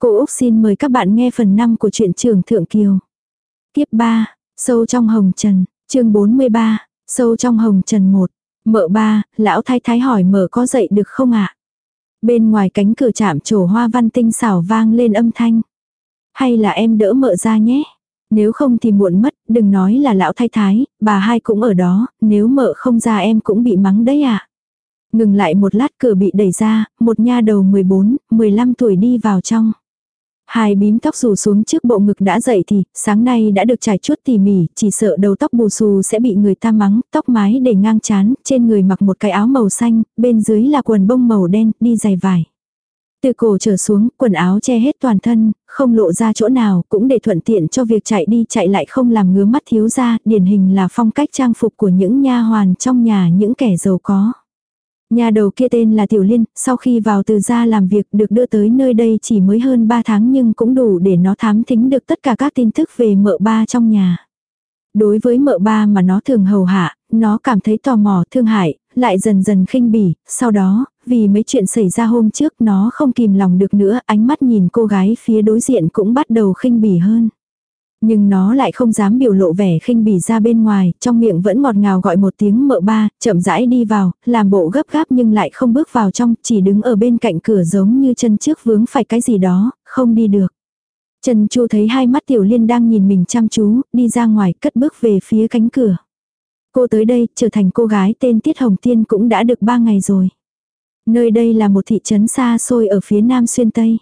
Cô Úc xin mời các bạn nghe phần 5 của truyện trường Thượng Kiều. Kiếp 3, sâu trong hồng trần, chương 43, sâu trong hồng trần 1. Mợ ba, lão thái thái hỏi mợ có dậy được không ạ? Bên ngoài cánh cửa chạm trổ hoa văn tinh xảo vang lên âm thanh. Hay là em đỡ mợ ra nhé? Nếu không thì muộn mất, đừng nói là lão thái thái, bà hai cũng ở đó, nếu mợ không ra em cũng bị mắng đấy ạ. À? Ngừng lại một lát cửa bị đẩy ra, một nha đầu 14, 15 tuổi đi vào trong. Hai bím tóc rủ xuống trước bộ ngực đã dậy thì, sáng nay đã được trải chuốt tỉ mỉ, chỉ sợ đầu tóc bù xù sẽ bị người ta mắng, tóc mái để ngang chán, trên người mặc một cái áo màu xanh, bên dưới là quần bông màu đen, đi giày vải. Từ cổ trở xuống, quần áo che hết toàn thân, không lộ ra chỗ nào, cũng để thuận tiện cho việc chạy đi chạy lại không làm ngứa mắt thiếu ra, điển hình là phong cách trang phục của những nha hoàn trong nhà những kẻ giàu có. Nhà đầu kia tên là Tiểu Liên, sau khi vào từ gia làm việc được đưa tới nơi đây chỉ mới hơn 3 tháng nhưng cũng đủ để nó thám thính được tất cả các tin tức về mợ ba trong nhà. Đối với mợ ba mà nó thường hầu hạ, nó cảm thấy tò mò, thương hại, lại dần dần khinh bỉ, sau đó, vì mấy chuyện xảy ra hôm trước nó không kìm lòng được nữa, ánh mắt nhìn cô gái phía đối diện cũng bắt đầu khinh bỉ hơn. Nhưng nó lại không dám biểu lộ vẻ khinh bỉ ra bên ngoài, trong miệng vẫn ngọt ngào gọi một tiếng mợ ba, chậm rãi đi vào, làm bộ gấp gáp nhưng lại không bước vào trong, chỉ đứng ở bên cạnh cửa giống như chân trước vướng phải cái gì đó, không đi được. Trần Chu thấy hai mắt Tiểu Liên đang nhìn mình chăm chú, đi ra ngoài cất bước về phía cánh cửa. Cô tới đây, trở thành cô gái tên Tiết Hồng Tiên cũng đã được ba ngày rồi. Nơi đây là một thị trấn xa xôi ở phía nam xuyên Tây.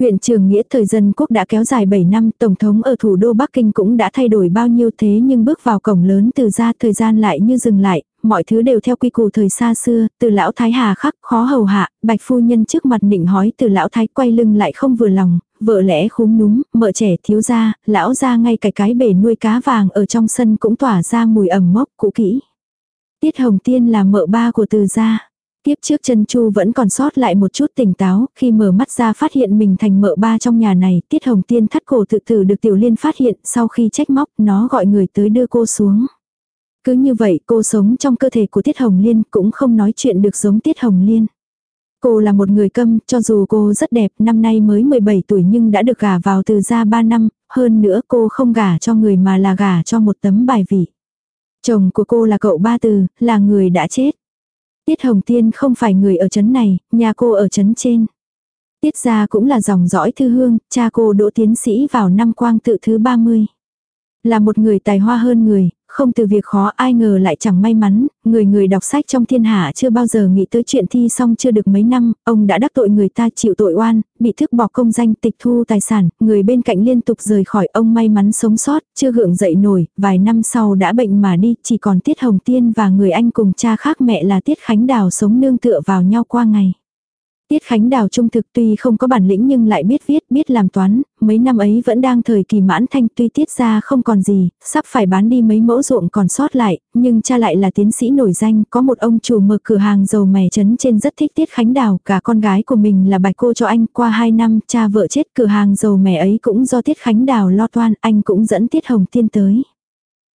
Huyện Trường Nghĩa thời dân quốc đã kéo dài 7 năm, Tổng thống ở thủ đô Bắc Kinh cũng đã thay đổi bao nhiêu thế nhưng bước vào cổng lớn từ ra thời gian lại như dừng lại, mọi thứ đều theo quy củ thời xa xưa, từ lão thái hà khắc khó hầu hạ, bạch phu nhân trước mặt nịnh hói từ lão thái quay lưng lại không vừa lòng, vợ lẽ khúm núm, mợ trẻ thiếu gia, lão gia ngay cái cái bể nuôi cá vàng ở trong sân cũng tỏa ra mùi ẩm mốc cũ kỹ. Tiết Hồng Tiên là mợ ba của từ gia. Tiếp trước chân chu vẫn còn sót lại một chút tỉnh táo, khi mở mắt ra phát hiện mình thành mợ ba trong nhà này, tiết hồng tiên thắt cổ tự tử được tiểu liên phát hiện, sau khi trách móc, nó gọi người tới đưa cô xuống. Cứ như vậy cô sống trong cơ thể của Tiết Hồng Liên cũng không nói chuyện được giống Tiết Hồng Liên. Cô là một người câm, cho dù cô rất đẹp, năm nay mới 17 tuổi nhưng đã được gả vào từ gia 3 năm, hơn nữa cô không gả cho người mà là gả cho một tấm bài vị. Chồng của cô là cậu ba từ, là người đã chết. Tiết Hồng Tiên không phải người ở chấn này, nhà cô ở chấn trên. Tiết gia cũng là dòng dõi thư hương, cha cô đỗ tiến sĩ vào năm quang tự thứ 30. Là một người tài hoa hơn người, không từ việc khó ai ngờ lại chẳng may mắn, người người đọc sách trong thiên hạ chưa bao giờ nghĩ tới chuyện thi xong chưa được mấy năm, ông đã đắc tội người ta chịu tội oan, bị thức bỏ công danh tịch thu tài sản, người bên cạnh liên tục rời khỏi ông may mắn sống sót, chưa gượng dậy nổi, vài năm sau đã bệnh mà đi, chỉ còn Tiết Hồng Tiên và người anh cùng cha khác mẹ là Tiết Khánh Đào sống nương tựa vào nhau qua ngày. Tiết Khánh Đào trung thực tuy không có bản lĩnh nhưng lại biết viết, biết làm toán, mấy năm ấy vẫn đang thời kỳ mãn thanh tuy tiết ra không còn gì, sắp phải bán đi mấy mẫu ruộng còn sót lại, nhưng cha lại là tiến sĩ nổi danh, có một ông chủ mở cửa hàng dầu mè chấn trên rất thích Tiết Khánh Đào, cả con gái của mình là bạch cô cho anh, qua hai năm cha vợ chết cửa hàng dầu mè ấy cũng do Tiết Khánh Đào lo toan, anh cũng dẫn Tiết Hồng Tiên tới.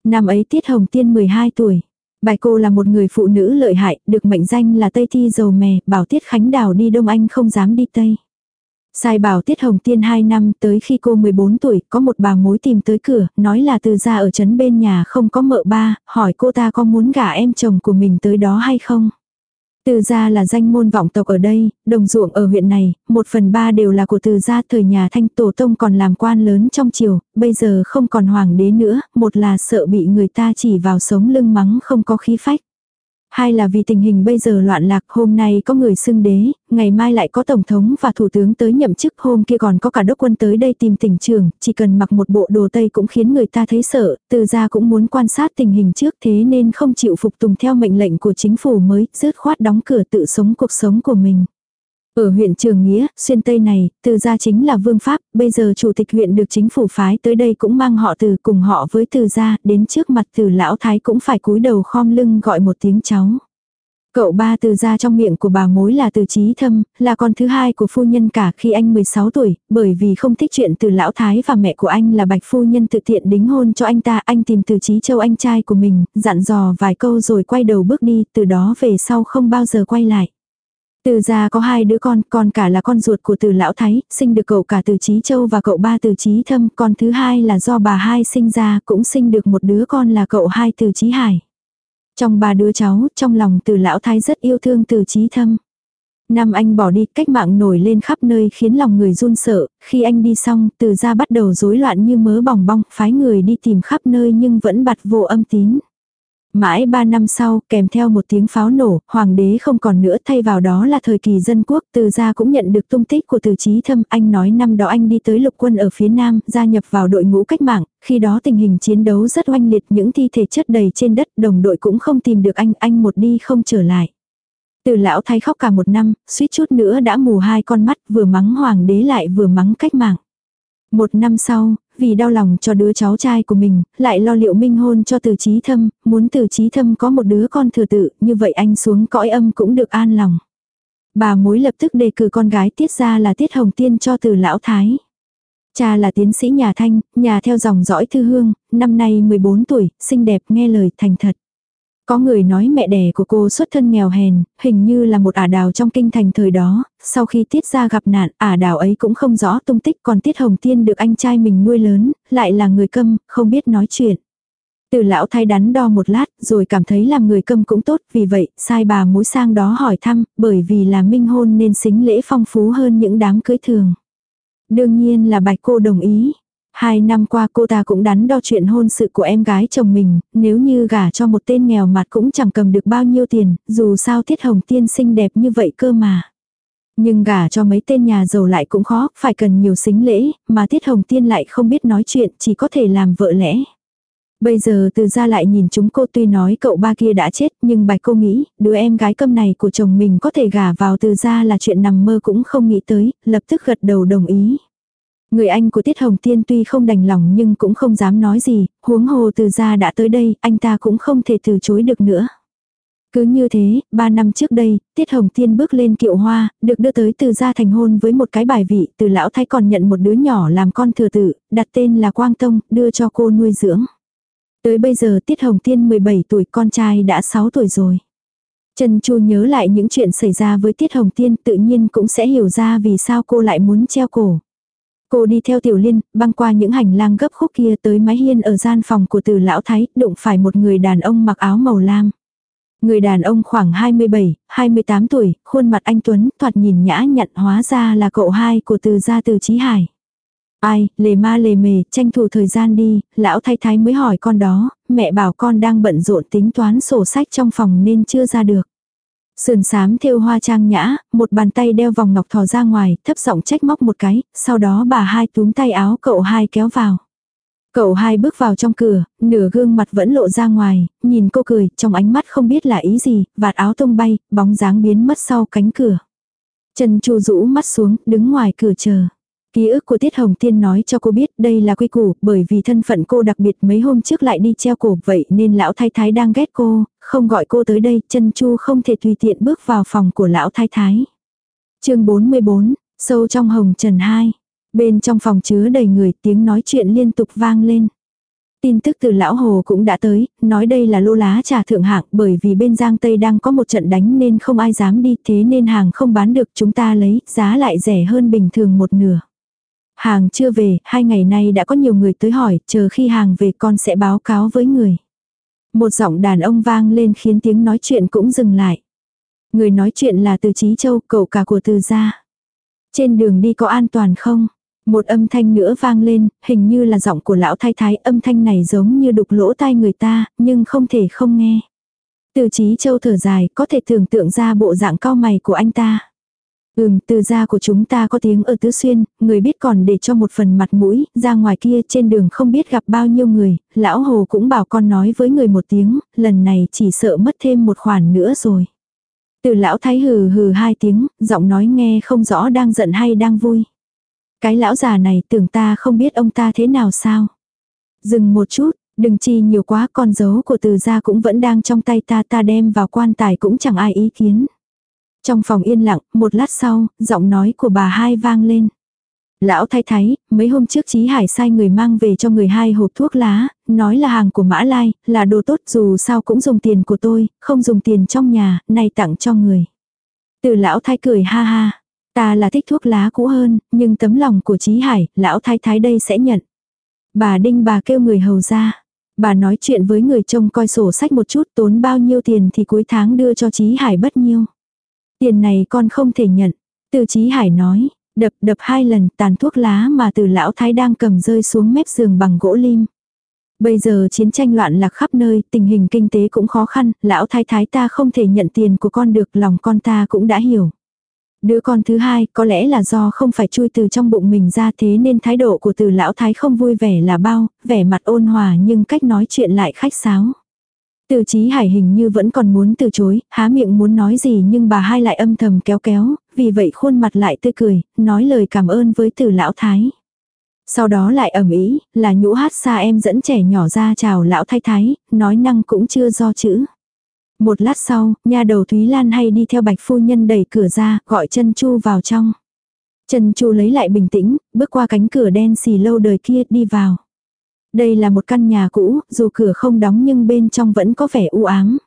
Năm ấy Tiết Hồng Tiên 12 tuổi. Bài cô là một người phụ nữ lợi hại, được mệnh danh là Tây Thi dầu mè, bảo Tiết Khánh Đào đi Đông Anh không dám đi Tây. Sai bảo Tiết Hồng Tiên 2 năm tới khi cô 14 tuổi, có một bà mối tìm tới cửa, nói là từ ra ở trấn bên nhà không có mợ ba, hỏi cô ta có muốn gả em chồng của mình tới đó hay không. Từ gia là danh môn vọng tộc ở đây, đồng ruộng ở huyện này, một phần ba đều là của từ gia thời nhà thanh tổ tông còn làm quan lớn trong triều, bây giờ không còn hoàng đế nữa, một là sợ bị người ta chỉ vào sống lưng mắng không có khí phách. Hai là vì tình hình bây giờ loạn lạc, hôm nay có người xưng đế, ngày mai lại có tổng thống và thủ tướng tới nhậm chức, hôm kia còn có cả đốc quân tới đây tìm tỉnh trường, chỉ cần mặc một bộ đồ tây cũng khiến người ta thấy sợ, từ ra cũng muốn quan sát tình hình trước thế nên không chịu phục tùng theo mệnh lệnh của chính phủ mới, rớt khoát đóng cửa tự sống cuộc sống của mình. Ở huyện Trường Nghĩa, xuyên Tây này, từ gia chính là vương pháp, bây giờ chủ tịch huyện được chính phủ phái tới đây cũng mang họ từ cùng họ với từ gia, đến trước mặt từ lão thái cũng phải cúi đầu khom lưng gọi một tiếng cháu. Cậu ba từ gia trong miệng của bà mối là từ trí thâm, là con thứ hai của phu nhân cả khi anh 16 tuổi, bởi vì không thích chuyện từ lão thái và mẹ của anh là bạch phu nhân tự thiện đính hôn cho anh ta, anh tìm từ trí châu anh trai của mình, dặn dò vài câu rồi quay đầu bước đi, từ đó về sau không bao giờ quay lại. Từ gia có hai đứa con, con cả là con ruột của từ lão thái, sinh được cậu cả từ trí châu và cậu ba từ trí thâm, con thứ hai là do bà hai sinh ra, cũng sinh được một đứa con là cậu hai từ trí hải. Trong ba đứa cháu, trong lòng từ lão thái rất yêu thương từ trí thâm. Năm anh bỏ đi, cách mạng nổi lên khắp nơi khiến lòng người run sợ, khi anh đi xong, từ gia bắt đầu rối loạn như mớ bỏng bong, phái người đi tìm khắp nơi nhưng vẫn bặt vô âm tín. Mãi ba năm sau, kèm theo một tiếng pháo nổ, hoàng đế không còn nữa thay vào đó là thời kỳ dân quốc, từ gia cũng nhận được tung tích của từ trí thâm, anh nói năm đó anh đi tới lục quân ở phía nam, gia nhập vào đội ngũ cách mạng, khi đó tình hình chiến đấu rất oanh liệt, những thi thể chất đầy trên đất, đồng đội cũng không tìm được anh, anh một đi không trở lại. Từ lão thay khóc cả một năm, suýt chút nữa đã mù hai con mắt, vừa mắng hoàng đế lại vừa mắng cách mạng. Một năm sau, vì đau lòng cho đứa cháu trai của mình, lại lo liệu minh hôn cho từ trí thâm, muốn từ trí thâm có một đứa con thừa tự, như vậy anh xuống cõi âm cũng được an lòng. Bà mối lập tức đề cử con gái tiết ra là tiết hồng tiên cho từ lão thái. Cha là tiến sĩ nhà thanh, nhà theo dòng dõi thư hương, năm nay 14 tuổi, xinh đẹp nghe lời thành thật. Có người nói mẹ đẻ của cô xuất thân nghèo hèn, hình như là một ả đào trong kinh thành thời đó, sau khi tiết ra gặp nạn, ả đào ấy cũng không rõ tung tích còn tiết hồng tiên được anh trai mình nuôi lớn, lại là người câm, không biết nói chuyện. Từ lão thay đắn đo một lát, rồi cảm thấy làm người câm cũng tốt, vì vậy, sai bà mối sang đó hỏi thăm, bởi vì là minh hôn nên xính lễ phong phú hơn những đám cưới thường. Đương nhiên là bạch cô đồng ý, Hai năm qua cô ta cũng đắn đo chuyện hôn sự của em gái chồng mình, nếu như gả cho một tên nghèo mặt cũng chẳng cầm được bao nhiêu tiền, dù sao Tiết Hồng Tiên xinh đẹp như vậy cơ mà. Nhưng gả cho mấy tên nhà giàu lại cũng khó, phải cần nhiều xính lễ, mà Tiết Hồng Tiên lại không biết nói chuyện, chỉ có thể làm vợ lẽ. Bây giờ từ ra lại nhìn chúng cô tuy nói cậu ba kia đã chết nhưng bạch cô nghĩ đứa em gái câm này của chồng mình có thể gả vào từ ra là chuyện nằm mơ cũng không nghĩ tới, lập tức gật đầu đồng ý. Người anh của Tiết Hồng Tiên tuy không đành lòng nhưng cũng không dám nói gì, huống hồ từ gia đã tới đây, anh ta cũng không thể từ chối được nữa. Cứ như thế, ba năm trước đây, Tiết Hồng Tiên bước lên kiệu hoa, được đưa tới từ gia thành hôn với một cái bài vị, từ lão thái còn nhận một đứa nhỏ làm con thừa tử, đặt tên là Quang Tông, đưa cho cô nuôi dưỡng. Tới bây giờ Tiết Hồng Tiên 17 tuổi, con trai đã 6 tuổi rồi. Trần Chu nhớ lại những chuyện xảy ra với Tiết Hồng Tiên tự nhiên cũng sẽ hiểu ra vì sao cô lại muốn treo cổ. Cô đi theo Tiểu Liên, băng qua những hành lang gấp khúc kia tới mái hiên ở gian phòng của từ lão thái, đụng phải một người đàn ông mặc áo màu lam. Người đàn ông khoảng 27, 28 tuổi, khuôn mặt anh Tuấn, thoạt nhìn nhã nhặn hóa ra là cậu hai của từ gia từ Chí Hải. Ai, lề ma lề mề, tranh thủ thời gian đi, lão thái thái mới hỏi con đó, mẹ bảo con đang bận rộn tính toán sổ sách trong phòng nên chưa ra được. Sườn sám thêu hoa trang nhã, một bàn tay đeo vòng ngọc thò ra ngoài, thấp giọng trách móc một cái, sau đó bà hai túm tay áo cậu hai kéo vào. Cậu hai bước vào trong cửa, nửa gương mặt vẫn lộ ra ngoài, nhìn cô cười, trong ánh mắt không biết là ý gì, vạt áo tung bay, bóng dáng biến mất sau cánh cửa. Trần Chu rũ mắt xuống, đứng ngoài cửa chờ. Ký ức của Tiết Hồng Tiên nói cho cô biết đây là quy củ, bởi vì thân phận cô đặc biệt mấy hôm trước lại đi treo cổ vậy nên lão thái thái đang ghét cô, không gọi cô tới đây, chân chu không thể tùy tiện bước vào phòng của lão thái thái. chương 44, sâu trong hồng trần 2. Bên trong phòng chứa đầy người tiếng nói chuyện liên tục vang lên. Tin tức từ lão hồ cũng đã tới, nói đây là lô lá trà thượng hạng bởi vì bên Giang Tây đang có một trận đánh nên không ai dám đi thế nên hàng không bán được chúng ta lấy, giá lại rẻ hơn bình thường một nửa. Hàng chưa về, hai ngày nay đã có nhiều người tới hỏi, chờ khi hàng về con sẽ báo cáo với người. Một giọng đàn ông vang lên khiến tiếng nói chuyện cũng dừng lại. Người nói chuyện là từ Chí Châu, cậu cả của từ gia. Trên đường đi có an toàn không? Một âm thanh nữa vang lên, hình như là giọng của lão thái thái, âm thanh này giống như đục lỗ tai người ta, nhưng không thể không nghe. Từ Chí Châu thở dài, có thể tưởng tượng ra bộ dạng cao mày của anh ta. Ừm, từ gia của chúng ta có tiếng ở Tứ Xuyên, người biết còn để cho một phần mặt mũi, ra ngoài kia trên đường không biết gặp bao nhiêu người, lão hồ cũng bảo con nói với người một tiếng, lần này chỉ sợ mất thêm một khoản nữa rồi. Từ lão thái hừ hừ hai tiếng, giọng nói nghe không rõ đang giận hay đang vui. Cái lão già này tưởng ta không biết ông ta thế nào sao. Dừng một chút, đừng chi nhiều quá con dấu của từ gia cũng vẫn đang trong tay ta ta đem vào quan tài cũng chẳng ai ý kiến. Trong phòng yên lặng, một lát sau, giọng nói của bà hai vang lên. Lão thái thái, mấy hôm trước Chí Hải sai người mang về cho người hai hộp thuốc lá, nói là hàng của Mã Lai, là đồ tốt dù sao cũng dùng tiền của tôi, không dùng tiền trong nhà, nay tặng cho người. Từ lão thái cười ha ha. Ta là thích thuốc lá cũ hơn, nhưng tấm lòng của Chí Hải, lão thái thái đây sẽ nhận. Bà Đinh bà kêu người hầu ra. Bà nói chuyện với người trông coi sổ sách một chút tốn bao nhiêu tiền thì cuối tháng đưa cho Chí Hải bất nhiêu. Tiền này con không thể nhận. Từ Chí Hải nói, đập đập hai lần tàn thuốc lá mà từ lão thái đang cầm rơi xuống mép giường bằng gỗ lim. Bây giờ chiến tranh loạn lạc khắp nơi, tình hình kinh tế cũng khó khăn, lão thái thái ta không thể nhận tiền của con được, lòng con ta cũng đã hiểu. Đứa con thứ hai có lẽ là do không phải chui từ trong bụng mình ra thế nên thái độ của từ lão thái không vui vẻ là bao, vẻ mặt ôn hòa nhưng cách nói chuyện lại khách sáo. Từ chí hải hình như vẫn còn muốn từ chối, há miệng muốn nói gì nhưng bà hai lại âm thầm kéo kéo, vì vậy khuôn mặt lại tươi cười, nói lời cảm ơn với từ lão thái. Sau đó lại ẩm ý, là nhũ hát xa em dẫn trẻ nhỏ ra chào lão thái thái, nói năng cũng chưa do chữ. Một lát sau, nha đầu Thúy Lan hay đi theo bạch phu nhân đẩy cửa ra, gọi chân chu vào trong. Chân chu lấy lại bình tĩnh, bước qua cánh cửa đen xì lâu đời kia đi vào. Đây là một căn nhà cũ, dù cửa không đóng nhưng bên trong vẫn có vẻ u ám.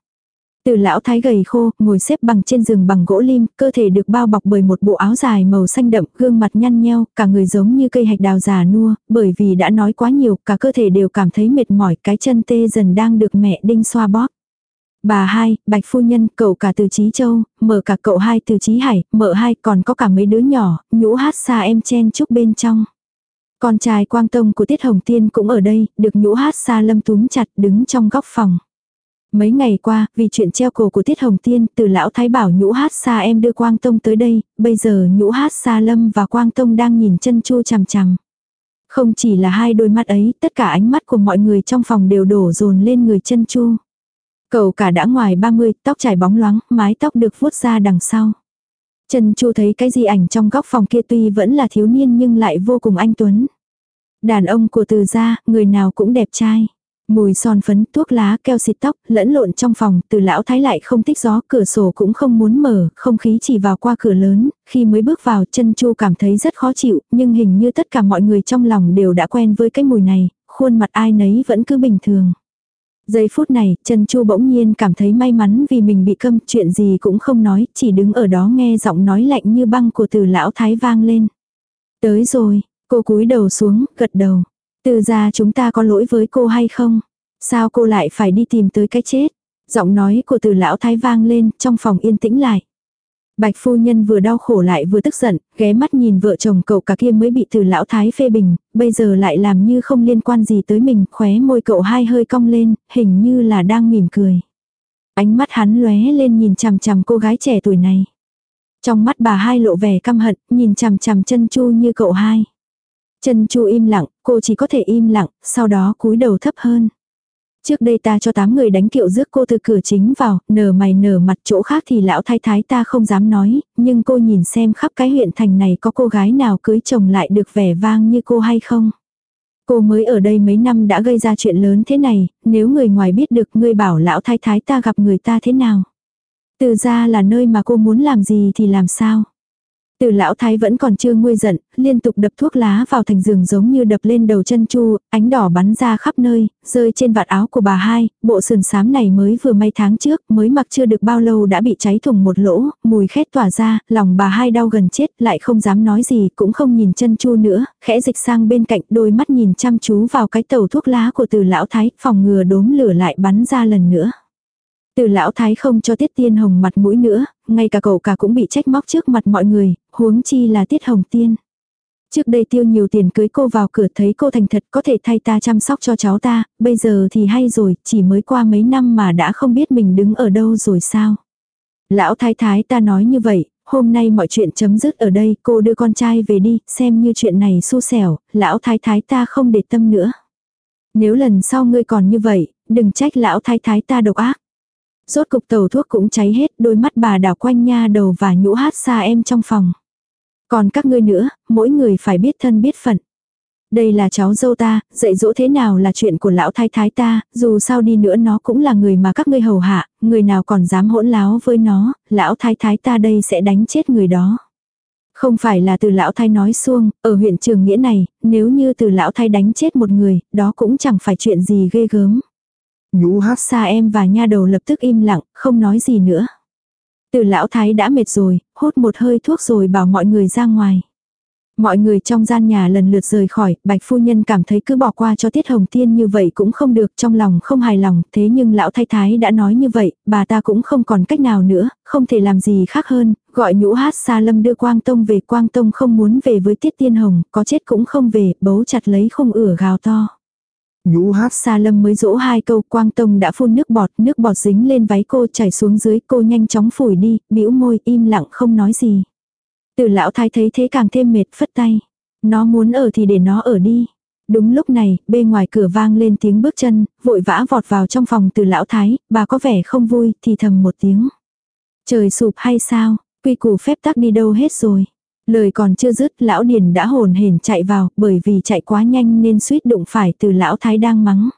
Từ lão thái gầy khô, ngồi xếp bằng trên giường bằng gỗ lim, cơ thể được bao bọc bởi một bộ áo dài màu xanh đậm, gương mặt nhăn nheo, cả người giống như cây hạch đào già nua, bởi vì đã nói quá nhiều, cả cơ thể đều cảm thấy mệt mỏi, cái chân tê dần đang được mẹ đinh xoa bóp. Bà hai, bạch phu nhân, cậu cả từ Trí Châu, mở cả cậu hai từ Trí Hải, mở hai còn có cả mấy đứa nhỏ, nhũ hát xa em chen chúc bên trong. Con trai quang tông của Tiết Hồng Tiên cũng ở đây, được nhũ hát xa lâm túm chặt đứng trong góc phòng. Mấy ngày qua, vì chuyện treo cổ của Tiết Hồng Tiên, từ lão thái bảo nhũ hát xa em đưa Quang Tông tới đây, bây giờ nhũ hát xa lâm và Quang Tông đang nhìn chân chu chằm chằm. Không chỉ là hai đôi mắt ấy, tất cả ánh mắt của mọi người trong phòng đều đổ dồn lên người chân chu. Cậu cả đã ngoài 30, tóc trải bóng loáng, mái tóc được vuốt ra đằng sau. Trần Chu thấy cái gì ảnh trong góc phòng kia tuy vẫn là thiếu niên nhưng lại vô cùng anh tuấn. Đàn ông của từ gia, người nào cũng đẹp trai. Mùi son phấn, thuốc lá, keo xịt tóc, lẫn lộn trong phòng, từ lão thái lại không thích gió, cửa sổ cũng không muốn mở, không khí chỉ vào qua cửa lớn, khi mới bước vào chân chu cảm thấy rất khó chịu, nhưng hình như tất cả mọi người trong lòng đều đã quen với cái mùi này, khuôn mặt ai nấy vẫn cứ bình thường. Giây phút này, chân chu bỗng nhiên cảm thấy may mắn vì mình bị câm, chuyện gì cũng không nói, chỉ đứng ở đó nghe giọng nói lạnh như băng của từ lão thái vang lên. Tới rồi, cô cúi đầu xuống, gật đầu. Từ ra chúng ta có lỗi với cô hay không? Sao cô lại phải đi tìm tới cái chết? Giọng nói của từ lão thái vang lên, trong phòng yên tĩnh lại. Bạch phu nhân vừa đau khổ lại vừa tức giận, ghé mắt nhìn vợ chồng cậu cả kia mới bị từ lão thái phê bình, bây giờ lại làm như không liên quan gì tới mình, khóe môi cậu hai hơi cong lên, hình như là đang mỉm cười. Ánh mắt hắn lóe lên nhìn chằm chằm cô gái trẻ tuổi này. Trong mắt bà hai lộ vẻ căm hận, nhìn chằm chằm chân chu như cậu hai. Chân chu im lặng, cô chỉ có thể im lặng, sau đó cúi đầu thấp hơn. Trước đây ta cho tám người đánh kiệu rước cô từ cửa chính vào, nở mày nở mặt chỗ khác thì lão thái thái ta không dám nói, nhưng cô nhìn xem khắp cái huyện thành này có cô gái nào cưới chồng lại được vẻ vang như cô hay không. Cô mới ở đây mấy năm đã gây ra chuyện lớn thế này, nếu người ngoài biết được ngươi bảo lão thái thái ta gặp người ta thế nào. Từ ra là nơi mà cô muốn làm gì thì làm sao. Từ lão thái vẫn còn chưa nguôi giận, liên tục đập thuốc lá vào thành giường giống như đập lên đầu chân chu, ánh đỏ bắn ra khắp nơi, rơi trên vạt áo của bà hai, bộ sườn xám này mới vừa may tháng trước, mới mặc chưa được bao lâu đã bị cháy thùng một lỗ, mùi khét tỏa ra, lòng bà hai đau gần chết, lại không dám nói gì, cũng không nhìn chân chu nữa, khẽ dịch sang bên cạnh, đôi mắt nhìn chăm chú vào cái tàu thuốc lá của từ lão thái, phòng ngừa đốm lửa lại bắn ra lần nữa. Từ lão thái không cho tiết tiên hồng mặt mũi nữa, ngay cả cậu cả cũng bị trách móc trước mặt mọi người, huống chi là tiết hồng tiên. Trước đây tiêu nhiều tiền cưới cô vào cửa thấy cô thành thật có thể thay ta chăm sóc cho cháu ta, bây giờ thì hay rồi, chỉ mới qua mấy năm mà đã không biết mình đứng ở đâu rồi sao. Lão thái thái ta nói như vậy, hôm nay mọi chuyện chấm dứt ở đây, cô đưa con trai về đi, xem như chuyện này xu xẻo, lão thái thái ta không để tâm nữa. Nếu lần sau ngươi còn như vậy, đừng trách lão thái thái ta độc ác. Rốt cục tàu thuốc cũng cháy hết, đôi mắt bà đảo quanh nha đầu và nhũ hát xa em trong phòng. Còn các ngươi nữa, mỗi người phải biết thân biết phận. Đây là cháu dâu ta, dạy dỗ thế nào là chuyện của lão thái thái ta, dù sao đi nữa nó cũng là người mà các ngươi hầu hạ, người nào còn dám hỗn láo với nó, lão thái thái ta đây sẽ đánh chết người đó. Không phải là từ lão thái nói xuông, ở huyện trường nghĩa này, nếu như từ lão thái đánh chết một người, đó cũng chẳng phải chuyện gì ghê gớm. Nhũ hát xa em và nha đầu lập tức im lặng, không nói gì nữa. Từ lão thái đã mệt rồi, hút một hơi thuốc rồi bảo mọi người ra ngoài. Mọi người trong gian nhà lần lượt rời khỏi, bạch phu nhân cảm thấy cứ bỏ qua cho tiết hồng tiên như vậy cũng không được, trong lòng không hài lòng, thế nhưng lão thái thái đã nói như vậy, bà ta cũng không còn cách nào nữa, không thể làm gì khác hơn, gọi nhũ hát xa lâm đưa Quang Tông về, Quang Tông không muốn về với tiết tiên hồng, có chết cũng không về, bấu chặt lấy không ửa gào to. Nhũ hát Sa lâm mới dỗ hai câu Quang Tông đã phun nước bọt, nước bọt dính lên váy cô chảy xuống dưới cô nhanh chóng phủi đi, bĩu môi im lặng không nói gì. Từ lão thái thấy thế càng thêm mệt phất tay. Nó muốn ở thì để nó ở đi. Đúng lúc này, bên ngoài cửa vang lên tiếng bước chân, vội vã vọt vào trong phòng từ lão thái, bà có vẻ không vui, thì thầm một tiếng. Trời sụp hay sao, quy củ phép tắc đi đâu hết rồi. Lời còn chưa dứt, lão điền đã hồn hển chạy vào, bởi vì chạy quá nhanh nên suýt đụng phải từ lão thái đang mắng.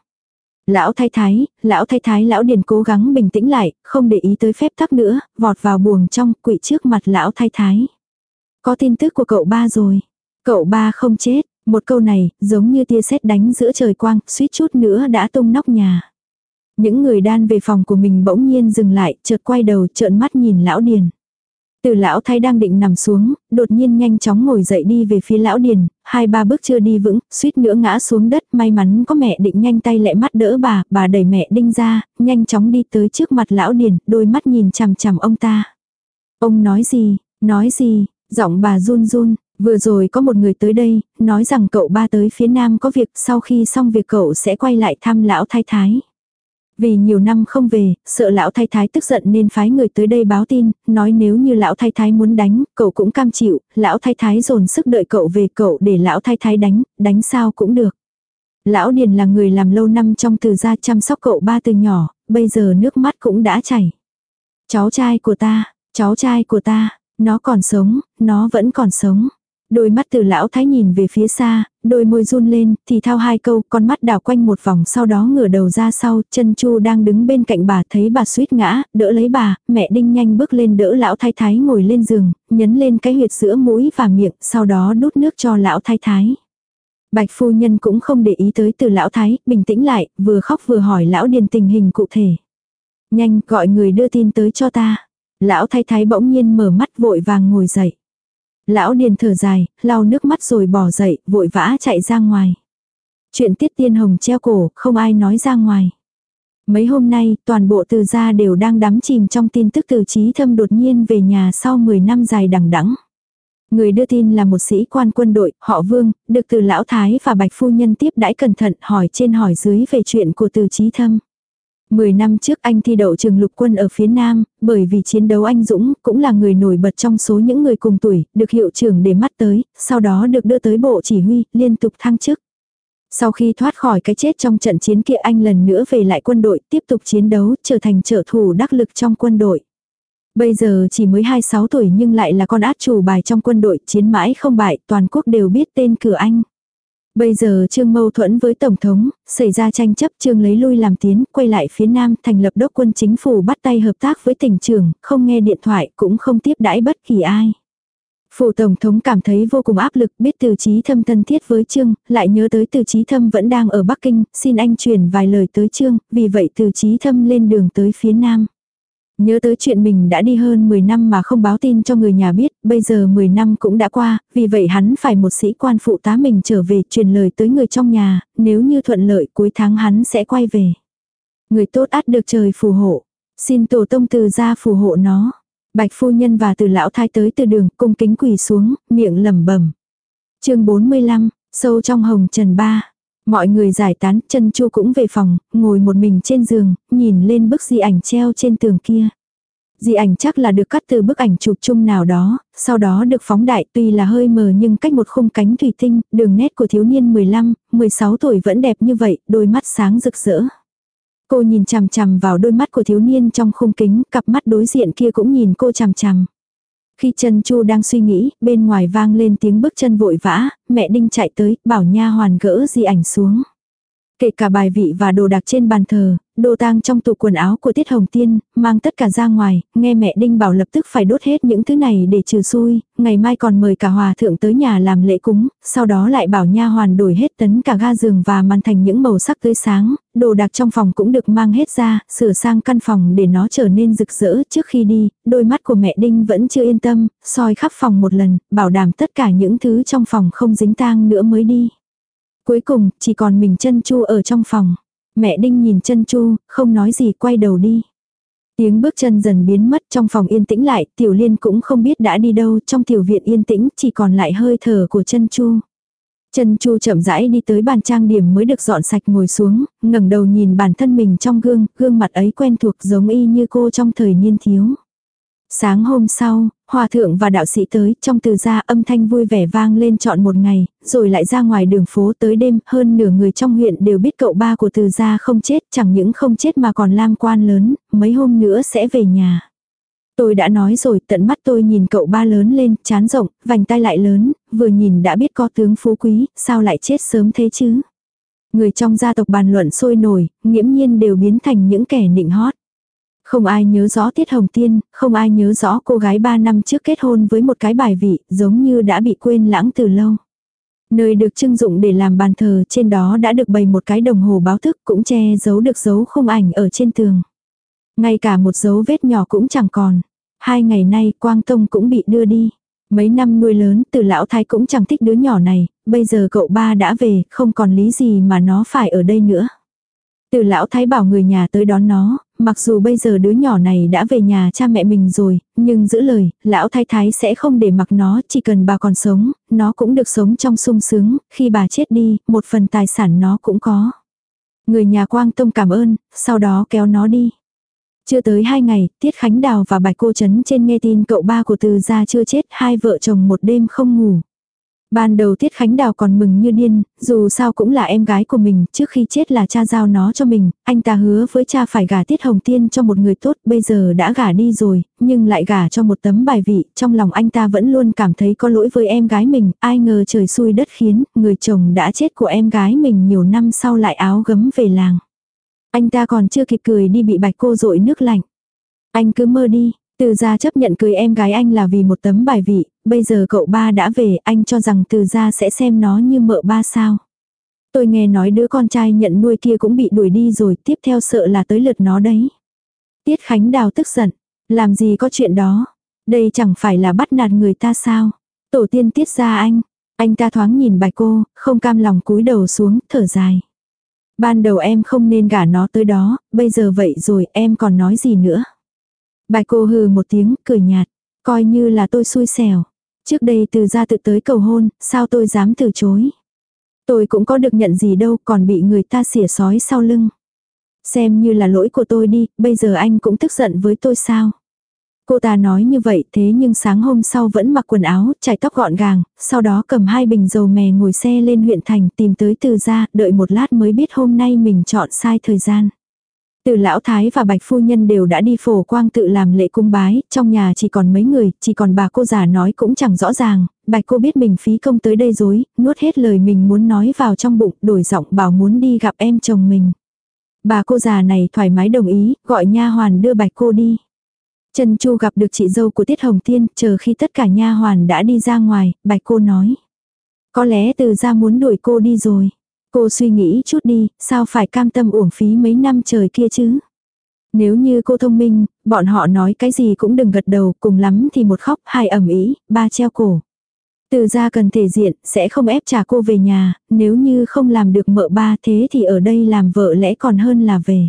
Lão thái thái, lão thái thái lão điền cố gắng bình tĩnh lại, không để ý tới phép tắc nữa, vọt vào buồng trong, quỵ trước mặt lão thái thái. Có tin tức của cậu ba rồi. Cậu ba không chết, một câu này, giống như tia sét đánh giữa trời quang, suýt chút nữa đã tung nóc nhà. Những người đan về phòng của mình bỗng nhiên dừng lại, chợt quay đầu trợn mắt nhìn lão điền. Từ lão thái đang định nằm xuống, đột nhiên nhanh chóng ngồi dậy đi về phía lão điền, hai ba bước chưa đi vững, suýt nữa ngã xuống đất, may mắn có mẹ định nhanh tay lẹ mắt đỡ bà, bà đẩy mẹ đinh ra, nhanh chóng đi tới trước mặt lão điền, đôi mắt nhìn chằm chằm ông ta. Ông nói gì, nói gì, giọng bà run run, vừa rồi có một người tới đây, nói rằng cậu ba tới phía nam có việc, sau khi xong việc cậu sẽ quay lại thăm lão thái thái. Vì nhiều năm không về, sợ lão thái thái tức giận nên phái người tới đây báo tin, nói nếu như lão thái thái muốn đánh, cậu cũng cam chịu, lão thái thái dồn sức đợi cậu về cậu để lão thái thái đánh, đánh sao cũng được. Lão Điền là người làm lâu năm trong từ gia chăm sóc cậu ba từ nhỏ, bây giờ nước mắt cũng đã chảy. Cháu trai của ta, cháu trai của ta, nó còn sống, nó vẫn còn sống. Đôi mắt từ lão thái nhìn về phía xa, đôi môi run lên, thì thao hai câu, con mắt đảo quanh một vòng sau đó ngửa đầu ra sau, chân chu đang đứng bên cạnh bà thấy bà suýt ngã, đỡ lấy bà, mẹ đinh nhanh bước lên đỡ lão thái thái ngồi lên giường, nhấn lên cái huyệt giữa mũi và miệng, sau đó đút nước cho lão thái thái. Bạch phu nhân cũng không để ý tới từ lão thái, bình tĩnh lại, vừa khóc vừa hỏi lão điền tình hình cụ thể. Nhanh, gọi người đưa tin tới cho ta. Lão thái thái bỗng nhiên mở mắt vội vàng ngồi dậy. Lão điền thở dài, lau nước mắt rồi bỏ dậy, vội vã chạy ra ngoài. Chuyện tiết tiên hồng treo cổ, không ai nói ra ngoài. Mấy hôm nay, toàn bộ từ gia đều đang đắm chìm trong tin tức từ trí thâm đột nhiên về nhà sau 10 năm dài đằng đẵng. Người đưa tin là một sĩ quan quân đội, họ Vương, được từ lão Thái và Bạch Phu Nhân tiếp đãi cẩn thận hỏi trên hỏi dưới về chuyện của từ trí thâm. Mười năm trước anh thi đậu trường lục quân ở phía Nam, bởi vì chiến đấu anh Dũng cũng là người nổi bật trong số những người cùng tuổi, được hiệu trưởng để mắt tới, sau đó được đưa tới bộ chỉ huy, liên tục thăng chức. Sau khi thoát khỏi cái chết trong trận chiến kia anh lần nữa về lại quân đội, tiếp tục chiến đấu, trở thành trợ thủ đắc lực trong quân đội. Bây giờ chỉ mới 26 tuổi nhưng lại là con át chủ bài trong quân đội, chiến mãi không bại, toàn quốc đều biết tên cửa anh. Bây giờ Trương mâu thuẫn với Tổng thống, xảy ra tranh chấp Trương lấy lui làm tiến, quay lại phía Nam thành lập đốc quân chính phủ bắt tay hợp tác với tỉnh trường, không nghe điện thoại cũng không tiếp đãi bất kỳ ai. Phủ Tổng thống cảm thấy vô cùng áp lực biết từ trí thâm thân thiết với Trương, lại nhớ tới từ trí thâm vẫn đang ở Bắc Kinh, xin anh truyền vài lời tới Trương, vì vậy từ trí thâm lên đường tới phía Nam. Nhớ tới chuyện mình đã đi hơn 10 năm mà không báo tin cho người nhà biết, bây giờ 10 năm cũng đã qua, vì vậy hắn phải một sĩ quan phụ tá mình trở về truyền lời tới người trong nhà, nếu như thuận lợi cuối tháng hắn sẽ quay về. Người tốt át được trời phù hộ, xin tổ tông từ ra phù hộ nó. Bạch phu nhân và từ lão thái tới từ đường cung kính quỳ xuống, miệng lẩm bẩm. chương 45, sâu trong hồng trần ba. Mọi người giải tán, chân chu cũng về phòng, ngồi một mình trên giường, nhìn lên bức di ảnh treo trên tường kia. Di ảnh chắc là được cắt từ bức ảnh chụp chung nào đó, sau đó được phóng đại tuy là hơi mờ nhưng cách một khung cánh thủy tinh, đường nét của thiếu niên 15, 16 tuổi vẫn đẹp như vậy, đôi mắt sáng rực rỡ. Cô nhìn chằm chằm vào đôi mắt của thiếu niên trong khung kính, cặp mắt đối diện kia cũng nhìn cô chằm chằm. Khi Trần Chu đang suy nghĩ, bên ngoài vang lên tiếng bước chân vội vã, mẹ Đinh chạy tới, bảo nha hoàn gỡ di ảnh xuống. Kể cả bài vị và đồ đạc trên bàn thờ, đồ tang trong tủ quần áo của Tiết Hồng Tiên, mang tất cả ra ngoài, nghe mẹ Đinh bảo lập tức phải đốt hết những thứ này để trừ xui, ngày mai còn mời cả hòa thượng tới nhà làm lễ cúng, sau đó lại bảo nha hoàn đổi hết tấn cả ga giường và màn thành những màu sắc tươi sáng, đồ đạc trong phòng cũng được mang hết ra, sửa sang căn phòng để nó trở nên rực rỡ trước khi đi, đôi mắt của mẹ Đinh vẫn chưa yên tâm, soi khắp phòng một lần, bảo đảm tất cả những thứ trong phòng không dính tang nữa mới đi. Cuối cùng, chỉ còn mình chân chu ở trong phòng. Mẹ Đinh nhìn chân chu, không nói gì quay đầu đi. Tiếng bước chân dần biến mất trong phòng yên tĩnh lại, tiểu liên cũng không biết đã đi đâu, trong tiểu viện yên tĩnh chỉ còn lại hơi thở của chân chu. Chân chu chậm rãi đi tới bàn trang điểm mới được dọn sạch ngồi xuống, ngẩng đầu nhìn bản thân mình trong gương, gương mặt ấy quen thuộc giống y như cô trong thời niên thiếu. Sáng hôm sau, hòa thượng và đạo sĩ tới, trong từ gia âm thanh vui vẻ vang lên trọn một ngày, rồi lại ra ngoài đường phố tới đêm, hơn nửa người trong huyện đều biết cậu ba của từ gia không chết, chẳng những không chết mà còn lam quan lớn, mấy hôm nữa sẽ về nhà. Tôi đã nói rồi, tận mắt tôi nhìn cậu ba lớn lên, chán rộng, vành tay lại lớn, vừa nhìn đã biết có tướng phú quý, sao lại chết sớm thế chứ? Người trong gia tộc bàn luận sôi nổi, nghiễm nhiên đều biến thành những kẻ nịnh hót. Không ai nhớ rõ Tiết Hồng Tiên, không ai nhớ rõ cô gái 3 năm trước kết hôn với một cái bài vị, giống như đã bị quên lãng từ lâu. Nơi được trưng dụng để làm bàn thờ trên đó đã được bày một cái đồng hồ báo thức cũng che giấu được dấu không ảnh ở trên tường. Ngay cả một dấu vết nhỏ cũng chẳng còn. Hai ngày nay Quang Tông cũng bị đưa đi. Mấy năm nuôi lớn từ lão thái cũng chẳng thích đứa nhỏ này, bây giờ cậu ba đã về, không còn lý gì mà nó phải ở đây nữa. Từ lão thái bảo người nhà tới đón nó, mặc dù bây giờ đứa nhỏ này đã về nhà cha mẹ mình rồi, nhưng giữ lời, lão thái thái sẽ không để mặc nó, chỉ cần bà còn sống, nó cũng được sống trong sung sướng, khi bà chết đi, một phần tài sản nó cũng có. Người nhà Quang Tông cảm ơn, sau đó kéo nó đi. Chưa tới hai ngày, Tiết Khánh Đào và Bạch Cô Trấn trên nghe tin cậu ba của Từ gia chưa chết, hai vợ chồng một đêm không ngủ. Ban đầu Tiết Khánh Đào còn mừng như điên, dù sao cũng là em gái của mình, trước khi chết là cha giao nó cho mình, anh ta hứa với cha phải gả Tiết Hồng Tiên cho một người tốt, bây giờ đã gả đi rồi, nhưng lại gả cho một tấm bài vị, trong lòng anh ta vẫn luôn cảm thấy có lỗi với em gái mình, ai ngờ trời xui đất khiến, người chồng đã chết của em gái mình nhiều năm sau lại áo gấm về làng. Anh ta còn chưa kịp cười đi bị bạch cô dội nước lạnh. Anh cứ mơ đi, từ gia chấp nhận cưới em gái anh là vì một tấm bài vị, bây giờ cậu ba đã về, anh cho rằng từ gia sẽ xem nó như mợ ba sao. Tôi nghe nói đứa con trai nhận nuôi kia cũng bị đuổi đi rồi, tiếp theo sợ là tới lượt nó đấy. Tiết Khánh Đào tức giận, làm gì có chuyện đó, đây chẳng phải là bắt nạt người ta sao. Tổ tiên tiết ra anh, anh ta thoáng nhìn bài cô, không cam lòng cúi đầu xuống, thở dài. Ban đầu em không nên gả nó tới đó, bây giờ vậy rồi em còn nói gì nữa. Bài cô hừ một tiếng, cười nhạt. Coi như là tôi xui xẻo. Trước đây từ ra tự tới cầu hôn, sao tôi dám từ chối. Tôi cũng có được nhận gì đâu, còn bị người ta xỉa sói sau lưng. Xem như là lỗi của tôi đi, bây giờ anh cũng tức giận với tôi sao. Cô ta nói như vậy thế nhưng sáng hôm sau vẫn mặc quần áo, chải tóc gọn gàng, sau đó cầm hai bình dầu mè ngồi xe lên huyện thành tìm tới từ ra, đợi một lát mới biết hôm nay mình chọn sai thời gian. Từ lão thái và bạch phu nhân đều đã đi phổ quang tự làm lễ cung bái, trong nhà chỉ còn mấy người, chỉ còn bà cô già nói cũng chẳng rõ ràng, bạch cô biết mình phí công tới đây dối, nuốt hết lời mình muốn nói vào trong bụng, đổi giọng bảo muốn đi gặp em chồng mình. Bà cô già này thoải mái đồng ý, gọi nha hoàn đưa bạch cô đi. Trần Chu gặp được chị dâu của Tiết Hồng Tiên, chờ khi tất cả nha hoàn đã đi ra ngoài, bạch cô nói. Có lẽ từ ra muốn đuổi cô đi rồi. Cô suy nghĩ chút đi, sao phải cam tâm uổng phí mấy năm trời kia chứ? Nếu như cô thông minh, bọn họ nói cái gì cũng đừng gật đầu, cùng lắm thì một khóc, hai ẩm ý, ba treo cổ. Từ ra cần thể diện, sẽ không ép trả cô về nhà, nếu như không làm được mợ ba thế thì ở đây làm vợ lẽ còn hơn là về.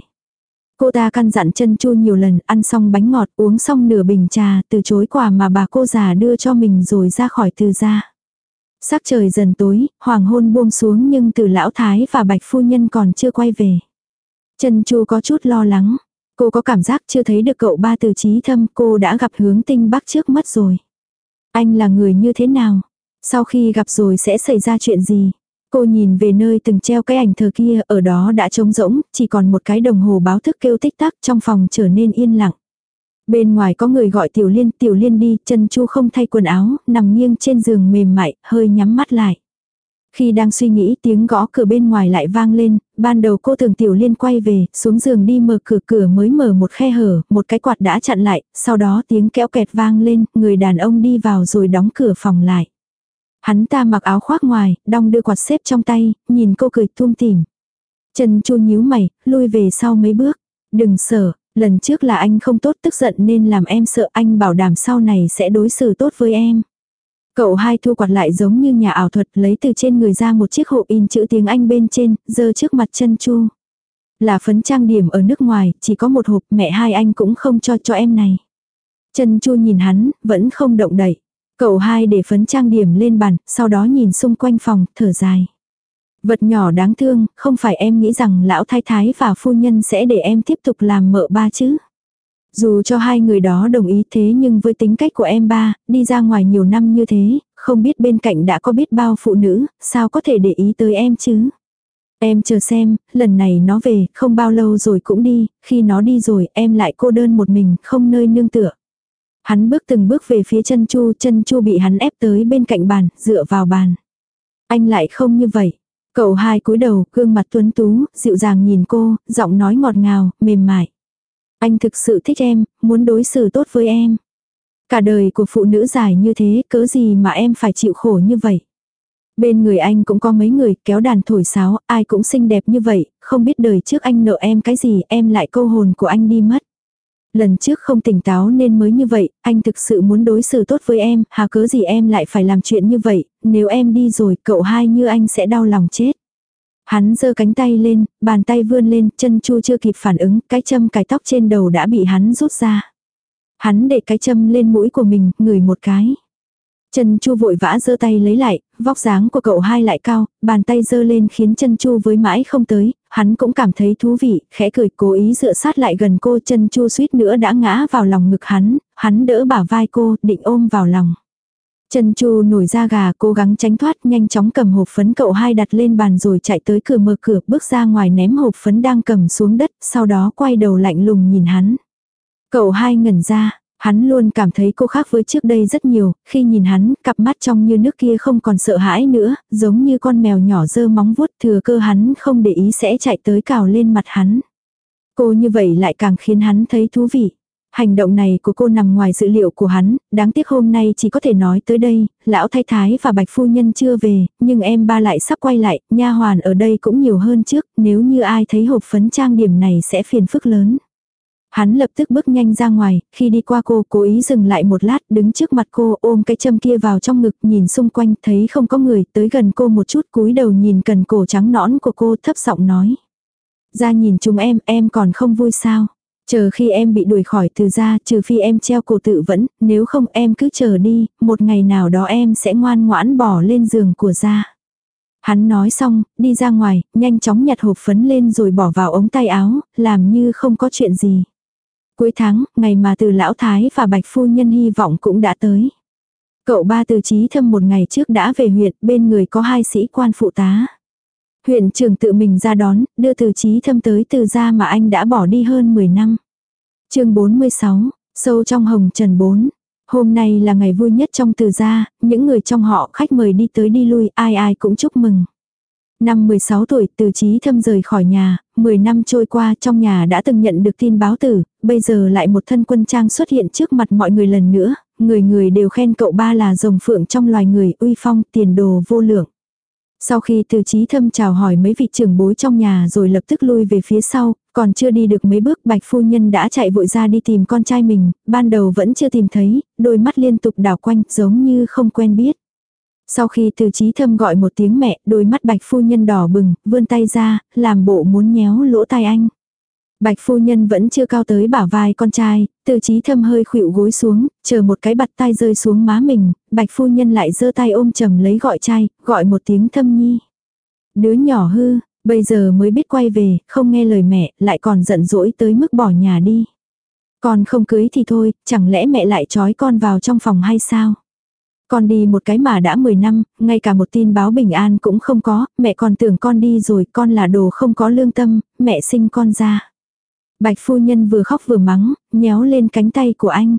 Cô ta căn dặn chân chu nhiều lần, ăn xong bánh ngọt, uống xong nửa bình trà, từ chối quà mà bà cô già đưa cho mình rồi ra khỏi từ ra. Sắc trời dần tối, hoàng hôn buông xuống nhưng từ lão thái và bạch phu nhân còn chưa quay về. Trần Chu có chút lo lắng. Cô có cảm giác chưa thấy được cậu ba từ trí thâm cô đã gặp hướng tinh bắc trước mất rồi. Anh là người như thế nào? Sau khi gặp rồi sẽ xảy ra chuyện gì? Cô nhìn về nơi từng treo cái ảnh thờ kia, ở đó đã trống rỗng, chỉ còn một cái đồng hồ báo thức kêu tích tắc trong phòng trở nên yên lặng. Bên ngoài có người gọi Tiểu Liên, Tiểu Liên đi, chân chu không thay quần áo, nằm nghiêng trên giường mềm mại, hơi nhắm mắt lại. Khi đang suy nghĩ tiếng gõ cửa bên ngoài lại vang lên, Ban đầu cô tưởng Tiểu Liên quay về, xuống giường đi mở cửa cửa mới mở một khe hở, một cái quạt đã chặn lại, sau đó tiếng kéo kẹt vang lên, người đàn ông đi vào rồi đóng cửa phòng lại. Hắn ta mặc áo khoác ngoài, đong đưa quạt xếp trong tay, nhìn cô cười thum tìm. Trần Chu nhíu mày, lui về sau mấy bước. Đừng sợ, lần trước là anh không tốt tức giận nên làm em sợ anh bảo đảm sau này sẽ đối xử tốt với em. Cậu hai thu quạt lại giống như nhà ảo thuật lấy từ trên người ra một chiếc hộp in chữ tiếng Anh bên trên, dơ trước mặt chân chu. Là phấn trang điểm ở nước ngoài, chỉ có một hộp mẹ hai anh cũng không cho cho em này. Chân chu nhìn hắn, vẫn không động đậy. Cậu hai để phấn trang điểm lên bàn, sau đó nhìn xung quanh phòng, thở dài. Vật nhỏ đáng thương, không phải em nghĩ rằng lão thái thái và phu nhân sẽ để em tiếp tục làm mợ ba chứ. Dù cho hai người đó đồng ý thế nhưng với tính cách của em ba, đi ra ngoài nhiều năm như thế, không biết bên cạnh đã có biết bao phụ nữ, sao có thể để ý tới em chứ. Em chờ xem, lần này nó về, không bao lâu rồi cũng đi, khi nó đi rồi em lại cô đơn một mình, không nơi nương tựa. Hắn bước từng bước về phía chân chu, chân chu bị hắn ép tới bên cạnh bàn, dựa vào bàn. Anh lại không như vậy. Cậu hai cúi đầu, gương mặt tuấn tú, dịu dàng nhìn cô, giọng nói ngọt ngào, mềm mại. Anh thực sự thích em, muốn đối xử tốt với em. Cả đời của phụ nữ dài như thế, cớ gì mà em phải chịu khổ như vậy. Bên người anh cũng có mấy người kéo đàn thổi sáo, ai cũng xinh đẹp như vậy, không biết đời trước anh nợ em cái gì, em lại câu hồn của anh đi mất. Lần trước không tỉnh táo nên mới như vậy, anh thực sự muốn đối xử tốt với em, hà cớ gì em lại phải làm chuyện như vậy, nếu em đi rồi cậu hai như anh sẽ đau lòng chết. Hắn giơ cánh tay lên, bàn tay vươn lên, chân chu chưa kịp phản ứng, cái châm cài tóc trên đầu đã bị hắn rút ra. Hắn để cái châm lên mũi của mình, ngửi một cái. Chân Chu vội vã giơ tay lấy lại, vóc dáng của cậu hai lại cao, bàn tay giơ lên khiến chân Chu với mãi không tới, hắn cũng cảm thấy thú vị, khẽ cười cố ý dựa sát lại gần cô, chân Chu suýt nữa đã ngã vào lòng ngực hắn, hắn đỡ bả vai cô, định ôm vào lòng. Chân Chu nổi ra gà cố gắng tránh thoát nhanh chóng cầm hộp phấn cậu hai đặt lên bàn rồi chạy tới cửa mở cửa bước ra ngoài ném hộp phấn đang cầm xuống đất, sau đó quay đầu lạnh lùng nhìn hắn. Cậu hai ngẩn ra, Hắn luôn cảm thấy cô khác với trước đây rất nhiều, khi nhìn hắn, cặp mắt trong như nước kia không còn sợ hãi nữa, giống như con mèo nhỏ dơ móng vuốt thừa cơ hắn không để ý sẽ chạy tới cào lên mặt hắn. Cô như vậy lại càng khiến hắn thấy thú vị. Hành động này của cô nằm ngoài dự liệu của hắn, đáng tiếc hôm nay chỉ có thể nói tới đây, lão thái thái và bạch phu nhân chưa về, nhưng em ba lại sắp quay lại, nha hoàn ở đây cũng nhiều hơn trước, nếu như ai thấy hộp phấn trang điểm này sẽ phiền phức lớn. Hắn lập tức bước nhanh ra ngoài, khi đi qua cô cố ý dừng lại một lát đứng trước mặt cô ôm cái châm kia vào trong ngực nhìn xung quanh thấy không có người tới gần cô một chút cúi đầu nhìn cần cổ trắng nõn của cô thấp giọng nói. Ra nhìn chúng em, em còn không vui sao? Chờ khi em bị đuổi khỏi từ ra trừ phi em treo cổ tự vẫn, nếu không em cứ chờ đi, một ngày nào đó em sẽ ngoan ngoãn bỏ lên giường của ra. Hắn nói xong, đi ra ngoài, nhanh chóng nhặt hộp phấn lên rồi bỏ vào ống tay áo, làm như không có chuyện gì. Cuối tháng, ngày mà từ lão thái và bạch phu nhân hy vọng cũng đã tới. Cậu ba từ trí thâm một ngày trước đã về huyện, bên người có hai sĩ quan phụ tá. Huyện trưởng tự mình ra đón, đưa từ trí thâm tới từ gia mà anh đã bỏ đi hơn 10 năm. chương 46, sâu trong hồng trần 4. Hôm nay là ngày vui nhất trong từ gia, những người trong họ khách mời đi tới đi lui, ai ai cũng chúc mừng. Năm 16 tuổi từ trí thâm rời khỏi nhà, 10 năm trôi qua trong nhà đã từng nhận được tin báo tử, bây giờ lại một thân quân trang xuất hiện trước mặt mọi người lần nữa, người người đều khen cậu ba là rồng phượng trong loài người uy phong tiền đồ vô lượng. Sau khi từ trí thâm chào hỏi mấy vị trưởng bối trong nhà rồi lập tức lui về phía sau, còn chưa đi được mấy bước bạch phu nhân đã chạy vội ra đi tìm con trai mình, ban đầu vẫn chưa tìm thấy, đôi mắt liên tục đảo quanh giống như không quen biết. Sau khi từ trí thâm gọi một tiếng mẹ, đôi mắt bạch phu nhân đỏ bừng, vươn tay ra, làm bộ muốn nhéo lỗ tai anh. Bạch phu nhân vẫn chưa cao tới bả vai con trai, từ trí thâm hơi khuỵu gối xuống, chờ một cái bặt tay rơi xuống má mình, bạch phu nhân lại giơ tay ôm chầm lấy gọi trai, gọi một tiếng thâm nhi. Đứa nhỏ hư, bây giờ mới biết quay về, không nghe lời mẹ, lại còn giận dỗi tới mức bỏ nhà đi. Con không cưới thì thôi, chẳng lẽ mẹ lại trói con vào trong phòng hay sao? Con đi một cái mà đã 10 năm, ngay cả một tin báo bình an cũng không có, mẹ còn tưởng con đi rồi, con là đồ không có lương tâm, mẹ sinh con ra. Bạch phu nhân vừa khóc vừa mắng, nhéo lên cánh tay của anh.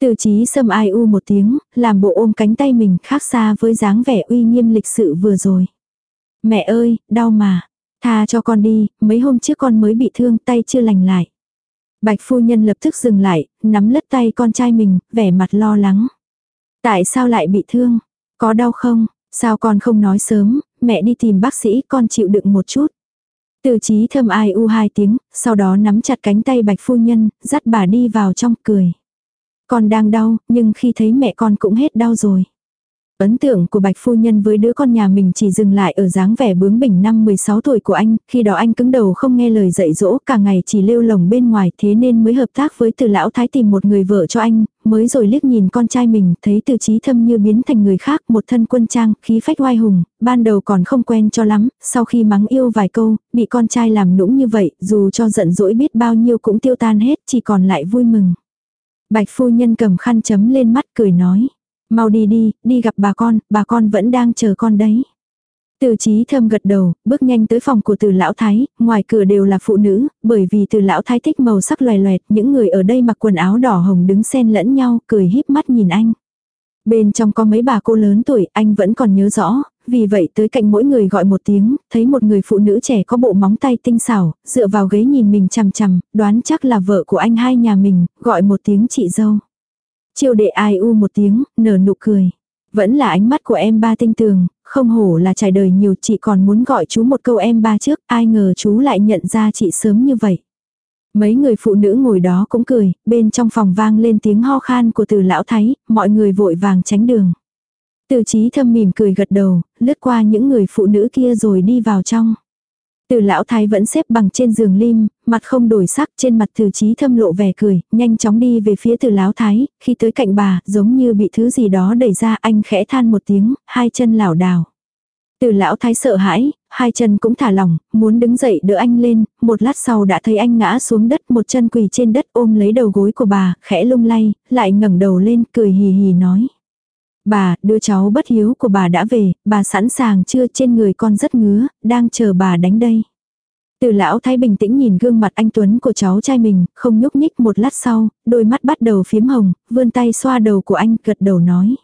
Từ chí sâm ai u một tiếng, làm bộ ôm cánh tay mình khác xa với dáng vẻ uy nghiêm lịch sự vừa rồi. Mẹ ơi, đau mà. Tha cho con đi, mấy hôm trước con mới bị thương tay chưa lành lại. Bạch phu nhân lập tức dừng lại, nắm lất tay con trai mình, vẻ mặt lo lắng. Tại sao lại bị thương? Có đau không? Sao con không nói sớm, mẹ đi tìm bác sĩ con chịu đựng một chút. Từ trí thâm ai u hai tiếng, sau đó nắm chặt cánh tay bạch phu nhân, dắt bà đi vào trong cười. Con đang đau, nhưng khi thấy mẹ con cũng hết đau rồi. Ấn tượng của Bạch Phu Nhân với đứa con nhà mình chỉ dừng lại ở dáng vẻ bướng bỉnh năm 16 tuổi của anh, khi đó anh cứng đầu không nghe lời dạy dỗ, cả ngày chỉ lêu lồng bên ngoài thế nên mới hợp tác với từ lão thái tìm một người vợ cho anh, mới rồi liếc nhìn con trai mình, thấy từ trí thâm như biến thành người khác, một thân quân trang, khí phách oai hùng, ban đầu còn không quen cho lắm, sau khi mắng yêu vài câu, bị con trai làm nũng như vậy, dù cho giận dỗi biết bao nhiêu cũng tiêu tan hết, chỉ còn lại vui mừng. Bạch phu nhân cầm khăn chấm lên mắt cười nói. Mau đi đi, đi gặp bà con, bà con vẫn đang chờ con đấy. Từ trí thâm gật đầu, bước nhanh tới phòng của từ lão thái, ngoài cửa đều là phụ nữ, bởi vì từ lão thái thích màu sắc loè loẹt, những người ở đây mặc quần áo đỏ hồng đứng xen lẫn nhau, cười híp mắt nhìn anh. Bên trong có mấy bà cô lớn tuổi, anh vẫn còn nhớ rõ, vì vậy tới cạnh mỗi người gọi một tiếng, thấy một người phụ nữ trẻ có bộ móng tay tinh xảo, dựa vào ghế nhìn mình chằm chằm, đoán chắc là vợ của anh hai nhà mình, gọi một tiếng chị dâu. Chiêu đệ ai u một tiếng, nở nụ cười. Vẫn là ánh mắt của em ba tinh tường, không hổ là trải đời nhiều chị còn muốn gọi chú một câu em ba trước, ai ngờ chú lại nhận ra chị sớm như vậy. Mấy người phụ nữ ngồi đó cũng cười, bên trong phòng vang lên tiếng ho khan của từ lão thái, mọi người vội vàng tránh đường. Từ trí thâm mỉm cười gật đầu, lướt qua những người phụ nữ kia rồi đi vào trong. Từ lão thái vẫn xếp bằng trên giường lim, mặt không đổi sắc trên mặt từ trí thâm lộ vẻ cười, nhanh chóng đi về phía từ lão thái, khi tới cạnh bà, giống như bị thứ gì đó đẩy ra anh khẽ than một tiếng, hai chân lảo đảo. Từ lão thái sợ hãi, hai chân cũng thả lỏng, muốn đứng dậy đỡ anh lên, một lát sau đã thấy anh ngã xuống đất một chân quỳ trên đất ôm lấy đầu gối của bà, khẽ lung lay, lại ngẩng đầu lên cười hì hì nói. Bà, đứa cháu bất hiếu của bà đã về, bà sẵn sàng chưa trên người con rất ngứa, đang chờ bà đánh đây. Từ lão thái bình tĩnh nhìn gương mặt anh Tuấn của cháu trai mình, không nhúc nhích một lát sau, đôi mắt bắt đầu phiếm hồng, vươn tay xoa đầu của anh, gật đầu nói.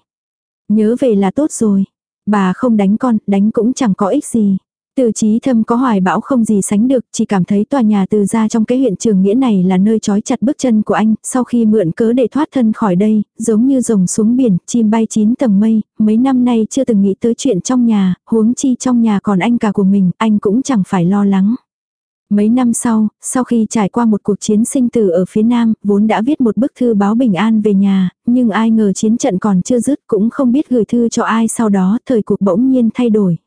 Nhớ về là tốt rồi. Bà không đánh con, đánh cũng chẳng có ích gì. Từ trí thâm có hoài bão không gì sánh được, chỉ cảm thấy tòa nhà từ ra trong cái huyện trường nghĩa này là nơi trói chặt bước chân của anh, sau khi mượn cớ để thoát thân khỏi đây, giống như rồng xuống biển, chim bay chín tầng mây, mấy năm nay chưa từng nghĩ tới chuyện trong nhà, huống chi trong nhà còn anh cả của mình, anh cũng chẳng phải lo lắng. Mấy năm sau, sau khi trải qua một cuộc chiến sinh tử ở phía Nam, vốn đã viết một bức thư báo bình an về nhà, nhưng ai ngờ chiến trận còn chưa dứt cũng không biết gửi thư cho ai sau đó thời cuộc bỗng nhiên thay đổi.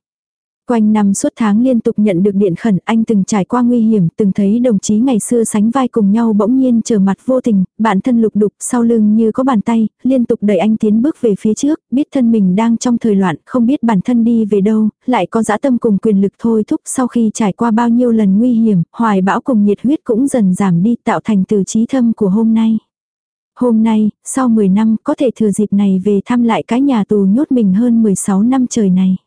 Quanh năm suốt tháng liên tục nhận được điện khẩn, anh từng trải qua nguy hiểm, từng thấy đồng chí ngày xưa sánh vai cùng nhau bỗng nhiên trở mặt vô tình, bản thân lục đục sau lưng như có bàn tay, liên tục đẩy anh tiến bước về phía trước, biết thân mình đang trong thời loạn, không biết bản thân đi về đâu, lại có dã tâm cùng quyền lực thôi thúc sau khi trải qua bao nhiêu lần nguy hiểm, hoài bão cùng nhiệt huyết cũng dần giảm đi tạo thành từ trí thâm của hôm nay. Hôm nay, sau 10 năm, có thể thừa dịp này về thăm lại cái nhà tù nhốt mình hơn 16 năm trời này.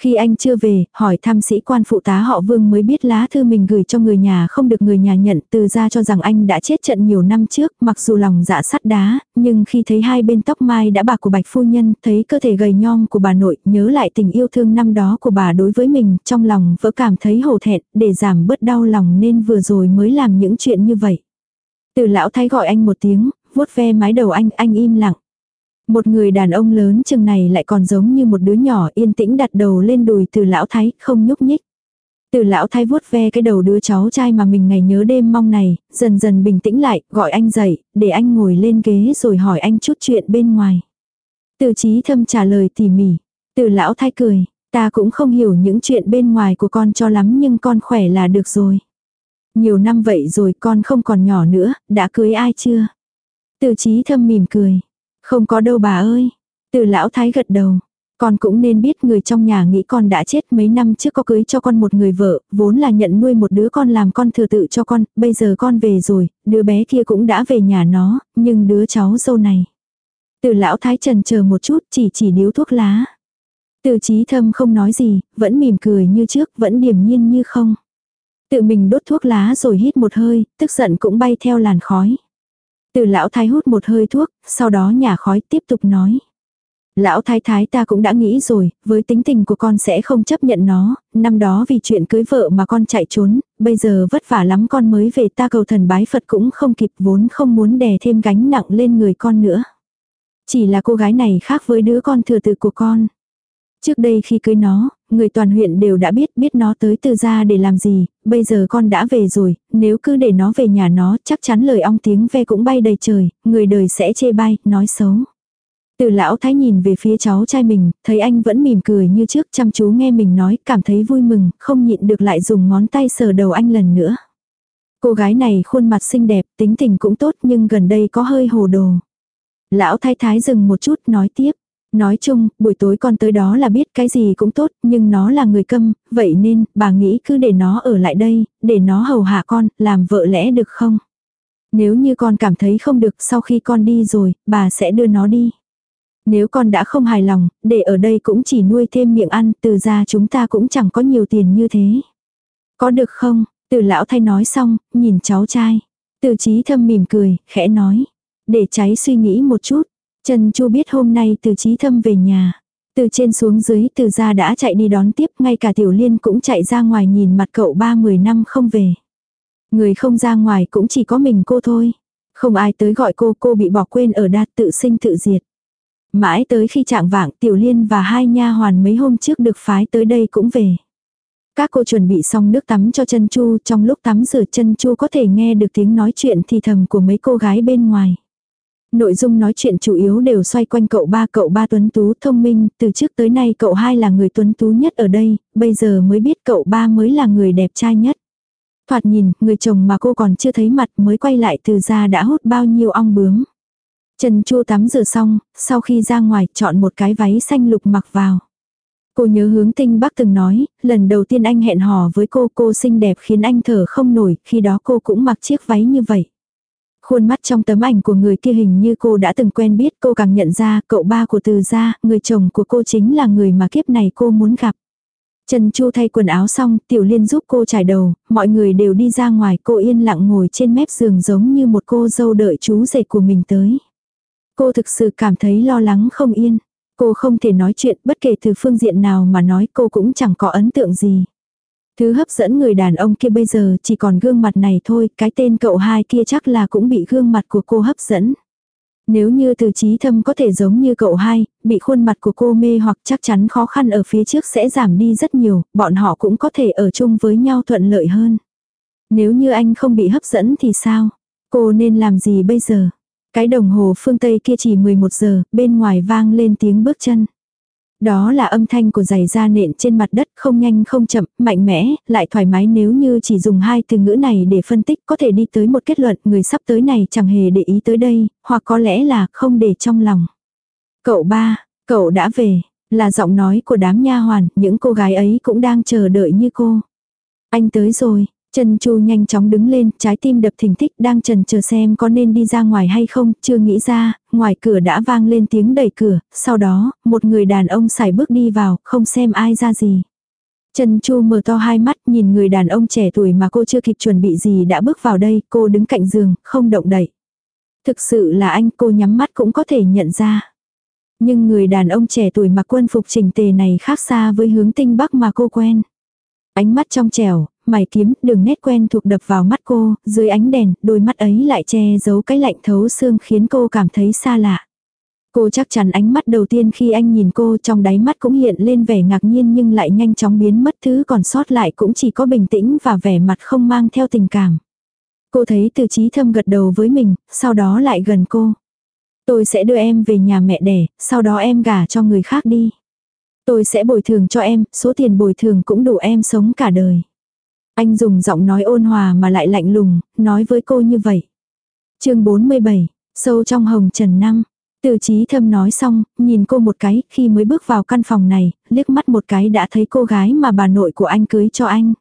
Khi anh chưa về, hỏi thăm sĩ quan phụ tá họ Vương mới biết lá thư mình gửi cho người nhà không được người nhà nhận từ ra cho rằng anh đã chết trận nhiều năm trước, mặc dù lòng dạ sắt đá, nhưng khi thấy hai bên tóc mai đã bạc của bạch phu nhân, thấy cơ thể gầy nhom của bà nội, nhớ lại tình yêu thương năm đó của bà đối với mình, trong lòng vỡ cảm thấy hổ thẹn, để giảm bớt đau lòng nên vừa rồi mới làm những chuyện như vậy. Từ lão thái gọi anh một tiếng, vuốt ve mái đầu anh, anh im lặng. Một người đàn ông lớn chừng này lại còn giống như một đứa nhỏ yên tĩnh đặt đầu lên đùi từ lão thái, không nhúc nhích. Từ lão thái vuốt ve cái đầu đứa cháu trai mà mình ngày nhớ đêm mong này, dần dần bình tĩnh lại, gọi anh dậy, để anh ngồi lên ghế rồi hỏi anh chút chuyện bên ngoài. Từ trí thâm trả lời tỉ mỉ. Từ lão thái cười, ta cũng không hiểu những chuyện bên ngoài của con cho lắm nhưng con khỏe là được rồi. Nhiều năm vậy rồi con không còn nhỏ nữa, đã cưới ai chưa? Từ trí thâm mỉm cười, không có đâu bà ơi. Từ lão thái gật đầu. Con cũng nên biết người trong nhà nghĩ con đã chết mấy năm trước có cưới cho con một người vợ, vốn là nhận nuôi một đứa con làm con thừa tự cho con, bây giờ con về rồi, đứa bé kia cũng đã về nhà nó, nhưng đứa cháu dâu này. Từ lão thái trần chờ một chút chỉ chỉ điếu thuốc lá. Từ trí thâm không nói gì, vẫn mỉm cười như trước, vẫn điềm nhiên như không. Tự mình đốt thuốc lá rồi hít một hơi, tức giận cũng bay theo làn khói. Từ lão thái hút một hơi thuốc, sau đó nhả khói tiếp tục nói. Lão thái thái ta cũng đã nghĩ rồi, với tính tình của con sẽ không chấp nhận nó, năm đó vì chuyện cưới vợ mà con chạy trốn, bây giờ vất vả lắm con mới về ta cầu thần bái Phật cũng không kịp vốn không muốn đè thêm gánh nặng lên người con nữa. Chỉ là cô gái này khác với đứa con thừa tự của con. Trước đây khi cưới nó, người toàn huyện đều đã biết biết nó tới từ gia để làm gì, bây giờ con đã về rồi, nếu cứ để nó về nhà nó chắc chắn lời ong tiếng ve cũng bay đầy trời, người đời sẽ chê bai, nói xấu. Từ lão thái nhìn về phía cháu trai mình, thấy anh vẫn mỉm cười như trước chăm chú nghe mình nói, cảm thấy vui mừng, không nhịn được lại dùng ngón tay sờ đầu anh lần nữa. Cô gái này khuôn mặt xinh đẹp, tính tình cũng tốt nhưng gần đây có hơi hồ đồ. Lão thái thái dừng một chút nói tiếp. Nói chung, buổi tối con tới đó là biết cái gì cũng tốt, nhưng nó là người câm, vậy nên, bà nghĩ cứ để nó ở lại đây, để nó hầu hạ con, làm vợ lẽ được không? Nếu như con cảm thấy không được sau khi con đi rồi, bà sẽ đưa nó đi. Nếu con đã không hài lòng, để ở đây cũng chỉ nuôi thêm miệng ăn, từ ra chúng ta cũng chẳng có nhiều tiền như thế. Có được không? Từ lão thay nói xong, nhìn cháu trai. Từ trí thâm mỉm cười, khẽ nói. Để cháy suy nghĩ một chút. Trần Chu biết hôm nay từ trí thâm về nhà. Từ trên xuống dưới từ ra đã chạy đi đón tiếp, ngay cả tiểu liên cũng chạy ra ngoài nhìn mặt cậu ba mười năm không về. Người không ra ngoài cũng chỉ có mình cô thôi. Không ai tới gọi cô, cô bị bỏ quên ở đa tự sinh tự diệt. Mãi tới khi trạng vạng Tiểu Liên và hai nha hoàn mấy hôm trước được phái tới đây cũng về. Các cô chuẩn bị xong nước tắm cho chân chu, trong lúc tắm rửa chân chu có thể nghe được tiếng nói chuyện thì thầm của mấy cô gái bên ngoài. Nội dung nói chuyện chủ yếu đều xoay quanh cậu ba cậu ba tuấn tú thông minh, từ trước tới nay cậu hai là người tuấn tú nhất ở đây, bây giờ mới biết cậu ba mới là người đẹp trai nhất. Thoạt nhìn, người chồng mà cô còn chưa thấy mặt mới quay lại từ ra đã hút bao nhiêu ong bướm. Trần Chu tắm rửa xong, sau khi ra ngoài chọn một cái váy xanh lục mặc vào. Cô nhớ hướng tinh bác từng nói, lần đầu tiên anh hẹn hò với cô cô xinh đẹp khiến anh thở không nổi, khi đó cô cũng mặc chiếc váy như vậy. Khuôn mắt trong tấm ảnh của người kia hình như cô đã từng quen biết cô càng nhận ra cậu ba của từ gia, người chồng của cô chính là người mà kiếp này cô muốn gặp. Trần Chu thay quần áo xong, Tiểu Liên giúp cô trải đầu, mọi người đều đi ra ngoài, cô yên lặng ngồi trên mép giường giống như một cô dâu đợi chú rể của mình tới. Cô thực sự cảm thấy lo lắng không yên. Cô không thể nói chuyện bất kể từ phương diện nào mà nói cô cũng chẳng có ấn tượng gì. Thứ hấp dẫn người đàn ông kia bây giờ chỉ còn gương mặt này thôi, cái tên cậu hai kia chắc là cũng bị gương mặt của cô hấp dẫn. Nếu như từ trí thâm có thể giống như cậu hai, bị khuôn mặt của cô mê hoặc chắc chắn khó khăn ở phía trước sẽ giảm đi rất nhiều, bọn họ cũng có thể ở chung với nhau thuận lợi hơn. Nếu như anh không bị hấp dẫn thì sao? Cô nên làm gì bây giờ? Cái đồng hồ phương Tây kia chỉ 11 giờ, bên ngoài vang lên tiếng bước chân. Đó là âm thanh của giày da nện trên mặt đất không nhanh không chậm, mạnh mẽ, lại thoải mái nếu như chỉ dùng hai từ ngữ này để phân tích có thể đi tới một kết luận người sắp tới này chẳng hề để ý tới đây, hoặc có lẽ là không để trong lòng. Cậu ba, cậu đã về, là giọng nói của đám nha hoàn, những cô gái ấy cũng đang chờ đợi như cô. Anh tới rồi, Trần Chu nhanh chóng đứng lên, trái tim đập thình thịch, đang trần chờ xem có nên đi ra ngoài hay không, chưa nghĩ ra, ngoài cửa đã vang lên tiếng đẩy cửa, sau đó, một người đàn ông xài bước đi vào, không xem ai ra gì. Trần Chu mở to hai mắt nhìn người đàn ông trẻ tuổi mà cô chưa kịp chuẩn bị gì đã bước vào đây, cô đứng cạnh giường, không động đậy. Thực sự là anh cô nhắm mắt cũng có thể nhận ra. Nhưng người đàn ông trẻ tuổi mặc quân phục chỉnh tề này khác xa với hướng tinh bắc mà cô quen. Ánh mắt trong trẻo, mày kiếm, đường nét quen thuộc đập vào mắt cô, dưới ánh đèn, đôi mắt ấy lại che giấu cái lạnh thấu xương khiến cô cảm thấy xa lạ. Cô chắc chắn ánh mắt đầu tiên khi anh nhìn cô trong đáy mắt cũng hiện lên vẻ ngạc nhiên nhưng lại nhanh chóng biến mất thứ còn sót lại cũng chỉ có bình tĩnh và vẻ mặt không mang theo tình cảm. Cô thấy từ trí thâm gật đầu với mình, sau đó lại gần cô. Tôi sẽ đưa em về nhà mẹ đẻ, sau đó em gả cho người khác đi. Tôi sẽ bồi thường cho em, số tiền bồi thường cũng đủ em sống cả đời. Anh dùng giọng nói ôn hòa mà lại lạnh lùng, nói với cô như vậy. chương 47, sâu trong hồng trần năng Từ trí thâm nói xong, nhìn cô một cái, khi mới bước vào căn phòng này, liếc mắt một cái đã thấy cô gái mà bà nội của anh cưới cho anh.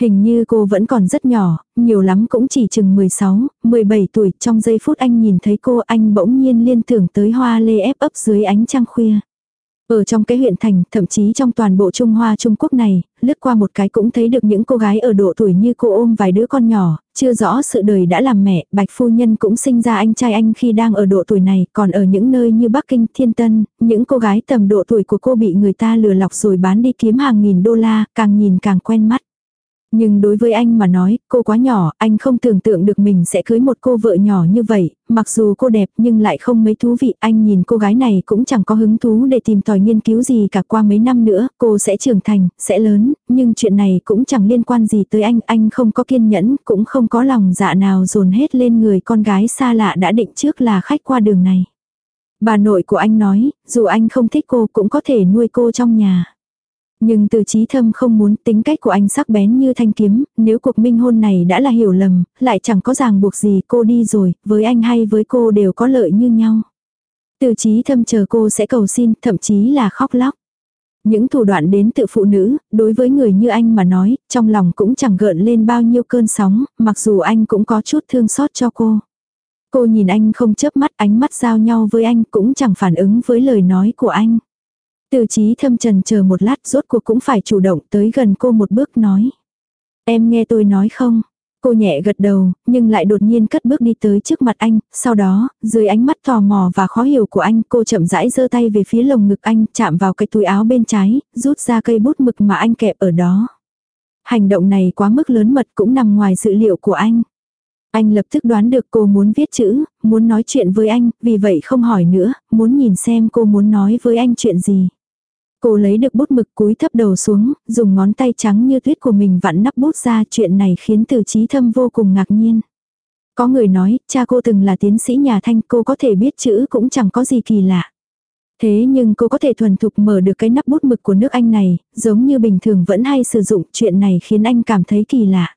Hình như cô vẫn còn rất nhỏ, nhiều lắm cũng chỉ chừng 16, 17 tuổi. Trong giây phút anh nhìn thấy cô anh bỗng nhiên liên tưởng tới hoa lê ép ấp dưới ánh trăng khuya. Ở trong cái huyện thành, thậm chí trong toàn bộ Trung Hoa Trung Quốc này, lướt qua một cái cũng thấy được những cô gái ở độ tuổi như cô ôm vài đứa con nhỏ, chưa rõ sự đời đã làm mẹ, Bạch Phu Nhân cũng sinh ra anh trai anh khi đang ở độ tuổi này, còn ở những nơi như Bắc Kinh, Thiên Tân, những cô gái tầm độ tuổi của cô bị người ta lừa lọc rồi bán đi kiếm hàng nghìn đô la, càng nhìn càng quen mắt. Nhưng đối với anh mà nói, cô quá nhỏ, anh không tưởng tượng được mình sẽ cưới một cô vợ nhỏ như vậy, mặc dù cô đẹp nhưng lại không mấy thú vị, anh nhìn cô gái này cũng chẳng có hứng thú để tìm tòi nghiên cứu gì cả qua mấy năm nữa, cô sẽ trưởng thành, sẽ lớn, nhưng chuyện này cũng chẳng liên quan gì tới anh, anh không có kiên nhẫn, cũng không có lòng dạ nào dồn hết lên người con gái xa lạ đã định trước là khách qua đường này. Bà nội của anh nói, dù anh không thích cô cũng có thể nuôi cô trong nhà. Nhưng từ trí thâm không muốn tính cách của anh sắc bén như thanh kiếm, nếu cuộc minh hôn này đã là hiểu lầm, lại chẳng có ràng buộc gì cô đi rồi, với anh hay với cô đều có lợi như nhau. Từ trí thâm chờ cô sẽ cầu xin, thậm chí là khóc lóc. Những thủ đoạn đến tự phụ nữ, đối với người như anh mà nói, trong lòng cũng chẳng gợn lên bao nhiêu cơn sóng, mặc dù anh cũng có chút thương xót cho cô. Cô nhìn anh không chớp mắt ánh mắt giao nhau với anh cũng chẳng phản ứng với lời nói của anh. Từ trí thâm trần chờ một lát rốt cuộc cũng phải chủ động tới gần cô một bước nói. Em nghe tôi nói không? Cô nhẹ gật đầu, nhưng lại đột nhiên cất bước đi tới trước mặt anh, sau đó, dưới ánh mắt tò mò và khó hiểu của anh, cô chậm rãi giơ tay về phía lồng ngực anh, chạm vào cái túi áo bên trái, rút ra cây bút mực mà anh kẹp ở đó. Hành động này quá mức lớn mật cũng nằm ngoài dự liệu của anh. Anh lập tức đoán được cô muốn viết chữ, muốn nói chuyện với anh, vì vậy không hỏi nữa, muốn nhìn xem cô muốn nói với anh chuyện gì. Cô lấy được bút mực cúi thấp đầu xuống, dùng ngón tay trắng như tuyết của mình vặn nắp bút ra chuyện này khiến từ trí thâm vô cùng ngạc nhiên. Có người nói, cha cô từng là tiến sĩ nhà thanh cô có thể biết chữ cũng chẳng có gì kỳ lạ. Thế nhưng cô có thể thuần thục mở được cái nắp bút mực của nước Anh này, giống như bình thường vẫn hay sử dụng chuyện này khiến anh cảm thấy kỳ lạ.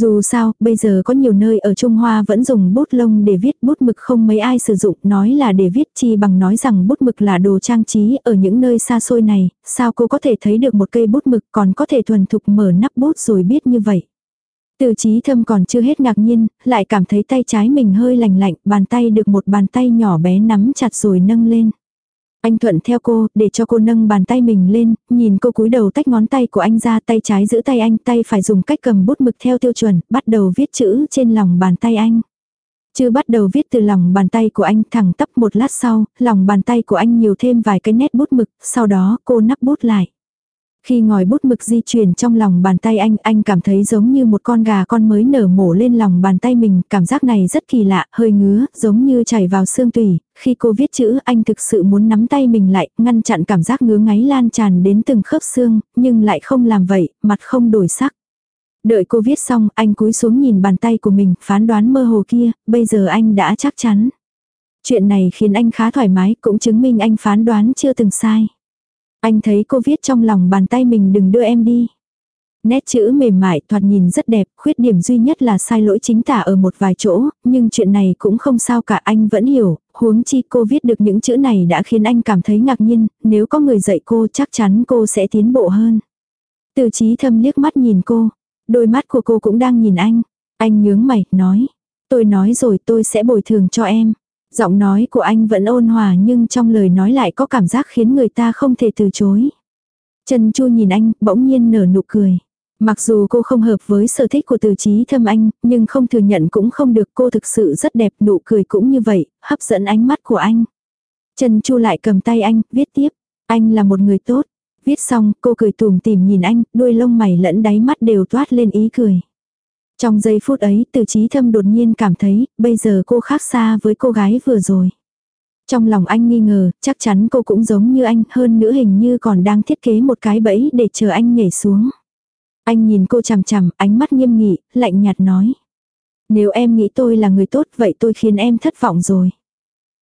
Dù sao, bây giờ có nhiều nơi ở Trung Hoa vẫn dùng bút lông để viết bút mực không mấy ai sử dụng, nói là để viết chi bằng nói rằng bút mực là đồ trang trí ở những nơi xa xôi này, sao cô có thể thấy được một cây bút mực còn có thể thuần thục mở nắp bút rồi biết như vậy. Từ trí thâm còn chưa hết ngạc nhiên, lại cảm thấy tay trái mình hơi lành lạnh, bàn tay được một bàn tay nhỏ bé nắm chặt rồi nâng lên. Anh thuận theo cô, để cho cô nâng bàn tay mình lên, nhìn cô cúi đầu tách ngón tay của anh ra tay trái giữ tay anh, tay phải dùng cách cầm bút mực theo tiêu chuẩn, bắt đầu viết chữ trên lòng bàn tay anh. Chưa bắt đầu viết từ lòng bàn tay của anh thẳng tắp một lát sau, lòng bàn tay của anh nhiều thêm vài cái nét bút mực, sau đó cô nắp bút lại. Khi ngòi bút mực di chuyển trong lòng bàn tay anh, anh cảm thấy giống như một con gà con mới nở mổ lên lòng bàn tay mình, cảm giác này rất kỳ lạ, hơi ngứa, giống như chảy vào xương tủy. Khi cô viết chữ, anh thực sự muốn nắm tay mình lại, ngăn chặn cảm giác ngứa ngáy lan tràn đến từng khớp xương, nhưng lại không làm vậy, mặt không đổi sắc. Đợi cô viết xong, anh cúi xuống nhìn bàn tay của mình, phán đoán mơ hồ kia, bây giờ anh đã chắc chắn. Chuyện này khiến anh khá thoải mái, cũng chứng minh anh phán đoán chưa từng sai. Anh thấy cô viết trong lòng bàn tay mình đừng đưa em đi. Nét chữ mềm mại thoạt nhìn rất đẹp, khuyết điểm duy nhất là sai lỗi chính tả ở một vài chỗ, nhưng chuyện này cũng không sao cả anh vẫn hiểu, huống chi cô viết được những chữ này đã khiến anh cảm thấy ngạc nhiên, nếu có người dạy cô chắc chắn cô sẽ tiến bộ hơn. Từ trí thâm liếc mắt nhìn cô, đôi mắt của cô cũng đang nhìn anh, anh nhướng mày, nói, tôi nói rồi tôi sẽ bồi thường cho em. Giọng nói của anh vẫn ôn hòa nhưng trong lời nói lại có cảm giác khiến người ta không thể từ chối. Trần Chu nhìn anh, bỗng nhiên nở nụ cười. Mặc dù cô không hợp với sở thích của từ trí thâm anh, nhưng không thừa nhận cũng không được cô thực sự rất đẹp, nụ cười cũng như vậy, hấp dẫn ánh mắt của anh. Trần Chu lại cầm tay anh, viết tiếp. Anh là một người tốt. Viết xong, cô cười tùm tìm nhìn anh, đuôi lông mày lẫn đáy mắt đều toát lên ý cười. Trong giây phút ấy từ trí thâm đột nhiên cảm thấy, bây giờ cô khác xa với cô gái vừa rồi. Trong lòng anh nghi ngờ, chắc chắn cô cũng giống như anh, hơn nữa hình như còn đang thiết kế một cái bẫy để chờ anh nhảy xuống. Anh nhìn cô chằm chằm, ánh mắt nghiêm nghị, lạnh nhạt nói. Nếu em nghĩ tôi là người tốt vậy tôi khiến em thất vọng rồi.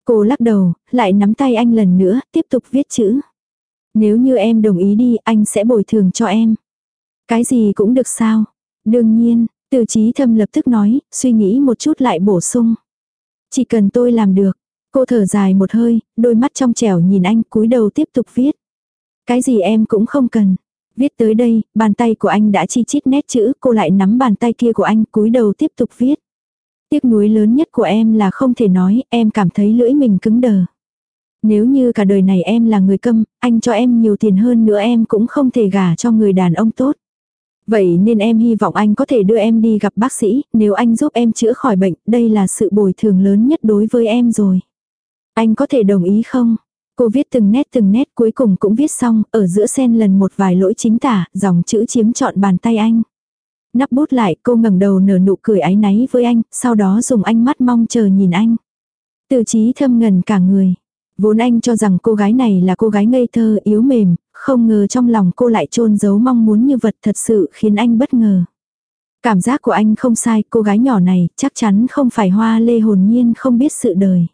Cô lắc đầu, lại nắm tay anh lần nữa, tiếp tục viết chữ. Nếu như em đồng ý đi, anh sẽ bồi thường cho em. Cái gì cũng được sao? Đương nhiên, từ trí thâm lập tức nói, suy nghĩ một chút lại bổ sung. Chỉ cần tôi làm được. Cô thở dài một hơi, đôi mắt trong trẻo nhìn anh cúi đầu tiếp tục viết. Cái gì em cũng không cần. Viết tới đây, bàn tay của anh đã chi chít nét chữ, cô lại nắm bàn tay kia của anh cúi đầu tiếp tục viết. Tiếc nuối lớn nhất của em là không thể nói, em cảm thấy lưỡi mình cứng đờ. Nếu như cả đời này em là người câm, anh cho em nhiều tiền hơn nữa em cũng không thể gả cho người đàn ông tốt. Vậy nên em hy vọng anh có thể đưa em đi gặp bác sĩ, nếu anh giúp em chữa khỏi bệnh, đây là sự bồi thường lớn nhất đối với em rồi. Anh có thể đồng ý không? Cô viết từng nét từng nét cuối cùng cũng viết xong, ở giữa sen lần một vài lỗi chính tả, dòng chữ chiếm trọn bàn tay anh. Nắp bút lại, cô ngẩng đầu nở nụ cười áy náy với anh, sau đó dùng ánh mắt mong chờ nhìn anh. Từ trí thâm ngần cả người. Vốn anh cho rằng cô gái này là cô gái ngây thơ, yếu mềm, không ngờ trong lòng cô lại trôn giấu mong muốn như vật thật sự khiến anh bất ngờ. Cảm giác của anh không sai, cô gái nhỏ này chắc chắn không phải hoa lê hồn nhiên không biết sự đời.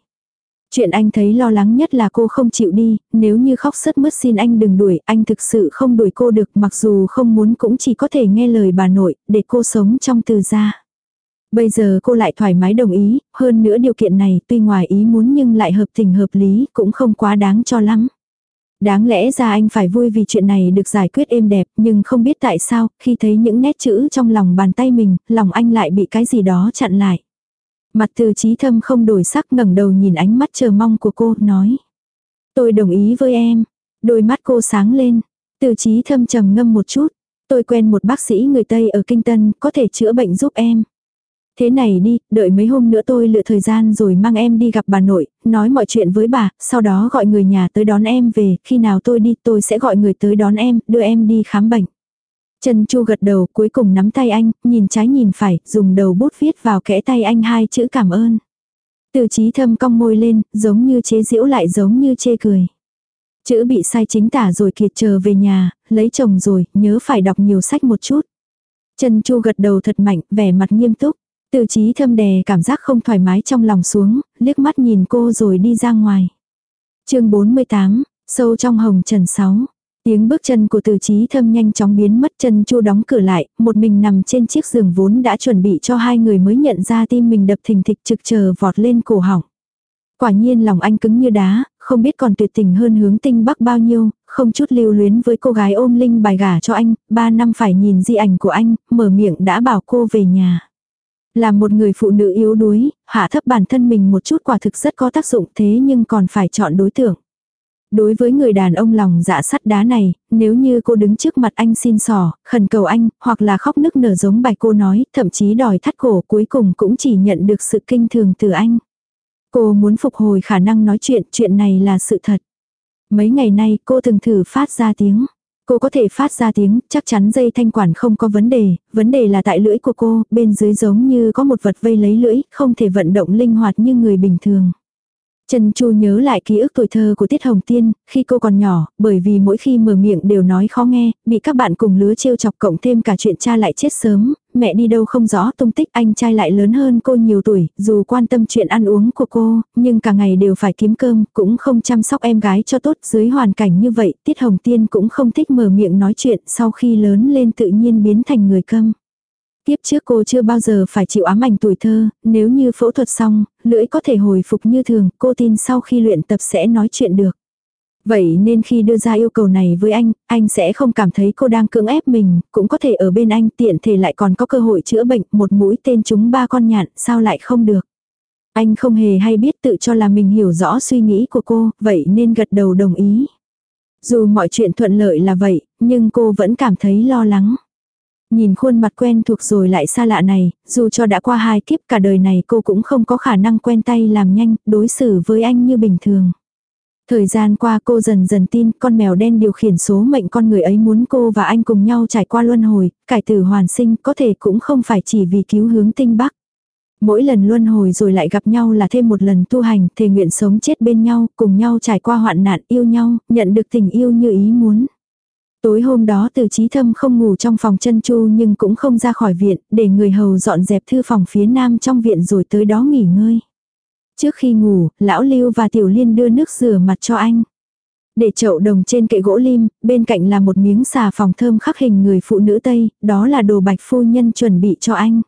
Chuyện anh thấy lo lắng nhất là cô không chịu đi, nếu như khóc sứt mướt xin anh đừng đuổi, anh thực sự không đuổi cô được mặc dù không muốn cũng chỉ có thể nghe lời bà nội, để cô sống trong từ gia. Bây giờ cô lại thoải mái đồng ý, hơn nữa điều kiện này tuy ngoài ý muốn nhưng lại hợp tình hợp lý cũng không quá đáng cho lắm. Đáng lẽ ra anh phải vui vì chuyện này được giải quyết êm đẹp nhưng không biết tại sao khi thấy những nét chữ trong lòng bàn tay mình, lòng anh lại bị cái gì đó chặn lại. Mặt từ trí thâm không đổi sắc ngẩng đầu nhìn ánh mắt chờ mong của cô, nói. Tôi đồng ý với em. Đôi mắt cô sáng lên. Từ trí thâm trầm ngâm một chút. Tôi quen một bác sĩ người Tây ở Kinh Tân, có thể chữa bệnh giúp em. Thế này đi, đợi mấy hôm nữa tôi lựa thời gian rồi mang em đi gặp bà nội, nói mọi chuyện với bà, sau đó gọi người nhà tới đón em về, khi nào tôi đi tôi sẽ gọi người tới đón em, đưa em đi khám bệnh. Trần Chu gật đầu cuối cùng nắm tay anh, nhìn trái nhìn phải, dùng đầu bút viết vào kẽ tay anh hai chữ cảm ơn. Từ trí thâm cong môi lên, giống như chế giễu lại giống như chê cười. Chữ bị sai chính tả rồi kiệt chờ về nhà, lấy chồng rồi, nhớ phải đọc nhiều sách một chút. Trần Chu gật đầu thật mạnh, vẻ mặt nghiêm túc. Từ trí thâm đè cảm giác không thoải mái trong lòng xuống, liếc mắt nhìn cô rồi đi ra ngoài. chương 48, sâu trong hồng trần 6. Tiếng bước chân của từ trí thâm nhanh chóng biến mất chân chu đóng cửa lại, một mình nằm trên chiếc giường vốn đã chuẩn bị cho hai người mới nhận ra tim mình đập thình thịch trực chờ vọt lên cổ họng. Quả nhiên lòng anh cứng như đá, không biết còn tuyệt tình hơn hướng tinh bắc bao nhiêu, không chút lưu luyến với cô gái ôm linh bài gả cho anh, ba năm phải nhìn di ảnh của anh, mở miệng đã bảo cô về nhà. Là một người phụ nữ yếu đuối, hạ thấp bản thân mình một chút quả thực rất có tác dụng thế nhưng còn phải chọn đối tượng. Đối với người đàn ông lòng dạ sắt đá này, nếu như cô đứng trước mặt anh xin sỏ, khẩn cầu anh, hoặc là khóc nức nở giống bài cô nói, thậm chí đòi thắt cổ cuối cùng cũng chỉ nhận được sự kinh thường từ anh. Cô muốn phục hồi khả năng nói chuyện, chuyện này là sự thật. Mấy ngày nay cô từng thử phát ra tiếng. Cô có thể phát ra tiếng, chắc chắn dây thanh quản không có vấn đề, vấn đề là tại lưỡi của cô, bên dưới giống như có một vật vây lấy lưỡi, không thể vận động linh hoạt như người bình thường. Trần Chu nhớ lại ký ức tuổi thơ của Tiết Hồng Tiên, khi cô còn nhỏ, bởi vì mỗi khi mở miệng đều nói khó nghe, bị các bạn cùng lứa trêu chọc cộng thêm cả chuyện cha lại chết sớm, mẹ đi đâu không rõ tung tích anh trai lại lớn hơn cô nhiều tuổi, dù quan tâm chuyện ăn uống của cô, nhưng cả ngày đều phải kiếm cơm, cũng không chăm sóc em gái cho tốt dưới hoàn cảnh như vậy, Tiết Hồng Tiên cũng không thích mở miệng nói chuyện sau khi lớn lên tự nhiên biến thành người câm. Tiếp trước cô chưa bao giờ phải chịu ám ảnh tuổi thơ, nếu như phẫu thuật xong, lưỡi có thể hồi phục như thường, cô tin sau khi luyện tập sẽ nói chuyện được. Vậy nên khi đưa ra yêu cầu này với anh, anh sẽ không cảm thấy cô đang cưỡng ép mình, cũng có thể ở bên anh tiện thể lại còn có cơ hội chữa bệnh, một mũi tên chúng ba con nhạn, sao lại không được. Anh không hề hay biết tự cho là mình hiểu rõ suy nghĩ của cô, vậy nên gật đầu đồng ý. Dù mọi chuyện thuận lợi là vậy, nhưng cô vẫn cảm thấy lo lắng. Nhìn khuôn mặt quen thuộc rồi lại xa lạ này, dù cho đã qua hai kiếp cả đời này cô cũng không có khả năng quen tay làm nhanh, đối xử với anh như bình thường. Thời gian qua cô dần dần tin con mèo đen điều khiển số mệnh con người ấy muốn cô và anh cùng nhau trải qua luân hồi, cải tử hoàn sinh có thể cũng không phải chỉ vì cứu hướng tinh bắc. Mỗi lần luân hồi rồi lại gặp nhau là thêm một lần tu hành, thề nguyện sống chết bên nhau, cùng nhau trải qua hoạn nạn yêu nhau, nhận được tình yêu như ý muốn. Tối hôm đó từ trí thâm không ngủ trong phòng chân chu nhưng cũng không ra khỏi viện, để người hầu dọn dẹp thư phòng phía nam trong viện rồi tới đó nghỉ ngơi. Trước khi ngủ, lão Lưu và Tiểu Liên đưa nước rửa mặt cho anh. Để chậu đồng trên kệ gỗ lim, bên cạnh là một miếng xà phòng thơm khắc hình người phụ nữ Tây, đó là đồ bạch phu nhân chuẩn bị cho anh.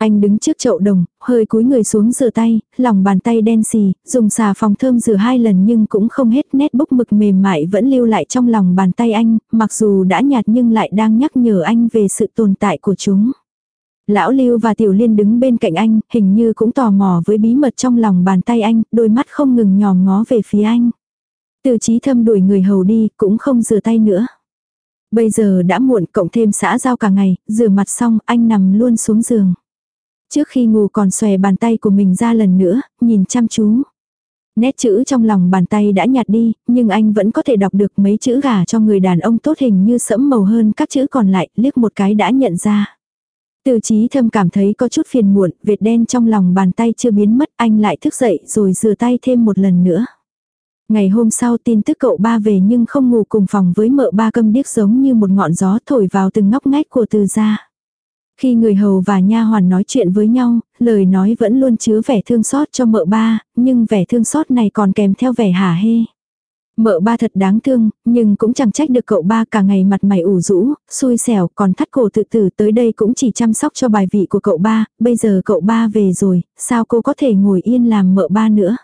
Anh đứng trước chậu đồng, hơi cúi người xuống rửa tay, lòng bàn tay đen xì, dùng xà phòng thơm rửa hai lần nhưng cũng không hết nét bốc mực mềm mại vẫn lưu lại trong lòng bàn tay anh, mặc dù đã nhạt nhưng lại đang nhắc nhở anh về sự tồn tại của chúng. Lão Lưu và Tiểu Liên đứng bên cạnh anh, hình như cũng tò mò với bí mật trong lòng bàn tay anh, đôi mắt không ngừng nhòm ngó về phía anh. Từ trí thâm đuổi người hầu đi, cũng không rửa tay nữa. Bây giờ đã muộn, cộng thêm xã giao cả ngày, rửa mặt xong, anh nằm luôn xuống giường. Trước khi ngủ còn xòe bàn tay của mình ra lần nữa, nhìn chăm chú. Nét chữ trong lòng bàn tay đã nhạt đi, nhưng anh vẫn có thể đọc được mấy chữ gà cho người đàn ông tốt hình như sẫm màu hơn các chữ còn lại, liếc một cái đã nhận ra. Từ trí thâm cảm thấy có chút phiền muộn, vệt đen trong lòng bàn tay chưa biến mất, anh lại thức dậy rồi rửa tay thêm một lần nữa. Ngày hôm sau tin tức cậu ba về nhưng không ngủ cùng phòng với mợ ba câm điếc giống như một ngọn gió thổi vào từng ngóc ngách của từ gia. Khi người hầu và nha hoàn nói chuyện với nhau, lời nói vẫn luôn chứa vẻ thương xót cho mợ ba, nhưng vẻ thương xót này còn kèm theo vẻ hả hê. Mợ ba thật đáng thương, nhưng cũng chẳng trách được cậu ba cả ngày mặt mày ủ rũ, xui xẻo, còn thắt cổ tự tử tới đây cũng chỉ chăm sóc cho bài vị của cậu ba, bây giờ cậu ba về rồi, sao cô có thể ngồi yên làm mợ ba nữa.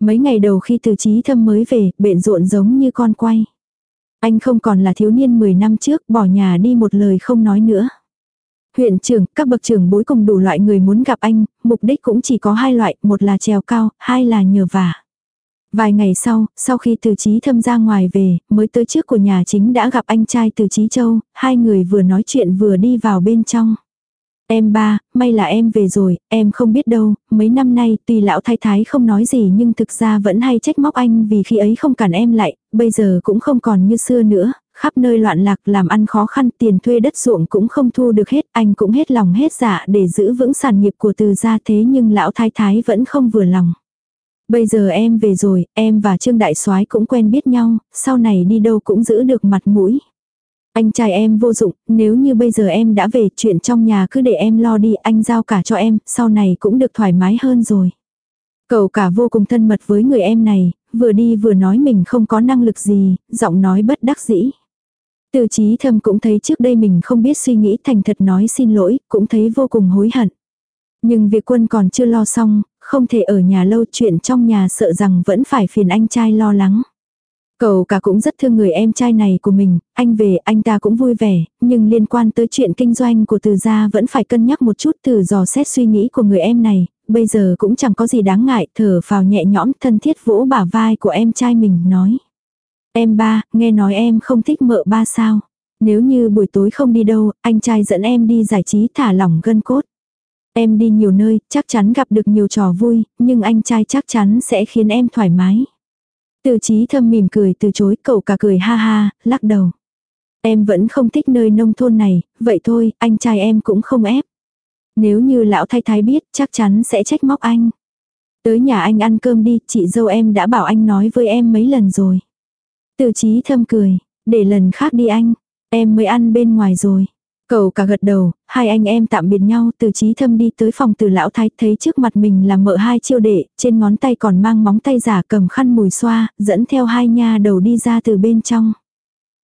Mấy ngày đầu khi từ trí thâm mới về, bện rộn giống như con quay. Anh không còn là thiếu niên 10 năm trước, bỏ nhà đi một lời không nói nữa. Huyện trưởng, các bậc trưởng bối cùng đủ loại người muốn gặp anh, mục đích cũng chỉ có hai loại, một là trèo cao, hai là nhờ vả. Vài ngày sau, sau khi từ trí thâm ra ngoài về, mới tới trước của nhà chính đã gặp anh trai từ trí châu, hai người vừa nói chuyện vừa đi vào bên trong. Em ba, may là em về rồi, em không biết đâu, mấy năm nay tuy lão thái thái không nói gì nhưng thực ra vẫn hay trách móc anh vì khi ấy không cản em lại, bây giờ cũng không còn như xưa nữa, khắp nơi loạn lạc làm ăn khó khăn tiền thuê đất ruộng cũng không thu được hết, anh cũng hết lòng hết dạ để giữ vững sản nghiệp của từ gia thế nhưng lão thái thái vẫn không vừa lòng. Bây giờ em về rồi, em và Trương Đại soái cũng quen biết nhau, sau này đi đâu cũng giữ được mặt mũi. Anh trai em vô dụng, nếu như bây giờ em đã về chuyện trong nhà cứ để em lo đi, anh giao cả cho em, sau này cũng được thoải mái hơn rồi. Cậu cả vô cùng thân mật với người em này, vừa đi vừa nói mình không có năng lực gì, giọng nói bất đắc dĩ. Từ trí thâm cũng thấy trước đây mình không biết suy nghĩ thành thật nói xin lỗi, cũng thấy vô cùng hối hận. Nhưng việc quân còn chưa lo xong, không thể ở nhà lâu chuyện trong nhà sợ rằng vẫn phải phiền anh trai lo lắng. Cậu cả cũng rất thương người em trai này của mình, anh về anh ta cũng vui vẻ, nhưng liên quan tới chuyện kinh doanh của từ gia vẫn phải cân nhắc một chút từ dò xét suy nghĩ của người em này, bây giờ cũng chẳng có gì đáng ngại, thở vào nhẹ nhõm thân thiết vỗ bả vai của em trai mình nói. Em ba, nghe nói em không thích mợ ba sao. Nếu như buổi tối không đi đâu, anh trai dẫn em đi giải trí thả lỏng gân cốt. Em đi nhiều nơi, chắc chắn gặp được nhiều trò vui, nhưng anh trai chắc chắn sẽ khiến em thoải mái. Từ trí thâm mỉm cười từ chối cậu cả cười ha ha, lắc đầu. Em vẫn không thích nơi nông thôn này, vậy thôi, anh trai em cũng không ép. Nếu như lão thái thái biết, chắc chắn sẽ trách móc anh. Tới nhà anh ăn cơm đi, chị dâu em đã bảo anh nói với em mấy lần rồi. Từ trí thâm cười, để lần khác đi anh, em mới ăn bên ngoài rồi. Cậu cả gật đầu, hai anh em tạm biệt nhau từ trí thâm đi tới phòng từ lão thái thấy trước mặt mình là mợ hai chiêu đệ, trên ngón tay còn mang móng tay giả cầm khăn mùi xoa, dẫn theo hai nha đầu đi ra từ bên trong.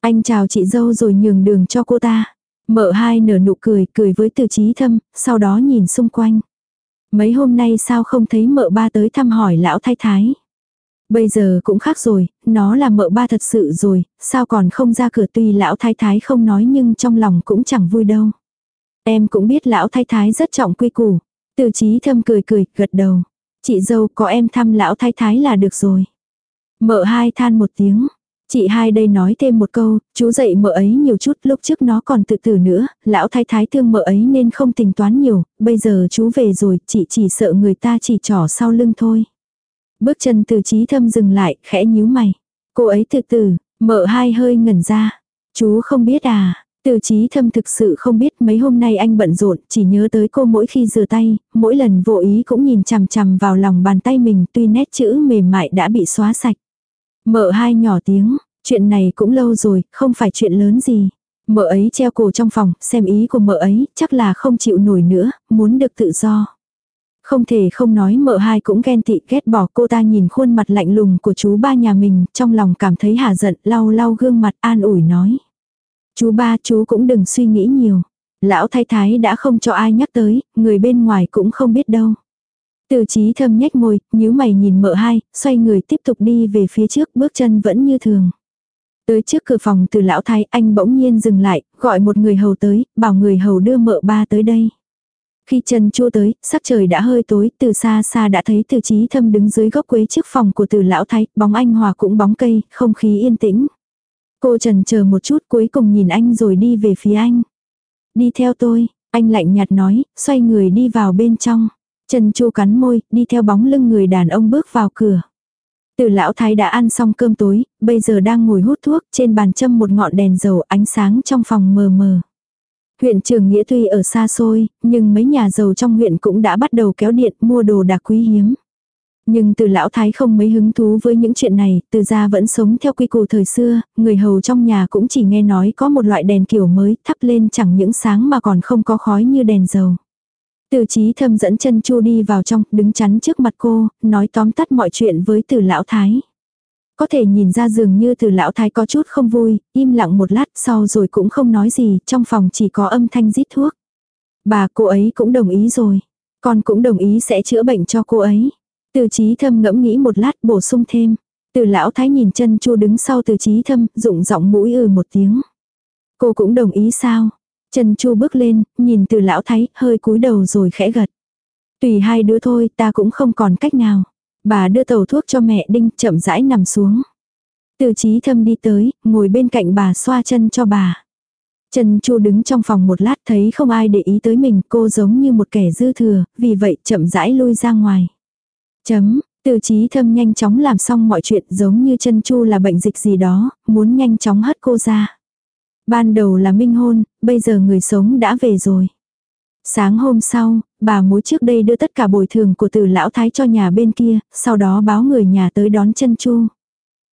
Anh chào chị dâu rồi nhường đường cho cô ta. Mợ hai nở nụ cười, cười với từ trí thâm, sau đó nhìn xung quanh. Mấy hôm nay sao không thấy mợ ba tới thăm hỏi lão thái thái. Bây giờ cũng khác rồi, nó là mợ ba thật sự rồi, sao còn không ra cửa tuy lão thái thái không nói nhưng trong lòng cũng chẳng vui đâu. Em cũng biết lão thái thái rất trọng quy củ. Từ trí thâm cười cười, gật đầu. Chị dâu có em thăm lão thái thái là được rồi. Mợ hai than một tiếng. Chị hai đây nói thêm một câu, chú dạy mợ ấy nhiều chút, lúc trước nó còn tự tử nữa, lão thái thái thương mợ ấy nên không tính toán nhiều, bây giờ chú về rồi, chị chỉ sợ người ta chỉ trỏ sau lưng thôi. Bước chân từ trí thâm dừng lại, khẽ nhíu mày. Cô ấy từ từ, mợ hai hơi ngẩn ra. Chú không biết à, từ trí thâm thực sự không biết mấy hôm nay anh bận rộn, chỉ nhớ tới cô mỗi khi rửa tay, mỗi lần vô ý cũng nhìn chằm chằm vào lòng bàn tay mình tuy nét chữ mềm mại đã bị xóa sạch. Mợ hai nhỏ tiếng, chuyện này cũng lâu rồi, không phải chuyện lớn gì. Mợ ấy treo cổ trong phòng, xem ý của mợ ấy, chắc là không chịu nổi nữa, muốn được tự do. Không thể không nói mợ hai cũng ghen tị ghét bỏ cô ta nhìn khuôn mặt lạnh lùng của chú ba nhà mình, trong lòng cảm thấy hà giận, lau lau gương mặt an ủi nói. Chú ba chú cũng đừng suy nghĩ nhiều. Lão thái thái đã không cho ai nhắc tới, người bên ngoài cũng không biết đâu. Từ trí thâm nhếch môi, nhíu mày nhìn mợ hai, xoay người tiếp tục đi về phía trước bước chân vẫn như thường. Tới trước cửa phòng từ lão thái anh bỗng nhiên dừng lại, gọi một người hầu tới, bảo người hầu đưa mợ ba tới đây. Khi chân chua tới, sắc trời đã hơi tối, từ xa xa đã thấy từ trí thâm đứng dưới gốc quế trước phòng của từ lão thái, bóng anh hòa cũng bóng cây, không khí yên tĩnh. Cô trần chờ một chút cuối cùng nhìn anh rồi đi về phía anh. Đi theo tôi, anh lạnh nhạt nói, xoay người đi vào bên trong. Trần Chu cắn môi, đi theo bóng lưng người đàn ông bước vào cửa. Từ lão thái đã ăn xong cơm tối, bây giờ đang ngồi hút thuốc, trên bàn châm một ngọn đèn dầu ánh sáng trong phòng mờ mờ. Huyện Trường Nghĩa tuy ở xa xôi, nhưng mấy nhà giàu trong huyện cũng đã bắt đầu kéo điện mua đồ đạc quý hiếm. Nhưng từ lão thái không mấy hứng thú với những chuyện này, từ gia vẫn sống theo quy củ thời xưa, người hầu trong nhà cũng chỉ nghe nói có một loại đèn kiểu mới thắp lên chẳng những sáng mà còn không có khói như đèn dầu. Từ trí thâm dẫn chân chu đi vào trong, đứng chắn trước mặt cô, nói tóm tắt mọi chuyện với từ lão thái. Có thể nhìn ra dường như từ lão thái có chút không vui, im lặng một lát sau rồi cũng không nói gì, trong phòng chỉ có âm thanh rít thuốc. Bà cô ấy cũng đồng ý rồi. Con cũng đồng ý sẽ chữa bệnh cho cô ấy. Từ trí thâm ngẫm nghĩ một lát bổ sung thêm. Từ lão thái nhìn chân chu đứng sau từ trí thâm, dụng giọng mũi ừ một tiếng. Cô cũng đồng ý sao? Chân chu bước lên, nhìn từ lão thái, hơi cúi đầu rồi khẽ gật. Tùy hai đứa thôi, ta cũng không còn cách nào. Bà đưa tàu thuốc cho mẹ đinh, chậm rãi nằm xuống. Từ trí thâm đi tới, ngồi bên cạnh bà xoa chân cho bà. Chân chu đứng trong phòng một lát thấy không ai để ý tới mình, cô giống như một kẻ dư thừa, vì vậy chậm rãi lui ra ngoài. Chấm, từ trí thâm nhanh chóng làm xong mọi chuyện giống như chân chu là bệnh dịch gì đó, muốn nhanh chóng hất cô ra. Ban đầu là minh hôn, bây giờ người sống đã về rồi. Sáng hôm sau, bà mối trước đây đưa tất cả bồi thường của từ lão thái cho nhà bên kia, sau đó báo người nhà tới đón chân chu.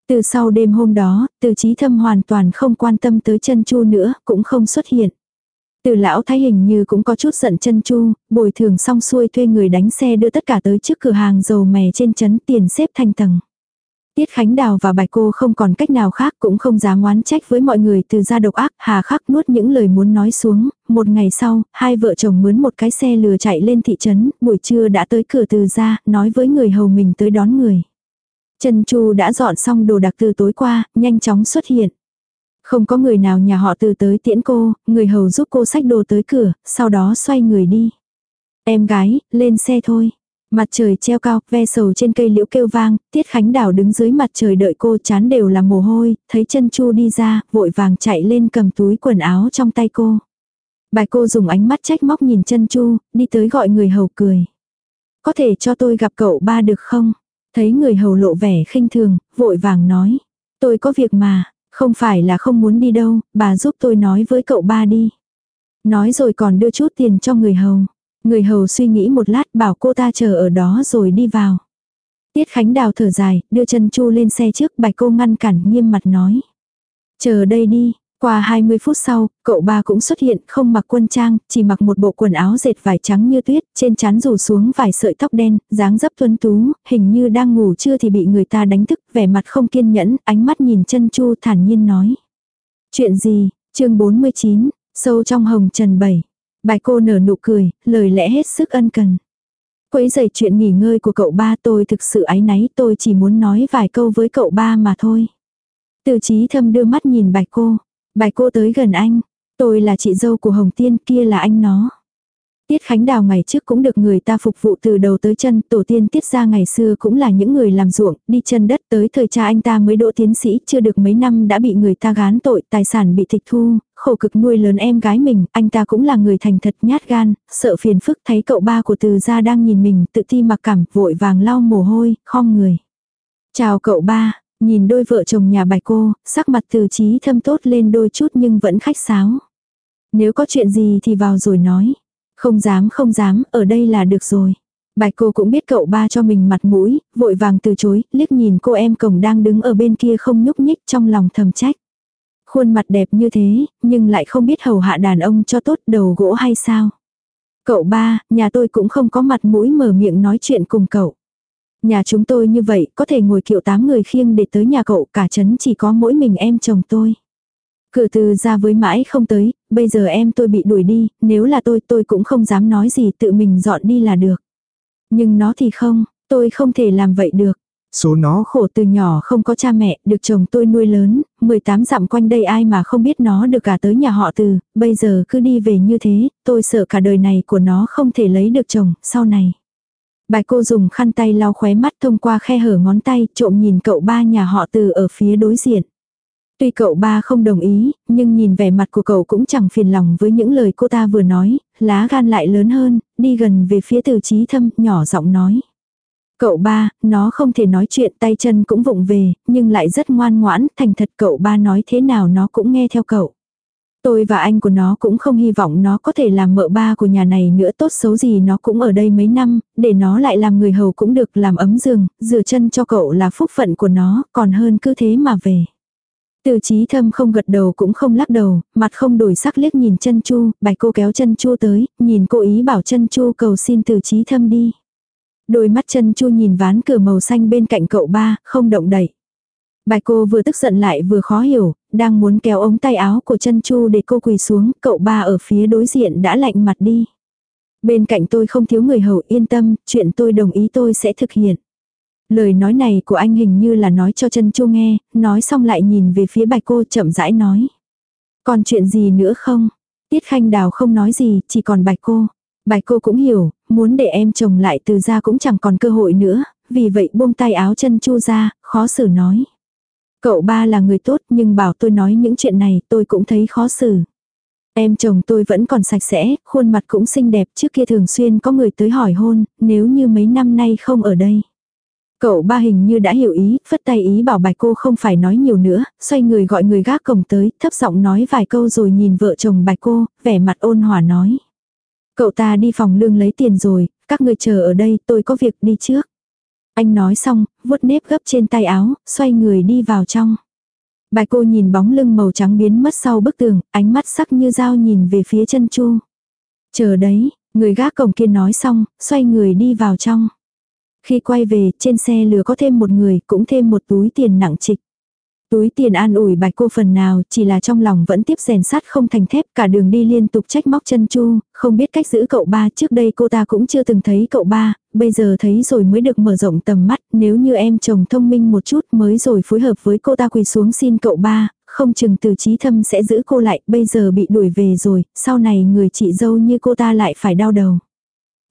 Từ sau đêm hôm đó, từ trí thâm hoàn toàn không quan tâm tới chân chu nữa, cũng không xuất hiện. Từ lão thái hình như cũng có chút giận chân chu, bồi thường xong xuôi thuê người đánh xe đưa tất cả tới trước cửa hàng dầu mè trên chấn tiền xếp thành tầng. Tiết Khánh Đào và Bạch cô không còn cách nào khác cũng không dám oán trách với mọi người từ gia độc ác, hà khắc nuốt những lời muốn nói xuống. Một ngày sau, hai vợ chồng mướn một cái xe lừa chạy lên thị trấn, buổi trưa đã tới cửa từ gia nói với người hầu mình tới đón người. Trần Chu đã dọn xong đồ đặc từ tối qua, nhanh chóng xuất hiện. Không có người nào nhà họ từ tới tiễn cô, người hầu giúp cô xách đồ tới cửa, sau đó xoay người đi. Em gái, lên xe thôi. Mặt trời treo cao, ve sầu trên cây liễu kêu vang, Tiết Khánh Đảo đứng dưới mặt trời đợi cô chán đều là mồ hôi, thấy chân chu đi ra, vội vàng chạy lên cầm túi quần áo trong tay cô. Bài cô dùng ánh mắt trách móc nhìn chân chu, đi tới gọi người hầu cười. Có thể cho tôi gặp cậu ba được không? Thấy người hầu lộ vẻ khinh thường, vội vàng nói. Tôi có việc mà, không phải là không muốn đi đâu, bà giúp tôi nói với cậu ba đi. Nói rồi còn đưa chút tiền cho người hầu. Người hầu suy nghĩ một lát bảo cô ta chờ ở đó rồi đi vào. Tiết Khánh Đào thở dài, đưa chân chu lên xe trước bạch cô ngăn cản nghiêm mặt nói. Chờ đây đi, qua 20 phút sau, cậu ba cũng xuất hiện, không mặc quân trang, chỉ mặc một bộ quần áo dệt vải trắng như tuyết, trên trán rủ xuống vài sợi tóc đen, dáng dấp tuấn tú, hình như đang ngủ chưa thì bị người ta đánh thức, vẻ mặt không kiên nhẫn, ánh mắt nhìn chân chu thản nhiên nói. Chuyện gì, chương 49, sâu trong hồng trần bảy. Bài cô nở nụ cười, lời lẽ hết sức ân cần. Quấy dậy chuyện nghỉ ngơi của cậu ba tôi thực sự ái náy tôi chỉ muốn nói vài câu với cậu ba mà thôi. Từ trí thâm đưa mắt nhìn bài cô. Bài cô tới gần anh. Tôi là chị dâu của Hồng Tiên kia là anh nó. Tiết Khánh Đào ngày trước cũng được người ta phục vụ từ đầu tới chân, tổ tiên Tiết ra ngày xưa cũng là những người làm ruộng, đi chân đất tới thời cha anh ta mới đỗ tiến sĩ, chưa được mấy năm đã bị người ta gán tội, tài sản bị tịch thu, khổ cực nuôi lớn em gái mình, anh ta cũng là người thành thật nhát gan, sợ phiền phức thấy cậu ba của từ gia đang nhìn mình, tự ti mặc cảm, vội vàng lau mồ hôi, khom người. Chào cậu ba, nhìn đôi vợ chồng nhà bài cô, sắc mặt từ trí thâm tốt lên đôi chút nhưng vẫn khách sáo. Nếu có chuyện gì thì vào rồi nói. Không dám không dám, ở đây là được rồi. Bạch cô cũng biết cậu ba cho mình mặt mũi, vội vàng từ chối, liếc nhìn cô em cổng đang đứng ở bên kia không nhúc nhích trong lòng thầm trách. Khuôn mặt đẹp như thế, nhưng lại không biết hầu hạ đàn ông cho tốt đầu gỗ hay sao. Cậu ba, nhà tôi cũng không có mặt mũi mở miệng nói chuyện cùng cậu. Nhà chúng tôi như vậy, có thể ngồi kiệu tám người khiêng để tới nhà cậu, cả chấn chỉ có mỗi mình em chồng tôi. Cửa từ ra với mãi không tới, bây giờ em tôi bị đuổi đi, nếu là tôi tôi cũng không dám nói gì tự mình dọn đi là được. Nhưng nó thì không, tôi không thể làm vậy được. Số nó khổ từ nhỏ không có cha mẹ, được chồng tôi nuôi lớn, 18 dặm quanh đây ai mà không biết nó được cả tới nhà họ từ, bây giờ cứ đi về như thế, tôi sợ cả đời này của nó không thể lấy được chồng, sau này. Bài cô dùng khăn tay lau khóe mắt thông qua khe hở ngón tay, trộm nhìn cậu ba nhà họ từ ở phía đối diện. Tuy cậu ba không đồng ý, nhưng nhìn vẻ mặt của cậu cũng chẳng phiền lòng với những lời cô ta vừa nói, lá gan lại lớn hơn, đi gần về phía từ trí thâm, nhỏ giọng nói. Cậu ba, nó không thể nói chuyện tay chân cũng vụng về, nhưng lại rất ngoan ngoãn, thành thật cậu ba nói thế nào nó cũng nghe theo cậu. Tôi và anh của nó cũng không hy vọng nó có thể làm mợ ba của nhà này nữa tốt xấu gì nó cũng ở đây mấy năm, để nó lại làm người hầu cũng được làm ấm giường, rửa chân cho cậu là phúc phận của nó, còn hơn cứ thế mà về. Từ trí thâm không gật đầu cũng không lắc đầu, mặt không đổi sắc liếc nhìn chân chu, bạch cô kéo chân chu tới, nhìn cô ý bảo chân chu cầu xin từ trí thâm đi. Đôi mắt chân chu nhìn ván cửa màu xanh bên cạnh cậu ba, không động đậy. Bài cô vừa tức giận lại vừa khó hiểu, đang muốn kéo ống tay áo của chân chu để cô quỳ xuống, cậu ba ở phía đối diện đã lạnh mặt đi. Bên cạnh tôi không thiếu người hầu yên tâm, chuyện tôi đồng ý tôi sẽ thực hiện. Lời nói này của anh hình như là nói cho chân chu nghe, nói xong lại nhìn về phía bạch cô chậm rãi nói. Còn chuyện gì nữa không? Tiết Khanh Đào không nói gì, chỉ còn bạch cô. Bạch cô cũng hiểu, muốn để em chồng lại từ ra cũng chẳng còn cơ hội nữa, vì vậy buông tay áo chân chu ra, khó xử nói. Cậu ba là người tốt nhưng bảo tôi nói những chuyện này tôi cũng thấy khó xử. Em chồng tôi vẫn còn sạch sẽ, khuôn mặt cũng xinh đẹp trước kia thường xuyên có người tới hỏi hôn, nếu như mấy năm nay không ở đây. Cậu ba hình như đã hiểu ý, phất tay ý bảo bài cô không phải nói nhiều nữa, xoay người gọi người gác cổng tới, thấp giọng nói vài câu rồi nhìn vợ chồng bài cô, vẻ mặt ôn hòa nói. Cậu ta đi phòng lương lấy tiền rồi, các người chờ ở đây, tôi có việc đi trước. Anh nói xong, vuốt nếp gấp trên tay áo, xoay người đi vào trong. Bài cô nhìn bóng lưng màu trắng biến mất sau bức tường, ánh mắt sắc như dao nhìn về phía chân chu. Chờ đấy, người gác cổng kia nói xong, xoay người đi vào trong. Khi quay về, trên xe lừa có thêm một người, cũng thêm một túi tiền nặng trịch. Túi tiền an ủi bạch cô phần nào, chỉ là trong lòng vẫn tiếp rèn sắt không thành thép, cả đường đi liên tục trách móc chân chu, không biết cách giữ cậu ba, trước đây cô ta cũng chưa từng thấy cậu ba, bây giờ thấy rồi mới được mở rộng tầm mắt, nếu như em chồng thông minh một chút mới rồi phối hợp với cô ta quỳ xuống xin cậu ba, không chừng từ trí thâm sẽ giữ cô lại, bây giờ bị đuổi về rồi, sau này người chị dâu như cô ta lại phải đau đầu.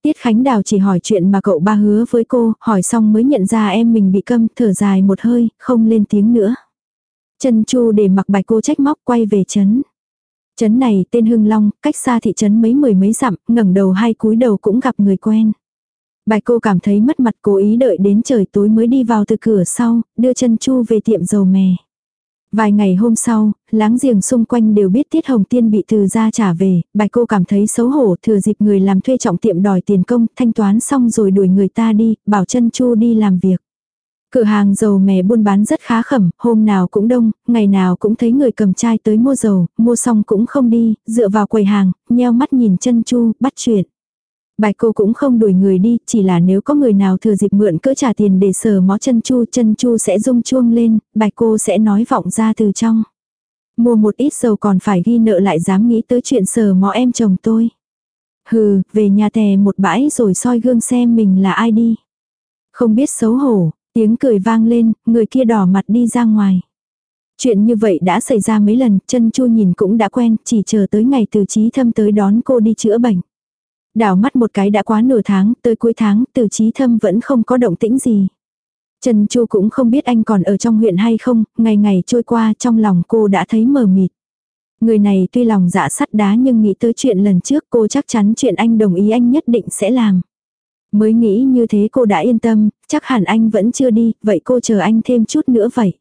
Tiết Khánh Đào chỉ hỏi chuyện mà cậu ba hứa với cô, hỏi xong mới nhận ra em mình bị câm, thở dài một hơi, không lên tiếng nữa. Trần chu để mặc bạch cô trách móc quay về chấn. Chấn này tên Hưng Long, cách xa thị trấn mấy mười mấy dặm, ngẩng đầu hay cúi đầu cũng gặp người quen. Bạch cô cảm thấy mất mặt cố ý đợi đến trời tối mới đi vào từ cửa sau, đưa chân chu về tiệm dầu mè. Vài ngày hôm sau, láng giềng xung quanh đều biết Tiết Hồng Tiên bị từ gia trả về, bạch cô cảm thấy xấu hổ thừa dịp người làm thuê trọng tiệm đòi tiền công, thanh toán xong rồi đuổi người ta đi, bảo chân chu đi làm việc. Cửa hàng dầu mè buôn bán rất khá khẩm, hôm nào cũng đông, ngày nào cũng thấy người cầm chai tới mua dầu, mua xong cũng không đi, dựa vào quầy hàng, nheo mắt nhìn chân chu, bắt chuyện. Bài cô cũng không đuổi người đi, chỉ là nếu có người nào thừa dịp mượn cỡ trả tiền để sờ mó chân chu, chân chu sẽ rung chuông lên, bài cô sẽ nói vọng ra từ trong. Mua một ít dầu còn phải ghi nợ lại dám nghĩ tới chuyện sờ mó em chồng tôi. Hừ, về nhà tè một bãi rồi soi gương xem mình là ai đi. Không biết xấu hổ, tiếng cười vang lên, người kia đỏ mặt đi ra ngoài. Chuyện như vậy đã xảy ra mấy lần, chân chu nhìn cũng đã quen, chỉ chờ tới ngày từ trí thâm tới đón cô đi chữa bệnh. Đảo mắt một cái đã quá nửa tháng, tới cuối tháng, từ trí thâm vẫn không có động tĩnh gì. Trần Chu cũng không biết anh còn ở trong huyện hay không, ngày ngày trôi qua trong lòng cô đã thấy mờ mịt. Người này tuy lòng dạ sắt đá nhưng nghĩ tới chuyện lần trước cô chắc chắn chuyện anh đồng ý anh nhất định sẽ làm. Mới nghĩ như thế cô đã yên tâm, chắc hẳn anh vẫn chưa đi, vậy cô chờ anh thêm chút nữa vậy.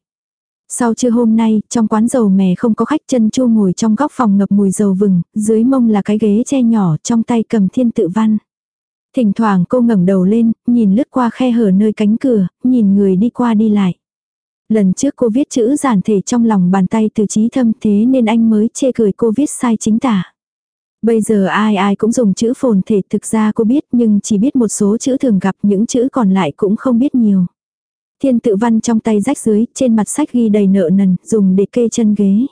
Sau trưa hôm nay, trong quán dầu mè không có khách chân chu ngồi trong góc phòng ngập mùi dầu vừng, dưới mông là cái ghế che nhỏ trong tay cầm thiên tự văn. Thỉnh thoảng cô ngẩng đầu lên, nhìn lướt qua khe hở nơi cánh cửa, nhìn người đi qua đi lại. Lần trước cô viết chữ giản thể trong lòng bàn tay từ trí thâm thế nên anh mới chê cười cô viết sai chính tả. Bây giờ ai ai cũng dùng chữ phồn thể thực ra cô biết nhưng chỉ biết một số chữ thường gặp những chữ còn lại cũng không biết nhiều. Thiên tự văn trong tay rách dưới, trên mặt sách ghi đầy nợ nần, dùng để kê chân ghế.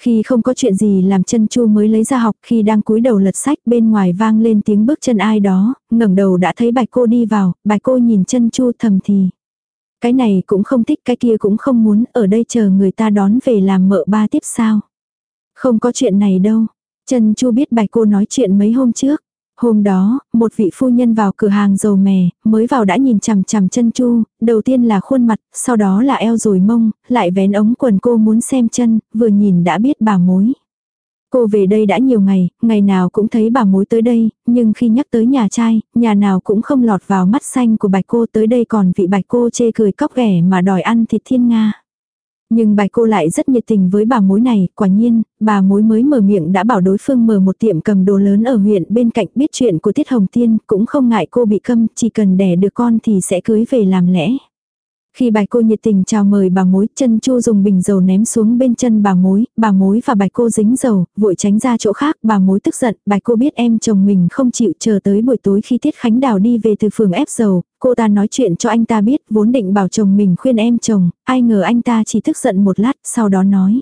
Khi không có chuyện gì làm chân chu mới lấy ra học, khi đang cúi đầu lật sách bên ngoài vang lên tiếng bước chân ai đó, ngẩng đầu đã thấy bạch cô đi vào, bạch cô nhìn chân chu thầm thì. Cái này cũng không thích cái kia cũng không muốn ở đây chờ người ta đón về làm mợ ba tiếp sao. Không có chuyện này đâu. chân Chu biết bạch cô nói chuyện mấy hôm trước. Hôm đó, một vị phu nhân vào cửa hàng dầu mè, mới vào đã nhìn chằm chằm chân chu, đầu tiên là khuôn mặt, sau đó là eo rồi mông, lại vén ống quần cô muốn xem chân, vừa nhìn đã biết bà mối. Cô về đây đã nhiều ngày, ngày nào cũng thấy bà mối tới đây, nhưng khi nhắc tới nhà trai, nhà nào cũng không lọt vào mắt xanh của bạch cô tới đây còn vị bạch cô chê cười cóc ghẻ mà đòi ăn thịt thiên nga. Nhưng bài cô lại rất nhiệt tình với bà mối này, quả nhiên, bà mối mới mở miệng đã bảo đối phương mở một tiệm cầm đồ lớn ở huyện bên cạnh biết chuyện của Tiết Hồng Tiên, cũng không ngại cô bị câm, chỉ cần đẻ được con thì sẽ cưới về làm lẽ. Khi bạch cô nhiệt tình chào mời bà mối, chân chu dùng bình dầu ném xuống bên chân bà mối, bà mối và bạch cô dính dầu, vội tránh ra chỗ khác, bà mối tức giận, bạch cô biết em chồng mình không chịu chờ tới buổi tối khi Tiết Khánh Đào đi về từ phường ép dầu, cô ta nói chuyện cho anh ta biết, vốn định bảo chồng mình khuyên em chồng, ai ngờ anh ta chỉ tức giận một lát, sau đó nói.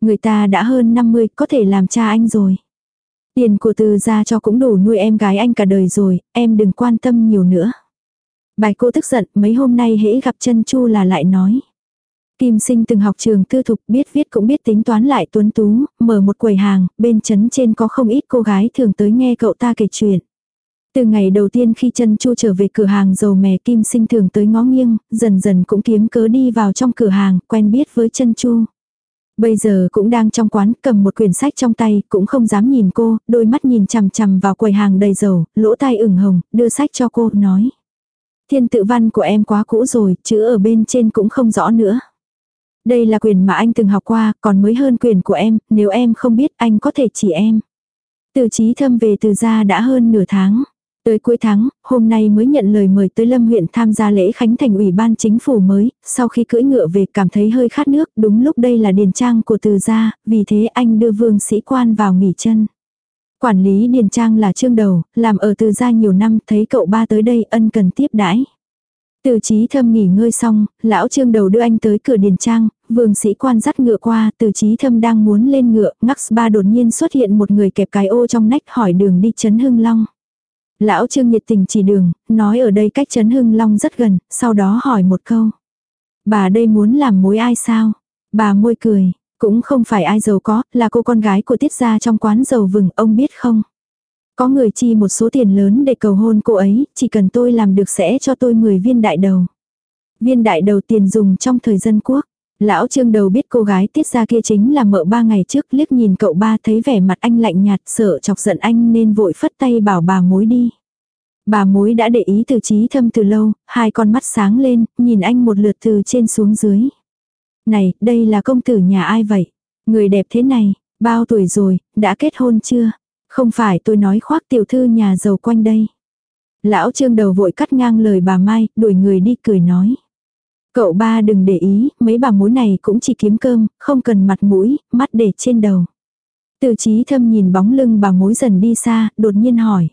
Người ta đã hơn 50, có thể làm cha anh rồi. Tiền của từ ra cho cũng đủ nuôi em gái anh cả đời rồi, em đừng quan tâm nhiều nữa. Bài cô tức giận, mấy hôm nay hễ gặp chân chu là lại nói. Kim sinh từng học trường tư thục biết viết cũng biết tính toán lại tuấn tú, mở một quầy hàng, bên chấn trên có không ít cô gái thường tới nghe cậu ta kể chuyện. Từ ngày đầu tiên khi chân chu trở về cửa hàng dầu mè kim sinh thường tới ngó nghiêng, dần dần cũng kiếm cớ đi vào trong cửa hàng, quen biết với chân chu. Bây giờ cũng đang trong quán, cầm một quyển sách trong tay, cũng không dám nhìn cô, đôi mắt nhìn chằm chằm vào quầy hàng đầy dầu, lỗ tai ửng hồng, đưa sách cho cô, nói. Thiên tự văn của em quá cũ rồi, chữ ở bên trên cũng không rõ nữa. Đây là quyền mà anh từng học qua, còn mới hơn quyền của em, nếu em không biết anh có thể chỉ em. Từ trí thâm về từ gia đã hơn nửa tháng. Tới cuối tháng, hôm nay mới nhận lời mời tới Lâm huyện tham gia lễ khánh thành ủy ban chính phủ mới, sau khi cưỡi ngựa về cảm thấy hơi khát nước, đúng lúc đây là điền trang của từ gia, vì thế anh đưa vương sĩ quan vào nghỉ chân. Quản lý Điền Trang là trương đầu, làm ở từ gia nhiều năm, thấy cậu ba tới đây ân cần tiếp đãi. Từ trí thâm nghỉ ngơi xong, lão trương đầu đưa anh tới cửa Điền Trang, vương sĩ quan dắt ngựa qua, từ trí thâm đang muốn lên ngựa, ngắc ba đột nhiên xuất hiện một người kẹp cái ô trong nách hỏi đường đi chấn hưng long. Lão trương nhiệt tình chỉ đường, nói ở đây cách chấn hưng long rất gần, sau đó hỏi một câu. Bà đây muốn làm mối ai sao? Bà môi cười, cũng không phải ai giàu có, là cô con gái của tiết gia trong quán dầu vừng, ông biết không? Có người chi một số tiền lớn để cầu hôn cô ấy, chỉ cần tôi làm được sẽ cho tôi 10 viên đại đầu. Viên đại đầu tiền dùng trong thời dân quốc. Lão trương đầu biết cô gái tiết ra kia chính là mợ ba ngày trước liếc nhìn cậu ba thấy vẻ mặt anh lạnh nhạt sợ chọc giận anh nên vội phất tay bảo bà mối đi. Bà mối đã để ý từ trí thâm từ lâu, hai con mắt sáng lên, nhìn anh một lượt từ trên xuống dưới. Này, đây là công tử nhà ai vậy? Người đẹp thế này, bao tuổi rồi, đã kết hôn chưa? Không phải tôi nói khoác tiểu thư nhà giàu quanh đây. Lão trương đầu vội cắt ngang lời bà Mai, đuổi người đi cười nói. Cậu ba đừng để ý, mấy bà mối này cũng chỉ kiếm cơm, không cần mặt mũi, mắt để trên đầu. Từ trí thâm nhìn bóng lưng bà mối dần đi xa, đột nhiên hỏi.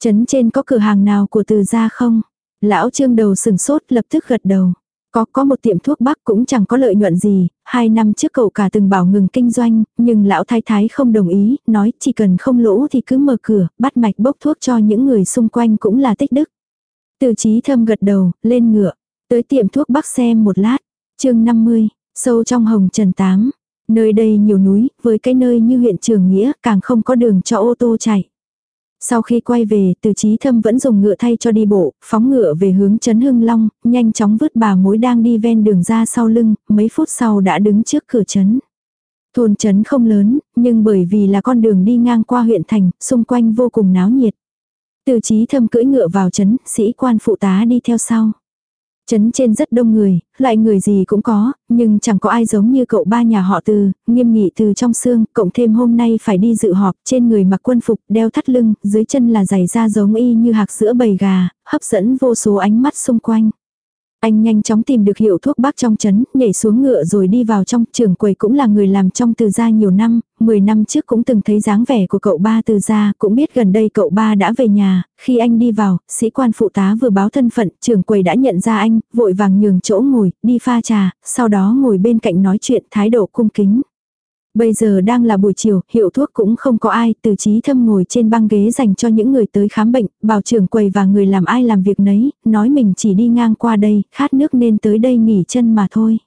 Trấn trên có cửa hàng nào của từ gia không? Lão trương đầu sừng sốt lập tức gật đầu. Có, có một tiệm thuốc bắc cũng chẳng có lợi nhuận gì, hai năm trước cậu cả từng bảo ngừng kinh doanh, nhưng lão thái thái không đồng ý, nói chỉ cần không lỗ thì cứ mở cửa, bắt mạch bốc thuốc cho những người xung quanh cũng là tích đức. Từ trí thâm gật đầu, lên ngựa, tới tiệm thuốc bắc xem một lát, chương 50, sâu trong hồng trần tám. Nơi đây nhiều núi, với cái nơi như huyện Trường Nghĩa càng không có đường cho ô tô chạy. Sau khi quay về, từ trí thâm vẫn dùng ngựa thay cho đi bộ, phóng ngựa về hướng Trấn Hưng Long, nhanh chóng vứt bà mối đang đi ven đường ra sau lưng, mấy phút sau đã đứng trước cửa trấn. Thôn trấn không lớn, nhưng bởi vì là con đường đi ngang qua huyện thành, xung quanh vô cùng náo nhiệt. Từ trí thâm cưỡi ngựa vào trấn, sĩ quan phụ tá đi theo sau. Trấn trên rất đông người, loại người gì cũng có, nhưng chẳng có ai giống như cậu ba nhà họ từ, nghiêm nghị từ trong xương, cộng thêm hôm nay phải đi dự họp, trên người mặc quân phục, đeo thắt lưng, dưới chân là giày da giống y như hạc sữa bầy gà, hấp dẫn vô số ánh mắt xung quanh. Anh nhanh chóng tìm được hiệu thuốc bác trong chấn, nhảy xuống ngựa rồi đi vào trong, trưởng quầy cũng là người làm trong từ gia nhiều năm, 10 năm trước cũng từng thấy dáng vẻ của cậu ba từ ra, cũng biết gần đây cậu ba đã về nhà, khi anh đi vào, sĩ quan phụ tá vừa báo thân phận, trưởng quầy đã nhận ra anh, vội vàng nhường chỗ ngồi, đi pha trà, sau đó ngồi bên cạnh nói chuyện thái độ cung kính. Bây giờ đang là buổi chiều, hiệu thuốc cũng không có ai, từ trí thâm ngồi trên băng ghế dành cho những người tới khám bệnh, bảo trưởng quầy và người làm ai làm việc nấy, nói mình chỉ đi ngang qua đây, khát nước nên tới đây nghỉ chân mà thôi.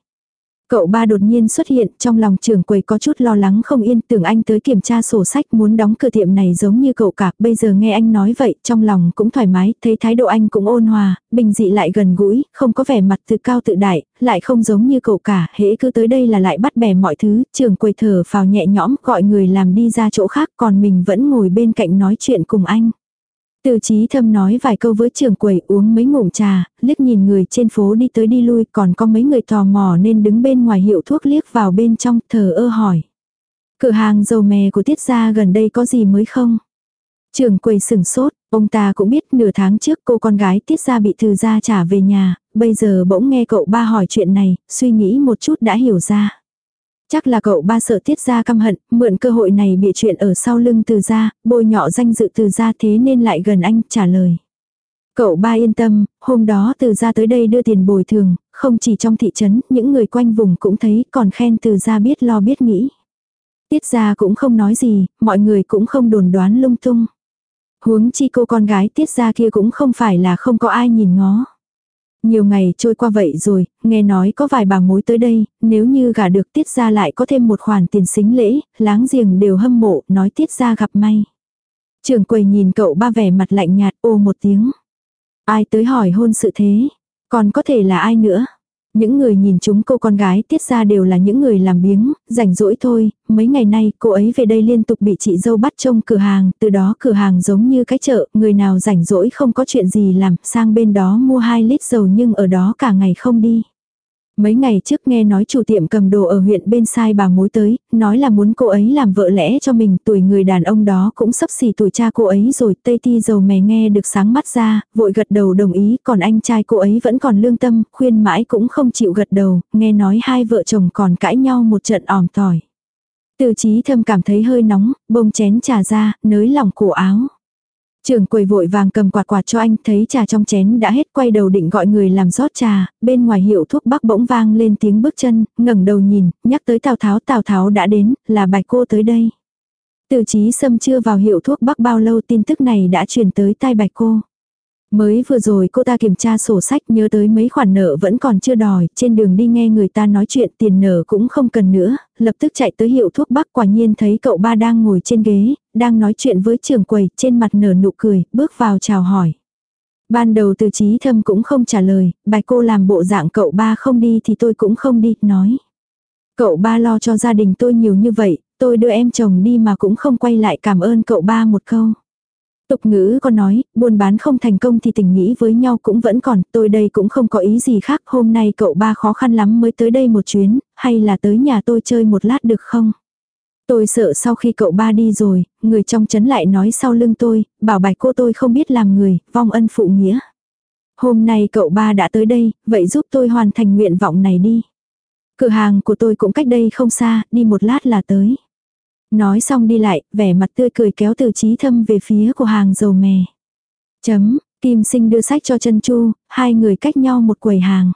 Cậu ba đột nhiên xuất hiện, trong lòng trưởng quầy có chút lo lắng không yên, tưởng anh tới kiểm tra sổ sách muốn đóng cửa tiệm này giống như cậu cả, bây giờ nghe anh nói vậy, trong lòng cũng thoải mái, thấy thái độ anh cũng ôn hòa, bình dị lại gần gũi, không có vẻ mặt tự cao tự đại, lại không giống như cậu cả, hễ cứ tới đây là lại bắt bẻ mọi thứ, trưởng quầy thở vào nhẹ nhõm gọi người làm đi ra chỗ khác còn mình vẫn ngồi bên cạnh nói chuyện cùng anh. Từ trí thâm nói vài câu với trưởng quầy uống mấy ngụm trà, liếc nhìn người trên phố đi tới đi lui còn có mấy người tò mò nên đứng bên ngoài hiệu thuốc liếc vào bên trong thờ ơ hỏi. Cửa hàng dầu mè của tiết gia gần đây có gì mới không? Trưởng quầy sừng sốt, ông ta cũng biết nửa tháng trước cô con gái tiết gia bị từ gia trả về nhà, bây giờ bỗng nghe cậu ba hỏi chuyện này, suy nghĩ một chút đã hiểu ra. Chắc là cậu ba sợ tiết ra căm hận, mượn cơ hội này bị chuyện ở sau lưng từ ra, bôi nhọ danh dự từ ra thế nên lại gần anh trả lời. Cậu ba yên tâm, hôm đó từ ra tới đây đưa tiền bồi thường, không chỉ trong thị trấn, những người quanh vùng cũng thấy còn khen từ ra biết lo biết nghĩ. Tiết ra cũng không nói gì, mọi người cũng không đồn đoán lung tung. Huống chi cô con gái tiết ra kia cũng không phải là không có ai nhìn ngó. Nhiều ngày trôi qua vậy rồi, nghe nói có vài bà mối tới đây, nếu như gả được tiết ra lại có thêm một khoản tiền xính lễ, láng giềng đều hâm mộ, nói tiết ra gặp may. Trường quầy nhìn cậu ba vẻ mặt lạnh nhạt ô một tiếng. Ai tới hỏi hôn sự thế? Còn có thể là ai nữa? Những người nhìn chúng cô con gái tiết ra đều là những người làm biếng, rảnh rỗi thôi, mấy ngày nay cô ấy về đây liên tục bị chị dâu bắt trông cửa hàng, từ đó cửa hàng giống như cái chợ, người nào rảnh rỗi không có chuyện gì làm, sang bên đó mua 2 lít dầu nhưng ở đó cả ngày không đi. Mấy ngày trước nghe nói chủ tiệm cầm đồ ở huyện bên sai bà mối tới, nói là muốn cô ấy làm vợ lẽ cho mình, tuổi người đàn ông đó cũng sắp xỉ tuổi cha cô ấy rồi, tây ti dầu mè nghe được sáng mắt ra, vội gật đầu đồng ý, còn anh trai cô ấy vẫn còn lương tâm, khuyên mãi cũng không chịu gật đầu, nghe nói hai vợ chồng còn cãi nhau một trận ỏm tỏi. Từ trí thâm cảm thấy hơi nóng, bông chén trà ra, nới lỏng cổ áo. Trường quầy vội vàng cầm quạt quạt cho anh thấy trà trong chén đã hết quay đầu định gọi người làm rót trà, bên ngoài hiệu thuốc bắc bỗng vang lên tiếng bước chân, ngẩng đầu nhìn, nhắc tới Tào Tháo Tào Tháo đã đến, là bạch cô tới đây. Từ trí xâm chưa vào hiệu thuốc bắc bao lâu tin tức này đã truyền tới tai bạch cô. Mới vừa rồi cô ta kiểm tra sổ sách nhớ tới mấy khoản nợ vẫn còn chưa đòi, trên đường đi nghe người ta nói chuyện tiền nợ cũng không cần nữa, lập tức chạy tới hiệu thuốc bắc quả nhiên thấy cậu ba đang ngồi trên ghế, đang nói chuyện với trường quầy, trên mặt nở nụ cười, bước vào chào hỏi. Ban đầu từ trí thâm cũng không trả lời, bài cô làm bộ dạng cậu ba không đi thì tôi cũng không đi, nói. Cậu ba lo cho gia đình tôi nhiều như vậy, tôi đưa em chồng đi mà cũng không quay lại cảm ơn cậu ba một câu. Tục ngữ có nói, buôn bán không thành công thì tình nghĩ với nhau cũng vẫn còn, tôi đây cũng không có ý gì khác, hôm nay cậu ba khó khăn lắm mới tới đây một chuyến, hay là tới nhà tôi chơi một lát được không? Tôi sợ sau khi cậu ba đi rồi, người trong chấn lại nói sau lưng tôi, bảo bạch cô tôi không biết làm người, vong ân phụ nghĩa. Hôm nay cậu ba đã tới đây, vậy giúp tôi hoàn thành nguyện vọng này đi. Cửa hàng của tôi cũng cách đây không xa, đi một lát là tới. Nói xong đi lại, vẻ mặt tươi cười kéo từ trí thâm về phía của hàng dầu mè. Chấm, Kim Sinh đưa sách cho Trân Chu, hai người cách nhau một quầy hàng.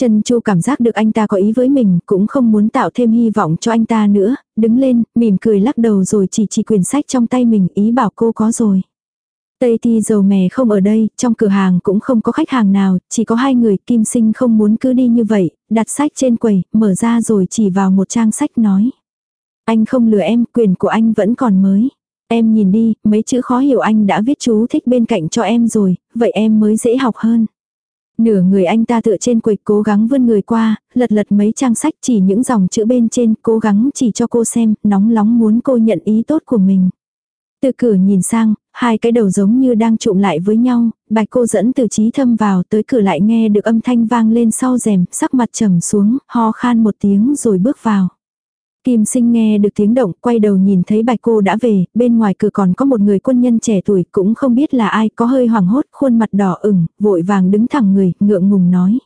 Trần Chu cảm giác được anh ta có ý với mình, cũng không muốn tạo thêm hy vọng cho anh ta nữa, đứng lên, mỉm cười lắc đầu rồi chỉ chỉ quyển sách trong tay mình, ý bảo cô có rồi. Tây Ti dầu mè không ở đây, trong cửa hàng cũng không có khách hàng nào, chỉ có hai người, Kim Sinh không muốn cứ đi như vậy, đặt sách trên quầy, mở ra rồi chỉ vào một trang sách nói. Anh không lừa em, quyền của anh vẫn còn mới. Em nhìn đi, mấy chữ khó hiểu anh đã viết chú thích bên cạnh cho em rồi, vậy em mới dễ học hơn. Nửa người anh ta tựa trên quầy cố gắng vươn người qua, lật lật mấy trang sách chỉ những dòng chữ bên trên cố gắng chỉ cho cô xem, nóng lóng muốn cô nhận ý tốt của mình. Từ cửa nhìn sang, hai cái đầu giống như đang trụm lại với nhau, bạch cô dẫn từ trí thâm vào tới cửa lại nghe được âm thanh vang lên sau rèm, sắc mặt trầm xuống, ho khan một tiếng rồi bước vào. Kim sinh nghe được tiếng động, quay đầu nhìn thấy bạch cô đã về, bên ngoài cửa còn có một người quân nhân trẻ tuổi, cũng không biết là ai, có hơi hoảng hốt, khuôn mặt đỏ ửng, vội vàng đứng thẳng người, ngượng ngùng nói.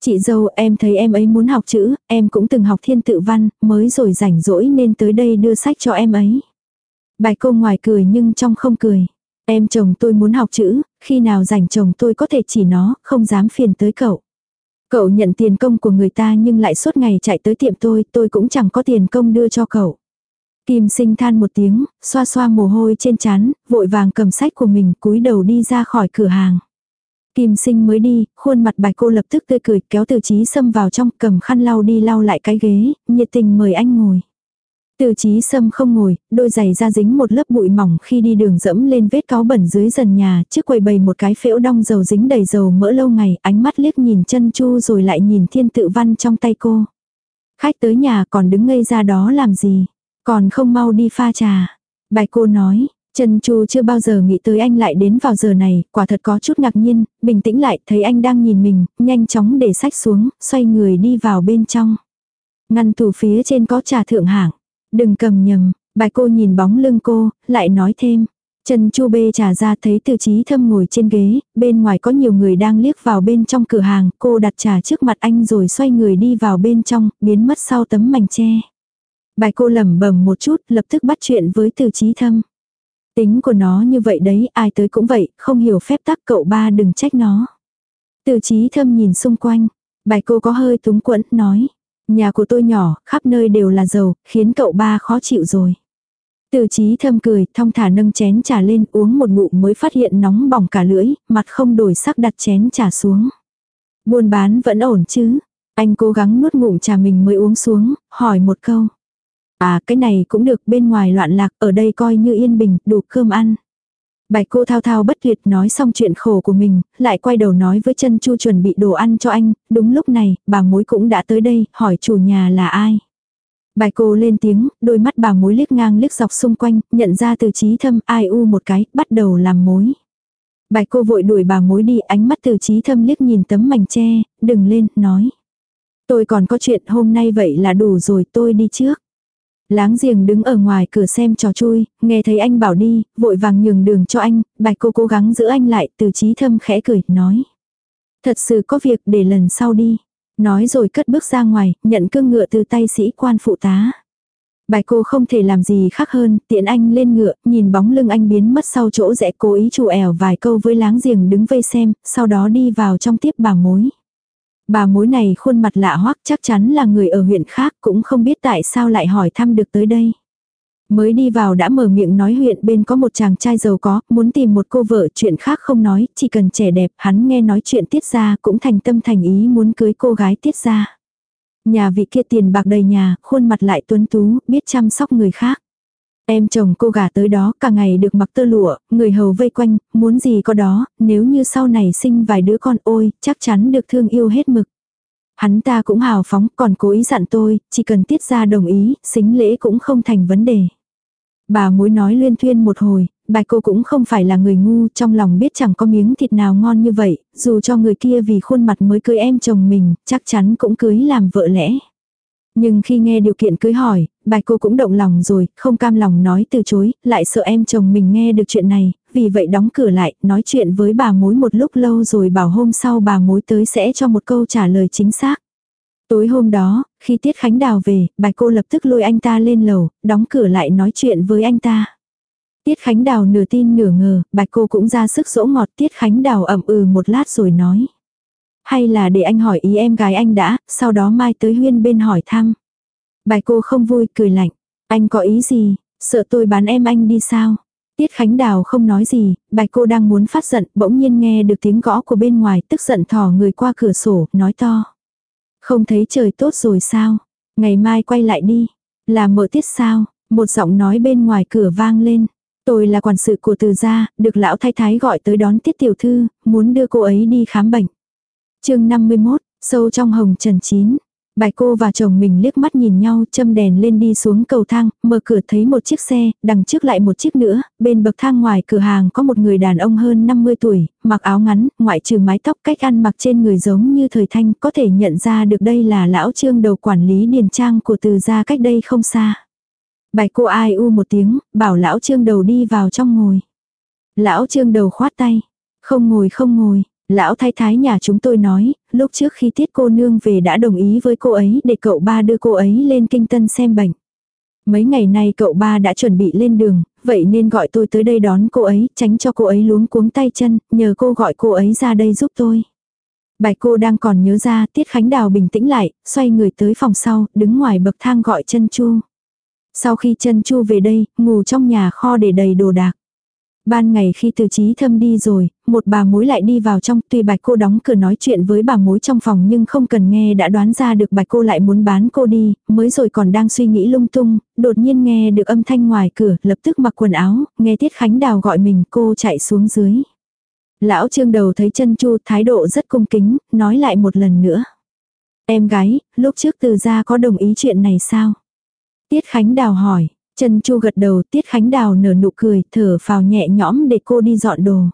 Chị dâu, em thấy em ấy muốn học chữ, em cũng từng học thiên tự văn, mới rồi rảnh rỗi nên tới đây đưa sách cho em ấy. Bạch cô ngoài cười nhưng trong không cười. Em chồng tôi muốn học chữ, khi nào rảnh chồng tôi có thể chỉ nó, không dám phiền tới cậu. Cậu nhận tiền công của người ta nhưng lại suốt ngày chạy tới tiệm tôi, tôi cũng chẳng có tiền công đưa cho cậu. Kim sinh than một tiếng, xoa xoa mồ hôi trên chán, vội vàng cầm sách của mình cúi đầu đi ra khỏi cửa hàng. Kim sinh mới đi, khuôn mặt bạch cô lập tức tươi cười kéo từ trí xâm vào trong cầm khăn lau đi lau lại cái ghế, nhiệt tình mời anh ngồi. Từ trí sâm không ngồi, đôi giày da dính một lớp bụi mỏng khi đi đường dẫm lên vết cáo bẩn dưới dần nhà, trước quầy bày một cái phễu đong dầu dính đầy dầu mỡ lâu ngày, ánh mắt liếc nhìn chân chu rồi lại nhìn thiên tự văn trong tay cô. Khách tới nhà còn đứng ngây ra đó làm gì, còn không mau đi pha trà. Bài cô nói, Trần Chu chưa bao giờ nghĩ tới anh lại đến vào giờ này, quả thật có chút ngạc nhiên, bình tĩnh lại, thấy anh đang nhìn mình, nhanh chóng để sách xuống, xoay người đi vào bên trong. Ngăn tủ phía trên có trà thượng hạng. Đừng cầm nhầm, bài cô nhìn bóng lưng cô, lại nói thêm. Trần Chu bê trà ra thấy từ trí thâm ngồi trên ghế, bên ngoài có nhiều người đang liếc vào bên trong cửa hàng, cô đặt trà trước mặt anh rồi xoay người đi vào bên trong, biến mất sau tấm mảnh tre. Bài cô lẩm bẩm một chút, lập tức bắt chuyện với từ trí thâm. Tính của nó như vậy đấy, ai tới cũng vậy, không hiểu phép tắc cậu ba đừng trách nó. Từ trí thâm nhìn xung quanh, bài cô có hơi túng quẫn, nói. Nhà của tôi nhỏ, khắp nơi đều là dầu, khiến cậu ba khó chịu rồi. Từ trí thâm cười, thong thả nâng chén trà lên uống một ngụm mới phát hiện nóng bỏng cả lưỡi, mặt không đổi sắc đặt chén trà xuống. Buôn bán vẫn ổn chứ. Anh cố gắng nuốt ngụm trà mình mới uống xuống, hỏi một câu. À cái này cũng được bên ngoài loạn lạc, ở đây coi như yên bình, đủ cơm ăn. Bạch cô thao thao bất tuyệt nói xong chuyện khổ của mình, lại quay đầu nói với chân chu chuẩn bị đồ ăn cho anh, đúng lúc này, bà mối cũng đã tới đây, hỏi chủ nhà là ai. Bài cô lên tiếng, đôi mắt bà mối liếc ngang liếc dọc xung quanh, nhận ra từ trí thâm ai u một cái, bắt đầu làm mối. Bài cô vội đuổi bà mối đi, ánh mắt từ trí thâm liếc nhìn tấm mảnh tre, đừng lên, nói. Tôi còn có chuyện hôm nay vậy là đủ rồi tôi đi trước. Láng giềng đứng ở ngoài cửa xem trò chui, nghe thấy anh bảo đi, vội vàng nhường đường cho anh, bạch cô cố gắng giữ anh lại, từ trí thâm khẽ cười, nói. Thật sự có việc để lần sau đi. Nói rồi cất bước ra ngoài, nhận cương ngựa từ tay sĩ quan phụ tá. Bài cô không thể làm gì khác hơn, tiện anh lên ngựa, nhìn bóng lưng anh biến mất sau chỗ rẽ cố ý chủ ẻo vài câu với láng giềng đứng vây xem, sau đó đi vào trong tiếp bà mối. Bà mối này khuôn mặt lạ hoắc chắc chắn là người ở huyện khác cũng không biết tại sao lại hỏi thăm được tới đây. Mới đi vào đã mở miệng nói huyện bên có một chàng trai giàu có, muốn tìm một cô vợ chuyện khác không nói, chỉ cần trẻ đẹp, hắn nghe nói chuyện tiết ra cũng thành tâm thành ý muốn cưới cô gái tiết ra. Nhà vị kia tiền bạc đầy nhà, khuôn mặt lại tuấn tú, biết chăm sóc người khác. Em chồng cô gả tới đó cả ngày được mặc tơ lụa, người hầu vây quanh, muốn gì có đó, nếu như sau này sinh vài đứa con ôi, chắc chắn được thương yêu hết mực. Hắn ta cũng hào phóng, còn cố ý dặn tôi, chỉ cần tiết ra đồng ý, xính lễ cũng không thành vấn đề. Bà mối nói luyên thuyên một hồi, bài cô cũng không phải là người ngu, trong lòng biết chẳng có miếng thịt nào ngon như vậy, dù cho người kia vì khuôn mặt mới cưới em chồng mình, chắc chắn cũng cưới làm vợ lẽ. Nhưng khi nghe điều kiện cưới hỏi, bạch cô cũng động lòng rồi, không cam lòng nói từ chối, lại sợ em chồng mình nghe được chuyện này, vì vậy đóng cửa lại, nói chuyện với bà mối một lúc lâu rồi bảo hôm sau bà mối tới sẽ cho một câu trả lời chính xác. Tối hôm đó, khi Tiết Khánh Đào về, bạch cô lập tức lôi anh ta lên lầu, đóng cửa lại nói chuyện với anh ta. Tiết Khánh Đào nửa tin nửa ngờ, bạch cô cũng ra sức dỗ ngọt Tiết Khánh Đào ẩm ừ một lát rồi nói. Hay là để anh hỏi ý em gái anh đã, sau đó mai tới huyên bên hỏi thăm. Bài cô không vui, cười lạnh. Anh có ý gì, sợ tôi bán em anh đi sao? Tiết Khánh Đào không nói gì, bài cô đang muốn phát giận, bỗng nhiên nghe được tiếng gõ của bên ngoài, tức giận thò người qua cửa sổ, nói to. Không thấy trời tốt rồi sao? Ngày mai quay lại đi. Là mở tiết sao? Một giọng nói bên ngoài cửa vang lên. Tôi là quản sự của từ gia, được lão thái thái gọi tới đón tiết tiểu thư, muốn đưa cô ấy đi khám bệnh chương 51, sâu trong hồng trần chín. Bài cô và chồng mình liếc mắt nhìn nhau châm đèn lên đi xuống cầu thang, mở cửa thấy một chiếc xe, đằng trước lại một chiếc nữa, bên bậc thang ngoài cửa hàng có một người đàn ông hơn 50 tuổi, mặc áo ngắn, ngoại trừ mái tóc cách ăn mặc trên người giống như thời thanh, có thể nhận ra được đây là lão trương đầu quản lý điền trang của từ gia cách đây không xa. Bài cô ai u một tiếng, bảo lão trương đầu đi vào trong ngồi. Lão trương đầu khoát tay, không ngồi không ngồi, Lão thái thái nhà chúng tôi nói, lúc trước khi tiết cô nương về đã đồng ý với cô ấy để cậu ba đưa cô ấy lên kinh tân xem bệnh. Mấy ngày nay cậu ba đã chuẩn bị lên đường, vậy nên gọi tôi tới đây đón cô ấy, tránh cho cô ấy luống cuống tay chân, nhờ cô gọi cô ấy ra đây giúp tôi. Bạch cô đang còn nhớ ra, Tiết Khánh Đào bình tĩnh lại, xoay người tới phòng sau, đứng ngoài bậc thang gọi chân Chu. Sau khi chân Chu về đây, ngủ trong nhà kho để đầy đồ đạc. Ban ngày khi từ trí thâm đi rồi, một bà mối lại đi vào trong, tuy bạch cô đóng cửa nói chuyện với bà mối trong phòng nhưng không cần nghe đã đoán ra được bạch cô lại muốn bán cô đi, mới rồi còn đang suy nghĩ lung tung, đột nhiên nghe được âm thanh ngoài cửa, lập tức mặc quần áo, nghe Tiết Khánh Đào gọi mình, cô chạy xuống dưới. Lão trương đầu thấy chân chu thái độ rất cung kính, nói lại một lần nữa. Em gái, lúc trước từ gia có đồng ý chuyện này sao? Tiết Khánh Đào hỏi, Trần Chu gật đầu, Tiết Khánh Đào nở nụ cười, thở phào nhẹ nhõm để cô đi dọn đồ.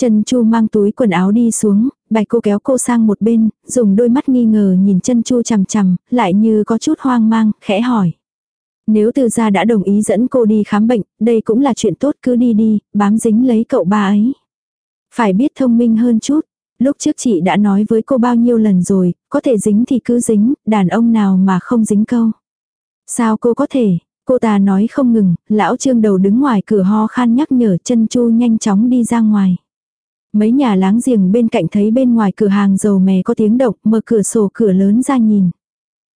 Trần Chu mang túi quần áo đi xuống, bạch cô kéo cô sang một bên, dùng đôi mắt nghi ngờ nhìn Trần Chu chằm chằm, lại như có chút hoang mang, khẽ hỏi. Nếu từ gia đã đồng ý dẫn cô đi khám bệnh, đây cũng là chuyện tốt cứ đi đi, bám dính lấy cậu ba ấy. Phải biết thông minh hơn chút. Lúc trước chị đã nói với cô bao nhiêu lần rồi, có thể dính thì cứ dính, đàn ông nào mà không dính câu. Sao cô có thể, Cô ta nói không ngừng, lão trương đầu đứng ngoài cửa ho khan nhắc nhở chân chu nhanh chóng đi ra ngoài. Mấy nhà láng giềng bên cạnh thấy bên ngoài cửa hàng dầu mè có tiếng động, mở cửa sổ cửa lớn ra nhìn.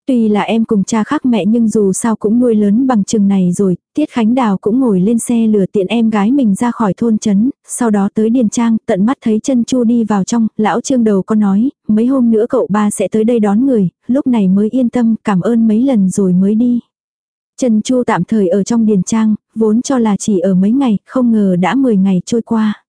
Tuy là em cùng cha khác mẹ nhưng dù sao cũng nuôi lớn bằng chừng này rồi, Tiết Khánh Đào cũng ngồi lên xe lửa tiện em gái mình ra khỏi thôn trấn, sau đó tới Điền Trang, tận mắt thấy chân Chu đi vào trong, lão trương đầu có nói, mấy hôm nữa cậu ba sẽ tới đây đón người, lúc này mới yên tâm, cảm ơn mấy lần rồi mới đi. Trần Chu tạm thời ở trong điền trang, vốn cho là chỉ ở mấy ngày, không ngờ đã 10 ngày trôi qua.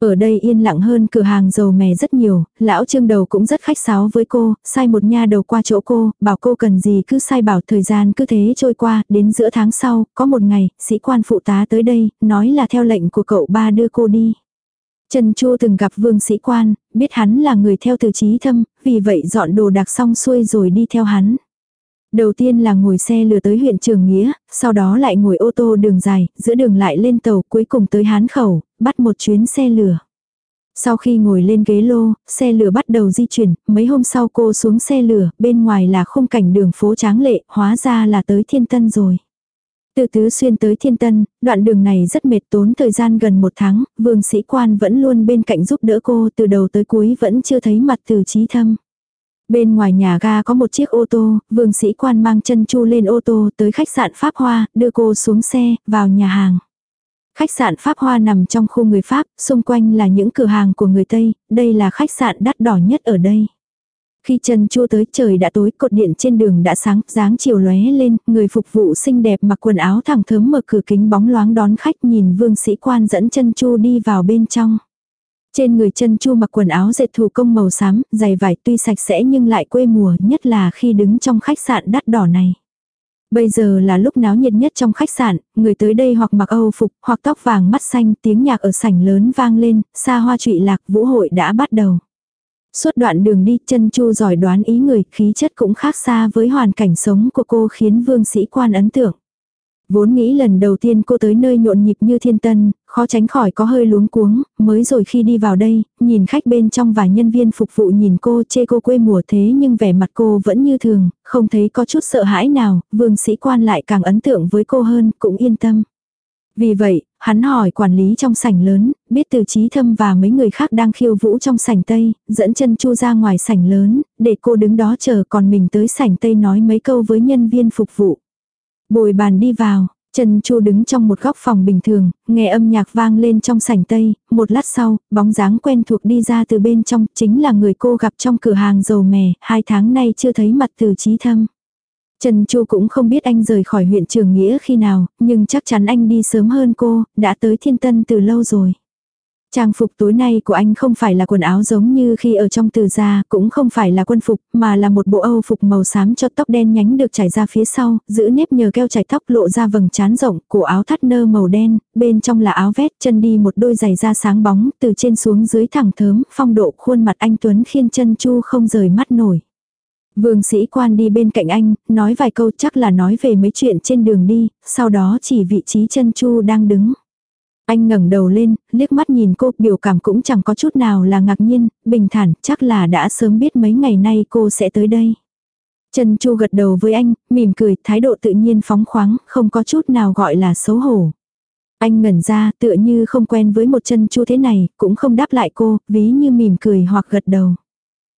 Ở đây yên lặng hơn cửa hàng dầu mè rất nhiều, lão trương đầu cũng rất khách sáo với cô, sai một nha đầu qua chỗ cô, bảo cô cần gì cứ sai bảo thời gian cứ thế trôi qua, đến giữa tháng sau, có một ngày, sĩ quan phụ tá tới đây, nói là theo lệnh của cậu ba đưa cô đi. Trần Chu từng gặp vương sĩ quan, biết hắn là người theo từ trí thâm, vì vậy dọn đồ đạc xong xuôi rồi đi theo hắn. Đầu tiên là ngồi xe lừa tới huyện Trường Nghĩa, sau đó lại ngồi ô tô đường dài, giữa đường lại lên tàu cuối cùng tới Hán Khẩu, bắt một chuyến xe lửa. Sau khi ngồi lên ghế lô, xe lửa bắt đầu di chuyển, mấy hôm sau cô xuống xe lửa, bên ngoài là khung cảnh đường phố tráng lệ, hóa ra là tới Thiên Tân rồi. Từ tứ xuyên tới Thiên Tân, đoạn đường này rất mệt tốn thời gian gần một tháng, vương sĩ quan vẫn luôn bên cạnh giúp đỡ cô từ đầu tới cuối vẫn chưa thấy mặt từ trí thâm. Bên ngoài nhà ga có một chiếc ô tô, vương sĩ quan mang chân chu lên ô tô tới khách sạn Pháp Hoa, đưa cô xuống xe, vào nhà hàng. Khách sạn Pháp Hoa nằm trong khu người Pháp, xung quanh là những cửa hàng của người Tây, đây là khách sạn đắt đỏ nhất ở đây. Khi chân chua tới trời đã tối, cột điện trên đường đã sáng, dáng chiều lóe lên, người phục vụ xinh đẹp mặc quần áo thẳng thớm mở cửa kính bóng loáng đón khách nhìn vương sĩ quan dẫn chân chu đi vào bên trong. Trên người chân chu mặc quần áo dệt thủ công màu xám, giày vải tuy sạch sẽ nhưng lại quê mùa nhất là khi đứng trong khách sạn đắt đỏ này. Bây giờ là lúc náo nhiệt nhất trong khách sạn, người tới đây hoặc mặc âu phục, hoặc tóc vàng mắt xanh, tiếng nhạc ở sảnh lớn vang lên, xa hoa trụy lạc, vũ hội đã bắt đầu. Suốt đoạn đường đi, chân chu giỏi đoán ý người, khí chất cũng khác xa với hoàn cảnh sống của cô khiến vương sĩ quan ấn tượng. Vốn nghĩ lần đầu tiên cô tới nơi nhộn nhịp như thiên tân, khó tránh khỏi có hơi luống cuống, mới rồi khi đi vào đây, nhìn khách bên trong và nhân viên phục vụ nhìn cô chê cô quê mùa thế nhưng vẻ mặt cô vẫn như thường, không thấy có chút sợ hãi nào, vương sĩ quan lại càng ấn tượng với cô hơn, cũng yên tâm. Vì vậy, hắn hỏi quản lý trong sảnh lớn, biết từ trí thâm và mấy người khác đang khiêu vũ trong sảnh Tây, dẫn chân chu ra ngoài sảnh lớn, để cô đứng đó chờ còn mình tới sảnh Tây nói mấy câu với nhân viên phục vụ. Bồi bàn đi vào, Trần Chu đứng trong một góc phòng bình thường, nghe âm nhạc vang lên trong sảnh tây, một lát sau, bóng dáng quen thuộc đi ra từ bên trong, chính là người cô gặp trong cửa hàng dầu mè, hai tháng nay chưa thấy mặt từ trí thâm. Trần Chu cũng không biết anh rời khỏi huyện Trường Nghĩa khi nào, nhưng chắc chắn anh đi sớm hơn cô, đã tới Thiên Tân từ lâu rồi. Trang phục tối nay của anh không phải là quần áo giống như khi ở trong từ gia, cũng không phải là quân phục, mà là một bộ âu phục màu xám cho tóc đen nhánh được trải ra phía sau, giữ nếp nhờ keo chải tóc lộ ra vầng trán rộng, cổ áo thắt nơ màu đen, bên trong là áo vest, chân đi một đôi giày da sáng bóng, từ trên xuống dưới thẳng thớm, phong độ khuôn mặt anh Tuấn khiên chân chu không rời mắt nổi. Vương sĩ quan đi bên cạnh anh, nói vài câu chắc là nói về mấy chuyện trên đường đi, sau đó chỉ vị trí chân chu đang đứng. Anh ngẩng đầu lên, liếc mắt nhìn cô, biểu cảm cũng chẳng có chút nào là ngạc nhiên, bình thản, chắc là đã sớm biết mấy ngày nay cô sẽ tới đây. Trần Chu gật đầu với anh, mỉm cười, thái độ tự nhiên phóng khoáng, không có chút nào gọi là xấu hổ. Anh ngẩn ra, tựa như không quen với một chân chu thế này, cũng không đáp lại cô, ví như mỉm cười hoặc gật đầu.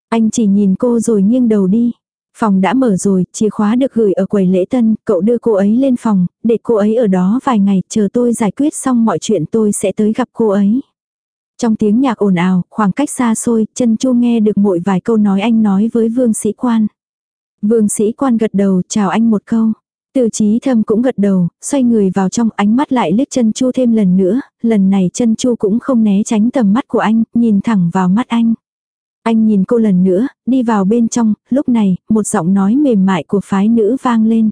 Anh chỉ nhìn cô rồi nghiêng đầu đi. Phòng đã mở rồi, chìa khóa được gửi ở quầy lễ tân, cậu đưa cô ấy lên phòng, để cô ấy ở đó vài ngày, chờ tôi giải quyết xong mọi chuyện tôi sẽ tới gặp cô ấy. Trong tiếng nhạc ồn ào, khoảng cách xa xôi, chân chu nghe được mỗi vài câu nói anh nói với vương sĩ quan. Vương sĩ quan gật đầu chào anh một câu. Từ trí thâm cũng gật đầu, xoay người vào trong ánh mắt lại liếc chân chu thêm lần nữa, lần này chân chu cũng không né tránh tầm mắt của anh, nhìn thẳng vào mắt anh. Anh nhìn cô lần nữa, đi vào bên trong, lúc này, một giọng nói mềm mại của phái nữ vang lên.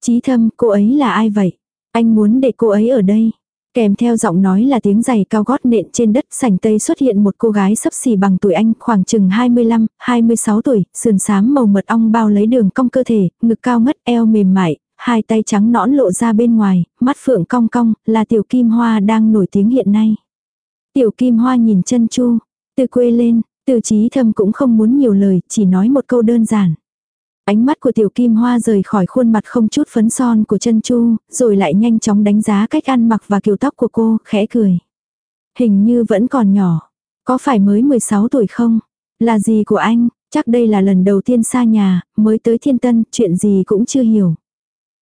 Chí thâm, cô ấy là ai vậy? Anh muốn để cô ấy ở đây. Kèm theo giọng nói là tiếng giày cao gót nện trên đất sảnh tây xuất hiện một cô gái sấp xỉ bằng tuổi anh khoảng chừng 25, 26 tuổi, sườn xám màu mật ong bao lấy đường cong cơ thể, ngực cao ngất eo mềm mại, hai tay trắng nõn lộ ra bên ngoài, mắt phượng cong cong, là tiểu kim hoa đang nổi tiếng hiện nay. Tiểu kim hoa nhìn chân chu, từ quê lên, từ trí thâm cũng không muốn nhiều lời, chỉ nói một câu đơn giản. Ánh mắt của tiểu kim hoa rời khỏi khuôn mặt không chút phấn son của chân chu, rồi lại nhanh chóng đánh giá cách ăn mặc và kiểu tóc của cô, khẽ cười. Hình như vẫn còn nhỏ. Có phải mới 16 tuổi không? Là gì của anh? Chắc đây là lần đầu tiên xa nhà, mới tới thiên tân, chuyện gì cũng chưa hiểu.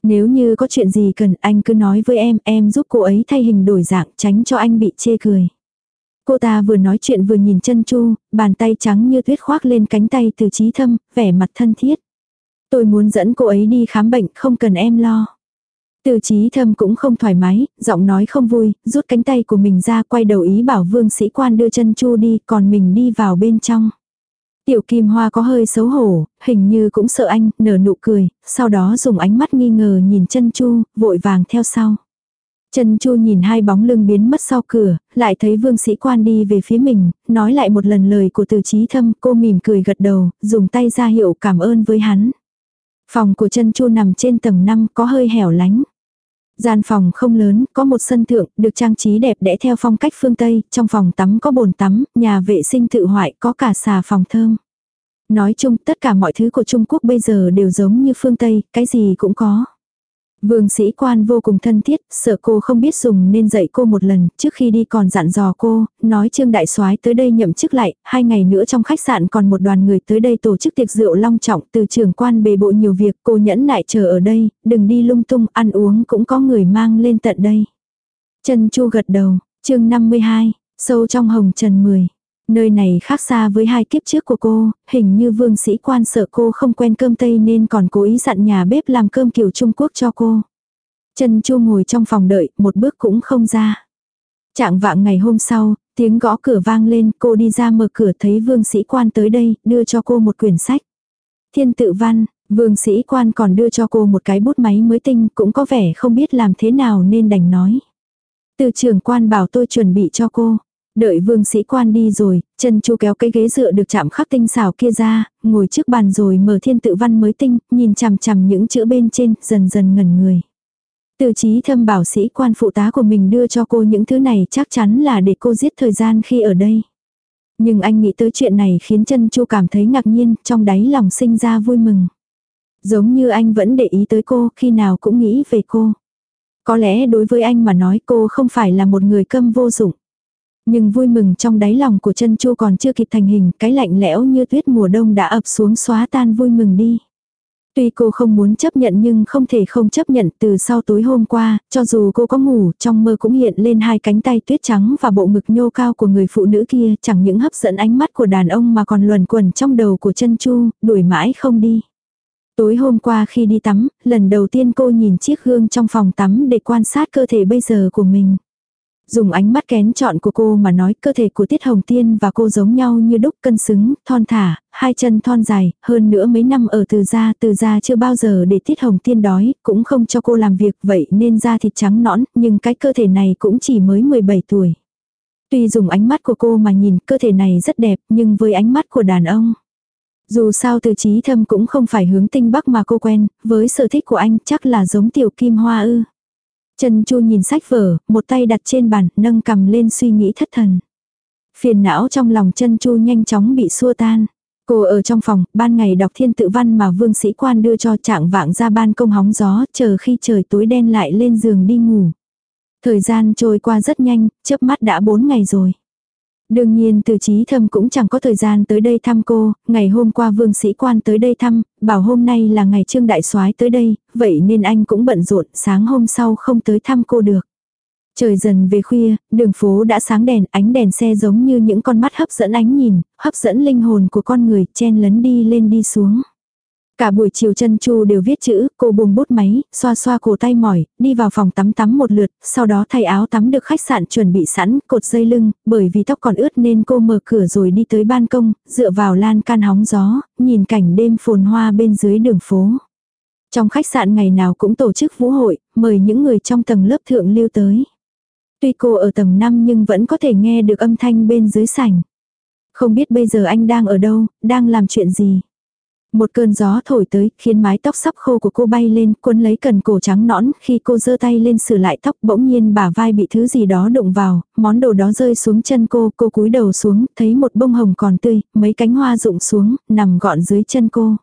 Nếu như có chuyện gì cần anh cứ nói với em, em giúp cô ấy thay hình đổi dạng tránh cho anh bị chê cười. Cô ta vừa nói chuyện vừa nhìn chân chu, bàn tay trắng như tuyết khoác lên cánh tay từ trí thâm, vẻ mặt thân thiết. Tôi muốn dẫn cô ấy đi khám bệnh, không cần em lo. Từ trí thâm cũng không thoải mái, giọng nói không vui, rút cánh tay của mình ra quay đầu ý bảo vương sĩ quan đưa chân chu đi, còn mình đi vào bên trong. Tiểu kim hoa có hơi xấu hổ, hình như cũng sợ anh, nở nụ cười, sau đó dùng ánh mắt nghi ngờ nhìn chân chu, vội vàng theo sau. Trần Chu nhìn hai bóng lưng biến mất sau cửa, lại thấy vương sĩ quan đi về phía mình, nói lại một lần lời của từ trí thâm, cô mỉm cười gật đầu, dùng tay ra hiệu cảm ơn với hắn. Phòng của Trần Chu nằm trên tầng 5 có hơi hẻo lánh. Gian phòng không lớn, có một sân thượng, được trang trí đẹp đẽ theo phong cách phương Tây, trong phòng tắm có bồn tắm, nhà vệ sinh tự hoại, có cả xà phòng thơm. Nói chung, tất cả mọi thứ của Trung Quốc bây giờ đều giống như phương Tây, cái gì cũng có. Vương sĩ quan vô cùng thân thiết, sợ cô không biết dùng nên dạy cô một lần, trước khi đi còn dặn dò cô, nói Trương Đại soái tới đây nhậm chức lại, hai ngày nữa trong khách sạn còn một đoàn người tới đây tổ chức tiệc rượu long trọng từ trưởng quan bề bộ nhiều việc, cô nhẫn nại chờ ở đây, đừng đi lung tung, ăn uống cũng có người mang lên tận đây. Trần Chu gật đầu, chương 52, sâu trong hồng trần 10. Nơi này khác xa với hai kiếp trước của cô, hình như vương sĩ quan sợ cô không quen cơm Tây nên còn cố ý dặn nhà bếp làm cơm kiểu Trung Quốc cho cô. Trần Chu ngồi trong phòng đợi, một bước cũng không ra. Trạng vạng ngày hôm sau, tiếng gõ cửa vang lên, cô đi ra mở cửa thấy vương sĩ quan tới đây, đưa cho cô một quyển sách. Thiên tự văn, vương sĩ quan còn đưa cho cô một cái bút máy mới tinh, cũng có vẻ không biết làm thế nào nên đành nói. Từ trưởng quan bảo tôi chuẩn bị cho cô. Đợi vương sĩ quan đi rồi, chân chu kéo cái ghế dựa được chạm khắc tinh xảo kia ra, ngồi trước bàn rồi mở thiên tự văn mới tinh, nhìn chằm chằm những chữ bên trên, dần dần ngẩn người. Từ trí thâm bảo sĩ quan phụ tá của mình đưa cho cô những thứ này chắc chắn là để cô giết thời gian khi ở đây. Nhưng anh nghĩ tới chuyện này khiến chân chu cảm thấy ngạc nhiên, trong đáy lòng sinh ra vui mừng. Giống như anh vẫn để ý tới cô, khi nào cũng nghĩ về cô. Có lẽ đối với anh mà nói cô không phải là một người câm vô dụng. Nhưng vui mừng trong đáy lòng của chân chu còn chưa kịp thành hình, cái lạnh lẽo như tuyết mùa đông đã ập xuống xóa tan vui mừng đi. Tuy cô không muốn chấp nhận nhưng không thể không chấp nhận từ sau tối hôm qua, cho dù cô có ngủ, trong mơ cũng hiện lên hai cánh tay tuyết trắng và bộ ngực nhô cao của người phụ nữ kia, chẳng những hấp dẫn ánh mắt của đàn ông mà còn luẩn quẩn trong đầu của chân chu, đuổi mãi không đi. Tối hôm qua khi đi tắm, lần đầu tiên cô nhìn chiếc gương trong phòng tắm để quan sát cơ thể bây giờ của mình. Dùng ánh mắt kén chọn của cô mà nói cơ thể của Tiết Hồng Tiên và cô giống nhau như đúc cân xứng, thon thả, hai chân thon dài, hơn nữa mấy năm ở từ gia, từ gia chưa bao giờ để Tiết Hồng Tiên đói, cũng không cho cô làm việc vậy nên da thịt trắng nõn, nhưng cái cơ thể này cũng chỉ mới 17 tuổi. Tuy dùng ánh mắt của cô mà nhìn cơ thể này rất đẹp nhưng với ánh mắt của đàn ông. Dù sao từ trí thâm cũng không phải hướng tinh bắc mà cô quen, với sở thích của anh chắc là giống tiểu kim hoa ư. Trần Chu nhìn sách vở, một tay đặt trên bàn, nâng cầm lên suy nghĩ thất thần. Phiền não trong lòng Trần Chu nhanh chóng bị xua tan. Cô ở trong phòng, ban ngày đọc thiên tự văn mà vương sĩ quan đưa cho trạng vạng ra ban công hóng gió, chờ khi trời tối đen lại lên giường đi ngủ. Thời gian trôi qua rất nhanh, chớp mắt đã 4 ngày rồi. Đương nhiên từ trí thâm cũng chẳng có thời gian tới đây thăm cô, ngày hôm qua vương sĩ quan tới đây thăm, bảo hôm nay là ngày trương đại soái tới đây, vậy nên anh cũng bận rộn, sáng hôm sau không tới thăm cô được. Trời dần về khuya, đường phố đã sáng đèn, ánh đèn xe giống như những con mắt hấp dẫn ánh nhìn, hấp dẫn linh hồn của con người, chen lấn đi lên đi xuống. Cả buổi chiều chân chu đều viết chữ, cô buông bút máy, xoa xoa cổ tay mỏi, đi vào phòng tắm tắm một lượt, sau đó thay áo tắm được khách sạn chuẩn bị sẵn, cột dây lưng, bởi vì tóc còn ướt nên cô mở cửa rồi đi tới ban công, dựa vào lan can hóng gió, nhìn cảnh đêm phồn hoa bên dưới đường phố. Trong khách sạn ngày nào cũng tổ chức vũ hội, mời những người trong tầng lớp thượng lưu tới. Tuy cô ở tầng 5 nhưng vẫn có thể nghe được âm thanh bên dưới sảnh. Không biết bây giờ anh đang ở đâu, đang làm chuyện gì. Một cơn gió thổi tới, khiến mái tóc sắp khô của cô bay lên, cuốn lấy cần cổ trắng nõn, khi cô giơ tay lên sửa lại tóc, bỗng nhiên bả vai bị thứ gì đó đụng vào, món đồ đó rơi xuống chân cô, cô cúi đầu xuống, thấy một bông hồng còn tươi, mấy cánh hoa rụng xuống, nằm gọn dưới chân cô.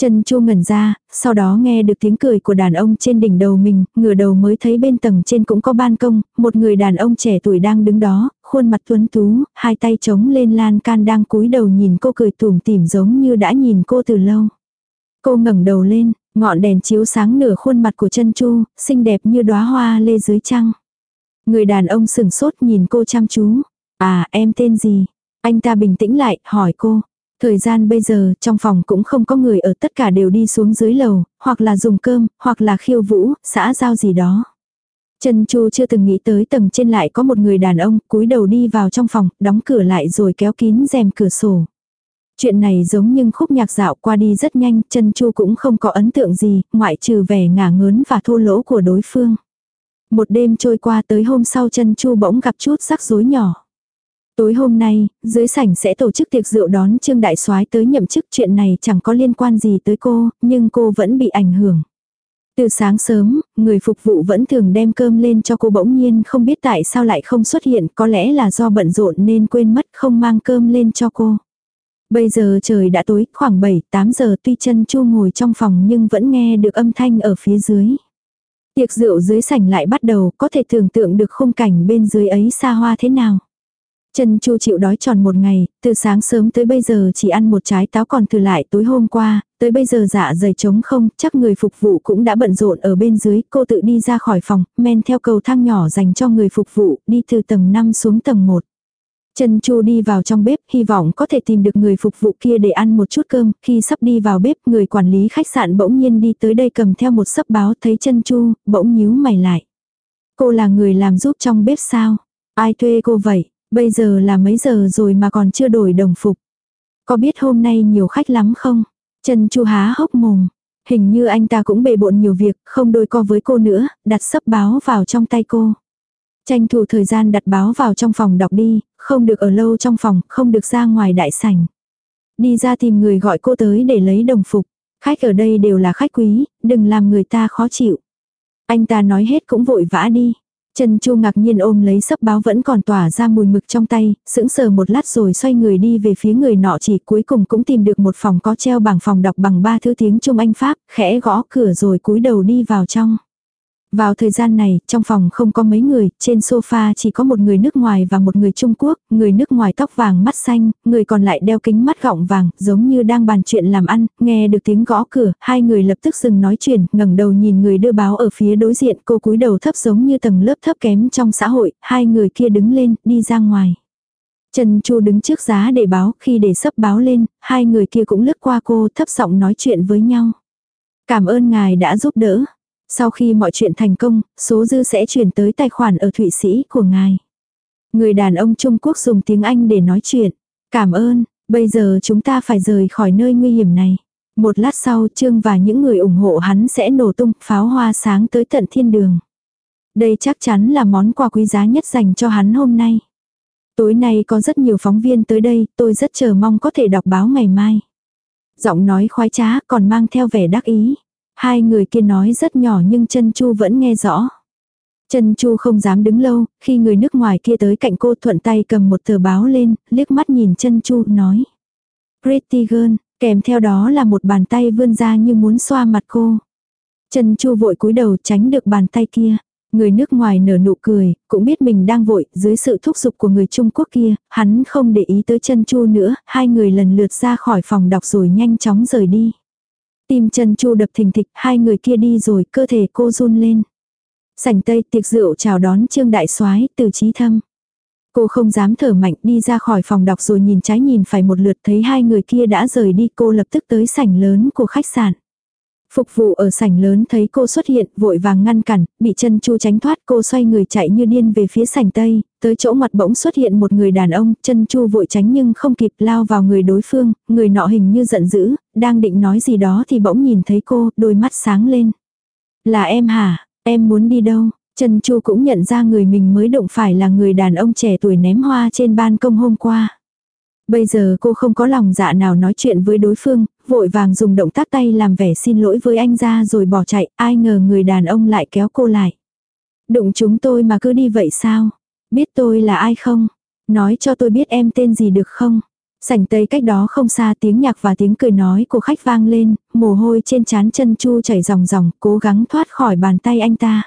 Chân chu ngẩn ra, sau đó nghe được tiếng cười của đàn ông trên đỉnh đầu mình, ngửa đầu mới thấy bên tầng trên cũng có ban công, một người đàn ông trẻ tuổi đang đứng đó, khuôn mặt tuấn tú, hai tay chống lên lan can đang cúi đầu nhìn cô cười tủm tỉm giống như đã nhìn cô từ lâu. Cô ngẩng đầu lên, ngọn đèn chiếu sáng nửa khuôn mặt của chân chu, xinh đẹp như đóa hoa lê dưới trăng. Người đàn ông sừng sốt nhìn cô chăm chú. À em tên gì? Anh ta bình tĩnh lại, hỏi cô. Thời gian bây giờ trong phòng cũng không có người ở tất cả đều đi xuống dưới lầu, hoặc là dùng cơm, hoặc là khiêu vũ, xã giao gì đó. Trần Chu chưa từng nghĩ tới tầng trên lại có một người đàn ông cúi đầu đi vào trong phòng, đóng cửa lại rồi kéo kín rèm cửa sổ. Chuyện này giống như khúc nhạc dạo qua đi rất nhanh, Trần Chu cũng không có ấn tượng gì, ngoại trừ vẻ ngả ngớn và thô lỗ của đối phương. Một đêm trôi qua tới hôm sau Trần Chu bỗng gặp chút rắc rối nhỏ. Tối hôm nay, dưới sảnh sẽ tổ chức tiệc rượu đón Trương Đại Soái tới nhậm chức chuyện này chẳng có liên quan gì tới cô, nhưng cô vẫn bị ảnh hưởng. Từ sáng sớm, người phục vụ vẫn thường đem cơm lên cho cô bỗng nhiên không biết tại sao lại không xuất hiện, có lẽ là do bận rộn nên quên mất không mang cơm lên cho cô. Bây giờ trời đã tối, khoảng 7-8 giờ tuy chân chu ngồi trong phòng nhưng vẫn nghe được âm thanh ở phía dưới. Tiệc rượu dưới sảnh lại bắt đầu, có thể tưởng tượng được khung cảnh bên dưới ấy xa hoa thế nào. Trần Chu chịu đói tròn một ngày, từ sáng sớm tới bây giờ chỉ ăn một trái táo còn thừa lại tối hôm qua, tới bây giờ dạ dày trống không, chắc người phục vụ cũng đã bận rộn ở bên dưới, cô tự đi ra khỏi phòng, men theo cầu thang nhỏ dành cho người phục vụ, đi từ tầng 5 xuống tầng 1. Trần Chu đi vào trong bếp, hy vọng có thể tìm được người phục vụ kia để ăn một chút cơm, khi sắp đi vào bếp, người quản lý khách sạn bỗng nhiên đi tới đây cầm theo một sấp báo, thấy Trần Chu, bỗng nhíu mày lại. Cô là người làm giúp trong bếp sao? Ai thuê cô vậy? Bây giờ là mấy giờ rồi mà còn chưa đổi đồng phục. Có biết hôm nay nhiều khách lắm không? Trần Chu há hốc mồm. Hình như anh ta cũng bề bộn nhiều việc, không đôi co với cô nữa, đặt sấp báo vào trong tay cô. Tranh thủ thời gian đặt báo vào trong phòng đọc đi, không được ở lâu trong phòng, không được ra ngoài đại sảnh. Đi ra tìm người gọi cô tới để lấy đồng phục. Khách ở đây đều là khách quý, đừng làm người ta khó chịu. Anh ta nói hết cũng vội vã đi. Trần Chu ngạc nhiên ôm lấy sấp báo vẫn còn tỏa ra mùi mực trong tay, sững sờ một lát rồi xoay người đi về phía người nọ chỉ cuối cùng cũng tìm được một phòng có treo bảng phòng đọc bằng ba thứ tiếng Trung Anh Pháp, khẽ gõ cửa rồi cúi đầu đi vào trong. Vào thời gian này, trong phòng không có mấy người, trên sofa chỉ có một người nước ngoài và một người Trung Quốc, người nước ngoài tóc vàng mắt xanh, người còn lại đeo kính mắt gọng vàng, giống như đang bàn chuyện làm ăn, nghe được tiếng gõ cửa, hai người lập tức dừng nói chuyện, ngẩng đầu nhìn người đưa báo ở phía đối diện, cô cúi đầu thấp giống như tầng lớp thấp kém trong xã hội, hai người kia đứng lên, đi ra ngoài. Trần Chu đứng trước giá để báo, khi để sấp báo lên, hai người kia cũng lướt qua cô thấp giọng nói chuyện với nhau. Cảm ơn ngài đã giúp đỡ. Sau khi mọi chuyện thành công, số dư sẽ chuyển tới tài khoản ở Thụy Sĩ của ngài. Người đàn ông Trung Quốc dùng tiếng Anh để nói chuyện. Cảm ơn, bây giờ chúng ta phải rời khỏi nơi nguy hiểm này. Một lát sau Trương và những người ủng hộ hắn sẽ nổ tung pháo hoa sáng tới tận thiên đường. Đây chắc chắn là món quà quý giá nhất dành cho hắn hôm nay. Tối nay có rất nhiều phóng viên tới đây, tôi rất chờ mong có thể đọc báo ngày mai. Giọng nói khoái trá còn mang theo vẻ đắc ý. Hai người kia nói rất nhỏ nhưng chân chu vẫn nghe rõ. Chân chu không dám đứng lâu, khi người nước ngoài kia tới cạnh cô thuận tay cầm một tờ báo lên, liếc mắt nhìn chân chu, nói. Pretty girl, kèm theo đó là một bàn tay vươn ra như muốn xoa mặt cô. Chân chu vội cúi đầu tránh được bàn tay kia. Người nước ngoài nở nụ cười, cũng biết mình đang vội, dưới sự thúc giục của người Trung Quốc kia, hắn không để ý tới chân chu nữa, hai người lần lượt ra khỏi phòng đọc rồi nhanh chóng rời đi. Tim chân chu đập thình thịch, hai người kia đi rồi, cơ thể cô run lên. Sảnh tây tiệc rượu chào đón Trương Đại soái từ trí thâm. Cô không dám thở mạnh đi ra khỏi phòng đọc rồi nhìn trái nhìn phải một lượt thấy hai người kia đã rời đi cô lập tức tới sảnh lớn của khách sạn. Phục vụ ở sảnh lớn thấy cô xuất hiện, vội vàng ngăn cản, bị chân chu tránh thoát cô xoay người chạy như điên về phía sảnh tây, tới chỗ mặt bỗng xuất hiện một người đàn ông, chân chu vội tránh nhưng không kịp lao vào người đối phương, người nọ hình như giận dữ, đang định nói gì đó thì bỗng nhìn thấy cô, đôi mắt sáng lên. Là em hả, em muốn đi đâu? Chân chu cũng nhận ra người mình mới động phải là người đàn ông trẻ tuổi ném hoa trên ban công hôm qua. Bây giờ cô không có lòng dạ nào nói chuyện với đối phương, vội vàng dùng động tác tay làm vẻ xin lỗi với anh ra rồi bỏ chạy, ai ngờ người đàn ông lại kéo cô lại. Đụng chúng tôi mà cứ đi vậy sao? Biết tôi là ai không? Nói cho tôi biết em tên gì được không? Sảnh tây cách đó không xa tiếng nhạc và tiếng cười nói của khách vang lên, mồ hôi trên trán chân chu chảy ròng ròng, cố gắng thoát khỏi bàn tay anh ta.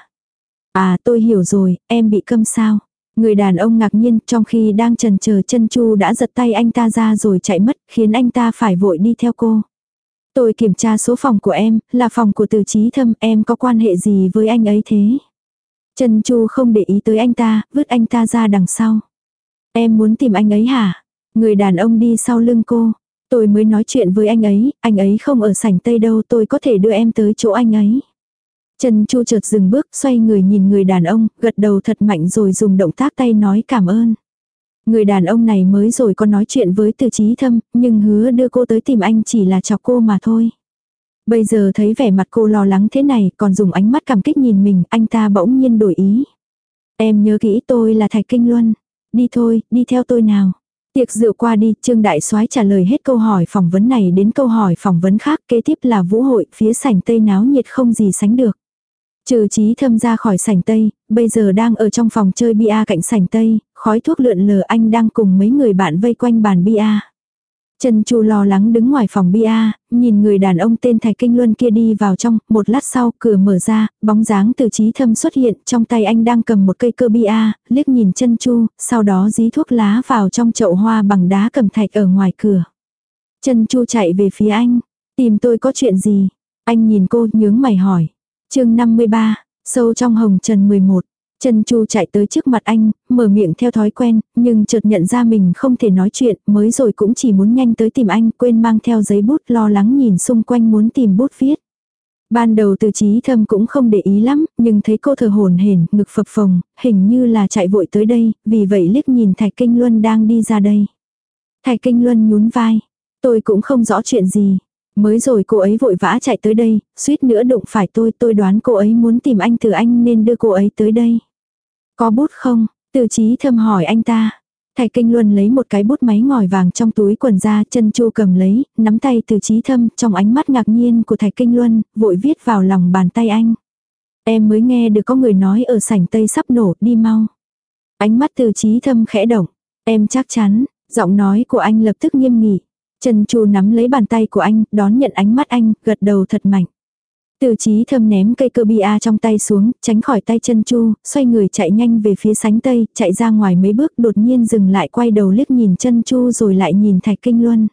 À tôi hiểu rồi, em bị câm sao? Người đàn ông ngạc nhiên trong khi đang trần chờ chân chu đã giật tay anh ta ra rồi chạy mất khiến anh ta phải vội đi theo cô. Tôi kiểm tra số phòng của em, là phòng của từ trí thâm, em có quan hệ gì với anh ấy thế? Chân chu không để ý tới anh ta, vứt anh ta ra đằng sau. Em muốn tìm anh ấy hả? Người đàn ông đi sau lưng cô. Tôi mới nói chuyện với anh ấy, anh ấy không ở sảnh tây đâu tôi có thể đưa em tới chỗ anh ấy. Trần Chu chợt dừng bước, xoay người nhìn người đàn ông, gật đầu thật mạnh rồi dùng động tác tay nói cảm ơn. Người đàn ông này mới rồi có nói chuyện với từ trí thâm, nhưng hứa đưa cô tới tìm anh chỉ là chọc cô mà thôi. Bây giờ thấy vẻ mặt cô lo lắng thế này, còn dùng ánh mắt cảm kích nhìn mình, anh ta bỗng nhiên đổi ý. Em nhớ kỹ tôi là Thạch Kinh Luân. Đi thôi, đi theo tôi nào. Tiệc rượu qua đi, Trương Đại soái trả lời hết câu hỏi phỏng vấn này đến câu hỏi phỏng vấn khác, kế tiếp là vũ hội, phía sảnh tây náo nhiệt không gì sánh được. Trừ trí thâm ra khỏi sảnh Tây, bây giờ đang ở trong phòng chơi bia cạnh sảnh Tây, khói thuốc lượn lờ anh đang cùng mấy người bạn vây quanh bàn bia. Trần Chu lo lắng đứng ngoài phòng bia, nhìn người đàn ông tên Thạch Kinh Luân kia đi vào trong, một lát sau cửa mở ra, bóng dáng từ trí thâm xuất hiện, trong tay anh đang cầm một cây cơ bia, liếc nhìn Trần Chu, sau đó dí thuốc lá vào trong chậu hoa bằng đá cầm thạch ở ngoài cửa. Trần Chu chạy về phía anh, tìm tôi có chuyện gì? Anh nhìn cô nhướng mày hỏi chương 53, sâu trong hồng trần 11. Trần Chu chạy tới trước mặt anh, mở miệng theo thói quen, nhưng chợt nhận ra mình không thể nói chuyện, mới rồi cũng chỉ muốn nhanh tới tìm anh, quên mang theo giấy bút lo lắng nhìn xung quanh muốn tìm bút viết. Ban đầu từ trí thâm cũng không để ý lắm, nhưng thấy cô thở hồn hển, ngực phập phồng, hình như là chạy vội tới đây, vì vậy liếc nhìn Thạch Kinh Luân đang đi ra đây. Thạch Kinh Luân nhún vai, tôi cũng không rõ chuyện gì, Mới rồi cô ấy vội vã chạy tới đây, suýt nữa đụng phải tôi, tôi đoán cô ấy muốn tìm anh từ anh nên đưa cô ấy tới đây. Có bút không? Từ trí thâm hỏi anh ta. Thạch Kinh Luân lấy một cái bút máy ngòi vàng trong túi quần ra, chân chu cầm lấy, nắm tay từ trí thâm, trong ánh mắt ngạc nhiên của Thạch Kinh Luân, vội viết vào lòng bàn tay anh. Em mới nghe được có người nói ở sảnh Tây sắp nổ, đi mau. Ánh mắt từ trí thâm khẽ động. Em chắc chắn, giọng nói của anh lập tức nghiêm nghị. Trần Chu nắm lấy bàn tay của anh, đón nhận ánh mắt anh, gật đầu thật mạnh. Từ trí thâm ném cây cơ bia trong tay xuống, tránh khỏi tay chân chu, xoay người chạy nhanh về phía sánh tây, chạy ra ngoài mấy bước đột nhiên dừng lại quay đầu liếc nhìn chân chu rồi lại nhìn thạch kinh luân.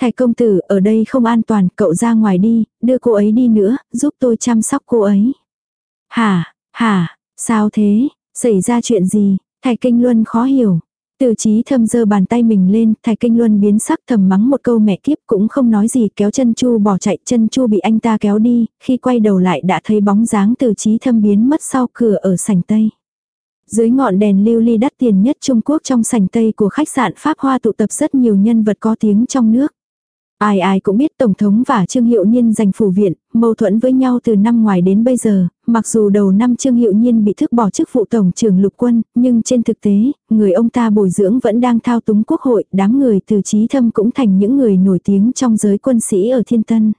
Thạch công tử, ở đây không an toàn, cậu ra ngoài đi, đưa cô ấy đi nữa, giúp tôi chăm sóc cô ấy. Hả, hả, sao thế, xảy ra chuyện gì, thạch kinh luân khó hiểu, từ trí thâm giơ bàn tay mình lên, Thái kinh luân biến sắc thầm mắng một câu mẹ kiếp cũng không nói gì kéo chân chu bỏ chạy chân chu bị anh ta kéo đi, khi quay đầu lại đã thấy bóng dáng từ trí thâm biến mất sau cửa ở sảnh Tây. Dưới ngọn đèn lưu ly đắt tiền nhất Trung Quốc trong sảnh Tây của khách sạn Pháp Hoa tụ tập rất nhiều nhân vật có tiếng trong nước. Ai ai cũng biết Tổng thống và Trương Hiệu Nhiên giành phủ viện, mâu thuẫn với nhau từ năm ngoài đến bây giờ, mặc dù đầu năm Trương Hiệu Nhiên bị thức bỏ chức vụ Tổng trưởng lục quân, nhưng trên thực tế, người ông ta bồi dưỡng vẫn đang thao túng quốc hội, đám người từ trí thâm cũng thành những người nổi tiếng trong giới quân sĩ ở Thiên Tân.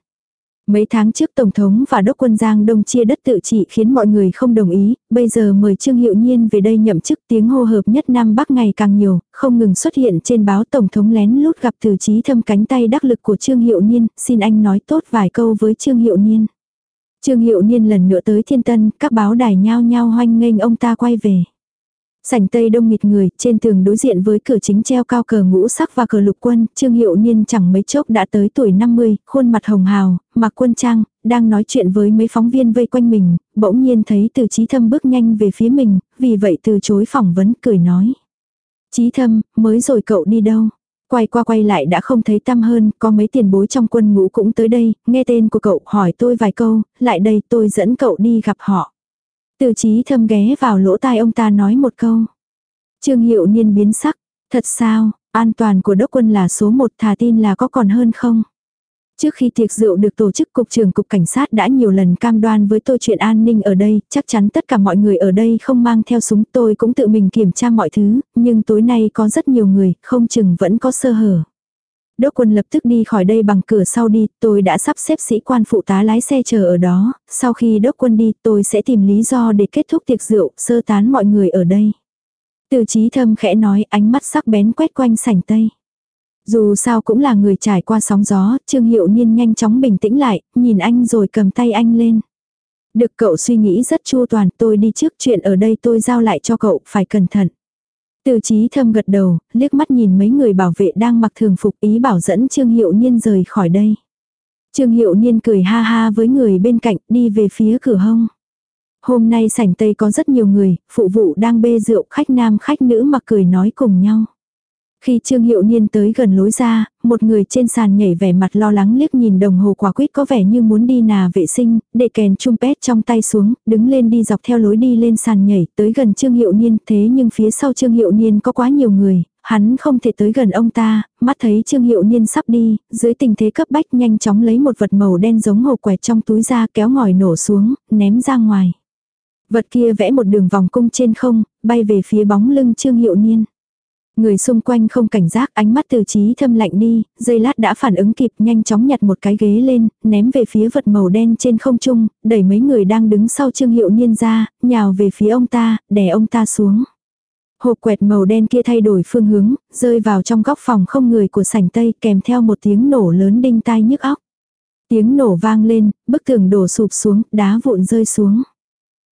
Mấy tháng trước Tổng thống và đốc quân Giang Đông chia đất tự trị khiến mọi người không đồng ý, bây giờ mời Trương Hiệu Nhiên về đây nhậm chức tiếng hô hợp nhất Nam Bắc ngày càng nhiều, không ngừng xuất hiện trên báo Tổng thống lén lút gặp từ trí thâm cánh tay đắc lực của Trương Hiệu Nhiên, xin anh nói tốt vài câu với Trương Hiệu Nhiên. Trương Hiệu Niên lần nữa tới thiên tân, các báo đài nhao nhao hoanh nghênh ông ta quay về. Sảnh tây đông nghịt người, trên tường đối diện với cửa chính treo cao cờ ngũ sắc và cờ lục quân, Trương Hiệu Niên chẳng mấy chốc đã tới tuổi 50, khuôn mặt hồng hào, mặc quân trang, đang nói chuyện với mấy phóng viên vây quanh mình, bỗng nhiên thấy từ trí thâm bước nhanh về phía mình, vì vậy từ chối phỏng vấn cười nói. Trí thâm, mới rồi cậu đi đâu? Quay qua quay lại đã không thấy tâm hơn, có mấy tiền bối trong quân ngũ cũng tới đây, nghe tên của cậu hỏi tôi vài câu, lại đây tôi dẫn cậu đi gặp họ. Từ trí thâm ghé vào lỗ tai ông ta nói một câu. Trương hiệu niên biến sắc, thật sao, an toàn của đốc quân là số một thà tin là có còn hơn không? Trước khi tiệc rượu được tổ chức Cục trưởng Cục Cảnh sát đã nhiều lần cam đoan với tôi chuyện an ninh ở đây, chắc chắn tất cả mọi người ở đây không mang theo súng tôi cũng tự mình kiểm tra mọi thứ, nhưng tối nay có rất nhiều người, không chừng vẫn có sơ hở. Đốc quân lập tức đi khỏi đây bằng cửa sau đi, tôi đã sắp xếp sĩ quan phụ tá lái xe chờ ở đó, sau khi đốc quân đi tôi sẽ tìm lý do để kết thúc tiệc rượu, sơ tán mọi người ở đây. Từ trí thâm khẽ nói ánh mắt sắc bén quét quanh sảnh tây. Dù sao cũng là người trải qua sóng gió, Trương Hiệu Niên nhanh chóng bình tĩnh lại, nhìn anh rồi cầm tay anh lên. Được cậu suy nghĩ rất chu toàn, tôi đi trước chuyện ở đây tôi giao lại cho cậu, phải cẩn thận. Từ trí thâm gật đầu, liếc mắt nhìn mấy người bảo vệ đang mặc thường phục ý bảo dẫn Trương Hiệu Niên rời khỏi đây. Trương Hiệu Niên cười ha ha với người bên cạnh đi về phía cửa hông. Hôm nay sảnh Tây có rất nhiều người, phụ vụ đang bê rượu khách nam khách nữ mặc cười nói cùng nhau. Khi Trương Hiệu Niên tới gần lối ra, một người trên sàn nhảy vẻ mặt lo lắng liếc nhìn đồng hồ quả quýt có vẻ như muốn đi nà vệ sinh, để kèn trumpet trong tay xuống, đứng lên đi dọc theo lối đi lên sàn nhảy, tới gần Trương Hiệu Niên, thế nhưng phía sau Trương Hiệu Niên có quá nhiều người, hắn không thể tới gần ông ta, mắt thấy Trương Hiệu Niên sắp đi, dưới tình thế cấp bách nhanh chóng lấy một vật màu đen giống hộp quẹt trong túi ra kéo ngòi nổ xuống, ném ra ngoài. Vật kia vẽ một đường vòng cung trên không, bay về phía bóng lưng Trương Hiệu Niên. Người xung quanh không cảnh giác ánh mắt từ trí thâm lạnh đi, dây lát đã phản ứng kịp nhanh chóng nhặt một cái ghế lên, ném về phía vật màu đen trên không trung, đẩy mấy người đang đứng sau trương hiệu niên ra, nhào về phía ông ta, đè ông ta xuống. Hộp quẹt màu đen kia thay đổi phương hướng, rơi vào trong góc phòng không người của sảnh tây kèm theo một tiếng nổ lớn đinh tai nhức óc. Tiếng nổ vang lên, bức tường đổ sụp xuống, đá vụn rơi xuống.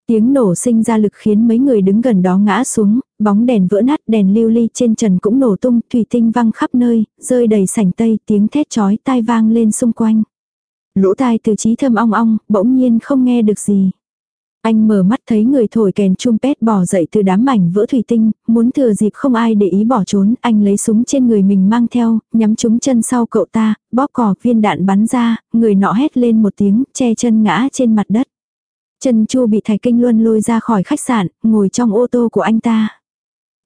Tiếng nổ sinh ra lực khiến mấy người đứng gần đó ngã xuống, bóng đèn vỡ nát đèn lưu ly trên trần cũng nổ tung, thủy tinh văng khắp nơi, rơi đầy sảnh tây, tiếng thét chói tai vang lên xung quanh. Lỗ tai từ trí thâm ong ong, bỗng nhiên không nghe được gì. Anh mở mắt thấy người thổi kèn trumpet bỏ dậy từ đám mảnh vỡ thủy tinh, muốn thừa dịp không ai để ý bỏ trốn, anh lấy súng trên người mình mang theo, nhắm trúng chân sau cậu ta, bóp cò viên đạn bắn ra, người nọ hét lên một tiếng, che chân ngã trên mặt đất. Trần Chu bị Thạch Kinh Luân lôi ra khỏi khách sạn, ngồi trong ô tô của anh ta.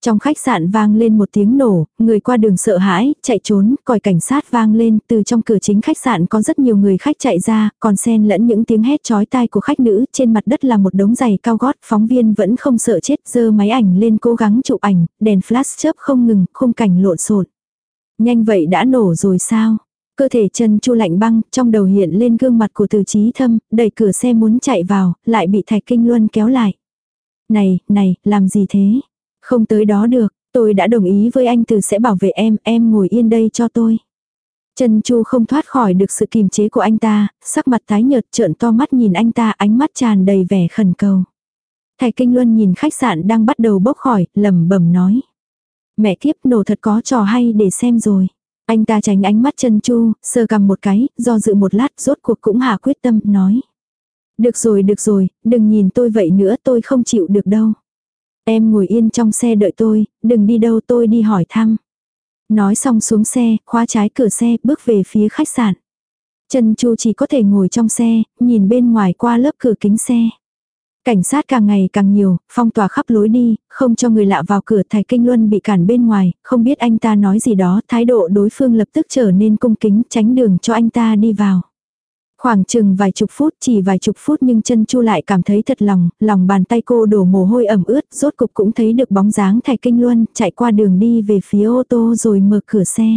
Trong khách sạn vang lên một tiếng nổ, người qua đường sợ hãi, chạy trốn, còi cảnh sát vang lên, từ trong cửa chính khách sạn có rất nhiều người khách chạy ra, còn xen lẫn những tiếng hét chói tai của khách nữ, trên mặt đất là một đống giày cao gót, phóng viên vẫn không sợ chết, giơ máy ảnh lên cố gắng chụp ảnh, đèn flash chớp không ngừng, khung cảnh lộn xộn. Nhanh vậy đã nổ rồi sao? Cơ thể chân chu lạnh băng, trong đầu hiện lên gương mặt của từ trí thâm, đẩy cửa xe muốn chạy vào, lại bị thạch kinh luân kéo lại. Này, này, làm gì thế? Không tới đó được, tôi đã đồng ý với anh từ sẽ bảo vệ em, em ngồi yên đây cho tôi. Trần Chu không thoát khỏi được sự kìm chế của anh ta, sắc mặt tái nhợt trợn to mắt nhìn anh ta ánh mắt tràn đầy vẻ khẩn cầu. Thầy Kinh Luân nhìn khách sạn đang bắt đầu bốc khỏi, lẩm bẩm nói. Mẹ kiếp nổ thật có trò hay để xem rồi. Anh ta tránh ánh mắt chân chu, sờ cầm một cái, do dự một lát rốt cuộc cũng hạ quyết tâm, nói. Được rồi, được rồi, đừng nhìn tôi vậy nữa tôi không chịu được đâu. Em ngồi yên trong xe đợi tôi, đừng đi đâu tôi đi hỏi thăm. Nói xong xuống xe, khóa trái cửa xe, bước về phía khách sạn. Trần Chu chỉ có thể ngồi trong xe, nhìn bên ngoài qua lớp cửa kính xe. Cảnh sát càng ngày càng nhiều, phong tỏa khắp lối đi, không cho người lạ vào cửa Thạch Kinh Luân bị cản bên ngoài, không biết anh ta nói gì đó, thái độ đối phương lập tức trở nên cung kính tránh đường cho anh ta đi vào. Khoảng chừng vài chục phút, chỉ vài chục phút nhưng chân chu lại cảm thấy thật lòng, lòng bàn tay cô đổ mồ hôi ẩm ướt, rốt cục cũng thấy được bóng dáng Thạch Kinh Luân, chạy qua đường đi về phía ô tô rồi mở cửa xe.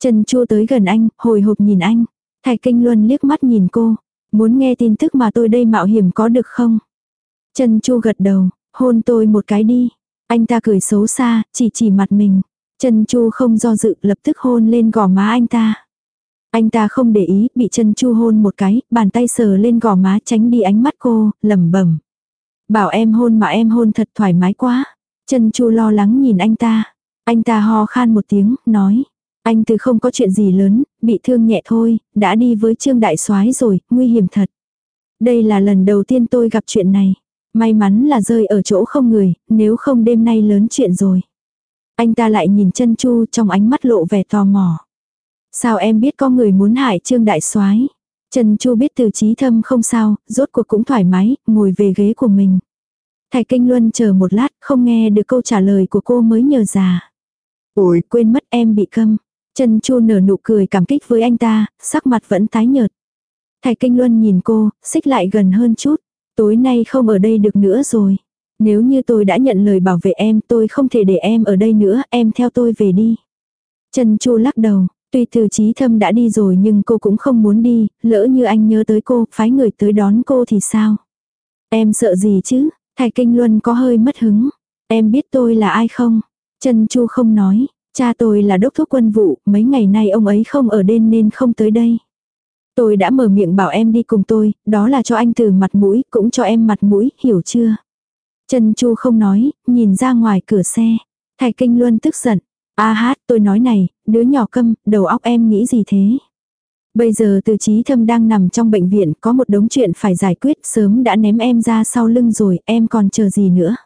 Chân chu tới gần anh, hồi hộp nhìn anh. Thạch Kinh Luân liếc mắt nhìn cô. Muốn nghe tin tức mà tôi đây mạo hiểm có được không? Chân Chu gật đầu, hôn tôi một cái đi. Anh ta cười xấu xa, chỉ chỉ mặt mình. Chân Chu không do dự lập tức hôn lên gò má anh ta. Anh ta không để ý, bị chân chu hôn một cái, bàn tay sờ lên gò má tránh đi ánh mắt cô, lẩm bẩm. Bảo em hôn mà em hôn thật thoải mái quá. Chân chu lo lắng nhìn anh ta. Anh ta ho khan một tiếng, nói. Anh từ không có chuyện gì lớn, bị thương nhẹ thôi, đã đi với Trương Đại soái rồi, nguy hiểm thật. Đây là lần đầu tiên tôi gặp chuyện này. May mắn là rơi ở chỗ không người, nếu không đêm nay lớn chuyện rồi. Anh ta lại nhìn chân chu trong ánh mắt lộ vẻ tò mò. Sao em biết có người muốn hại Trương Đại soái Trần Chu biết từ trí thâm không sao, rốt cuộc cũng thoải mái, ngồi về ghế của mình. Thầy Kinh Luân chờ một lát, không nghe được câu trả lời của cô mới nhờ già. Ôi, quên mất em bị câm. Trần Chu nở nụ cười cảm kích với anh ta, sắc mặt vẫn tái nhợt. Thầy Kinh Luân nhìn cô, xích lại gần hơn chút. Tối nay không ở đây được nữa rồi. Nếu như tôi đã nhận lời bảo vệ em tôi không thể để em ở đây nữa, em theo tôi về đi. Trần Chu lắc đầu, tuy từ trí thâm đã đi rồi nhưng cô cũng không muốn đi, lỡ như anh nhớ tới cô, phái người tới đón cô thì sao? Em sợ gì chứ? Thầy Kinh Luân có hơi mất hứng. Em biết tôi là ai không? Trần Chu không nói, cha tôi là đốc thúc quân vụ, mấy ngày nay ông ấy không ở đêm nên không tới đây. Tôi đã mở miệng bảo em đi cùng tôi, đó là cho anh từ mặt mũi, cũng cho em mặt mũi, hiểu chưa? Trần Chu không nói, nhìn ra ngoài cửa xe. thạch Kinh Luân tức giận. A hát, tôi nói này, đứa nhỏ câm, đầu óc em nghĩ gì thế? Bây giờ từ trí thâm đang nằm trong bệnh viện, có một đống chuyện phải giải quyết, sớm đã ném em ra sau lưng rồi, em còn chờ gì nữa?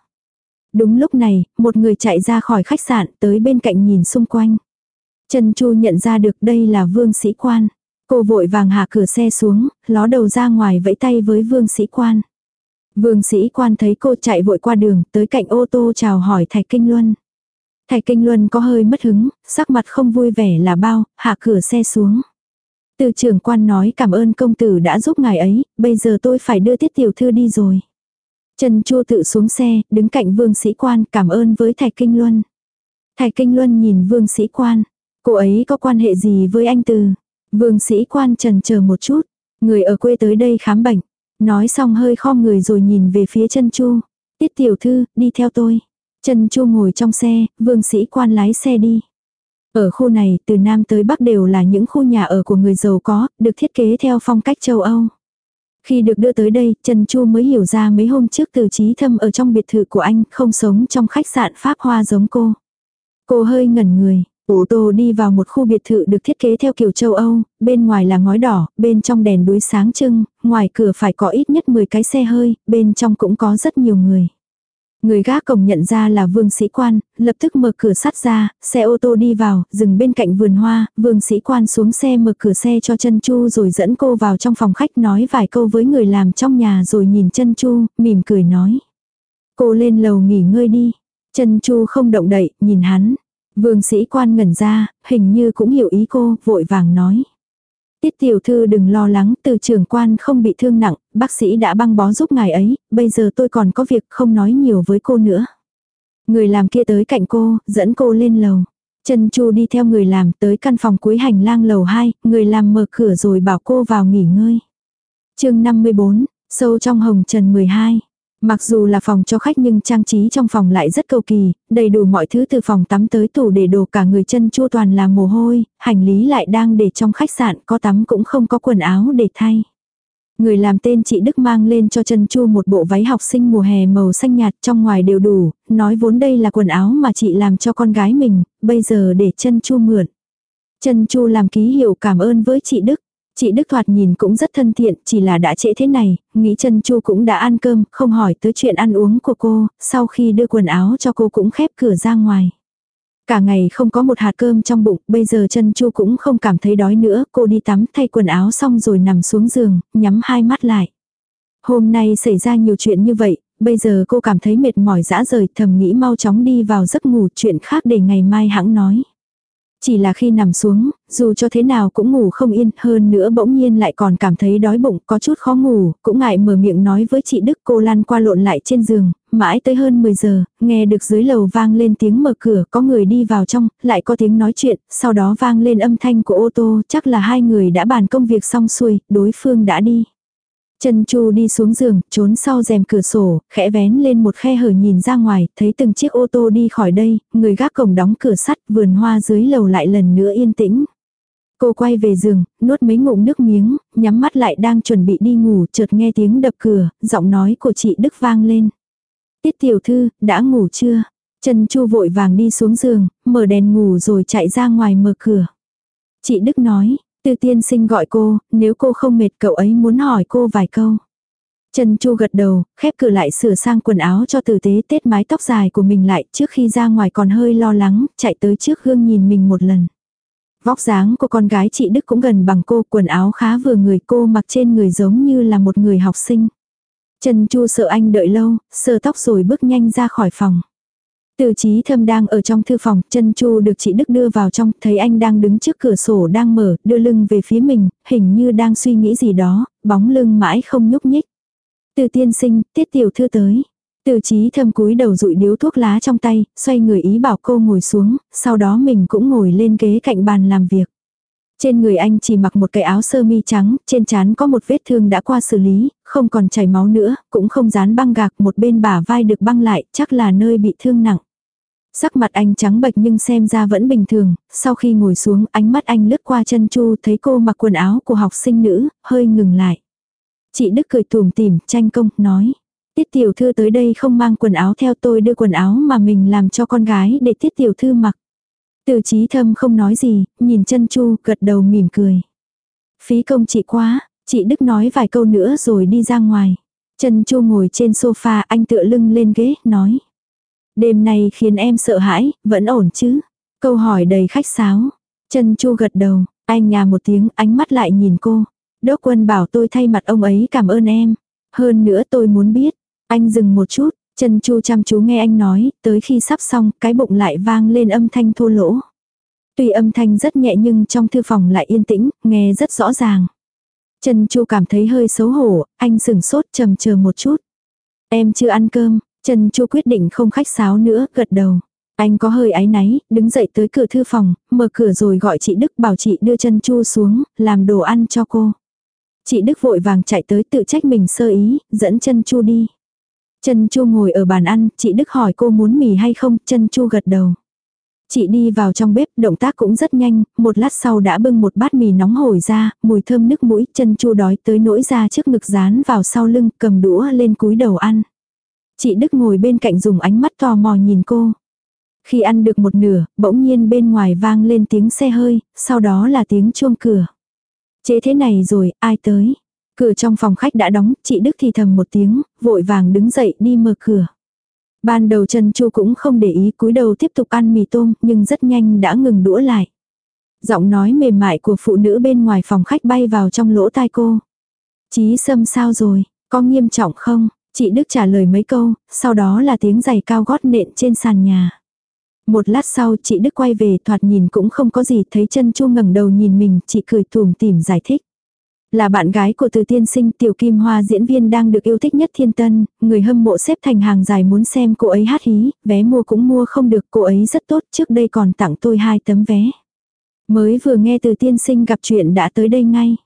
Đúng lúc này, một người chạy ra khỏi khách sạn, tới bên cạnh nhìn xung quanh. Trần Chu nhận ra được đây là vương sĩ quan. Cô vội vàng hạ cửa xe xuống, ló đầu ra ngoài vẫy tay với vương sĩ quan. Vương sĩ quan thấy cô chạy vội qua đường, tới cạnh ô tô chào hỏi Thạch Kinh Luân. Thạch Kinh Luân có hơi mất hứng, sắc mặt không vui vẻ là bao, hạ cửa xe xuống. Từ trưởng quan nói cảm ơn công tử đã giúp ngài ấy, bây giờ tôi phải đưa tiết tiểu thư đi rồi. Trần Chu tự xuống xe, đứng cạnh vương sĩ quan cảm ơn với Thạch Kinh Luân. Thạch Kinh Luân nhìn vương sĩ quan, cô ấy có quan hệ gì với anh Từ? Vương sĩ quan trần chờ một chút, người ở quê tới đây khám bệnh. Nói xong hơi khom người rồi nhìn về phía chân chu. Tiết tiểu thư, đi theo tôi. Chân chu ngồi trong xe, vương sĩ quan lái xe đi. Ở khu này, từ Nam tới Bắc đều là những khu nhà ở của người giàu có, được thiết kế theo phong cách châu Âu. Khi được đưa tới đây, Trần Chu mới hiểu ra mấy hôm trước từ trí thâm ở trong biệt thự của anh, không sống trong khách sạn Pháp Hoa giống cô. Cô hơi ngẩn người, Ô tô đi vào một khu biệt thự được thiết kế theo kiểu châu Âu, bên ngoài là ngói đỏ, bên trong đèn đuối sáng trưng, ngoài cửa phải có ít nhất 10 cái xe hơi, bên trong cũng có rất nhiều người. Người gác cổng nhận ra là vương sĩ quan, lập tức mở cửa sắt ra, xe ô tô đi vào, dừng bên cạnh vườn hoa, vương sĩ quan xuống xe mở cửa xe cho chân chu rồi dẫn cô vào trong phòng khách nói vài câu với người làm trong nhà rồi nhìn chân chu, mỉm cười nói. Cô lên lầu nghỉ ngơi đi. Chân chu không động đậy, nhìn hắn. Vương sĩ quan ngẩn ra, hình như cũng hiểu ý cô, vội vàng nói. Tiết tiểu thư đừng lo lắng, từ trưởng quan không bị thương nặng, bác sĩ đã băng bó giúp ngài ấy, bây giờ tôi còn có việc không nói nhiều với cô nữa. Người làm kia tới cạnh cô, dẫn cô lên lầu. Trần Chu đi theo người làm tới căn phòng cuối hành lang lầu 2, người làm mở cửa rồi bảo cô vào nghỉ ngơi. chương 54, sâu trong hồng trần 12. Mặc dù là phòng cho khách nhưng trang trí trong phòng lại rất cầu kỳ, đầy đủ mọi thứ từ phòng tắm tới tủ để đồ cả người chân chua toàn là mồ hôi, hành lý lại đang để trong khách sạn có tắm cũng không có quần áo để thay. Người làm tên chị Đức mang lên cho chân chu một bộ váy học sinh mùa hè màu xanh nhạt trong ngoài đều đủ, nói vốn đây là quần áo mà chị làm cho con gái mình, bây giờ để chân chu mượn. Chân chu làm ký hiệu cảm ơn với chị Đức. Chị Đức thoạt nhìn cũng rất thân thiện, chỉ là đã trễ thế này, nghĩ chân chu cũng đã ăn cơm, không hỏi tới chuyện ăn uống của cô, sau khi đưa quần áo cho cô cũng khép cửa ra ngoài. Cả ngày không có một hạt cơm trong bụng, bây giờ chân chu cũng không cảm thấy đói nữa, cô đi tắm thay quần áo xong rồi nằm xuống giường, nhắm hai mắt lại. Hôm nay xảy ra nhiều chuyện như vậy, bây giờ cô cảm thấy mệt mỏi dã rời thầm nghĩ mau chóng đi vào giấc ngủ chuyện khác để ngày mai hãng nói. Chỉ là khi nằm xuống, dù cho thế nào cũng ngủ không yên, hơn nữa bỗng nhiên lại còn cảm thấy đói bụng, có chút khó ngủ, cũng ngại mở miệng nói với chị Đức cô lăn qua lộn lại trên giường, mãi tới hơn 10 giờ, nghe được dưới lầu vang lên tiếng mở cửa, có người đi vào trong, lại có tiếng nói chuyện, sau đó vang lên âm thanh của ô tô, chắc là hai người đã bàn công việc xong xuôi, đối phương đã đi. Trần Chu đi xuống giường, trốn sau rèm cửa sổ, khẽ vén lên một khe hở nhìn ra ngoài, thấy từng chiếc ô tô đi khỏi đây, người gác cổng đóng cửa sắt, vườn hoa dưới lầu lại lần nữa yên tĩnh. Cô quay về giường, nuốt mấy ngụm nước miếng, nhắm mắt lại đang chuẩn bị đi ngủ, chợt nghe tiếng đập cửa, giọng nói của chị Đức vang lên. Tiết tiểu thư, đã ngủ chưa? Trần Chu vội vàng đi xuống giường, mở đèn ngủ rồi chạy ra ngoài mở cửa. Chị Đức nói, từ tiên sinh gọi cô, nếu cô không mệt cậu ấy muốn hỏi cô vài câu. Trần Chu gật đầu, khép cửa lại sửa sang quần áo cho tử tế tết mái tóc dài của mình lại trước khi ra ngoài còn hơi lo lắng, chạy tới trước gương nhìn mình một lần. Vóc dáng của con gái chị Đức cũng gần bằng cô, quần áo khá vừa người cô mặc trên người giống như là một người học sinh. Trần Chu sợ anh đợi lâu, sờ tóc rồi bước nhanh ra khỏi phòng. Từ trí thâm đang ở trong thư phòng, chân chu được chị Đức đưa vào trong, thấy anh đang đứng trước cửa sổ đang mở, đưa lưng về phía mình, hình như đang suy nghĩ gì đó, bóng lưng mãi không nhúc nhích. Từ tiên sinh, tiết tiểu thư tới. Từ trí thâm cúi đầu rụi điếu thuốc lá trong tay, xoay người ý bảo cô ngồi xuống, sau đó mình cũng ngồi lên ghế cạnh bàn làm việc. Trên người anh chỉ mặc một cái áo sơ mi trắng, trên trán có một vết thương đã qua xử lý, không còn chảy máu nữa, cũng không dán băng gạc, một bên bả vai được băng lại, chắc là nơi bị thương nặng. Sắc mặt anh trắng bệch nhưng xem ra vẫn bình thường, sau khi ngồi xuống ánh mắt anh lướt qua chân chu thấy cô mặc quần áo của học sinh nữ, hơi ngừng lại. Chị Đức cười tùm tìm, tranh công, nói. Tiết tiểu thư tới đây không mang quần áo theo tôi đưa quần áo mà mình làm cho con gái để tiết tiểu thư mặc. Từ trí thâm không nói gì, nhìn chân chu, gật đầu mỉm cười. Phí công chị quá, chị Đức nói vài câu nữa rồi đi ra ngoài. Chân chu ngồi trên sofa, anh tựa lưng lên ghế, nói. Đêm nay khiến em sợ hãi, vẫn ổn chứ? Câu hỏi đầy khách sáo. Chân chu gật đầu, anh nhà một tiếng, ánh mắt lại nhìn cô. Đốc quân bảo tôi thay mặt ông ấy cảm ơn em. Hơn nữa tôi muốn biết. Anh dừng một chút, chân chu chăm chú nghe anh nói, tới khi sắp xong, cái bụng lại vang lên âm thanh thô lỗ. Tuy âm thanh rất nhẹ nhưng trong thư phòng lại yên tĩnh, nghe rất rõ ràng. Trần Chu cảm thấy hơi xấu hổ, anh sừng sốt trầm chờ một chút. Em chưa ăn cơm, Trần Chu quyết định không khách sáo nữa, gật đầu. Anh có hơi áy náy, đứng dậy tới cửa thư phòng, mở cửa rồi gọi chị Đức bảo chị đưa Trần Chu xuống, làm đồ ăn cho cô. Chị Đức vội vàng chạy tới tự trách mình sơ ý, dẫn Trần Chu đi. Trần Chu ngồi ở bàn ăn, chị Đức hỏi cô muốn mì hay không, Trần Chu gật đầu. Chị đi vào trong bếp, động tác cũng rất nhanh, một lát sau đã bưng một bát mì nóng hổi ra, mùi thơm nước mũi, chân chu đói tới nỗi ra trước ngực dán vào sau lưng, cầm đũa lên cúi đầu ăn. Chị Đức ngồi bên cạnh dùng ánh mắt tò mò nhìn cô. Khi ăn được một nửa, bỗng nhiên bên ngoài vang lên tiếng xe hơi, sau đó là tiếng chuông cửa. Chế thế này rồi, ai tới? Cửa trong phòng khách đã đóng, chị Đức thì thầm một tiếng, vội vàng đứng dậy đi mở cửa. Ban đầu Trần Chu cũng không để ý cúi đầu tiếp tục ăn mì tôm, nhưng rất nhanh đã ngừng đũa lại. Giọng nói mềm mại của phụ nữ bên ngoài phòng khách bay vào trong lỗ tai cô. Chí sâm sao rồi, có nghiêm trọng không? Chị Đức trả lời mấy câu, sau đó là tiếng giày cao gót nện trên sàn nhà. Một lát sau chị Đức quay về thoạt nhìn cũng không có gì thấy chân chu ngẩng đầu nhìn mình, chị cười tùm tìm giải thích. Là bạn gái của từ tiên sinh tiểu kim hoa diễn viên đang được yêu thích nhất thiên tân, người hâm mộ xếp thành hàng dài muốn xem cô ấy hát hí, vé mua cũng mua không được cô ấy rất tốt trước đây còn tặng tôi hai tấm vé. Mới vừa nghe từ tiên sinh gặp chuyện đã tới đây ngay.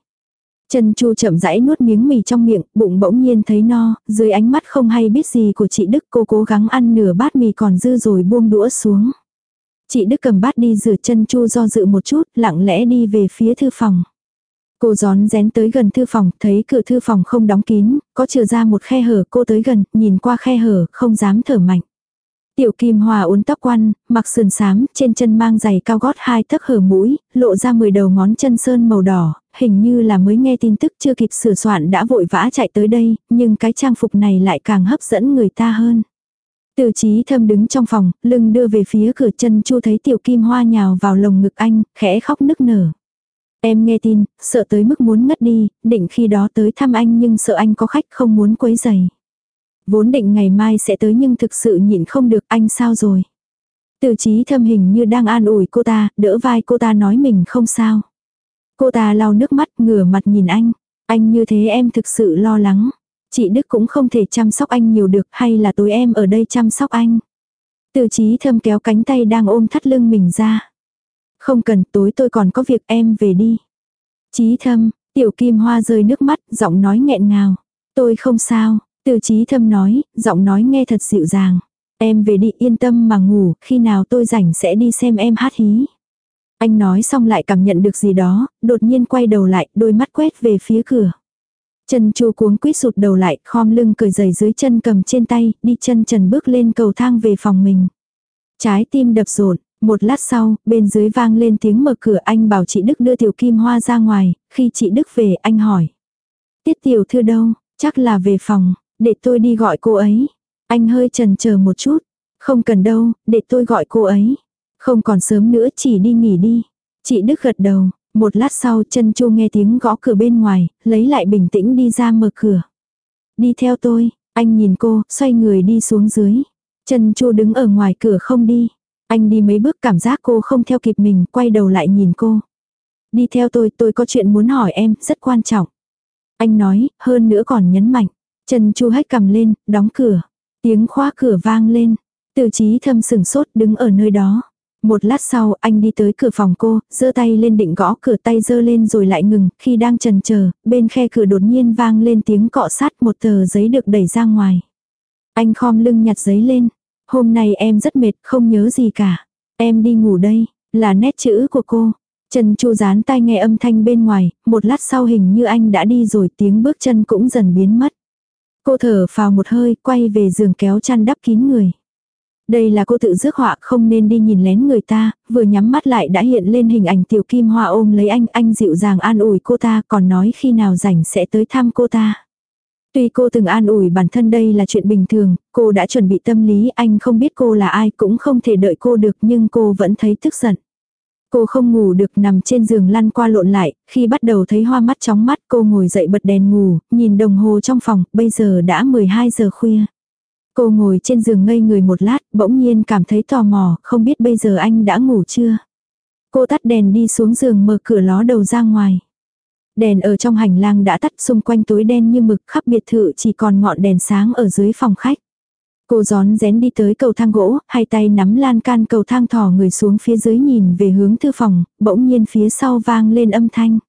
Trần Chu chậm rãi nuốt miếng mì trong miệng, bụng bỗng nhiên thấy no, dưới ánh mắt không hay biết gì của chị Đức cô cố gắng ăn nửa bát mì còn dư rồi buông đũa xuống. Chị Đức cầm bát đi rửa chân Chu do dự một chút, lặng lẽ đi về phía thư phòng. Cô gión rén tới gần thư phòng, thấy cửa thư phòng không đóng kín, có trừ ra một khe hở, cô tới gần, nhìn qua khe hở, không dám thở mạnh. Tiểu Kim Hòa uốn tóc quăn, mặc sườn xám, trên chân mang giày cao gót hai tấc hở mũi, lộ ra 10 đầu ngón chân sơn màu đỏ, hình như là mới nghe tin tức chưa kịp sửa soạn đã vội vã chạy tới đây, nhưng cái trang phục này lại càng hấp dẫn người ta hơn. Từ trí thâm đứng trong phòng, lưng đưa về phía cửa chân chu thấy tiểu kim hoa nhào vào lồng ngực anh, khẽ khóc nức nở. Em nghe tin, sợ tới mức muốn ngất đi, định khi đó tới thăm anh nhưng sợ anh có khách không muốn quấy giày. Vốn định ngày mai sẽ tới nhưng thực sự nhịn không được anh sao rồi. Từ trí thâm hình như đang an ủi cô ta, đỡ vai cô ta nói mình không sao. Cô ta lau nước mắt ngửa mặt nhìn anh. Anh như thế em thực sự lo lắng. Chị Đức cũng không thể chăm sóc anh nhiều được hay là tối em ở đây chăm sóc anh. Từ trí thâm kéo cánh tay đang ôm thắt lưng mình ra. Không cần tối tôi còn có việc em về đi. Chí thâm, tiểu kim hoa rơi nước mắt, giọng nói nghẹn ngào. Tôi không sao, từ chí thâm nói, giọng nói nghe thật dịu dàng. Em về đi yên tâm mà ngủ, khi nào tôi rảnh sẽ đi xem em hát hí. Anh nói xong lại cảm nhận được gì đó, đột nhiên quay đầu lại, đôi mắt quét về phía cửa. Chân chu cuống quýt sụt đầu lại, khom lưng cởi giày dưới chân cầm trên tay, đi chân trần bước lên cầu thang về phòng mình. Trái tim đập rộn, một lát sau, bên dưới vang lên tiếng mở cửa anh bảo chị Đức đưa tiểu kim hoa ra ngoài, khi chị Đức về anh hỏi. Tiết tiểu thư đâu, chắc là về phòng, để tôi đi gọi cô ấy. Anh hơi trần chờ một chút, không cần đâu, để tôi gọi cô ấy. Không còn sớm nữa chỉ đi nghỉ đi. Chị Đức gật đầu, một lát sau chân chu nghe tiếng gõ cửa bên ngoài, lấy lại bình tĩnh đi ra mở cửa. Đi theo tôi, anh nhìn cô, xoay người đi xuống dưới. Chân chu đứng ở ngoài cửa không đi. Anh đi mấy bước cảm giác cô không theo kịp mình, quay đầu lại nhìn cô. Đi theo tôi, tôi có chuyện muốn hỏi em, rất quan trọng. Anh nói, hơn nữa còn nhấn mạnh. Trần chu hách cầm lên, đóng cửa. Tiếng khóa cửa vang lên. Từ trí thâm sừng sốt đứng ở nơi đó. Một lát sau anh đi tới cửa phòng cô, giơ tay lên định gõ cửa tay giơ lên rồi lại ngừng, khi đang trần chờ bên khe cửa đột nhiên vang lên tiếng cọ sát một tờ giấy được đẩy ra ngoài. Anh khom lưng nhặt giấy lên. Hôm nay em rất mệt, không nhớ gì cả. Em đi ngủ đây, là nét chữ của cô. Trần Chu dán tai nghe âm thanh bên ngoài, một lát sau hình như anh đã đi rồi tiếng bước chân cũng dần biến mất. Cô thở phào một hơi, quay về giường kéo chăn đắp kín người. Đây là cô tự rước họa không nên đi nhìn lén người ta, vừa nhắm mắt lại đã hiện lên hình ảnh tiểu kim hoa ôm lấy anh, anh dịu dàng an ủi cô ta còn nói khi nào rảnh sẽ tới thăm cô ta. Tuy cô từng an ủi bản thân đây là chuyện bình thường, cô đã chuẩn bị tâm lý anh không biết cô là ai cũng không thể đợi cô được nhưng cô vẫn thấy tức giận. Cô không ngủ được nằm trên giường lăn qua lộn lại, khi bắt đầu thấy hoa mắt chóng mắt cô ngồi dậy bật đèn ngủ, nhìn đồng hồ trong phòng, bây giờ đã 12 giờ khuya. Cô ngồi trên giường ngây người một lát, bỗng nhiên cảm thấy tò mò, không biết bây giờ anh đã ngủ chưa. Cô tắt đèn đi xuống giường mở cửa ló đầu ra ngoài. Đèn ở trong hành lang đã tắt xung quanh tối đen như mực khắp biệt thự chỉ còn ngọn đèn sáng ở dưới phòng khách. Cô gión rén đi tới cầu thang gỗ, hai tay nắm lan can cầu thang thò người xuống phía dưới nhìn về hướng thư phòng, bỗng nhiên phía sau vang lên âm thanh.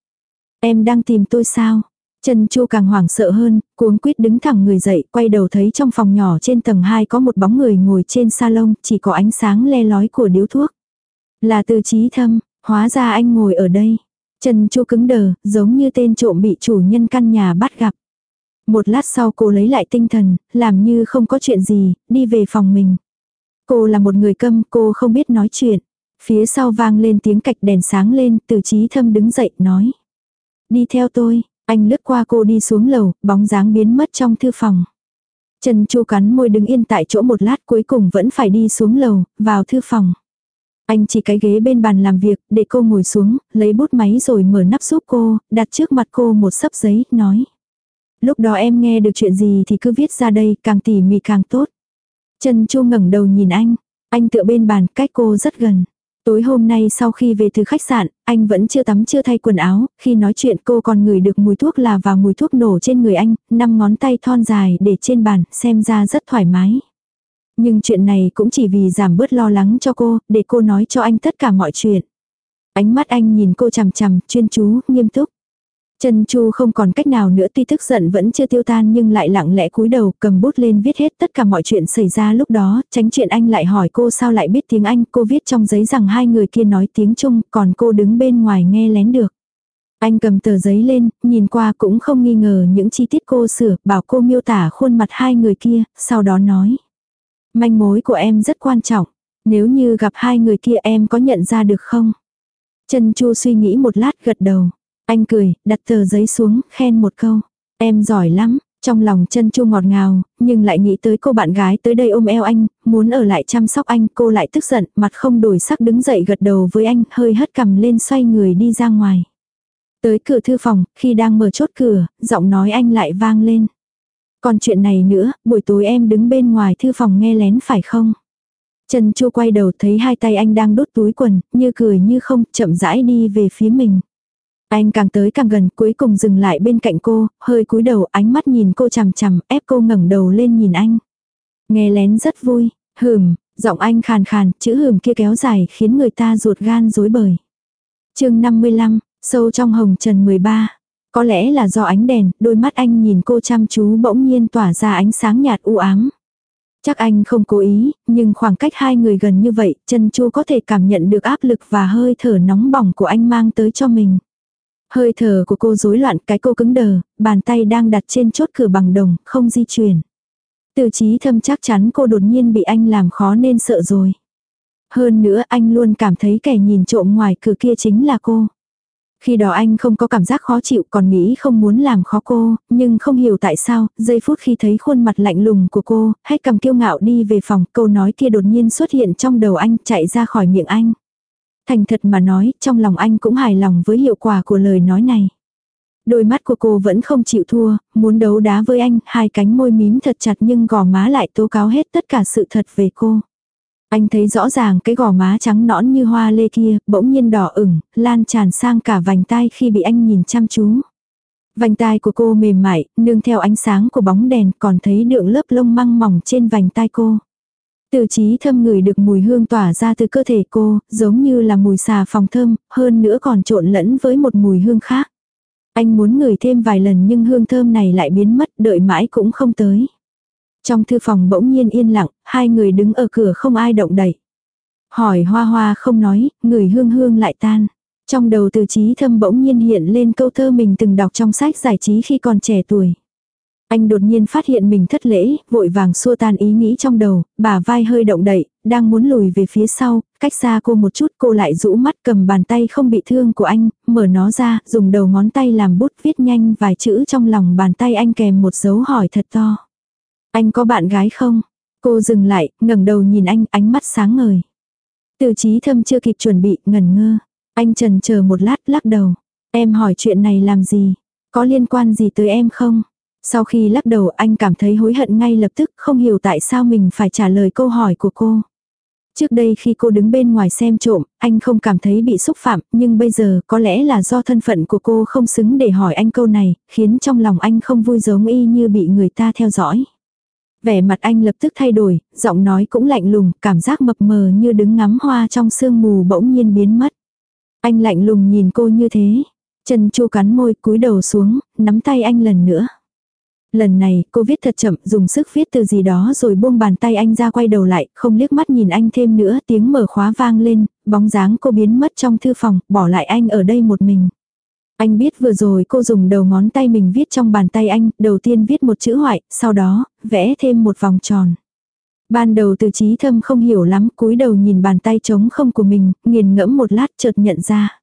Em đang tìm tôi sao? Trần Chu càng hoảng sợ hơn, cuống quýt đứng thẳng người dậy, quay đầu thấy trong phòng nhỏ trên tầng 2 có một bóng người ngồi trên salon, chỉ có ánh sáng le lói của điếu thuốc. Là từ trí thâm, hóa ra anh ngồi ở đây. Trần Chu cứng đờ, giống như tên trộm bị chủ nhân căn nhà bắt gặp. Một lát sau cô lấy lại tinh thần, làm như không có chuyện gì, đi về phòng mình. Cô là một người câm, cô không biết nói chuyện. Phía sau vang lên tiếng cạch đèn sáng lên, từ trí thâm đứng dậy, nói. Đi theo tôi, anh lướt qua cô đi xuống lầu, bóng dáng biến mất trong thư phòng. Trần Chu cắn môi đứng yên tại chỗ một lát cuối cùng vẫn phải đi xuống lầu, vào thư phòng. Anh chỉ cái ghế bên bàn làm việc, để cô ngồi xuống, lấy bút máy rồi mở nắp giúp cô, đặt trước mặt cô một sấp giấy, nói. Lúc đó em nghe được chuyện gì thì cứ viết ra đây, càng tỉ mỉ càng tốt. Trần Chu ngẩng đầu nhìn anh, anh tựa bên bàn cách cô rất gần. Tối hôm nay sau khi về từ khách sạn, anh vẫn chưa tắm chưa thay quần áo, khi nói chuyện cô còn ngửi được mùi thuốc là và mùi thuốc nổ trên người anh, năm ngón tay thon dài để trên bàn, xem ra rất thoải mái. Nhưng chuyện này cũng chỉ vì giảm bớt lo lắng cho cô, để cô nói cho anh tất cả mọi chuyện. Ánh mắt anh nhìn cô chằm chằm, chuyên chú, nghiêm túc. Trần Chu không còn cách nào nữa tuy tức giận vẫn chưa tiêu tan nhưng lại lặng lẽ cúi đầu cầm bút lên viết hết tất cả mọi chuyện xảy ra lúc đó, tránh chuyện anh lại hỏi cô sao lại biết tiếng Anh, cô viết trong giấy rằng hai người kia nói tiếng Trung, còn cô đứng bên ngoài nghe lén được. Anh cầm tờ giấy lên, nhìn qua cũng không nghi ngờ những chi tiết cô sửa, bảo cô miêu tả khuôn mặt hai người kia, sau đó nói. Manh mối của em rất quan trọng, nếu như gặp hai người kia em có nhận ra được không? Trần Chu suy nghĩ một lát gật đầu. Anh cười, đặt tờ giấy xuống, khen một câu. Em giỏi lắm, trong lòng chân chu ngọt ngào, nhưng lại nghĩ tới cô bạn gái tới đây ôm eo anh, muốn ở lại chăm sóc anh, cô lại tức giận, mặt không đổi sắc đứng dậy gật đầu với anh, hơi hất cầm lên xoay người đi ra ngoài. Tới cửa thư phòng, khi đang mở chốt cửa, giọng nói anh lại vang lên. Còn chuyện này nữa, buổi tối em đứng bên ngoài thư phòng nghe lén phải không? Trần Chu quay đầu thấy hai tay anh đang đút túi quần, như cười như không, chậm rãi đi về phía mình. Anh càng tới càng gần cuối cùng dừng lại bên cạnh cô, hơi cúi đầu ánh mắt nhìn cô chằm chằm, ép cô ngẩng đầu lên nhìn anh. Nghe lén rất vui, hừm, giọng anh khàn khàn, chữ hừm kia kéo dài khiến người ta ruột gan rối bời. chương 55, sâu trong hồng trần 13. Có lẽ là do ánh đèn, đôi mắt anh nhìn cô chăm chú bỗng nhiên tỏa ra ánh sáng nhạt u ám. Chắc anh không cố ý, nhưng khoảng cách hai người gần như vậy, chân chu có thể cảm nhận được áp lực và hơi thở nóng bỏng của anh mang tới cho mình. Hơi thở của cô rối loạn, cái cô cứng đờ, bàn tay đang đặt trên chốt cửa bằng đồng, không di chuyển. Từ trí thâm chắc chắn cô đột nhiên bị anh làm khó nên sợ rồi. Hơn nữa anh luôn cảm thấy kẻ nhìn trộm ngoài cửa kia chính là cô. Khi đó anh không có cảm giác khó chịu còn nghĩ không muốn làm khó cô, nhưng không hiểu tại sao, giây phút khi thấy khuôn mặt lạnh lùng của cô, hay cầm kiêu ngạo đi về phòng, câu nói kia đột nhiên xuất hiện trong đầu anh, chạy ra khỏi miệng anh. Thành thật mà nói, trong lòng anh cũng hài lòng với hiệu quả của lời nói này. Đôi mắt của cô vẫn không chịu thua, muốn đấu đá với anh, hai cánh môi mím thật chặt nhưng gò má lại tố cáo hết tất cả sự thật về cô. Anh thấy rõ ràng cái gò má trắng nõn như hoa lê kia, bỗng nhiên đỏ ửng, lan tràn sang cả vành tai khi bị anh nhìn chăm chú. Vành tai của cô mềm mại, nương theo ánh sáng của bóng đèn còn thấy đượng lớp lông măng mỏng trên vành tai cô. Từ trí thâm người được mùi hương tỏa ra từ cơ thể cô, giống như là mùi xà phòng thơm, hơn nữa còn trộn lẫn với một mùi hương khác. Anh muốn ngửi thêm vài lần nhưng hương thơm này lại biến mất, đợi mãi cũng không tới. Trong thư phòng bỗng nhiên yên lặng, hai người đứng ở cửa không ai động đậy. Hỏi hoa hoa không nói, người hương hương lại tan. Trong đầu từ trí thâm bỗng nhiên hiện lên câu thơ mình từng đọc trong sách giải trí khi còn trẻ tuổi. Anh đột nhiên phát hiện mình thất lễ, vội vàng xua tan ý nghĩ trong đầu, bà vai hơi động đậy, đang muốn lùi về phía sau, cách xa cô một chút cô lại rũ mắt cầm bàn tay không bị thương của anh, mở nó ra, dùng đầu ngón tay làm bút viết nhanh vài chữ trong lòng bàn tay anh kèm một dấu hỏi thật to. Anh có bạn gái không? Cô dừng lại, ngẩng đầu nhìn anh, ánh mắt sáng ngời. Từ trí thâm chưa kịp chuẩn bị, ngẩn ngơ. Anh trần chờ một lát, lắc đầu. Em hỏi chuyện này làm gì? Có liên quan gì tới em không? Sau khi lắc đầu anh cảm thấy hối hận ngay lập tức, không hiểu tại sao mình phải trả lời câu hỏi của cô. Trước đây khi cô đứng bên ngoài xem trộm, anh không cảm thấy bị xúc phạm, nhưng bây giờ có lẽ là do thân phận của cô không xứng để hỏi anh câu này, khiến trong lòng anh không vui giống y như bị người ta theo dõi. Vẻ mặt anh lập tức thay đổi, giọng nói cũng lạnh lùng, cảm giác mập mờ như đứng ngắm hoa trong sương mù bỗng nhiên biến mất. Anh lạnh lùng nhìn cô như thế. Chân chu cắn môi cúi đầu xuống, nắm tay anh lần nữa. Lần này, cô viết thật chậm, dùng sức viết từ gì đó rồi buông bàn tay anh ra quay đầu lại, không liếc mắt nhìn anh thêm nữa, tiếng mở khóa vang lên, bóng dáng cô biến mất trong thư phòng, bỏ lại anh ở đây một mình. Anh biết vừa rồi cô dùng đầu ngón tay mình viết trong bàn tay anh, đầu tiên viết một chữ hoại, sau đó, vẽ thêm một vòng tròn. Ban đầu từ trí thâm không hiểu lắm, cúi đầu nhìn bàn tay trống không của mình, nghiền ngẫm một lát chợt nhận ra.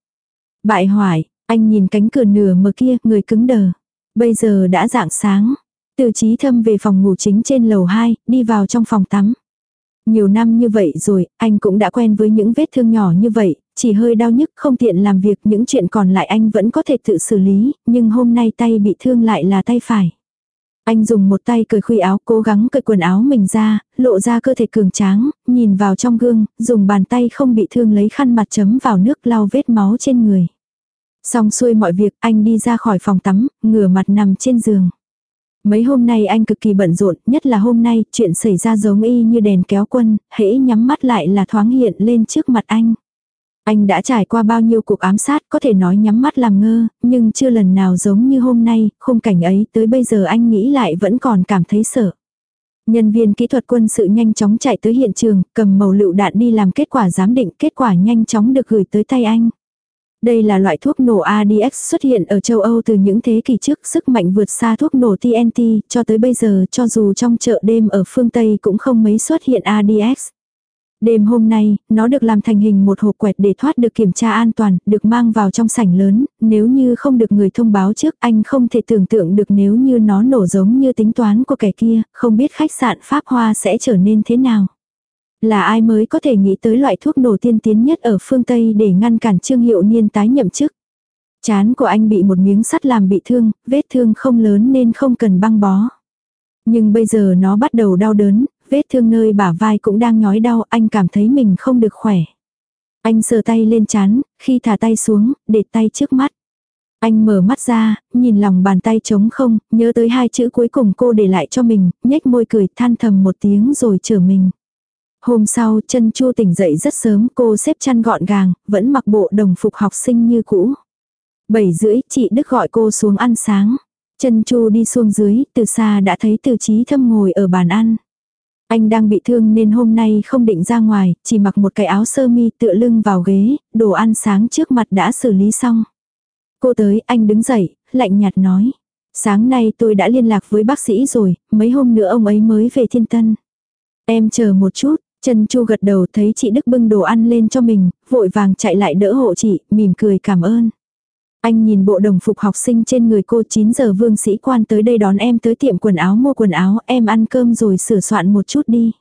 Bại hoại, anh nhìn cánh cửa nửa mở kia, người cứng đờ. Bây giờ đã dạng sáng. Từ trí thâm về phòng ngủ chính trên lầu 2, đi vào trong phòng tắm. Nhiều năm như vậy rồi, anh cũng đã quen với những vết thương nhỏ như vậy, chỉ hơi đau nhức không tiện làm việc những chuyện còn lại anh vẫn có thể tự xử lý, nhưng hôm nay tay bị thương lại là tay phải. Anh dùng một tay cởi khuy áo cố gắng cởi quần áo mình ra, lộ ra cơ thể cường tráng, nhìn vào trong gương, dùng bàn tay không bị thương lấy khăn mặt chấm vào nước lau vết máu trên người. Xong xuôi mọi việc anh đi ra khỏi phòng tắm, ngửa mặt nằm trên giường. Mấy hôm nay anh cực kỳ bận rộn, nhất là hôm nay, chuyện xảy ra giống y như đèn kéo quân, hễ nhắm mắt lại là thoáng hiện lên trước mặt anh. Anh đã trải qua bao nhiêu cuộc ám sát có thể nói nhắm mắt làm ngơ, nhưng chưa lần nào giống như hôm nay, khung cảnh ấy tới bây giờ anh nghĩ lại vẫn còn cảm thấy sợ. Nhân viên kỹ thuật quân sự nhanh chóng chạy tới hiện trường, cầm màu lựu đạn đi làm kết quả giám định, kết quả nhanh chóng được gửi tới tay anh. Đây là loại thuốc nổ ADX xuất hiện ở châu Âu từ những thế kỷ trước, sức mạnh vượt xa thuốc nổ TNT, cho tới bây giờ cho dù trong chợ đêm ở phương Tây cũng không mấy xuất hiện ADX. Đêm hôm nay, nó được làm thành hình một hộp quẹt để thoát được kiểm tra an toàn, được mang vào trong sảnh lớn, nếu như không được người thông báo trước anh không thể tưởng tượng được nếu như nó nổ giống như tính toán của kẻ kia, không biết khách sạn Pháp Hoa sẽ trở nên thế nào. Là ai mới có thể nghĩ tới loại thuốc nổ tiên tiến nhất ở phương Tây để ngăn cản Trương Hiệu Niên tái nhậm chức. Chán của anh bị một miếng sắt làm bị thương, vết thương không lớn nên không cần băng bó. Nhưng bây giờ nó bắt đầu đau đớn, vết thương nơi bả vai cũng đang nhói đau, anh cảm thấy mình không được khỏe. Anh sờ tay lên chán, khi thả tay xuống, để tay trước mắt. Anh mở mắt ra, nhìn lòng bàn tay trống không, nhớ tới hai chữ cuối cùng cô để lại cho mình, nhếch môi cười than thầm một tiếng rồi trở mình. Hôm sau, chân chu tỉnh dậy rất sớm, cô xếp chăn gọn gàng, vẫn mặc bộ đồng phục học sinh như cũ. Bảy rưỡi, chị Đức gọi cô xuống ăn sáng. Chân chu đi xuống dưới, từ xa đã thấy từ trí thâm ngồi ở bàn ăn. Anh đang bị thương nên hôm nay không định ra ngoài, chỉ mặc một cái áo sơ mi tựa lưng vào ghế, đồ ăn sáng trước mặt đã xử lý xong. Cô tới, anh đứng dậy, lạnh nhạt nói. Sáng nay tôi đã liên lạc với bác sĩ rồi, mấy hôm nữa ông ấy mới về thiên tân. Em chờ một chút, Trần Chu gật đầu thấy chị Đức bưng đồ ăn lên cho mình, vội vàng chạy lại đỡ hộ chị, mỉm cười cảm ơn. Anh nhìn bộ đồng phục học sinh trên người cô 9 giờ vương sĩ quan tới đây đón em tới tiệm quần áo mua quần áo, em ăn cơm rồi sửa soạn một chút đi.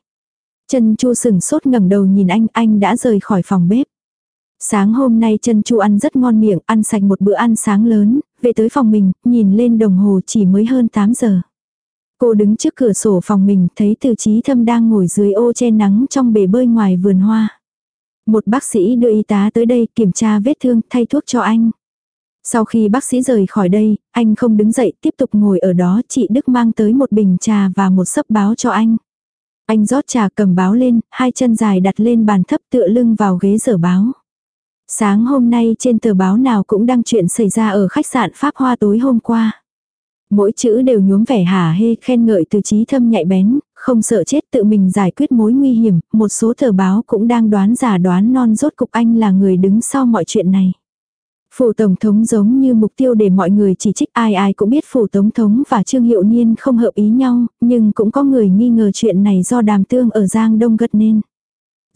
Trần Chu sừng sốt ngẩng đầu nhìn anh, anh đã rời khỏi phòng bếp. Sáng hôm nay Trần Chu ăn rất ngon miệng, ăn sạch một bữa ăn sáng lớn, về tới phòng mình, nhìn lên đồng hồ chỉ mới hơn 8 giờ. Cô đứng trước cửa sổ phòng mình, thấy từ trí thâm đang ngồi dưới ô che nắng trong bể bơi ngoài vườn hoa. Một bác sĩ đưa y tá tới đây kiểm tra vết thương, thay thuốc cho anh. Sau khi bác sĩ rời khỏi đây, anh không đứng dậy tiếp tục ngồi ở đó chị Đức mang tới một bình trà và một sấp báo cho anh. Anh rót trà cầm báo lên, hai chân dài đặt lên bàn thấp tựa lưng vào ghế dở báo. Sáng hôm nay trên tờ báo nào cũng đăng chuyện xảy ra ở khách sạn Pháp Hoa tối hôm qua. Mỗi chữ đều nhuốm vẻ hả hê khen ngợi từ trí thâm nhạy bén, không sợ chết tự mình giải quyết mối nguy hiểm, một số tờ báo cũng đang đoán giả đoán non rốt cục anh là người đứng sau mọi chuyện này. Phủ Tổng thống giống như mục tiêu để mọi người chỉ trích ai ai cũng biết Phủ Tổng thống và Trương Hiệu Niên không hợp ý nhau, nhưng cũng có người nghi ngờ chuyện này do đàm tương ở Giang Đông gật nên.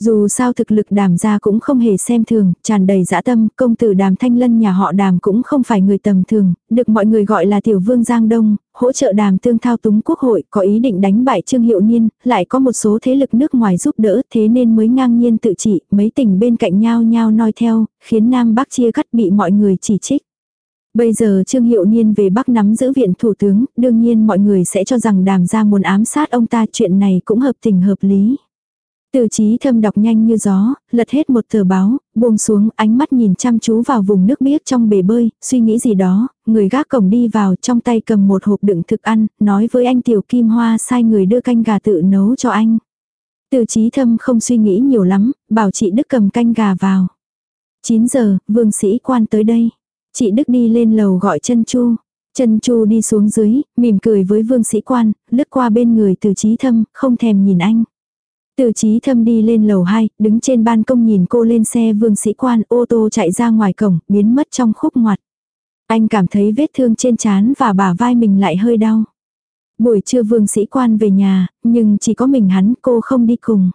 Dù sao thực lực đàm gia cũng không hề xem thường, tràn đầy dã tâm, công tử đàm thanh lân nhà họ đàm cũng không phải người tầm thường, được mọi người gọi là tiểu vương Giang Đông, hỗ trợ đàm tương thao túng quốc hội, có ý định đánh bại trương hiệu niên, lại có một số thế lực nước ngoài giúp đỡ, thế nên mới ngang nhiên tự trị, mấy tỉnh bên cạnh nhau nhau noi theo, khiến Nam Bắc chia cắt bị mọi người chỉ trích. Bây giờ Trương Hiệu Niên về Bắc nắm giữ viện thủ tướng, đương nhiên mọi người sẽ cho rằng đàm gia muốn ám sát ông ta chuyện này cũng hợp tình hợp lý. Từ trí thâm đọc nhanh như gió, lật hết một tờ báo, buông xuống ánh mắt nhìn chăm chú vào vùng nước biếc trong bể bơi, suy nghĩ gì đó, người gác cổng đi vào trong tay cầm một hộp đựng thực ăn, nói với anh Tiểu Kim Hoa sai người đưa canh gà tự nấu cho anh. Từ trí thâm không suy nghĩ nhiều lắm, bảo chị Đức cầm canh gà vào. 9 giờ, vương sĩ quan tới đây. Chị Đức đi lên lầu gọi chân chu. Chân chu đi xuống dưới, mỉm cười với vương sĩ quan, lướt qua bên người từ trí thâm, không thèm nhìn anh. Từ trí thâm đi lên lầu 2, đứng trên ban công nhìn cô lên xe vương sĩ quan ô tô chạy ra ngoài cổng, biến mất trong khúc ngoặt. Anh cảm thấy vết thương trên trán và bả vai mình lại hơi đau. Buổi trưa vương sĩ quan về nhà, nhưng chỉ có mình hắn cô không đi cùng.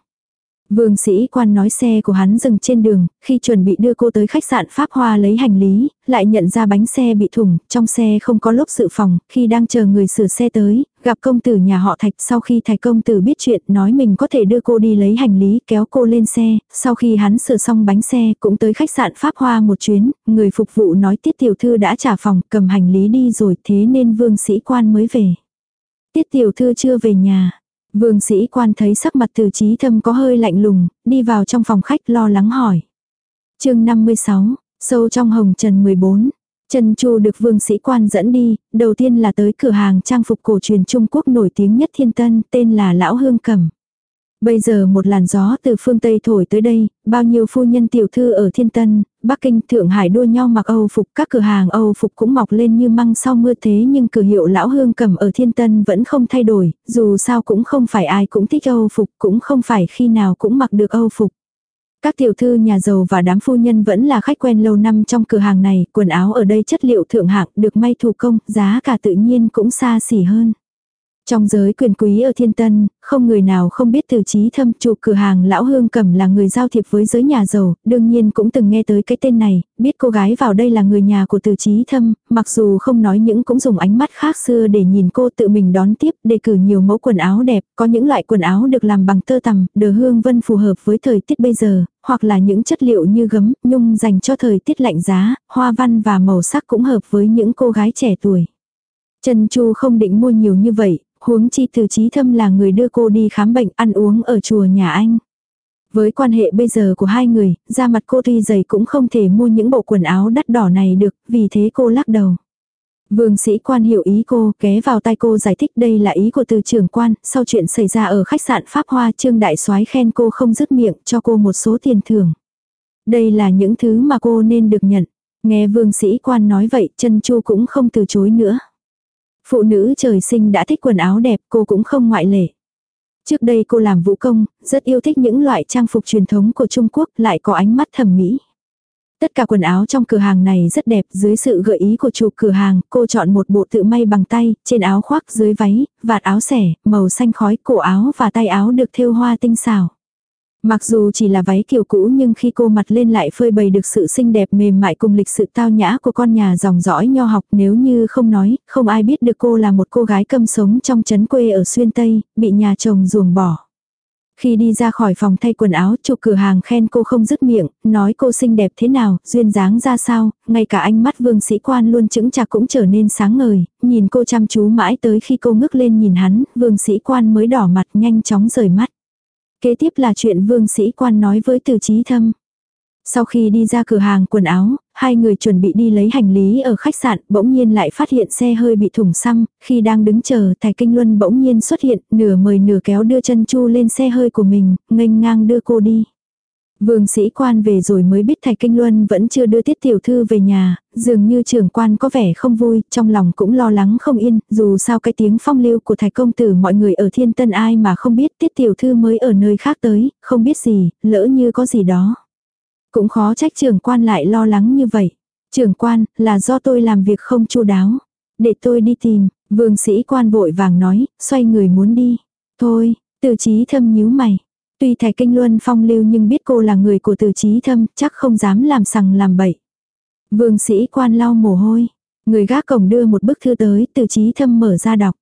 Vương sĩ quan nói xe của hắn dừng trên đường, khi chuẩn bị đưa cô tới khách sạn Pháp Hoa lấy hành lý, lại nhận ra bánh xe bị thủng, trong xe không có lốp dự phòng, khi đang chờ người sửa xe tới, gặp công tử nhà họ Thạch sau khi Thạch công tử biết chuyện nói mình có thể đưa cô đi lấy hành lý kéo cô lên xe, sau khi hắn sửa xong bánh xe cũng tới khách sạn Pháp Hoa một chuyến, người phục vụ nói tiết tiểu thư đã trả phòng cầm hành lý đi rồi thế nên vương sĩ quan mới về. Tiết tiểu thư chưa về nhà. Vương sĩ quan thấy sắc mặt từ trí thâm có hơi lạnh lùng, đi vào trong phòng khách lo lắng hỏi. chương 56, sâu trong hồng trần 14. Trần Chu được vương sĩ quan dẫn đi, đầu tiên là tới cửa hàng trang phục cổ truyền Trung Quốc nổi tiếng nhất thiên tân, tên là Lão Hương Cẩm. Bây giờ một làn gió từ phương Tây thổi tới đây, bao nhiêu phu nhân tiểu thư ở Thiên Tân, Bắc Kinh, Thượng Hải đua nhau mặc Âu phục, các cửa hàng Âu phục cũng mọc lên như măng sau mưa thế nhưng cửa hiệu lão hương cầm ở Thiên Tân vẫn không thay đổi, dù sao cũng không phải ai cũng thích Âu phục, cũng không phải khi nào cũng mặc được Âu phục. Các tiểu thư nhà giàu và đám phu nhân vẫn là khách quen lâu năm trong cửa hàng này, quần áo ở đây chất liệu thượng hạng, được may thủ công, giá cả tự nhiên cũng xa xỉ hơn. Trong giới quyền quý ở Thiên Tân, không người nào không biết từ trí thâm chủ cửa hàng Lão Hương Cẩm là người giao thiệp với giới nhà giàu, đương nhiên cũng từng nghe tới cái tên này, biết cô gái vào đây là người nhà của từ trí thâm, mặc dù không nói những cũng dùng ánh mắt khác xưa để nhìn cô tự mình đón tiếp, đề cử nhiều mẫu quần áo đẹp, có những loại quần áo được làm bằng tơ tằm, đờ hương vân phù hợp với thời tiết bây giờ, hoặc là những chất liệu như gấm, nhung dành cho thời tiết lạnh giá, hoa văn và màu sắc cũng hợp với những cô gái trẻ tuổi. Trần Chu không định mua nhiều như vậy, huống chi từ trí thâm là người đưa cô đi khám bệnh ăn uống ở chùa nhà anh. Với quan hệ bây giờ của hai người, da mặt cô tuy dày cũng không thể mua những bộ quần áo đắt đỏ này được, vì thế cô lắc đầu. Vương sĩ quan hiểu ý cô, ké vào tay cô giải thích đây là ý của từ trưởng quan, sau chuyện xảy ra ở khách sạn Pháp Hoa Trương Đại soái khen cô không dứt miệng cho cô một số tiền thưởng. Đây là những thứ mà cô nên được nhận. Nghe vương sĩ quan nói vậy, chân chu cũng không từ chối nữa. Phụ nữ trời sinh đã thích quần áo đẹp, cô cũng không ngoại lệ. Trước đây cô làm vũ công, rất yêu thích những loại trang phục truyền thống của Trung Quốc lại có ánh mắt thẩm mỹ. Tất cả quần áo trong cửa hàng này rất đẹp, dưới sự gợi ý của chủ cửa hàng, cô chọn một bộ tự may bằng tay, trên áo khoác, dưới váy, vạt áo xẻ, màu xanh khói, cổ áo và tay áo được thêu hoa tinh xảo. Mặc dù chỉ là váy kiểu cũ nhưng khi cô mặt lên lại phơi bày được sự xinh đẹp mềm mại cùng lịch sự tao nhã của con nhà dòng dõi nho học nếu như không nói, không ai biết được cô là một cô gái câm sống trong trấn quê ở xuyên Tây, bị nhà chồng ruồng bỏ. Khi đi ra khỏi phòng thay quần áo, chủ cửa hàng khen cô không dứt miệng, nói cô xinh đẹp thế nào, duyên dáng ra sao, ngay cả ánh mắt vương sĩ quan luôn chững chạc cũng trở nên sáng ngời, nhìn cô chăm chú mãi tới khi cô ngước lên nhìn hắn, vương sĩ quan mới đỏ mặt nhanh chóng rời mắt. Kế tiếp là chuyện vương sĩ quan nói với từ trí thâm. Sau khi đi ra cửa hàng quần áo, hai người chuẩn bị đi lấy hành lý ở khách sạn, bỗng nhiên lại phát hiện xe hơi bị thủng xăng, khi đang đứng chờ, Tài Kinh Luân bỗng nhiên xuất hiện, nửa mời nửa kéo đưa chân chu lên xe hơi của mình, nghênh ngang đưa cô đi. Vương sĩ quan về rồi mới biết thạch Kinh Luân vẫn chưa đưa tiết tiểu thư về nhà, dường như trưởng quan có vẻ không vui, trong lòng cũng lo lắng không yên, dù sao cái tiếng phong lưu của thạch Công Tử mọi người ở thiên tân ai mà không biết tiết tiểu thư mới ở nơi khác tới, không biết gì, lỡ như có gì đó. Cũng khó trách trưởng quan lại lo lắng như vậy. Trưởng quan, là do tôi làm việc không chu đáo. Để tôi đi tìm, vương sĩ quan vội vàng nói, xoay người muốn đi. Thôi, từ trí thâm nhíu mày. Tuy thầy kinh luân phong lưu nhưng biết cô là người của từ trí thâm, chắc không dám làm sằng làm bậy. Vương sĩ quan lau mồ hôi. Người gác cổng đưa một bức thư tới, từ trí thâm mở ra đọc.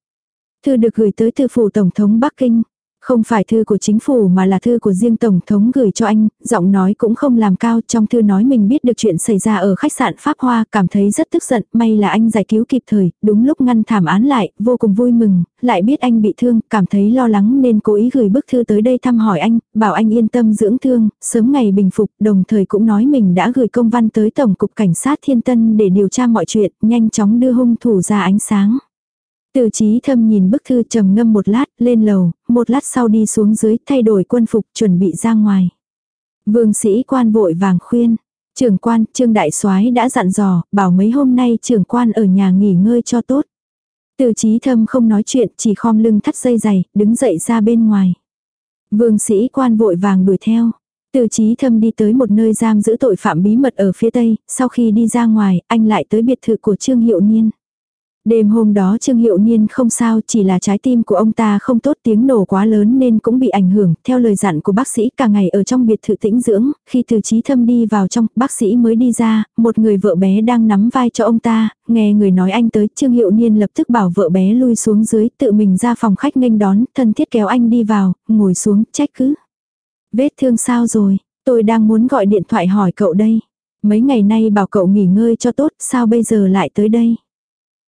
Thư được gửi tới từ phủ Tổng thống Bắc Kinh. Không phải thư của chính phủ mà là thư của riêng Tổng thống gửi cho anh, giọng nói cũng không làm cao trong thư nói mình biết được chuyện xảy ra ở khách sạn Pháp Hoa, cảm thấy rất tức giận, may là anh giải cứu kịp thời, đúng lúc ngăn thảm án lại, vô cùng vui mừng, lại biết anh bị thương, cảm thấy lo lắng nên cố ý gửi bức thư tới đây thăm hỏi anh, bảo anh yên tâm dưỡng thương, sớm ngày bình phục, đồng thời cũng nói mình đã gửi công văn tới Tổng cục Cảnh sát Thiên Tân để điều tra mọi chuyện, nhanh chóng đưa hung thủ ra ánh sáng. Từ trí thâm nhìn bức thư trầm ngâm một lát, lên lầu, một lát sau đi xuống dưới, thay đổi quân phục, chuẩn bị ra ngoài. Vương sĩ quan vội vàng khuyên. Trưởng quan, trương đại soái đã dặn dò, bảo mấy hôm nay trưởng quan ở nhà nghỉ ngơi cho tốt. Từ trí thâm không nói chuyện, chỉ khom lưng thắt dây giày, đứng dậy ra bên ngoài. Vương sĩ quan vội vàng đuổi theo. Từ trí thâm đi tới một nơi giam giữ tội phạm bí mật ở phía tây, sau khi đi ra ngoài, anh lại tới biệt thự của Trương Hiệu Niên. Đêm hôm đó Trương Hiệu Niên không sao, chỉ là trái tim của ông ta không tốt tiếng nổ quá lớn nên cũng bị ảnh hưởng. Theo lời dặn của bác sĩ cả ngày ở trong biệt thự tĩnh dưỡng, khi từ trí thâm đi vào trong, bác sĩ mới đi ra, một người vợ bé đang nắm vai cho ông ta, nghe người nói anh tới, Trương Hiệu Niên lập tức bảo vợ bé lui xuống dưới, tự mình ra phòng khách nghênh đón, thân thiết kéo anh đi vào, ngồi xuống, trách cứ. Vết thương sao rồi, tôi đang muốn gọi điện thoại hỏi cậu đây. Mấy ngày nay bảo cậu nghỉ ngơi cho tốt, sao bây giờ lại tới đây?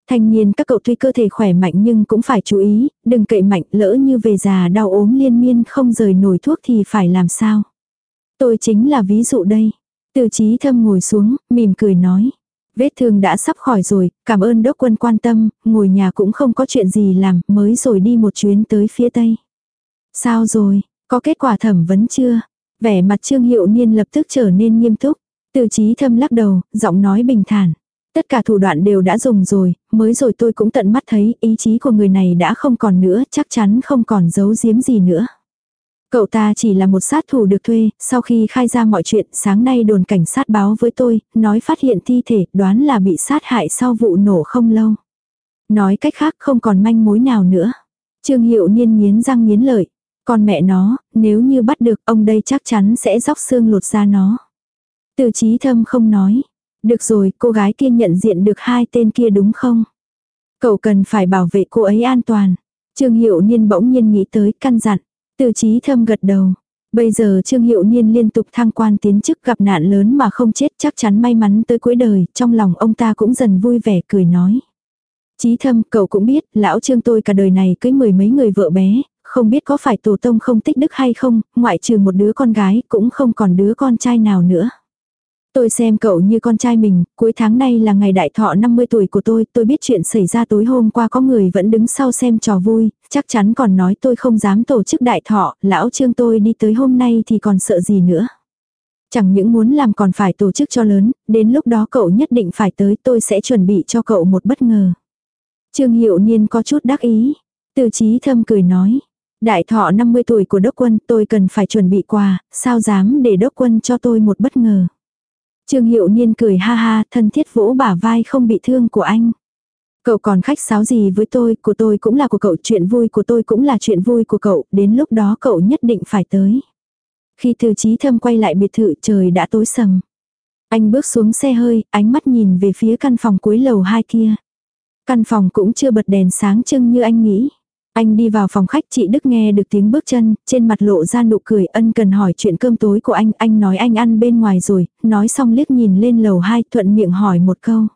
Thanh niên các cậu tuy cơ thể khỏe mạnh nhưng cũng phải chú ý, đừng cậy mạnh lỡ như về già đau ốm liên miên không rời nổi thuốc thì phải làm sao. Tôi chính là ví dụ đây. Từ trí thâm ngồi xuống, mỉm cười nói. Vết thương đã sắp khỏi rồi, cảm ơn đốc quân quan tâm, ngồi nhà cũng không có chuyện gì làm, mới rồi đi một chuyến tới phía tây. Sao rồi, có kết quả thẩm vấn chưa? Vẻ mặt trương hiệu niên lập tức trở nên nghiêm túc. Từ trí thâm lắc đầu, giọng nói bình thản. Tất cả thủ đoạn đều đã dùng rồi, mới rồi tôi cũng tận mắt thấy ý chí của người này đã không còn nữa, chắc chắn không còn giấu giếm gì nữa. Cậu ta chỉ là một sát thủ được thuê, sau khi khai ra mọi chuyện, sáng nay đồn cảnh sát báo với tôi, nói phát hiện thi thể, đoán là bị sát hại sau vụ nổ không lâu. Nói cách khác không còn manh mối nào nữa. Trương Hiệu Niên nghiến răng nghiến lợi. Còn mẹ nó, nếu như bắt được ông đây chắc chắn sẽ róc xương lột ra nó. Từ trí thâm không nói, được rồi, cô gái kia nhận diện được hai tên kia đúng không? Cậu cần phải bảo vệ cô ấy an toàn. Trương Hiệu Niên bỗng nhiên nghĩ tới căn dặn. Từ trí thâm gật đầu. Bây giờ Trương Hiệu Niên liên tục thăng quan tiến chức gặp nạn lớn mà không chết chắc chắn may mắn tới cuối đời, trong lòng ông ta cũng dần vui vẻ cười nói. Chí thâm, cậu cũng biết, lão Trương tôi cả đời này cưới mười mấy người vợ bé, không biết có phải tổ tông không tích đức hay không, ngoại trừ một đứa con gái, cũng không còn đứa con trai nào nữa. Tôi xem cậu như con trai mình, cuối tháng nay là ngày đại thọ 50 tuổi của tôi, tôi biết chuyện xảy ra tối hôm qua có người vẫn đứng sau xem trò vui, chắc chắn còn nói tôi không dám tổ chức đại thọ, lão trương tôi đi tới hôm nay thì còn sợ gì nữa. Chẳng những muốn làm còn phải tổ chức cho lớn, đến lúc đó cậu nhất định phải tới tôi sẽ chuẩn bị cho cậu một bất ngờ. Trương Hiệu Niên có chút đắc ý, từ trí thâm cười nói, Đại thọ 50 tuổi của đốc quân tôi cần phải chuẩn bị quà, sao dám để đốc quân cho tôi một bất ngờ. Trương Hiệu Niên cười ha ha, thân thiết vỗ bả vai không bị thương của anh. Cậu còn khách sáo gì với tôi, của tôi cũng là của cậu, chuyện vui của tôi cũng là chuyện vui của cậu, đến lúc đó cậu nhất định phải tới. Khi từ Chí thâm quay lại biệt thự trời đã tối sầm. Anh bước xuống xe hơi, ánh mắt nhìn về phía căn phòng cuối lầu hai kia. Căn phòng cũng chưa bật đèn sáng trưng như anh nghĩ. Anh đi vào phòng khách chị Đức nghe được tiếng bước chân, trên mặt lộ ra nụ cười ân cần hỏi chuyện cơm tối của anh, anh nói anh ăn bên ngoài rồi, nói xong liếc nhìn lên lầu 2 thuận miệng hỏi một câu.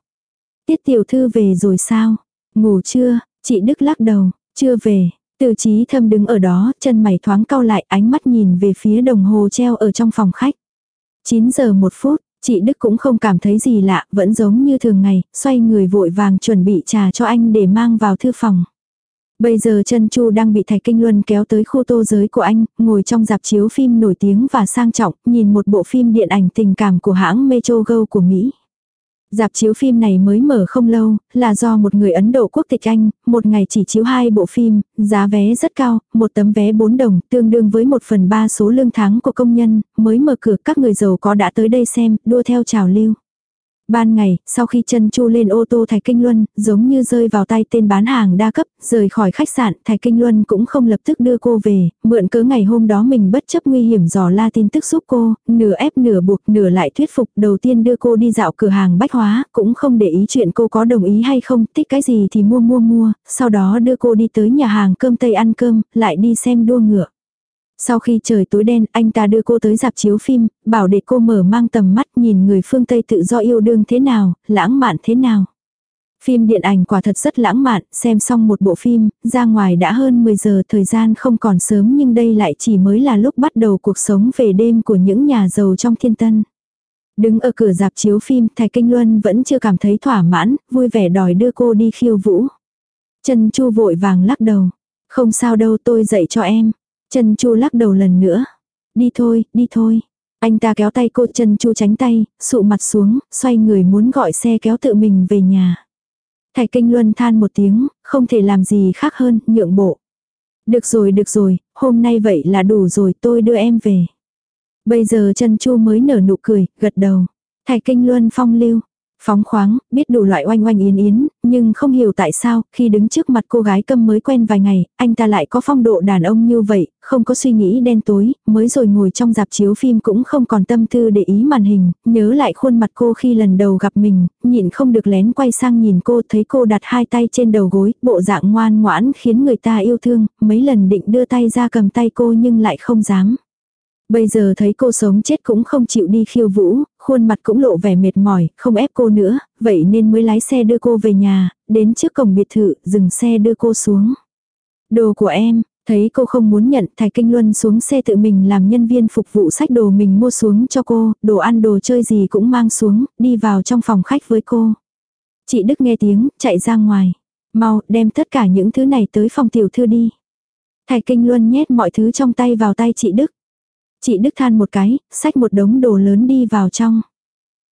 Tiết tiểu thư về rồi sao? Ngủ chưa? Chị Đức lắc đầu, chưa về. Từ trí thâm đứng ở đó, chân mày thoáng cau lại ánh mắt nhìn về phía đồng hồ treo ở trong phòng khách. 9 giờ một phút, chị Đức cũng không cảm thấy gì lạ, vẫn giống như thường ngày, xoay người vội vàng chuẩn bị trà cho anh để mang vào thư phòng. Bây giờ chân Chu đang bị Thạch Kinh Luân kéo tới khu tô giới của anh, ngồi trong dạp chiếu phim nổi tiếng và sang trọng, nhìn một bộ phim điện ảnh tình cảm của hãng Metro Go của Mỹ. Dạp chiếu phim này mới mở không lâu, là do một người Ấn Độ quốc tịch Anh, một ngày chỉ chiếu hai bộ phim, giá vé rất cao, một tấm vé 4 đồng, tương đương với một phần ba số lương tháng của công nhân, mới mở cửa các người giàu có đã tới đây xem, đua theo trào lưu. Ban ngày, sau khi chân chu lên ô tô Thái Kinh Luân, giống như rơi vào tay tên bán hàng đa cấp, rời khỏi khách sạn, Thái Kinh Luân cũng không lập tức đưa cô về, mượn cớ ngày hôm đó mình bất chấp nguy hiểm dò la tin tức giúp cô, nửa ép nửa buộc, nửa lại thuyết phục, đầu tiên đưa cô đi dạo cửa hàng bách hóa, cũng không để ý chuyện cô có đồng ý hay không, thích cái gì thì mua mua mua, sau đó đưa cô đi tới nhà hàng cơm Tây ăn cơm, lại đi xem đua ngựa. Sau khi trời tối đen, anh ta đưa cô tới dạp chiếu phim, bảo để cô mở mang tầm mắt nhìn người phương Tây tự do yêu đương thế nào, lãng mạn thế nào. Phim điện ảnh quả thật rất lãng mạn, xem xong một bộ phim, ra ngoài đã hơn 10 giờ thời gian không còn sớm nhưng đây lại chỉ mới là lúc bắt đầu cuộc sống về đêm của những nhà giàu trong thiên tân. Đứng ở cửa dạp chiếu phim, Thái Kinh Luân vẫn chưa cảm thấy thỏa mãn, vui vẻ đòi đưa cô đi khiêu vũ. Trần Chu vội vàng lắc đầu. Không sao đâu tôi dạy cho em. Chân chu lắc đầu lần nữa. Đi thôi, đi thôi. Anh ta kéo tay cô chân chu tránh tay, sụ mặt xuống, xoay người muốn gọi xe kéo tự mình về nhà. Thạch kinh luân than một tiếng, không thể làm gì khác hơn, nhượng bộ. Được rồi, được rồi, hôm nay vậy là đủ rồi tôi đưa em về. Bây giờ chân chu mới nở nụ cười, gật đầu. Thạch kinh luân phong lưu, Phóng khoáng, biết đủ loại oanh oanh yến yến, nhưng không hiểu tại sao, khi đứng trước mặt cô gái câm mới quen vài ngày, anh ta lại có phong độ đàn ông như vậy, không có suy nghĩ đen tối, mới rồi ngồi trong dạp chiếu phim cũng không còn tâm tư để ý màn hình, nhớ lại khuôn mặt cô khi lần đầu gặp mình, nhịn không được lén quay sang nhìn cô thấy cô đặt hai tay trên đầu gối, bộ dạng ngoan ngoãn khiến người ta yêu thương, mấy lần định đưa tay ra cầm tay cô nhưng lại không dám. Bây giờ thấy cô sống chết cũng không chịu đi khiêu vũ, khuôn mặt cũng lộ vẻ mệt mỏi, không ép cô nữa, vậy nên mới lái xe đưa cô về nhà, đến trước cổng biệt thự, dừng xe đưa cô xuống. Đồ của em, thấy cô không muốn nhận, Thái Kinh Luân xuống xe tự mình làm nhân viên phục vụ sách đồ mình mua xuống cho cô, đồ ăn đồ chơi gì cũng mang xuống, đi vào trong phòng khách với cô. Chị Đức nghe tiếng, chạy ra ngoài. Mau, đem tất cả những thứ này tới phòng tiểu thư đi. Thái Kinh Luân nhét mọi thứ trong tay vào tay chị Đức. Chị Đức than một cái, xách một đống đồ lớn đi vào trong.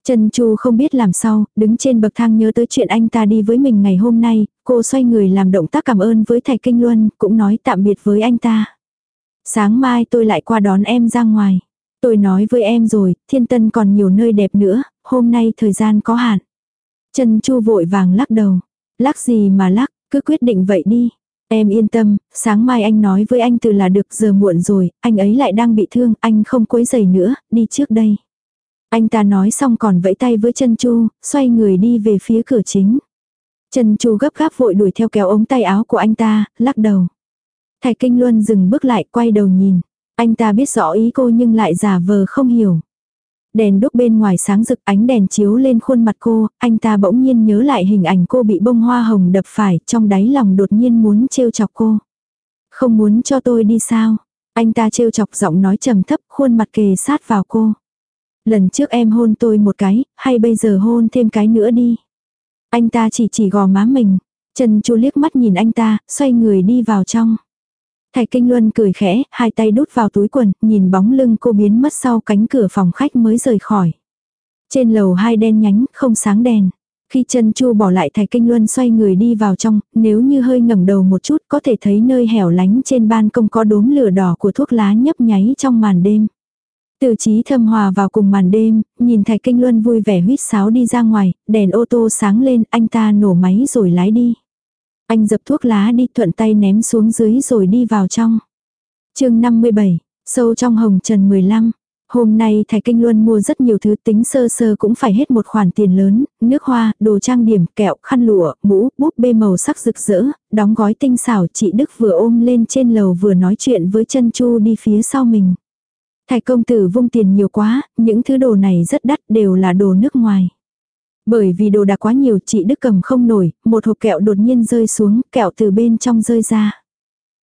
Trần Chu không biết làm sao, đứng trên bậc thang nhớ tới chuyện anh ta đi với mình ngày hôm nay, cô xoay người làm động tác cảm ơn với Thạch Kinh Luân, cũng nói tạm biệt với anh ta. Sáng mai tôi lại qua đón em ra ngoài. Tôi nói với em rồi, thiên tân còn nhiều nơi đẹp nữa, hôm nay thời gian có hạn. Trần Chu vội vàng lắc đầu. Lắc gì mà lắc, cứ quyết định vậy đi. Em yên tâm, sáng mai anh nói với anh từ là được giờ muộn rồi, anh ấy lại đang bị thương, anh không quấy giày nữa, đi trước đây. Anh ta nói xong còn vẫy tay với chân chu, xoay người đi về phía cửa chính. Chân chu gấp gáp vội đuổi theo kéo ống tay áo của anh ta, lắc đầu. Thạch Kinh Luân dừng bước lại quay đầu nhìn. Anh ta biết rõ ý cô nhưng lại giả vờ không hiểu. Đèn đúc bên ngoài sáng rực ánh đèn chiếu lên khuôn mặt cô, anh ta bỗng nhiên nhớ lại hình ảnh cô bị bông hoa hồng đập phải, trong đáy lòng đột nhiên muốn trêu chọc cô. Không muốn cho tôi đi sao? Anh ta trêu chọc giọng nói trầm thấp, khuôn mặt kề sát vào cô. Lần trước em hôn tôi một cái, hay bây giờ hôn thêm cái nữa đi. Anh ta chỉ chỉ gò má mình. Trần Chu liếc mắt nhìn anh ta, xoay người đi vào trong. Thạch Kinh Luân cười khẽ, hai tay đút vào túi quần, nhìn bóng lưng cô biến mất sau cánh cửa phòng khách mới rời khỏi. Trên lầu hai đen nhánh, không sáng đèn. Khi chân chu bỏ lại thạch kinh luân xoay người đi vào trong, nếu như hơi ngẩng đầu một chút có thể thấy nơi hẻo lánh trên ban công có đốm lửa đỏ của thuốc lá nhấp nháy trong màn đêm. Từ trí thâm hòa vào cùng màn đêm, nhìn thạch kinh luân vui vẻ huýt sáo đi ra ngoài, đèn ô tô sáng lên, anh ta nổ máy rồi lái đi. Anh dập thuốc lá đi thuận tay ném xuống dưới rồi đi vào trong. chương 57, sâu trong hồng trần 15. Hôm nay Thái Kinh Luân mua rất nhiều thứ tính sơ sơ cũng phải hết một khoản tiền lớn, nước hoa, đồ trang điểm, kẹo, khăn lụa, mũ, búp bê màu sắc rực rỡ, đóng gói tinh xảo chị Đức vừa ôm lên trên lầu vừa nói chuyện với chân Chu đi phía sau mình. Thái công tử vung tiền nhiều quá, những thứ đồ này rất đắt đều là đồ nước ngoài. Bởi vì đồ đạc quá nhiều chị Đức cầm không nổi, một hộp kẹo đột nhiên rơi xuống, kẹo từ bên trong rơi ra.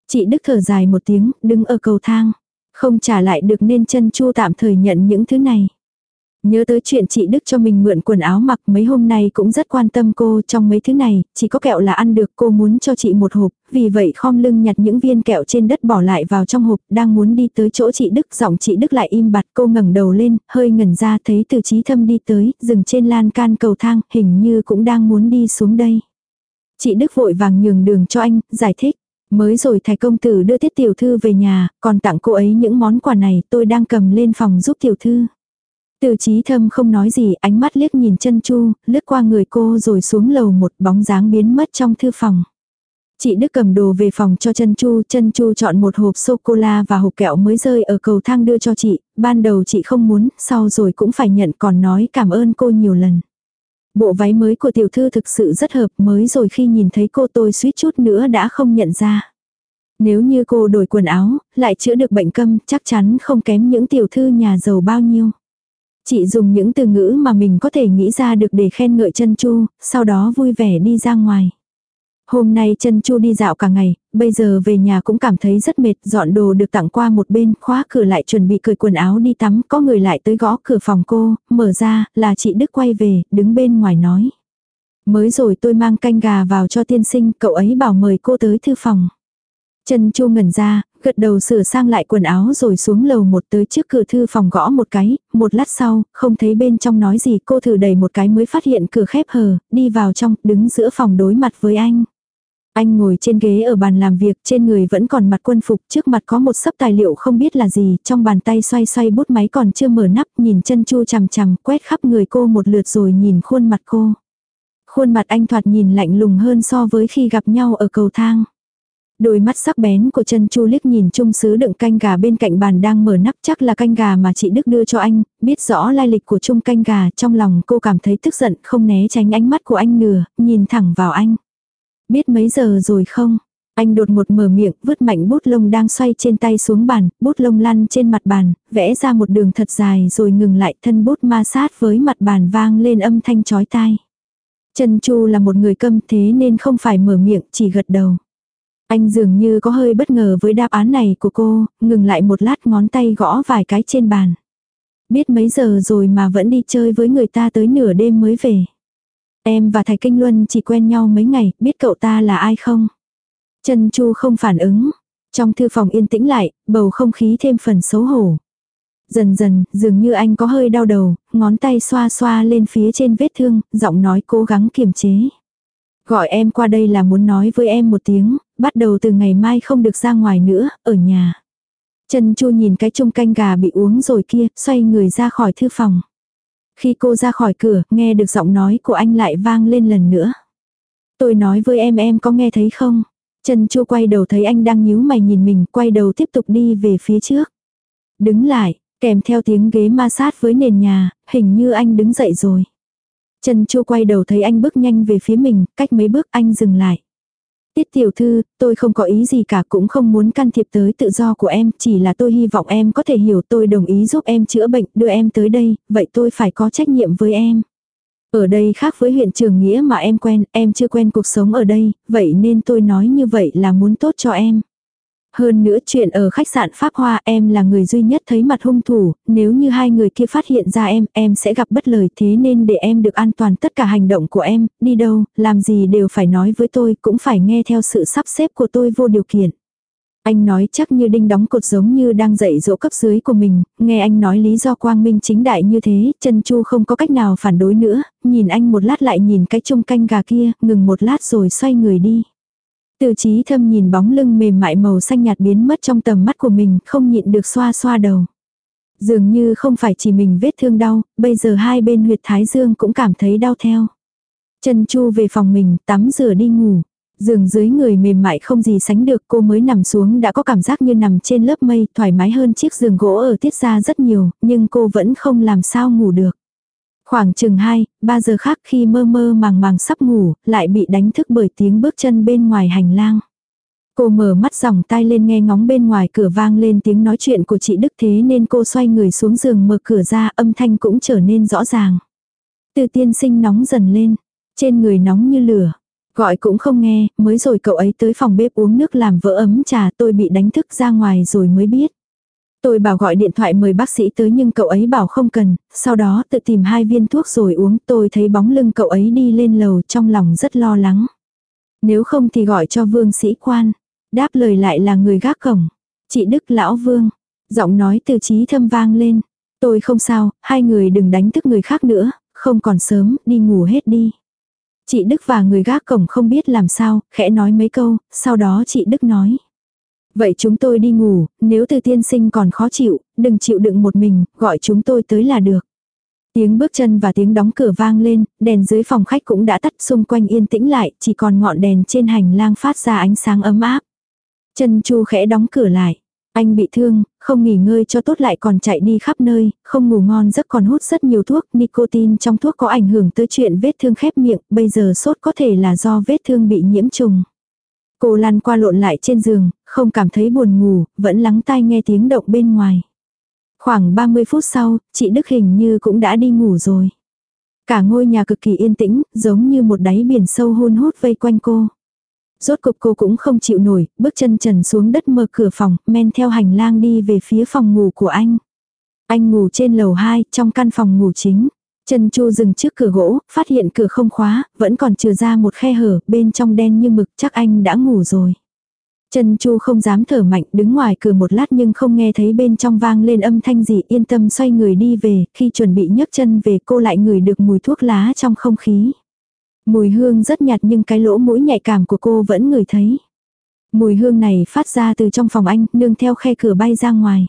Chị Đức thở dài một tiếng, đứng ở cầu thang. Không trả lại được nên chân chu tạm thời nhận những thứ này. Nhớ tới chuyện chị Đức cho mình mượn quần áo mặc mấy hôm nay cũng rất quan tâm cô trong mấy thứ này, chỉ có kẹo là ăn được cô muốn cho chị một hộp, vì vậy khom lưng nhặt những viên kẹo trên đất bỏ lại vào trong hộp, đang muốn đi tới chỗ chị Đức, giọng chị Đức lại im bặt cô ngẩng đầu lên, hơi ngẩn ra thấy từ trí thâm đi tới, dừng trên lan can cầu thang, hình như cũng đang muốn đi xuống đây. Chị Đức vội vàng nhường đường cho anh, giải thích. Mới rồi thái công tử đưa tiết tiểu thư về nhà, còn tặng cô ấy những món quà này tôi đang cầm lên phòng giúp tiểu thư. Từ trí thâm không nói gì, ánh mắt liếc nhìn chân chu, lướt qua người cô rồi xuống lầu một bóng dáng biến mất trong thư phòng. Chị Đức cầm đồ về phòng cho chân chu, chân chu chọn một hộp sô-cô-la và hộp kẹo mới rơi ở cầu thang đưa cho chị, ban đầu chị không muốn, sau rồi cũng phải nhận còn nói cảm ơn cô nhiều lần. Bộ váy mới của tiểu thư thực sự rất hợp mới rồi khi nhìn thấy cô tôi suýt chút nữa đã không nhận ra. Nếu như cô đổi quần áo, lại chữa được bệnh câm, chắc chắn không kém những tiểu thư nhà giàu bao nhiêu. Chị dùng những từ ngữ mà mình có thể nghĩ ra được để khen ngợi chân chu, sau đó vui vẻ đi ra ngoài. Hôm nay chân chu đi dạo cả ngày, bây giờ về nhà cũng cảm thấy rất mệt, dọn đồ được tặng qua một bên, khóa cửa lại chuẩn bị cởi quần áo đi tắm, có người lại tới gõ cửa phòng cô, mở ra, là chị Đức quay về, đứng bên ngoài nói. Mới rồi tôi mang canh gà vào cho tiên sinh, cậu ấy bảo mời cô tới thư phòng. Chân chu ngẩn ra, gật đầu sửa sang lại quần áo rồi xuống lầu một tới trước cửa thư phòng gõ một cái, một lát sau, không thấy bên trong nói gì cô thử đẩy một cái mới phát hiện cửa khép hờ, đi vào trong, đứng giữa phòng đối mặt với anh. Anh ngồi trên ghế ở bàn làm việc, trên người vẫn còn mặt quân phục, trước mặt có một sấp tài liệu không biết là gì, trong bàn tay xoay xoay bút máy còn chưa mở nắp, nhìn chân chu chằm chằm, quét khắp người cô một lượt rồi nhìn khuôn mặt cô. Khuôn mặt anh thoạt nhìn lạnh lùng hơn so với khi gặp nhau ở cầu thang. Đôi mắt sắc bén của chân chu liếc nhìn chung sứ đựng canh gà bên cạnh bàn đang mở nắp chắc là canh gà mà chị Đức đưa cho anh, biết rõ lai lịch của chung canh gà trong lòng cô cảm thấy tức giận không né tránh ánh mắt của anh nửa, nhìn thẳng vào anh. Biết mấy giờ rồi không? Anh đột ngột mở miệng, vứt mạnh bút lông đang xoay trên tay xuống bàn, bút lông lăn trên mặt bàn, vẽ ra một đường thật dài rồi ngừng lại thân bút ma sát với mặt bàn vang lên âm thanh chói tai. Trần Chu là một người câm thế nên không phải mở miệng, chỉ gật đầu. Anh dường như có hơi bất ngờ với đáp án này của cô, ngừng lại một lát ngón tay gõ vài cái trên bàn. Biết mấy giờ rồi mà vẫn đi chơi với người ta tới nửa đêm mới về. Em và Thạch Kinh Luân chỉ quen nhau mấy ngày, biết cậu ta là ai không? Trần Chu không phản ứng. Trong thư phòng yên tĩnh lại, bầu không khí thêm phần xấu hổ. Dần dần, dường như anh có hơi đau đầu, ngón tay xoa xoa lên phía trên vết thương, giọng nói cố gắng kiềm chế. Gọi em qua đây là muốn nói với em một tiếng, bắt đầu từ ngày mai không được ra ngoài nữa, ở nhà. Trần Chu nhìn cái chung canh gà bị uống rồi kia, xoay người ra khỏi thư phòng. Khi cô ra khỏi cửa, nghe được giọng nói của anh lại vang lên lần nữa. Tôi nói với em em có nghe thấy không? Trần Chu quay đầu thấy anh đang nhíu mày nhìn mình, quay đầu tiếp tục đi về phía trước. Đứng lại, kèm theo tiếng ghế ma sát với nền nhà, hình như anh đứng dậy rồi. Trần Chu quay đầu thấy anh bước nhanh về phía mình, cách mấy bước anh dừng lại. Tiết tiểu thư, tôi không có ý gì cả cũng không muốn can thiệp tới tự do của em, chỉ là tôi hy vọng em có thể hiểu tôi đồng ý giúp em chữa bệnh, đưa em tới đây, vậy tôi phải có trách nhiệm với em. Ở đây khác với huyện trường nghĩa mà em quen, em chưa quen cuộc sống ở đây, vậy nên tôi nói như vậy là muốn tốt cho em. Hơn nữa chuyện ở khách sạn Pháp Hoa em là người duy nhất thấy mặt hung thủ, nếu như hai người kia phát hiện ra em, em sẽ gặp bất lời thế nên để em được an toàn tất cả hành động của em, đi đâu, làm gì đều phải nói với tôi, cũng phải nghe theo sự sắp xếp của tôi vô điều kiện. Anh nói chắc như đinh đóng cột giống như đang dạy dỗ cấp dưới của mình, nghe anh nói lý do quang minh chính đại như thế, chân chu không có cách nào phản đối nữa, nhìn anh một lát lại nhìn cái chung canh gà kia, ngừng một lát rồi xoay người đi. Từ trí thâm nhìn bóng lưng mềm mại màu xanh nhạt biến mất trong tầm mắt của mình, không nhịn được xoa xoa đầu. Dường như không phải chỉ mình vết thương đau, bây giờ hai bên huyệt thái dương cũng cảm thấy đau theo. Chân chu về phòng mình, tắm rửa đi ngủ. Giường dưới người mềm mại không gì sánh được cô mới nằm xuống đã có cảm giác như nằm trên lớp mây thoải mái hơn chiếc giường gỗ ở tiết ra rất nhiều, nhưng cô vẫn không làm sao ngủ được. Khoảng chừng 2, 3 giờ khác khi mơ mơ màng màng sắp ngủ, lại bị đánh thức bởi tiếng bước chân bên ngoài hành lang. Cô mở mắt dòng tay lên nghe ngóng bên ngoài cửa vang lên tiếng nói chuyện của chị Đức thế nên cô xoay người xuống giường mở cửa ra âm thanh cũng trở nên rõ ràng. Từ tiên sinh nóng dần lên, trên người nóng như lửa. Gọi cũng không nghe, mới rồi cậu ấy tới phòng bếp uống nước làm vỡ ấm trà tôi bị đánh thức ra ngoài rồi mới biết. Tôi bảo gọi điện thoại mời bác sĩ tới nhưng cậu ấy bảo không cần, sau đó tự tìm hai viên thuốc rồi uống tôi thấy bóng lưng cậu ấy đi lên lầu trong lòng rất lo lắng. Nếu không thì gọi cho vương sĩ quan. Đáp lời lại là người gác cổng. Chị Đức Lão Vương. Giọng nói từ trí thâm vang lên. Tôi không sao, hai người đừng đánh thức người khác nữa, không còn sớm, đi ngủ hết đi. Chị Đức và người gác cổng không biết làm sao, khẽ nói mấy câu, sau đó chị Đức nói. Vậy chúng tôi đi ngủ, nếu từ tiên sinh còn khó chịu, đừng chịu đựng một mình, gọi chúng tôi tới là được. Tiếng bước chân và tiếng đóng cửa vang lên, đèn dưới phòng khách cũng đã tắt xung quanh yên tĩnh lại, chỉ còn ngọn đèn trên hành lang phát ra ánh sáng ấm áp. Chân chu khẽ đóng cửa lại. Anh bị thương, không nghỉ ngơi cho tốt lại còn chạy đi khắp nơi, không ngủ ngon giấc còn hút rất nhiều thuốc, nicotine trong thuốc có ảnh hưởng tới chuyện vết thương khép miệng, bây giờ sốt có thể là do vết thương bị nhiễm trùng. Cô lăn qua lộn lại trên giường, không cảm thấy buồn ngủ, vẫn lắng tai nghe tiếng động bên ngoài. Khoảng 30 phút sau, chị Đức hình như cũng đã đi ngủ rồi. Cả ngôi nhà cực kỳ yên tĩnh, giống như một đáy biển sâu hôn hút vây quanh cô. Rốt cục cô cũng không chịu nổi, bước chân trần xuống đất mở cửa phòng, men theo hành lang đi về phía phòng ngủ của anh. Anh ngủ trên lầu 2, trong căn phòng ngủ chính. Trần Chu dừng trước cửa gỗ, phát hiện cửa không khóa, vẫn còn trừ ra một khe hở, bên trong đen như mực, chắc anh đã ngủ rồi. Trần Chu không dám thở mạnh, đứng ngoài cửa một lát nhưng không nghe thấy bên trong vang lên âm thanh gì, yên tâm xoay người đi về, khi chuẩn bị nhấc chân về cô lại ngửi được mùi thuốc lá trong không khí. Mùi hương rất nhạt nhưng cái lỗ mũi nhạy cảm của cô vẫn ngửi thấy. Mùi hương này phát ra từ trong phòng anh, nương theo khe cửa bay ra ngoài.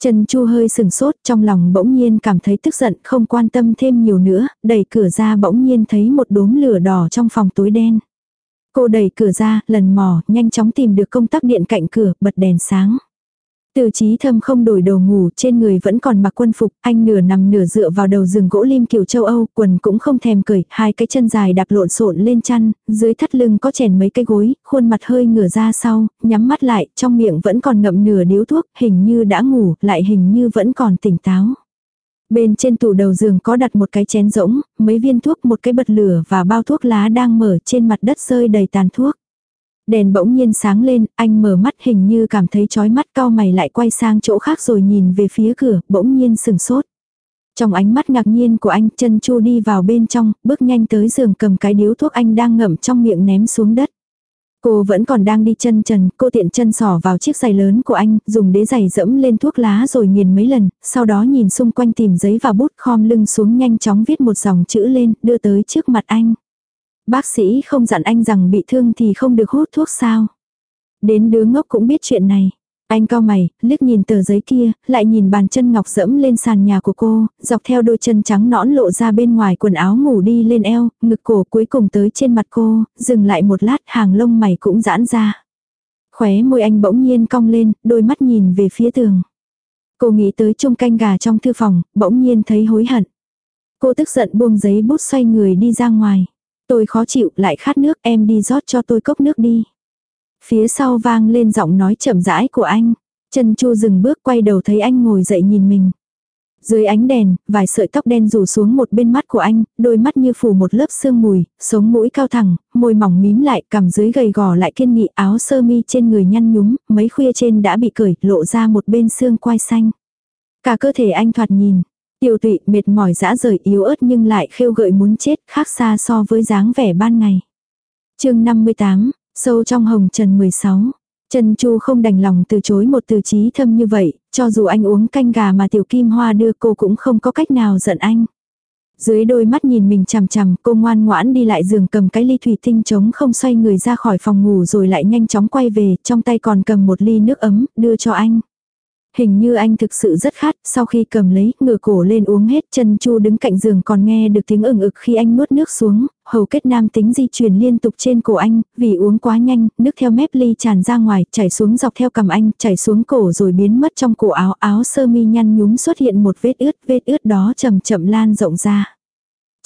Trần Chu hơi sừng sốt, trong lòng bỗng nhiên cảm thấy tức giận, không quan tâm thêm nhiều nữa, đẩy cửa ra bỗng nhiên thấy một đốm lửa đỏ trong phòng tối đen. Cô đẩy cửa ra, lần mò, nhanh chóng tìm được công tắc điện cạnh cửa, bật đèn sáng. Từ trí thâm không đổi đầu ngủ, trên người vẫn còn mặc quân phục, anh nửa nằm nửa dựa vào đầu giường gỗ lim kiểu châu Âu, quần cũng không thèm cởi, hai cái chân dài đạp lộn xộn lên chăn, dưới thắt lưng có chèn mấy cái gối, khuôn mặt hơi ngửa ra sau, nhắm mắt lại, trong miệng vẫn còn ngậm nửa điếu thuốc, hình như đã ngủ, lại hình như vẫn còn tỉnh táo. Bên trên tủ đầu giường có đặt một cái chén rỗng, mấy viên thuốc, một cái bật lửa và bao thuốc lá đang mở trên mặt đất rơi đầy tàn thuốc. Đèn bỗng nhiên sáng lên, anh mở mắt hình như cảm thấy chói mắt cao mày lại quay sang chỗ khác rồi nhìn về phía cửa, bỗng nhiên sừng sốt. Trong ánh mắt ngạc nhiên của anh, chân chu đi vào bên trong, bước nhanh tới giường cầm cái điếu thuốc anh đang ngậm trong miệng ném xuống đất. Cô vẫn còn đang đi chân trần, cô tiện chân sỏ vào chiếc giày lớn của anh, dùng đế giày dẫm lên thuốc lá rồi nghiền mấy lần, sau đó nhìn xung quanh tìm giấy và bút khom lưng xuống nhanh chóng viết một dòng chữ lên, đưa tới trước mặt anh. Bác sĩ không dặn anh rằng bị thương thì không được hút thuốc sao. Đến đứa ngốc cũng biết chuyện này. Anh cao mày, liếc nhìn tờ giấy kia, lại nhìn bàn chân ngọc dẫm lên sàn nhà của cô, dọc theo đôi chân trắng nõn lộ ra bên ngoài quần áo ngủ đi lên eo, ngực cổ cuối cùng tới trên mặt cô, dừng lại một lát hàng lông mày cũng giãn ra. Khóe môi anh bỗng nhiên cong lên, đôi mắt nhìn về phía tường. Cô nghĩ tới chung canh gà trong thư phòng, bỗng nhiên thấy hối hận. Cô tức giận buông giấy bút xoay người đi ra ngoài. Tôi khó chịu lại khát nước em đi rót cho tôi cốc nước đi. Phía sau vang lên giọng nói chậm rãi của anh. Chân chu dừng bước quay đầu thấy anh ngồi dậy nhìn mình. Dưới ánh đèn, vài sợi tóc đen rủ xuống một bên mắt của anh, đôi mắt như phủ một lớp sương mùi, sống mũi cao thẳng, môi mỏng mím lại, cằm dưới gầy gò lại kiên nghị áo sơ mi trên người nhăn nhúm, mấy khuya trên đã bị cởi, lộ ra một bên xương quai xanh. Cả cơ thể anh thoạt nhìn, tiêu tụy, mệt mỏi dã rời yếu ớt nhưng lại khêu gợi muốn chết, khác xa so với dáng vẻ ban ngày. chương 58, Sâu trong hồng trần 16. Trần Chu không đành lòng từ chối một từ trí thâm như vậy, cho dù anh uống canh gà mà tiểu kim hoa đưa cô cũng không có cách nào giận anh. Dưới đôi mắt nhìn mình chằm chằm, cô ngoan ngoãn đi lại giường cầm cái ly thủy tinh trống không xoay người ra khỏi phòng ngủ rồi lại nhanh chóng quay về, trong tay còn cầm một ly nước ấm, đưa cho anh. Hình như anh thực sự rất khát, sau khi cầm lấy, ngửa cổ lên uống hết, chân chu đứng cạnh giường còn nghe được tiếng ửng ực khi anh nuốt nước xuống, hầu kết nam tính di chuyển liên tục trên cổ anh, vì uống quá nhanh, nước theo mép ly tràn ra ngoài, chảy xuống dọc theo cầm anh, chảy xuống cổ rồi biến mất trong cổ áo, áo sơ mi nhăn nhúm xuất hiện một vết ướt, vết ướt đó chậm chậm lan rộng ra.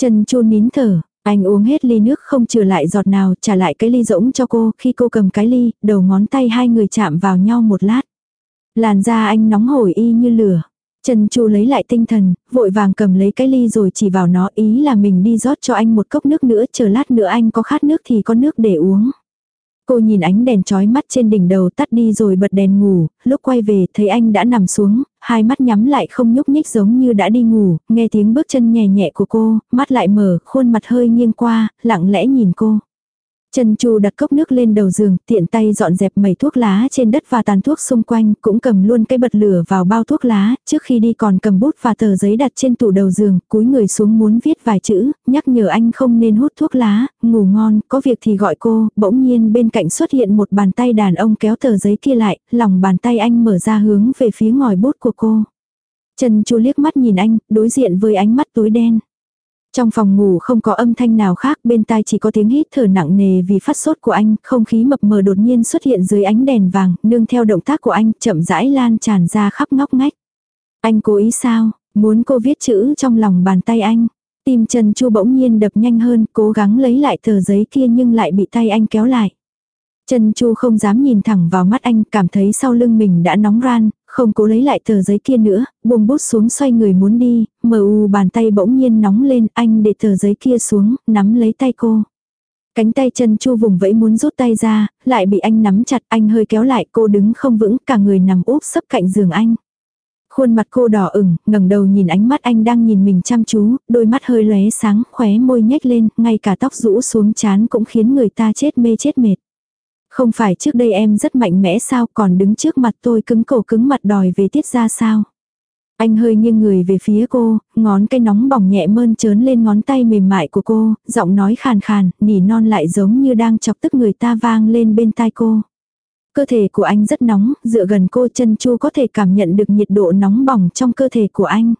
Chân chu nín thở, anh uống hết ly nước không trừ lại giọt nào, trả lại cái ly rỗng cho cô, khi cô cầm cái ly, đầu ngón tay hai người chạm vào nhau một lát. Làn da anh nóng hổi y như lửa. Trần Chu lấy lại tinh thần, vội vàng cầm lấy cái ly rồi chỉ vào nó ý là mình đi rót cho anh một cốc nước nữa, chờ lát nữa anh có khát nước thì có nước để uống. Cô nhìn ánh đèn chói mắt trên đỉnh đầu tắt đi rồi bật đèn ngủ, lúc quay về thấy anh đã nằm xuống, hai mắt nhắm lại không nhúc nhích giống như đã đi ngủ, nghe tiếng bước chân nhẹ nhẹ của cô, mắt lại mở, khuôn mặt hơi nghiêng qua, lặng lẽ nhìn cô. Trần Chu đặt cốc nước lên đầu giường, tiện tay dọn dẹp mẩy thuốc lá trên đất và tàn thuốc xung quanh, cũng cầm luôn cái bật lửa vào bao thuốc lá, trước khi đi còn cầm bút và tờ giấy đặt trên tủ đầu giường, cúi người xuống muốn viết vài chữ, nhắc nhở anh không nên hút thuốc lá, ngủ ngon, có việc thì gọi cô, bỗng nhiên bên cạnh xuất hiện một bàn tay đàn ông kéo tờ giấy kia lại, lòng bàn tay anh mở ra hướng về phía ngòi bút của cô. Trần Chu liếc mắt nhìn anh, đối diện với ánh mắt tối đen. Trong phòng ngủ không có âm thanh nào khác, bên tai chỉ có tiếng hít thở nặng nề vì phát sốt của anh, không khí mập mờ đột nhiên xuất hiện dưới ánh đèn vàng, nương theo động tác của anh, chậm rãi lan tràn ra khắp ngóc ngách. Anh cố ý sao, muốn cô viết chữ trong lòng bàn tay anh. Tim Trần Chu bỗng nhiên đập nhanh hơn, cố gắng lấy lại tờ giấy kia nhưng lại bị tay anh kéo lại. Trần Chu không dám nhìn thẳng vào mắt anh, cảm thấy sau lưng mình đã nóng ran, không cố lấy lại tờ giấy kia nữa, buông bút xuống xoay người muốn đi, mờ u bàn tay bỗng nhiên nóng lên, anh để tờ giấy kia xuống, nắm lấy tay cô. Cánh tay chân chu vùng vẫy muốn rút tay ra, lại bị anh nắm chặt, anh hơi kéo lại cô đứng không vững, cả người nằm úp sấp cạnh giường anh. Khuôn mặt cô đỏ ửng, ngẩng đầu nhìn ánh mắt anh đang nhìn mình chăm chú, đôi mắt hơi lóe sáng, khóe môi nhếch lên, ngay cả tóc rũ xuống chán cũng khiến người ta chết mê chết mệt. Không phải trước đây em rất mạnh mẽ sao còn đứng trước mặt tôi cứng cổ cứng mặt đòi về tiết ra sao. Anh hơi nghiêng người về phía cô, ngón cây nóng bỏng nhẹ mơn trớn lên ngón tay mềm mại của cô, giọng nói khàn khàn, nỉ non lại giống như đang chọc tức người ta vang lên bên tai cô. Cơ thể của anh rất nóng, dựa gần cô chân chu có thể cảm nhận được nhiệt độ nóng bỏng trong cơ thể của anh.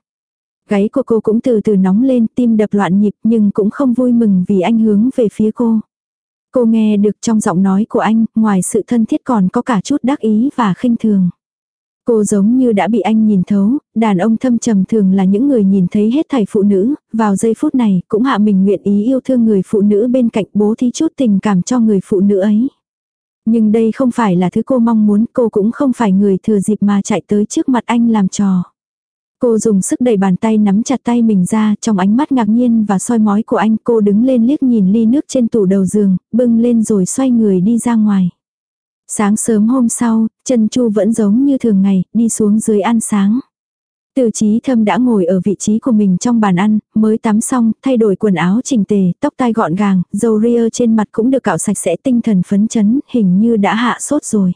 Gáy của cô cũng từ từ nóng lên, tim đập loạn nhịp nhưng cũng không vui mừng vì anh hướng về phía cô. Cô nghe được trong giọng nói của anh, ngoài sự thân thiết còn có cả chút đắc ý và khinh thường. Cô giống như đã bị anh nhìn thấu, đàn ông thâm trầm thường là những người nhìn thấy hết thảy phụ nữ, vào giây phút này cũng hạ mình nguyện ý yêu thương người phụ nữ bên cạnh bố thí chút tình cảm cho người phụ nữ ấy. Nhưng đây không phải là thứ cô mong muốn, cô cũng không phải người thừa dịp mà chạy tới trước mặt anh làm trò. Cô dùng sức đẩy bàn tay nắm chặt tay mình ra, trong ánh mắt ngạc nhiên và soi mói của anh cô đứng lên liếc nhìn ly nước trên tủ đầu giường, bưng lên rồi xoay người đi ra ngoài. Sáng sớm hôm sau, Trần Chu vẫn giống như thường ngày, đi xuống dưới ăn sáng. Từ trí thâm đã ngồi ở vị trí của mình trong bàn ăn, mới tắm xong, thay đổi quần áo chỉnh tề, tóc tai gọn gàng, dầu ria trên mặt cũng được cạo sạch sẽ tinh thần phấn chấn, hình như đã hạ sốt rồi.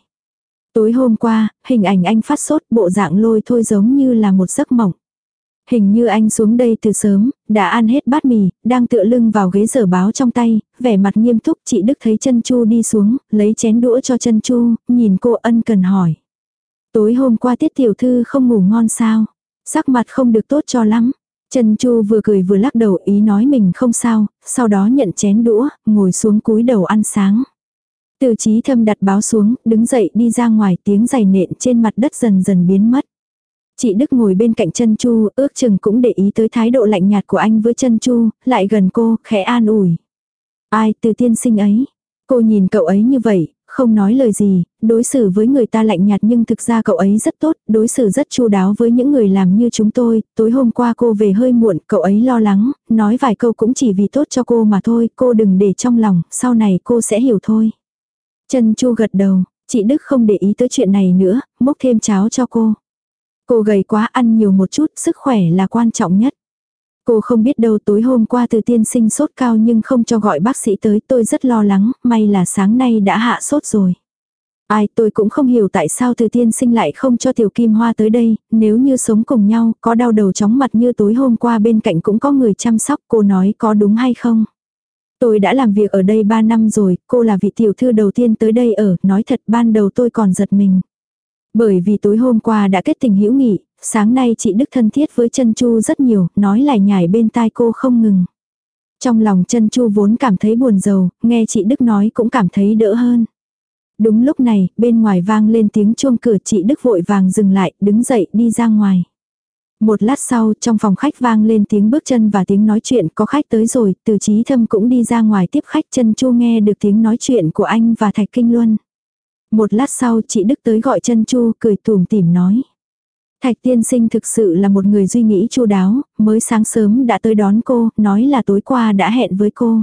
Tối hôm qua, hình ảnh anh phát sốt bộ dạng lôi thôi giống như là một giấc mộng. Hình như anh xuống đây từ sớm, đã ăn hết bát mì, đang tựa lưng vào ghế giờ báo trong tay, vẻ mặt nghiêm túc chị Đức thấy chân Chu đi xuống, lấy chén đũa cho chân Chu, nhìn cô ân cần hỏi. Tối hôm qua tiết tiểu thư không ngủ ngon sao, sắc mặt không được tốt cho lắm. Trần Chu vừa cười vừa lắc đầu ý nói mình không sao, sau đó nhận chén đũa, ngồi xuống cúi đầu ăn sáng. Từ trí thâm đặt báo xuống, đứng dậy đi ra ngoài tiếng giày nện trên mặt đất dần dần biến mất. Chị Đức ngồi bên cạnh chân Chu, ước chừng cũng để ý tới thái độ lạnh nhạt của anh với chân Chu, lại gần cô, khẽ an ủi. Ai, từ tiên sinh ấy. Cô nhìn cậu ấy như vậy, không nói lời gì, đối xử với người ta lạnh nhạt nhưng thực ra cậu ấy rất tốt, đối xử rất chu đáo với những người làm như chúng tôi. Tối hôm qua cô về hơi muộn, cậu ấy lo lắng, nói vài câu cũng chỉ vì tốt cho cô mà thôi, cô đừng để trong lòng, sau này cô sẽ hiểu thôi. Chân Chu gật đầu, chị Đức không để ý tới chuyện này nữa, múc thêm cháo cho cô. Cô gầy quá ăn nhiều một chút, sức khỏe là quan trọng nhất. Cô không biết đâu tối hôm qua từ tiên sinh sốt cao nhưng không cho gọi bác sĩ tới tôi rất lo lắng, may là sáng nay đã hạ sốt rồi. Ai tôi cũng không hiểu tại sao từ tiên sinh lại không cho tiểu kim hoa tới đây, nếu như sống cùng nhau, có đau đầu chóng mặt như tối hôm qua bên cạnh cũng có người chăm sóc, cô nói có đúng hay không? Tôi đã làm việc ở đây 3 năm rồi, cô là vị tiểu thư đầu tiên tới đây ở, nói thật ban đầu tôi còn giật mình. Bởi vì tối hôm qua đã kết tình hữu nghị, sáng nay chị Đức thân thiết với chân Chu rất nhiều, nói lại nhải bên tai cô không ngừng. Trong lòng chân Chu vốn cảm thấy buồn rầu, nghe chị Đức nói cũng cảm thấy đỡ hơn. Đúng lúc này, bên ngoài vang lên tiếng chuông cửa chị Đức vội vàng dừng lại, đứng dậy đi ra ngoài. Một lát sau, trong phòng khách vang lên tiếng bước chân và tiếng nói chuyện có khách tới rồi, từ trí thâm cũng đi ra ngoài tiếp khách chân chu nghe được tiếng nói chuyện của anh và Thạch Kinh Luân. Một lát sau chị Đức tới gọi chân chu cười tùm tìm nói. Thạch tiên sinh thực sự là một người duy nghĩ chu đáo, mới sáng sớm đã tới đón cô, nói là tối qua đã hẹn với cô.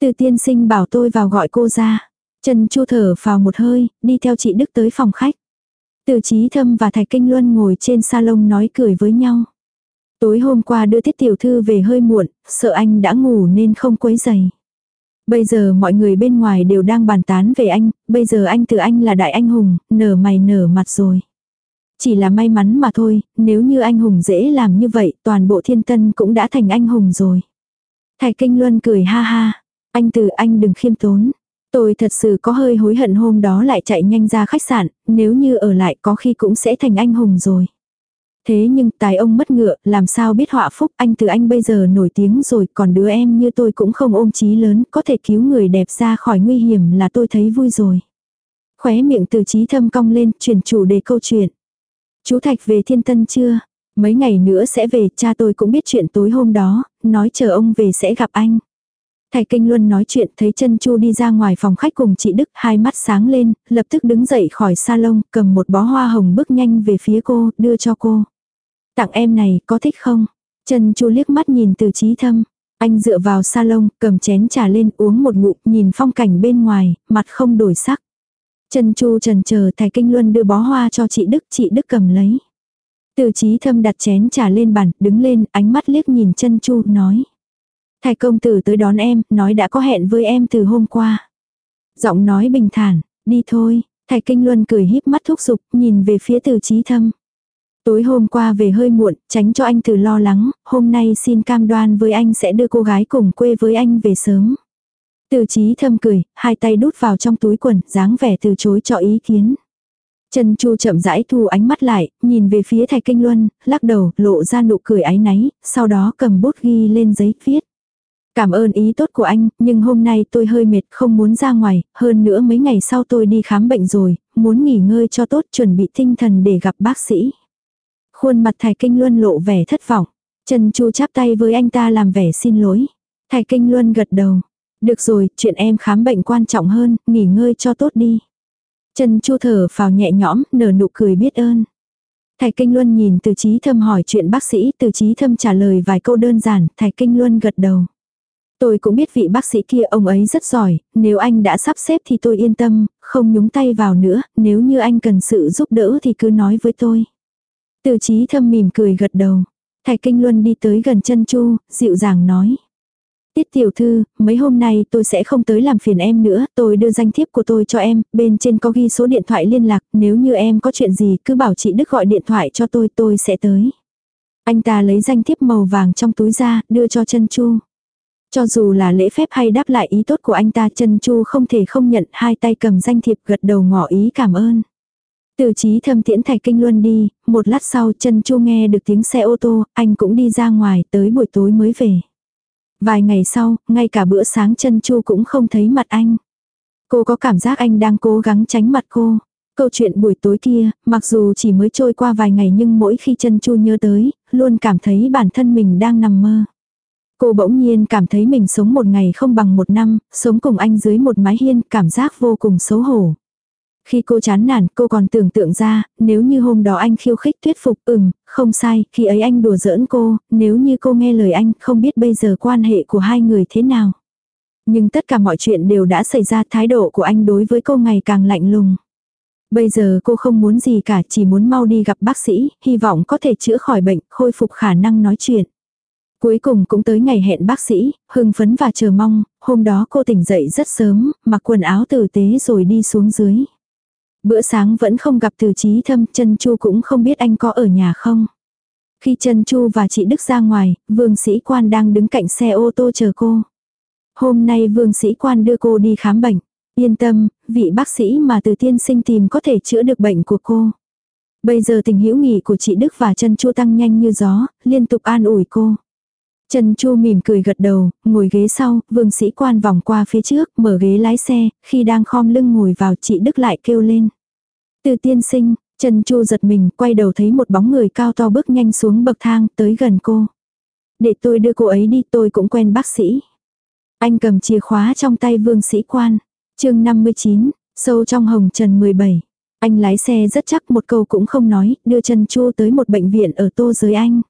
Từ tiên sinh bảo tôi vào gọi cô ra. Chân chu thở vào một hơi, đi theo chị Đức tới phòng khách. Từ trí thâm và Thạch Kinh Luân ngồi trên salon nói cười với nhau. Tối hôm qua đưa tiết tiểu thư về hơi muộn, sợ anh đã ngủ nên không quấy giày. Bây giờ mọi người bên ngoài đều đang bàn tán về anh, bây giờ anh từ anh là đại anh hùng, nở mày nở mặt rồi. Chỉ là may mắn mà thôi, nếu như anh hùng dễ làm như vậy, toàn bộ thiên tân cũng đã thành anh hùng rồi. Thạch Kinh Luân cười ha ha, anh từ anh đừng khiêm tốn. Tôi thật sự có hơi hối hận hôm đó lại chạy nhanh ra khách sạn, nếu như ở lại có khi cũng sẽ thành anh hùng rồi. Thế nhưng tài ông mất ngựa, làm sao biết họa phúc anh từ anh bây giờ nổi tiếng rồi, còn đứa em như tôi cũng không ôm chí lớn, có thể cứu người đẹp ra khỏi nguy hiểm là tôi thấy vui rồi. Khóe miệng từ trí thâm cong lên, chuyển chủ đề câu chuyện. Chú Thạch về thiên tân chưa? Mấy ngày nữa sẽ về, cha tôi cũng biết chuyện tối hôm đó, nói chờ ông về sẽ gặp anh thầy Kinh Luân nói chuyện thấy chân Chu đi ra ngoài phòng khách cùng chị Đức, hai mắt sáng lên, lập tức đứng dậy khỏi salon, cầm một bó hoa hồng bước nhanh về phía cô, đưa cho cô. Tặng em này, có thích không? Chân Chu liếc mắt nhìn từ trí thâm. Anh dựa vào salon, cầm chén trà lên uống một ngụm, nhìn phong cảnh bên ngoài, mặt không đổi sắc. Chân Chu trần chờ thầy Kinh Luân đưa bó hoa cho chị Đức, chị Đức cầm lấy. Từ trí thâm đặt chén trà lên bàn, đứng lên, ánh mắt liếc nhìn chân Chu, nói. Thạch công tử tới đón em, nói đã có hẹn với em từ hôm qua. Giọng nói bình thản, đi thôi, Thạch Kinh Luân cười híp mắt thúc giục, nhìn về phía từ trí thâm. Tối hôm qua về hơi muộn, tránh cho anh từ lo lắng, hôm nay xin cam đoan với anh sẽ đưa cô gái cùng quê với anh về sớm. Từ trí thâm cười, hai tay đút vào trong túi quần, dáng vẻ từ chối cho ý kiến. Trần Chu chậm rãi thu ánh mắt lại, nhìn về phía Thạch Kinh Luân, lắc đầu, lộ ra nụ cười áy náy, sau đó cầm bút ghi lên giấy viết. Cảm ơn ý tốt của anh, nhưng hôm nay tôi hơi mệt không muốn ra ngoài, hơn nữa mấy ngày sau tôi đi khám bệnh rồi, muốn nghỉ ngơi cho tốt chuẩn bị tinh thần để gặp bác sĩ. Khuôn mặt Thạch Kinh Luân lộ vẻ thất vọng. Trần Chu chắp tay với anh ta làm vẻ xin lỗi. Thạch Kinh Luân gật đầu. Được rồi, chuyện em khám bệnh quan trọng hơn, nghỉ ngơi cho tốt đi. Trần Chu thở vào nhẹ nhõm, nở nụ cười biết ơn. Thạch Kinh Luân nhìn từ trí thâm hỏi chuyện bác sĩ, từ trí thâm trả lời vài câu đơn giản, Thạch Kinh Luân gật đầu. Tôi cũng biết vị bác sĩ kia ông ấy rất giỏi, nếu anh đã sắp xếp thì tôi yên tâm, không nhúng tay vào nữa, nếu như anh cần sự giúp đỡ thì cứ nói với tôi. Từ trí thâm mỉm cười gật đầu. Thạch Kinh Luân đi tới gần chân Chu, dịu dàng nói. Tiết tiểu thư, mấy hôm nay tôi sẽ không tới làm phiền em nữa, tôi đưa danh thiếp của tôi cho em, bên trên có ghi số điện thoại liên lạc, nếu như em có chuyện gì cứ bảo chị Đức gọi điện thoại cho tôi, tôi sẽ tới. Anh ta lấy danh thiếp màu vàng trong túi ra, đưa cho chân Chu. Cho dù là lễ phép hay đáp lại ý tốt của anh ta chân chu không thể không nhận hai tay cầm danh thiệp gật đầu ngỏ ý cảm ơn. Từ trí thâm tiễn thạch kinh luân đi, một lát sau chân chu nghe được tiếng xe ô tô, anh cũng đi ra ngoài tới buổi tối mới về. Vài ngày sau, ngay cả bữa sáng chân chu cũng không thấy mặt anh. Cô có cảm giác anh đang cố gắng tránh mặt cô. Câu chuyện buổi tối kia, mặc dù chỉ mới trôi qua vài ngày nhưng mỗi khi chân chu nhớ tới, luôn cảm thấy bản thân mình đang nằm mơ. Cô bỗng nhiên cảm thấy mình sống một ngày không bằng một năm, sống cùng anh dưới một mái hiên, cảm giác vô cùng xấu hổ. Khi cô chán nản, cô còn tưởng tượng ra, nếu như hôm đó anh khiêu khích thuyết phục, ừm, không sai, khi ấy anh đùa giỡn cô, nếu như cô nghe lời anh, không biết bây giờ quan hệ của hai người thế nào. Nhưng tất cả mọi chuyện đều đã xảy ra, thái độ của anh đối với cô ngày càng lạnh lùng. Bây giờ cô không muốn gì cả, chỉ muốn mau đi gặp bác sĩ, hy vọng có thể chữa khỏi bệnh, khôi phục khả năng nói chuyện. Cuối cùng cũng tới ngày hẹn bác sĩ, hưng phấn và chờ mong, hôm đó cô tỉnh dậy rất sớm, mặc quần áo tử tế rồi đi xuống dưới. Bữa sáng vẫn không gặp từ trí thâm, chân chu cũng không biết anh có ở nhà không. Khi chân chu và chị Đức ra ngoài, vương sĩ quan đang đứng cạnh xe ô tô chờ cô. Hôm nay vương sĩ quan đưa cô đi khám bệnh. Yên tâm, vị bác sĩ mà từ tiên sinh tìm có thể chữa được bệnh của cô. Bây giờ tình hữu nghị của chị Đức và chân chu tăng nhanh như gió, liên tục an ủi cô. Trần Chu mỉm cười gật đầu, ngồi ghế sau, vương sĩ quan vòng qua phía trước, mở ghế lái xe, khi đang khom lưng ngồi vào chị Đức lại kêu lên. Từ tiên sinh, Trần Chu giật mình, quay đầu thấy một bóng người cao to bước nhanh xuống bậc thang, tới gần cô. Để tôi đưa cô ấy đi, tôi cũng quen bác sĩ. Anh cầm chìa khóa trong tay vương sĩ quan. chương 59, sâu trong hồng trần 17. Anh lái xe rất chắc một câu cũng không nói, đưa Trần Chu tới một bệnh viện ở Tô Giới Anh.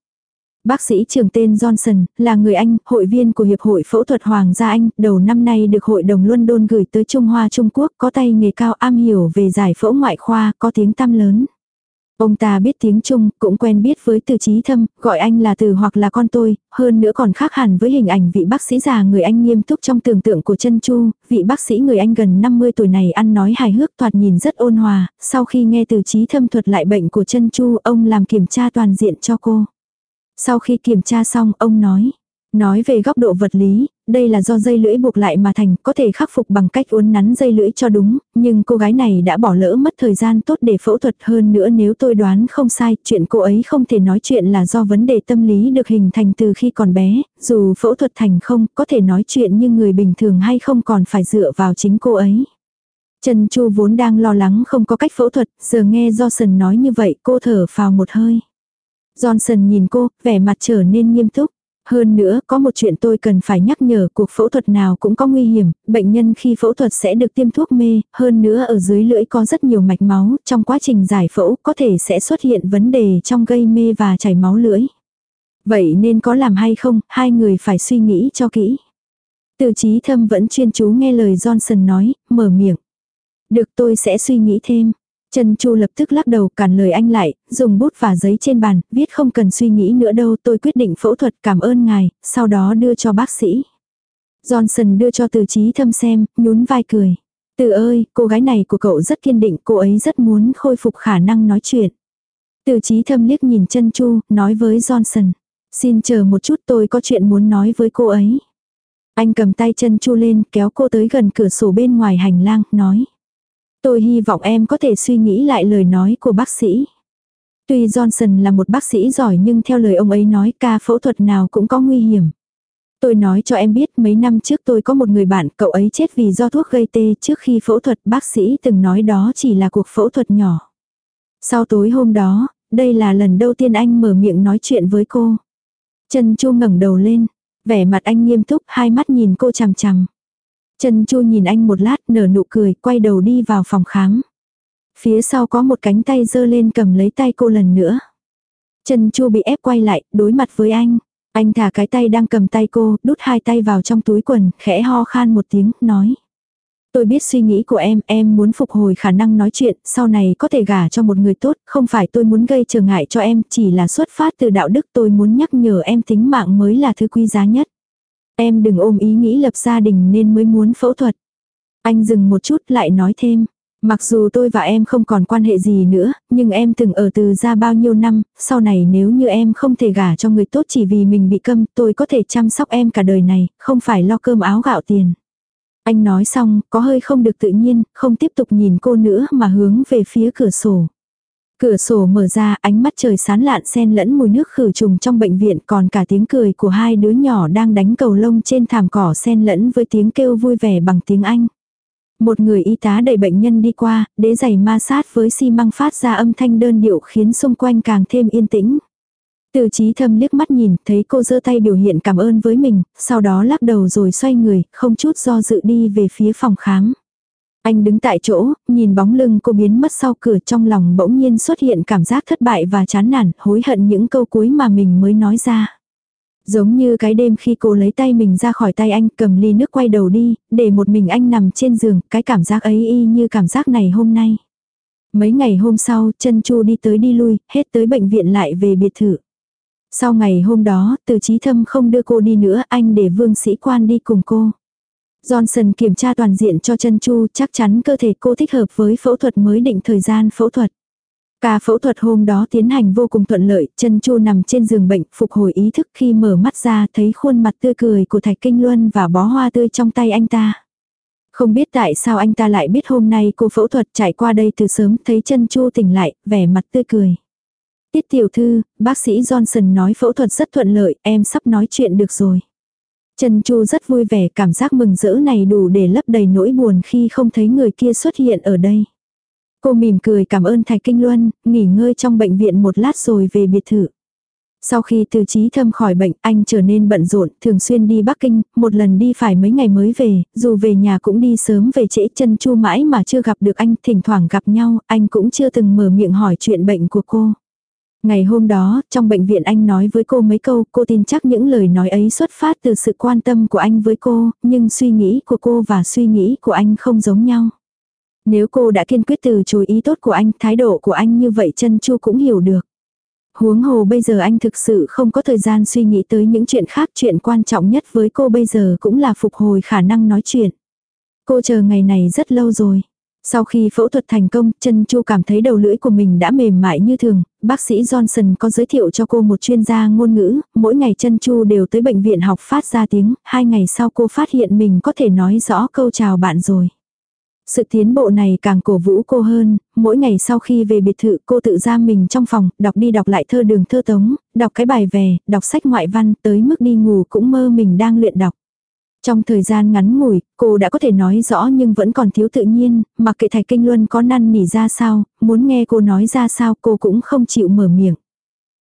Bác sĩ trường tên Johnson, là người Anh, hội viên của Hiệp hội Phẫu thuật Hoàng gia Anh, đầu năm nay được Hội đồng London gửi tới Trung Hoa Trung Quốc, có tay nghề cao am hiểu về giải phẫu ngoại khoa, có tiếng tăm lớn. Ông ta biết tiếng Trung, cũng quen biết với từ trí thâm, gọi anh là từ hoặc là con tôi, hơn nữa còn khác hẳn với hình ảnh vị bác sĩ già người Anh nghiêm túc trong tưởng tượng của chân chu, vị bác sĩ người Anh gần 50 tuổi này ăn nói hài hước thoạt nhìn rất ôn hòa, sau khi nghe từ trí thâm thuật lại bệnh của chân chu, ông làm kiểm tra toàn diện cho cô. Sau khi kiểm tra xong, ông nói, nói về góc độ vật lý, đây là do dây lưỡi buộc lại mà thành, có thể khắc phục bằng cách uốn nắn dây lưỡi cho đúng, nhưng cô gái này đã bỏ lỡ mất thời gian tốt để phẫu thuật hơn nữa nếu tôi đoán không sai, chuyện cô ấy không thể nói chuyện là do vấn đề tâm lý được hình thành từ khi còn bé, dù phẫu thuật thành không, có thể nói chuyện như người bình thường hay không còn phải dựa vào chính cô ấy. Trần Chu vốn đang lo lắng không có cách phẫu thuật, giờ nghe Johnson nói như vậy cô thở phào một hơi. Johnson nhìn cô, vẻ mặt trở nên nghiêm túc. Hơn nữa, có một chuyện tôi cần phải nhắc nhở cuộc phẫu thuật nào cũng có nguy hiểm, bệnh nhân khi phẫu thuật sẽ được tiêm thuốc mê, hơn nữa ở dưới lưỡi có rất nhiều mạch máu, trong quá trình giải phẫu có thể sẽ xuất hiện vấn đề trong gây mê và chảy máu lưỡi. Vậy nên có làm hay không, hai người phải suy nghĩ cho kỹ. Từ trí thâm vẫn chuyên chú nghe lời Johnson nói, mở miệng. Được tôi sẽ suy nghĩ thêm. Trần Chu lập tức lắc đầu cản lời anh lại, dùng bút và giấy trên bàn, viết không cần suy nghĩ nữa đâu tôi quyết định phẫu thuật cảm ơn ngài, sau đó đưa cho bác sĩ. Johnson đưa cho từ trí thâm xem, nhún vai cười. Từ ơi, cô gái này của cậu rất kiên định, cô ấy rất muốn khôi phục khả năng nói chuyện. Từ trí thâm liếc nhìn chân Chu, nói với Johnson. Xin chờ một chút tôi có chuyện muốn nói với cô ấy. Anh cầm tay chân Chu lên, kéo cô tới gần cửa sổ bên ngoài hành lang, nói. Tôi hy vọng em có thể suy nghĩ lại lời nói của bác sĩ. Tuy Johnson là một bác sĩ giỏi nhưng theo lời ông ấy nói ca phẫu thuật nào cũng có nguy hiểm. Tôi nói cho em biết mấy năm trước tôi có một người bạn, cậu ấy chết vì do thuốc gây tê trước khi phẫu thuật bác sĩ từng nói đó chỉ là cuộc phẫu thuật nhỏ. Sau tối hôm đó, đây là lần đầu tiên anh mở miệng nói chuyện với cô. Trần Chu ngẩng đầu lên, vẻ mặt anh nghiêm túc, hai mắt nhìn cô chằm chằm. Trần Chu nhìn anh một lát nở nụ cười, quay đầu đi vào phòng khám. Phía sau có một cánh tay giơ lên cầm lấy tay cô lần nữa. Trần Chu bị ép quay lại, đối mặt với anh. Anh thả cái tay đang cầm tay cô, đút hai tay vào trong túi quần, khẽ ho khan một tiếng, nói. Tôi biết suy nghĩ của em, em muốn phục hồi khả năng nói chuyện, sau này có thể gả cho một người tốt, không phải tôi muốn gây trở ngại cho em, chỉ là xuất phát từ đạo đức tôi muốn nhắc nhở em tính mạng mới là thứ quý giá nhất. Em đừng ôm ý nghĩ lập gia đình nên mới muốn phẫu thuật. Anh dừng một chút lại nói thêm. Mặc dù tôi và em không còn quan hệ gì nữa, nhưng em từng ở từ ra bao nhiêu năm, sau này nếu như em không thể gả cho người tốt chỉ vì mình bị câm, tôi có thể chăm sóc em cả đời này, không phải lo cơm áo gạo tiền. Anh nói xong, có hơi không được tự nhiên, không tiếp tục nhìn cô nữa mà hướng về phía cửa sổ. Cửa sổ mở ra, ánh mắt trời sán lạn xen lẫn mùi nước khử trùng trong bệnh viện còn cả tiếng cười của hai đứa nhỏ đang đánh cầu lông trên thảm cỏ xen lẫn với tiếng kêu vui vẻ bằng tiếng Anh. Một người y tá đẩy bệnh nhân đi qua, đế giày ma sát với xi măng phát ra âm thanh đơn điệu khiến xung quanh càng thêm yên tĩnh. Từ trí thâm liếc mắt nhìn, thấy cô giơ tay biểu hiện cảm ơn với mình, sau đó lắc đầu rồi xoay người, không chút do dự đi về phía phòng khám. Anh đứng tại chỗ, nhìn bóng lưng cô biến mất sau cửa trong lòng bỗng nhiên xuất hiện cảm giác thất bại và chán nản, hối hận những câu cuối mà mình mới nói ra. Giống như cái đêm khi cô lấy tay mình ra khỏi tay anh cầm ly nước quay đầu đi, để một mình anh nằm trên giường, cái cảm giác ấy y như cảm giác này hôm nay. Mấy ngày hôm sau, chân chu đi tới đi lui, hết tới bệnh viện lại về biệt thự. Sau ngày hôm đó, từ trí thâm không đưa cô đi nữa, anh để vương sĩ quan đi cùng cô. Johnson kiểm tra toàn diện cho chân chu, chắc chắn cơ thể cô thích hợp với phẫu thuật mới định thời gian phẫu thuật. Ca phẫu thuật hôm đó tiến hành vô cùng thuận lợi, chân chu nằm trên giường bệnh, phục hồi ý thức khi mở mắt ra thấy khuôn mặt tươi cười của Thạch Kinh Luân và bó hoa tươi trong tay anh ta. Không biết tại sao anh ta lại biết hôm nay cô phẫu thuật trải qua đây từ sớm thấy chân chu tỉnh lại, vẻ mặt tươi cười. Tiết tiểu thư, bác sĩ Johnson nói phẫu thuật rất thuận lợi, em sắp nói chuyện được rồi. Trần Chu rất vui vẻ cảm giác mừng rỡ này đủ để lấp đầy nỗi buồn khi không thấy người kia xuất hiện ở đây. Cô mỉm cười cảm ơn Thạch Kinh Luân, nghỉ ngơi trong bệnh viện một lát rồi về biệt thự. Sau khi từ trí thâm khỏi bệnh, anh trở nên bận rộn, thường xuyên đi Bắc Kinh, một lần đi phải mấy ngày mới về, dù về nhà cũng đi sớm về trễ chân chu mãi mà chưa gặp được anh, thỉnh thoảng gặp nhau, anh cũng chưa từng mở miệng hỏi chuyện bệnh của cô. Ngày hôm đó, trong bệnh viện anh nói với cô mấy câu, cô tin chắc những lời nói ấy xuất phát từ sự quan tâm của anh với cô, nhưng suy nghĩ của cô và suy nghĩ của anh không giống nhau. Nếu cô đã kiên quyết từ chối ý tốt của anh, thái độ của anh như vậy chân chu cũng hiểu được. Huống hồ bây giờ anh thực sự không có thời gian suy nghĩ tới những chuyện khác, chuyện quan trọng nhất với cô bây giờ cũng là phục hồi khả năng nói chuyện. Cô chờ ngày này rất lâu rồi. Sau khi phẫu thuật thành công, chân Chu cảm thấy đầu lưỡi của mình đã mềm mại như thường, bác sĩ Johnson có giới thiệu cho cô một chuyên gia ngôn ngữ, mỗi ngày chân Chu đều tới bệnh viện học phát ra tiếng, hai ngày sau cô phát hiện mình có thể nói rõ câu chào bạn rồi. Sự tiến bộ này càng cổ vũ cô hơn, mỗi ngày sau khi về biệt thự cô tự ra mình trong phòng, đọc đi đọc lại thơ đường thơ tống, đọc cái bài về, đọc sách ngoại văn, tới mức đi ngủ cũng mơ mình đang luyện đọc. Trong thời gian ngắn ngủi, cô đã có thể nói rõ nhưng vẫn còn thiếu tự nhiên, mặc kệ Thạch Kinh Luân có năn nỉ ra sao, muốn nghe cô nói ra sao cô cũng không chịu mở miệng.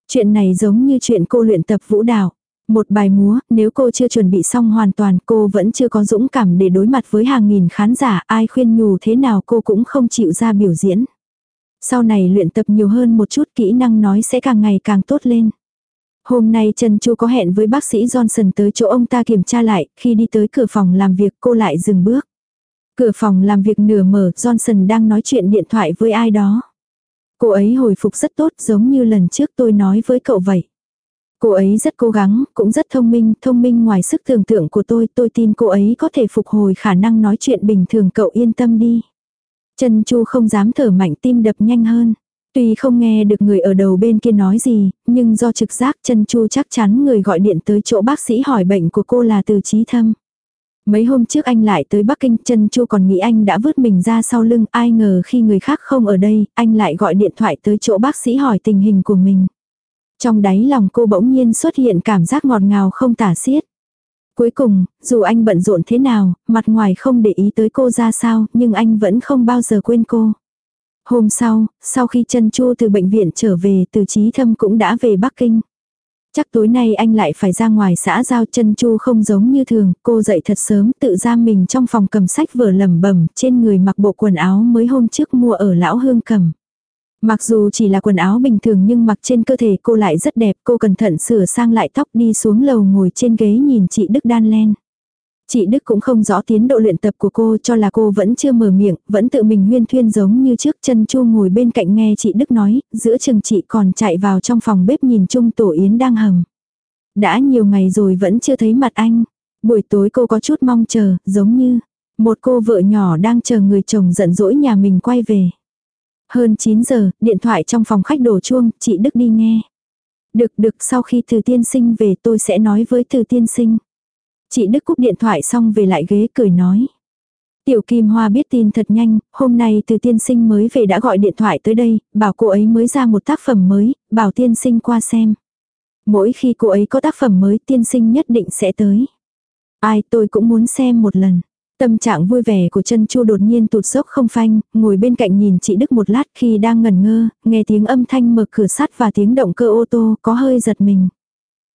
Chuyện này giống như chuyện cô luyện tập vũ đạo. Một bài múa, nếu cô chưa chuẩn bị xong hoàn toàn cô vẫn chưa có dũng cảm để đối mặt với hàng nghìn khán giả ai khuyên nhủ thế nào cô cũng không chịu ra biểu diễn. Sau này luyện tập nhiều hơn một chút kỹ năng nói sẽ càng ngày càng tốt lên. Hôm nay Trần Chu có hẹn với bác sĩ Johnson tới chỗ ông ta kiểm tra lại, khi đi tới cửa phòng làm việc cô lại dừng bước. Cửa phòng làm việc nửa mở, Johnson đang nói chuyện điện thoại với ai đó. Cô ấy hồi phục rất tốt giống như lần trước tôi nói với cậu vậy. Cô ấy rất cố gắng, cũng rất thông minh, thông minh ngoài sức tưởng tượng của tôi, tôi tin cô ấy có thể phục hồi khả năng nói chuyện bình thường cậu yên tâm đi. Trần Chu không dám thở mạnh tim đập nhanh hơn. Tuy không nghe được người ở đầu bên kia nói gì, nhưng do trực giác chân chu chắc chắn người gọi điện tới chỗ bác sĩ hỏi bệnh của cô là từ trí thâm. Mấy hôm trước anh lại tới Bắc Kinh, chân chu còn nghĩ anh đã vứt mình ra sau lưng, ai ngờ khi người khác không ở đây, anh lại gọi điện thoại tới chỗ bác sĩ hỏi tình hình của mình. Trong đáy lòng cô bỗng nhiên xuất hiện cảm giác ngọt ngào không tả xiết. Cuối cùng, dù anh bận rộn thế nào, mặt ngoài không để ý tới cô ra sao, nhưng anh vẫn không bao giờ quên cô. Hôm sau, sau khi chân Chu từ bệnh viện trở về, từ trí thâm cũng đã về Bắc Kinh. Chắc tối nay anh lại phải ra ngoài xã giao chân chu không giống như thường, cô dậy thật sớm tự giam mình trong phòng cầm sách vừa lẩm bẩm trên người mặc bộ quần áo mới hôm trước mua ở lão hương cầm. Mặc dù chỉ là quần áo bình thường nhưng mặc trên cơ thể cô lại rất đẹp, cô cẩn thận sửa sang lại tóc đi xuống lầu ngồi trên ghế nhìn chị Đức đan len. Chị Đức cũng không rõ tiến độ luyện tập của cô cho là cô vẫn chưa mở miệng, vẫn tự mình huyên thuyên giống như trước chân chu ngồi bên cạnh nghe chị Đức nói, giữa chừng chị còn chạy vào trong phòng bếp nhìn chung tổ yến đang hầm. Đã nhiều ngày rồi vẫn chưa thấy mặt anh. Buổi tối cô có chút mong chờ, giống như một cô vợ nhỏ đang chờ người chồng giận dỗi nhà mình quay về. Hơn 9 giờ, điện thoại trong phòng khách đổ chuông, chị Đức đi nghe. Được được sau khi từ tiên sinh về tôi sẽ nói với từ tiên sinh. Chị Đức cúp điện thoại xong về lại ghế cười nói. Tiểu Kim Hoa biết tin thật nhanh, hôm nay từ tiên sinh mới về đã gọi điện thoại tới đây, bảo cô ấy mới ra một tác phẩm mới, bảo tiên sinh qua xem. Mỗi khi cô ấy có tác phẩm mới tiên sinh nhất định sẽ tới. Ai tôi cũng muốn xem một lần. Tâm trạng vui vẻ của chân chu đột nhiên tụt dốc không phanh, ngồi bên cạnh nhìn chị Đức một lát khi đang ngẩn ngơ, nghe tiếng âm thanh mở cửa sắt và tiếng động cơ ô tô có hơi giật mình.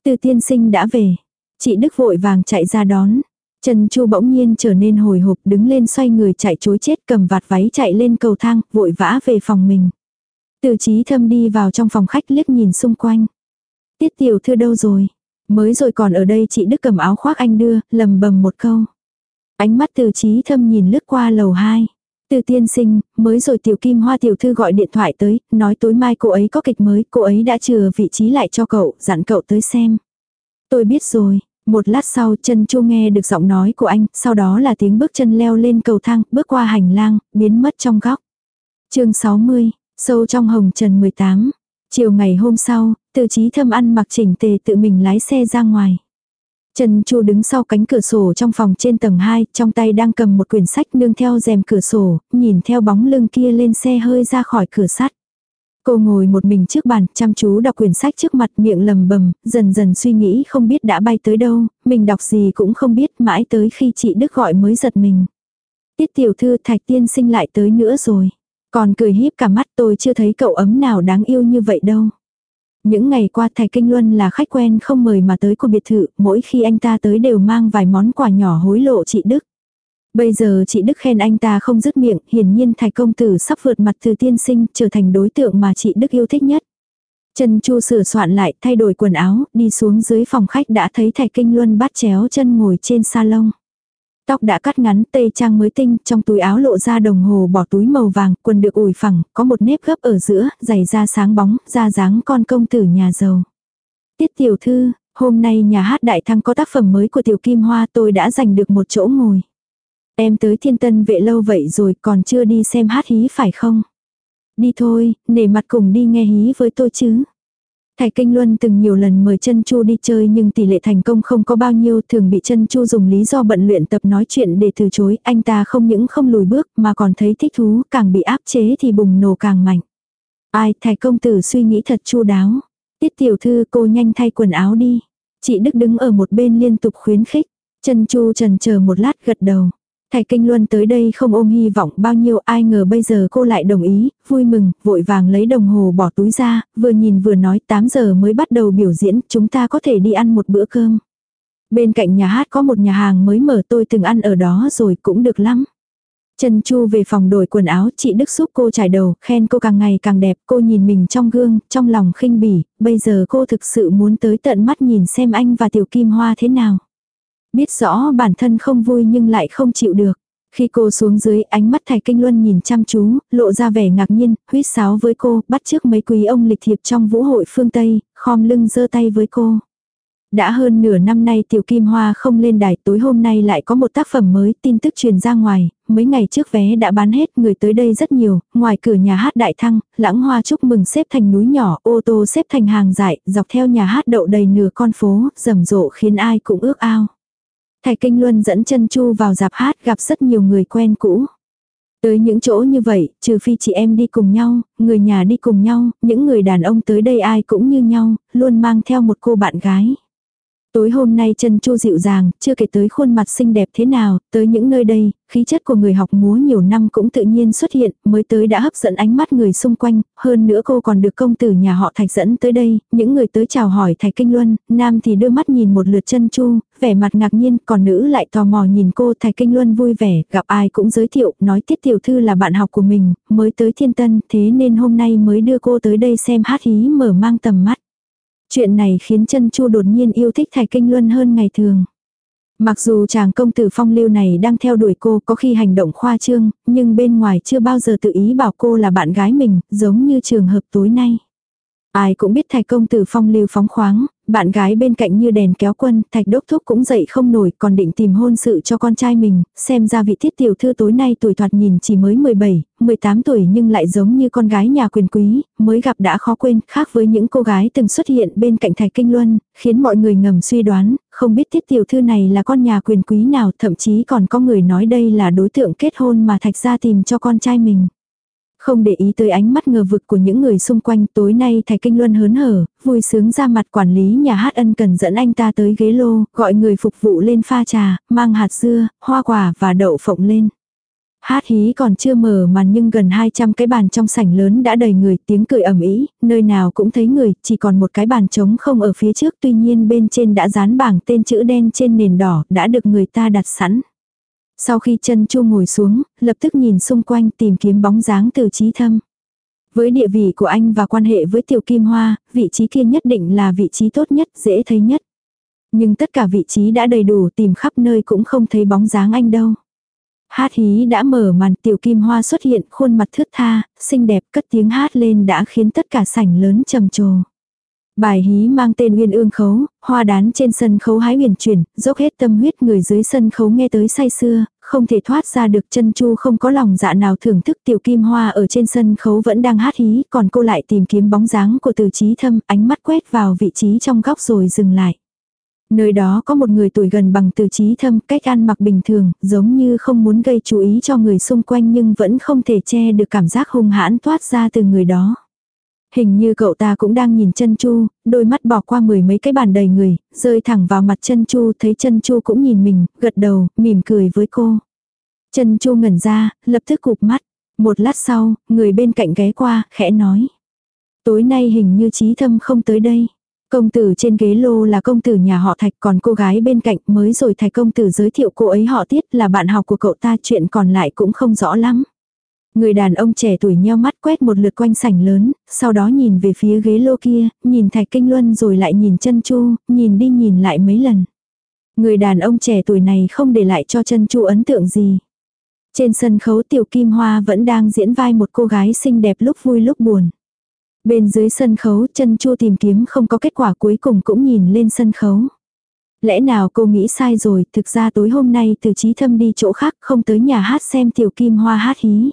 Từ tiên sinh đã về. Chị Đức vội vàng chạy ra đón. Trần Chu bỗng nhiên trở nên hồi hộp đứng lên xoay người chạy chối chết cầm vạt váy chạy lên cầu thang, vội vã về phòng mình. Từ trí thâm đi vào trong phòng khách liếc nhìn xung quanh. Tiết tiểu thư đâu rồi? Mới rồi còn ở đây chị Đức cầm áo khoác anh đưa, lầm bầm một câu. Ánh mắt từ trí thâm nhìn lướt qua lầu 2. Từ tiên sinh, mới rồi tiểu kim hoa tiểu thư gọi điện thoại tới, nói tối mai cô ấy có kịch mới, cô ấy đã chừa vị trí lại cho cậu, dặn cậu tới xem. Tôi biết rồi, Một lát sau chân chu nghe được giọng nói của anh, sau đó là tiếng bước chân leo lên cầu thang, bước qua hành lang, biến mất trong góc. chương 60, sâu trong hồng trần 18. Chiều ngày hôm sau, từ trí thâm ăn mặc chỉnh tề tự mình lái xe ra ngoài. Trần Chu đứng sau cánh cửa sổ trong phòng trên tầng 2, trong tay đang cầm một quyển sách nương theo rèm cửa sổ, nhìn theo bóng lưng kia lên xe hơi ra khỏi cửa sắt. Cô ngồi một mình trước bàn, chăm chú đọc quyển sách trước mặt miệng lầm bầm, dần dần suy nghĩ không biết đã bay tới đâu, mình đọc gì cũng không biết mãi tới khi chị Đức gọi mới giật mình. Tiết tiểu thư thạch tiên sinh lại tới nữa rồi. Còn cười híp cả mắt tôi chưa thấy cậu ấm nào đáng yêu như vậy đâu. Những ngày qua Thạch Kinh Luân là khách quen không mời mà tới của biệt thự, mỗi khi anh ta tới đều mang vài món quà nhỏ hối lộ chị Đức. Bây giờ chị Đức khen anh ta không dứt miệng, hiển nhiên Thạch công tử sắp vượt mặt từ tiên sinh, trở thành đối tượng mà chị Đức yêu thích nhất. Trần Chu sửa soạn lại, thay đổi quần áo, đi xuống dưới phòng khách đã thấy Thạch Kinh Luân bắt chéo chân ngồi trên salon. Tóc đã cắt ngắn, tây trang mới tinh, trong túi áo lộ ra đồng hồ bỏ túi màu vàng, quần được ủi phẳng, có một nếp gấp ở giữa, giày da sáng bóng, da dáng con công tử nhà giàu. Tiết tiểu thư, hôm nay nhà hát đại thăng có tác phẩm mới của tiểu kim hoa tôi đã giành được một chỗ ngồi. Em tới thiên tân vệ lâu vậy rồi còn chưa đi xem hát hí phải không? Đi thôi, nể mặt cùng đi nghe hí với tôi chứ. Thạch Kinh Luân từng nhiều lần mời chân Chu đi chơi nhưng tỷ lệ thành công không có bao nhiêu, thường bị chân Chu dùng lý do bận luyện tập nói chuyện để từ chối, anh ta không những không lùi bước mà còn thấy thích thú, càng bị áp chế thì bùng nổ càng mạnh. Ai, Thạch công tử suy nghĩ thật chu đáo. Tiết tiểu thư cô nhanh thay quần áo đi. Chị Đức đứng ở một bên liên tục khuyến khích. Chân Chu trần chờ một lát gật đầu. Thạch Kinh Luân tới đây không ôm hy vọng bao nhiêu ai ngờ bây giờ cô lại đồng ý, vui mừng, vội vàng lấy đồng hồ bỏ túi ra, vừa nhìn vừa nói 8 giờ mới bắt đầu biểu diễn, chúng ta có thể đi ăn một bữa cơm. Bên cạnh nhà hát có một nhà hàng mới mở tôi từng ăn ở đó rồi cũng được lắm. Trần Chu về phòng đổi quần áo, chị Đức giúp cô trải đầu, khen cô càng ngày càng đẹp, cô nhìn mình trong gương, trong lòng khinh bỉ, bây giờ cô thực sự muốn tới tận mắt nhìn xem anh và Tiểu Kim Hoa thế nào. Biết rõ bản thân không vui nhưng lại không chịu được. Khi cô xuống dưới ánh mắt thạch kinh luân nhìn chăm chú, lộ ra vẻ ngạc nhiên, huyết sáo với cô, bắt trước mấy quý ông lịch thiệp trong vũ hội phương Tây, khom lưng giơ tay với cô. Đã hơn nửa năm nay Tiểu Kim Hoa không lên đài tối hôm nay lại có một tác phẩm mới tin tức truyền ra ngoài, mấy ngày trước vé đã bán hết người tới đây rất nhiều, ngoài cửa nhà hát đại thăng, lãng hoa chúc mừng xếp thành núi nhỏ, ô tô xếp thành hàng dại, dọc theo nhà hát đậu đầy nửa con phố, rầm rộ khiến ai cũng ước ao. Thạch Kinh Luân dẫn chân Chu vào dạp hát gặp rất nhiều người quen cũ. Tới những chỗ như vậy, trừ phi chị em đi cùng nhau, người nhà đi cùng nhau, những người đàn ông tới đây ai cũng như nhau, luôn mang theo một cô bạn gái. Tối hôm nay chân chu dịu dàng, chưa kể tới khuôn mặt xinh đẹp thế nào, tới những nơi đây, khí chất của người học múa nhiều năm cũng tự nhiên xuất hiện, mới tới đã hấp dẫn ánh mắt người xung quanh, hơn nữa cô còn được công tử nhà họ Thạch dẫn tới đây, những người tới chào hỏi Thạch Kinh Luân, nam thì đưa mắt nhìn một lượt chân chu, vẻ mặt ngạc nhiên, còn nữ lại tò mò nhìn cô Thạch Kinh Luân vui vẻ, gặp ai cũng giới thiệu, nói tiết tiểu thư là bạn học của mình, mới tới thiên tân, thế nên hôm nay mới đưa cô tới đây xem hát hí mở mang tầm mắt. Chuyện này khiến chân chu đột nhiên yêu thích Thạch Kinh Luân hơn ngày thường. Mặc dù chàng công tử phong lưu này đang theo đuổi cô có khi hành động khoa trương, nhưng bên ngoài chưa bao giờ tự ý bảo cô là bạn gái mình, giống như trường hợp tối nay. Ai cũng biết thạch công tử phong lưu phóng khoáng, bạn gái bên cạnh như đèn kéo quân, thạch đốc thúc cũng dậy không nổi còn định tìm hôn sự cho con trai mình, xem ra vị thiết tiểu thư tối nay tuổi thoạt nhìn chỉ mới 17, 18 tuổi nhưng lại giống như con gái nhà quyền quý, mới gặp đã khó quên, khác với những cô gái từng xuất hiện bên cạnh thạch kinh luân, khiến mọi người ngầm suy đoán, không biết thiết tiểu thư này là con nhà quyền quý nào, thậm chí còn có người nói đây là đối tượng kết hôn mà thạch gia tìm cho con trai mình. Không để ý tới ánh mắt ngờ vực của những người xung quanh tối nay Thạch Kinh Luân hớn hở, vui sướng ra mặt quản lý nhà hát ân cần dẫn anh ta tới ghế lô, gọi người phục vụ lên pha trà, mang hạt dưa, hoa quả và đậu phộng lên. Hát hí còn chưa mở màn nhưng gần 200 cái bàn trong sảnh lớn đã đầy người tiếng cười ầm ĩ, nơi nào cũng thấy người, chỉ còn một cái bàn trống không ở phía trước tuy nhiên bên trên đã dán bảng tên chữ đen trên nền đỏ đã được người ta đặt sẵn. Sau khi chân chu ngồi xuống, lập tức nhìn xung quanh tìm kiếm bóng dáng từ trí thâm. Với địa vị của anh và quan hệ với tiểu kim hoa, vị trí kia nhất định là vị trí tốt nhất, dễ thấy nhất. Nhưng tất cả vị trí đã đầy đủ tìm khắp nơi cũng không thấy bóng dáng anh đâu. Hát hí đã mở màn tiểu kim hoa xuất hiện khuôn mặt thướt tha, xinh đẹp cất tiếng hát lên đã khiến tất cả sảnh lớn trầm trồ. Bài hí mang tên Uyên Ương Khấu, hoa đán trên sân khấu hái huyền chuyển, dốc hết tâm huyết người dưới sân khấu nghe tới say xưa, không thể thoát ra được chân chu không có lòng dạ nào thưởng thức tiểu kim hoa ở trên sân khấu vẫn đang hát hí, còn cô lại tìm kiếm bóng dáng của từ trí thâm, ánh mắt quét vào vị trí trong góc rồi dừng lại. Nơi đó có một người tuổi gần bằng từ trí thâm, cách ăn mặc bình thường, giống như không muốn gây chú ý cho người xung quanh nhưng vẫn không thể che được cảm giác hung hãn toát ra từ người đó. Hình như cậu ta cũng đang nhìn chân chu, đôi mắt bỏ qua mười mấy cái bàn đầy người, rơi thẳng vào mặt chân chu thấy chân chu cũng nhìn mình, gật đầu, mỉm cười với cô. Chân chu ngẩn ra, lập tức cụp mắt. Một lát sau, người bên cạnh ghé qua, khẽ nói. Tối nay hình như trí thâm không tới đây. Công tử trên ghế lô là công tử nhà họ Thạch còn cô gái bên cạnh mới rồi Thạch công tử giới thiệu cô ấy họ Tiết là bạn học của cậu ta chuyện còn lại cũng không rõ lắm. Người đàn ông trẻ tuổi nheo mắt quét một lượt quanh sảnh lớn, sau đó nhìn về phía ghế lô kia, nhìn Thạch Kinh Luân rồi lại nhìn chân Chu, nhìn đi nhìn lại mấy lần. Người đàn ông trẻ tuổi này không để lại cho chân Chu ấn tượng gì. Trên sân khấu Tiểu Kim Hoa vẫn đang diễn vai một cô gái xinh đẹp lúc vui lúc buồn. Bên dưới sân khấu chân Chu tìm kiếm không có kết quả cuối cùng cũng nhìn lên sân khấu. Lẽ nào cô nghĩ sai rồi, thực ra tối hôm nay từ trí thâm đi chỗ khác không tới nhà hát xem Tiểu Kim Hoa hát hí.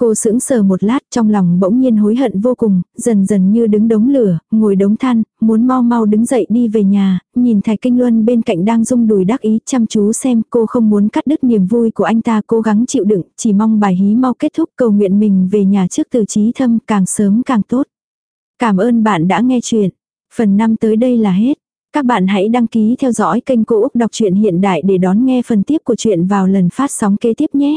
Cô sững sờ một lát trong lòng bỗng nhiên hối hận vô cùng, dần dần như đứng đống lửa, ngồi đống than, muốn mau mau đứng dậy đi về nhà, nhìn Thạch Kinh Luân bên cạnh đang rung đùi đắc ý chăm chú xem cô không muốn cắt đứt niềm vui của anh ta cố gắng chịu đựng, chỉ mong bài hí mau kết thúc cầu nguyện mình về nhà trước từ trí thâm càng sớm càng tốt. Cảm ơn bạn đã nghe chuyện. Phần 5 tới đây là hết. Các bạn hãy đăng ký theo dõi kênh Cô Úc Đọc truyện Hiện Đại để đón nghe phần tiếp của chuyện vào lần phát sóng kế tiếp nhé.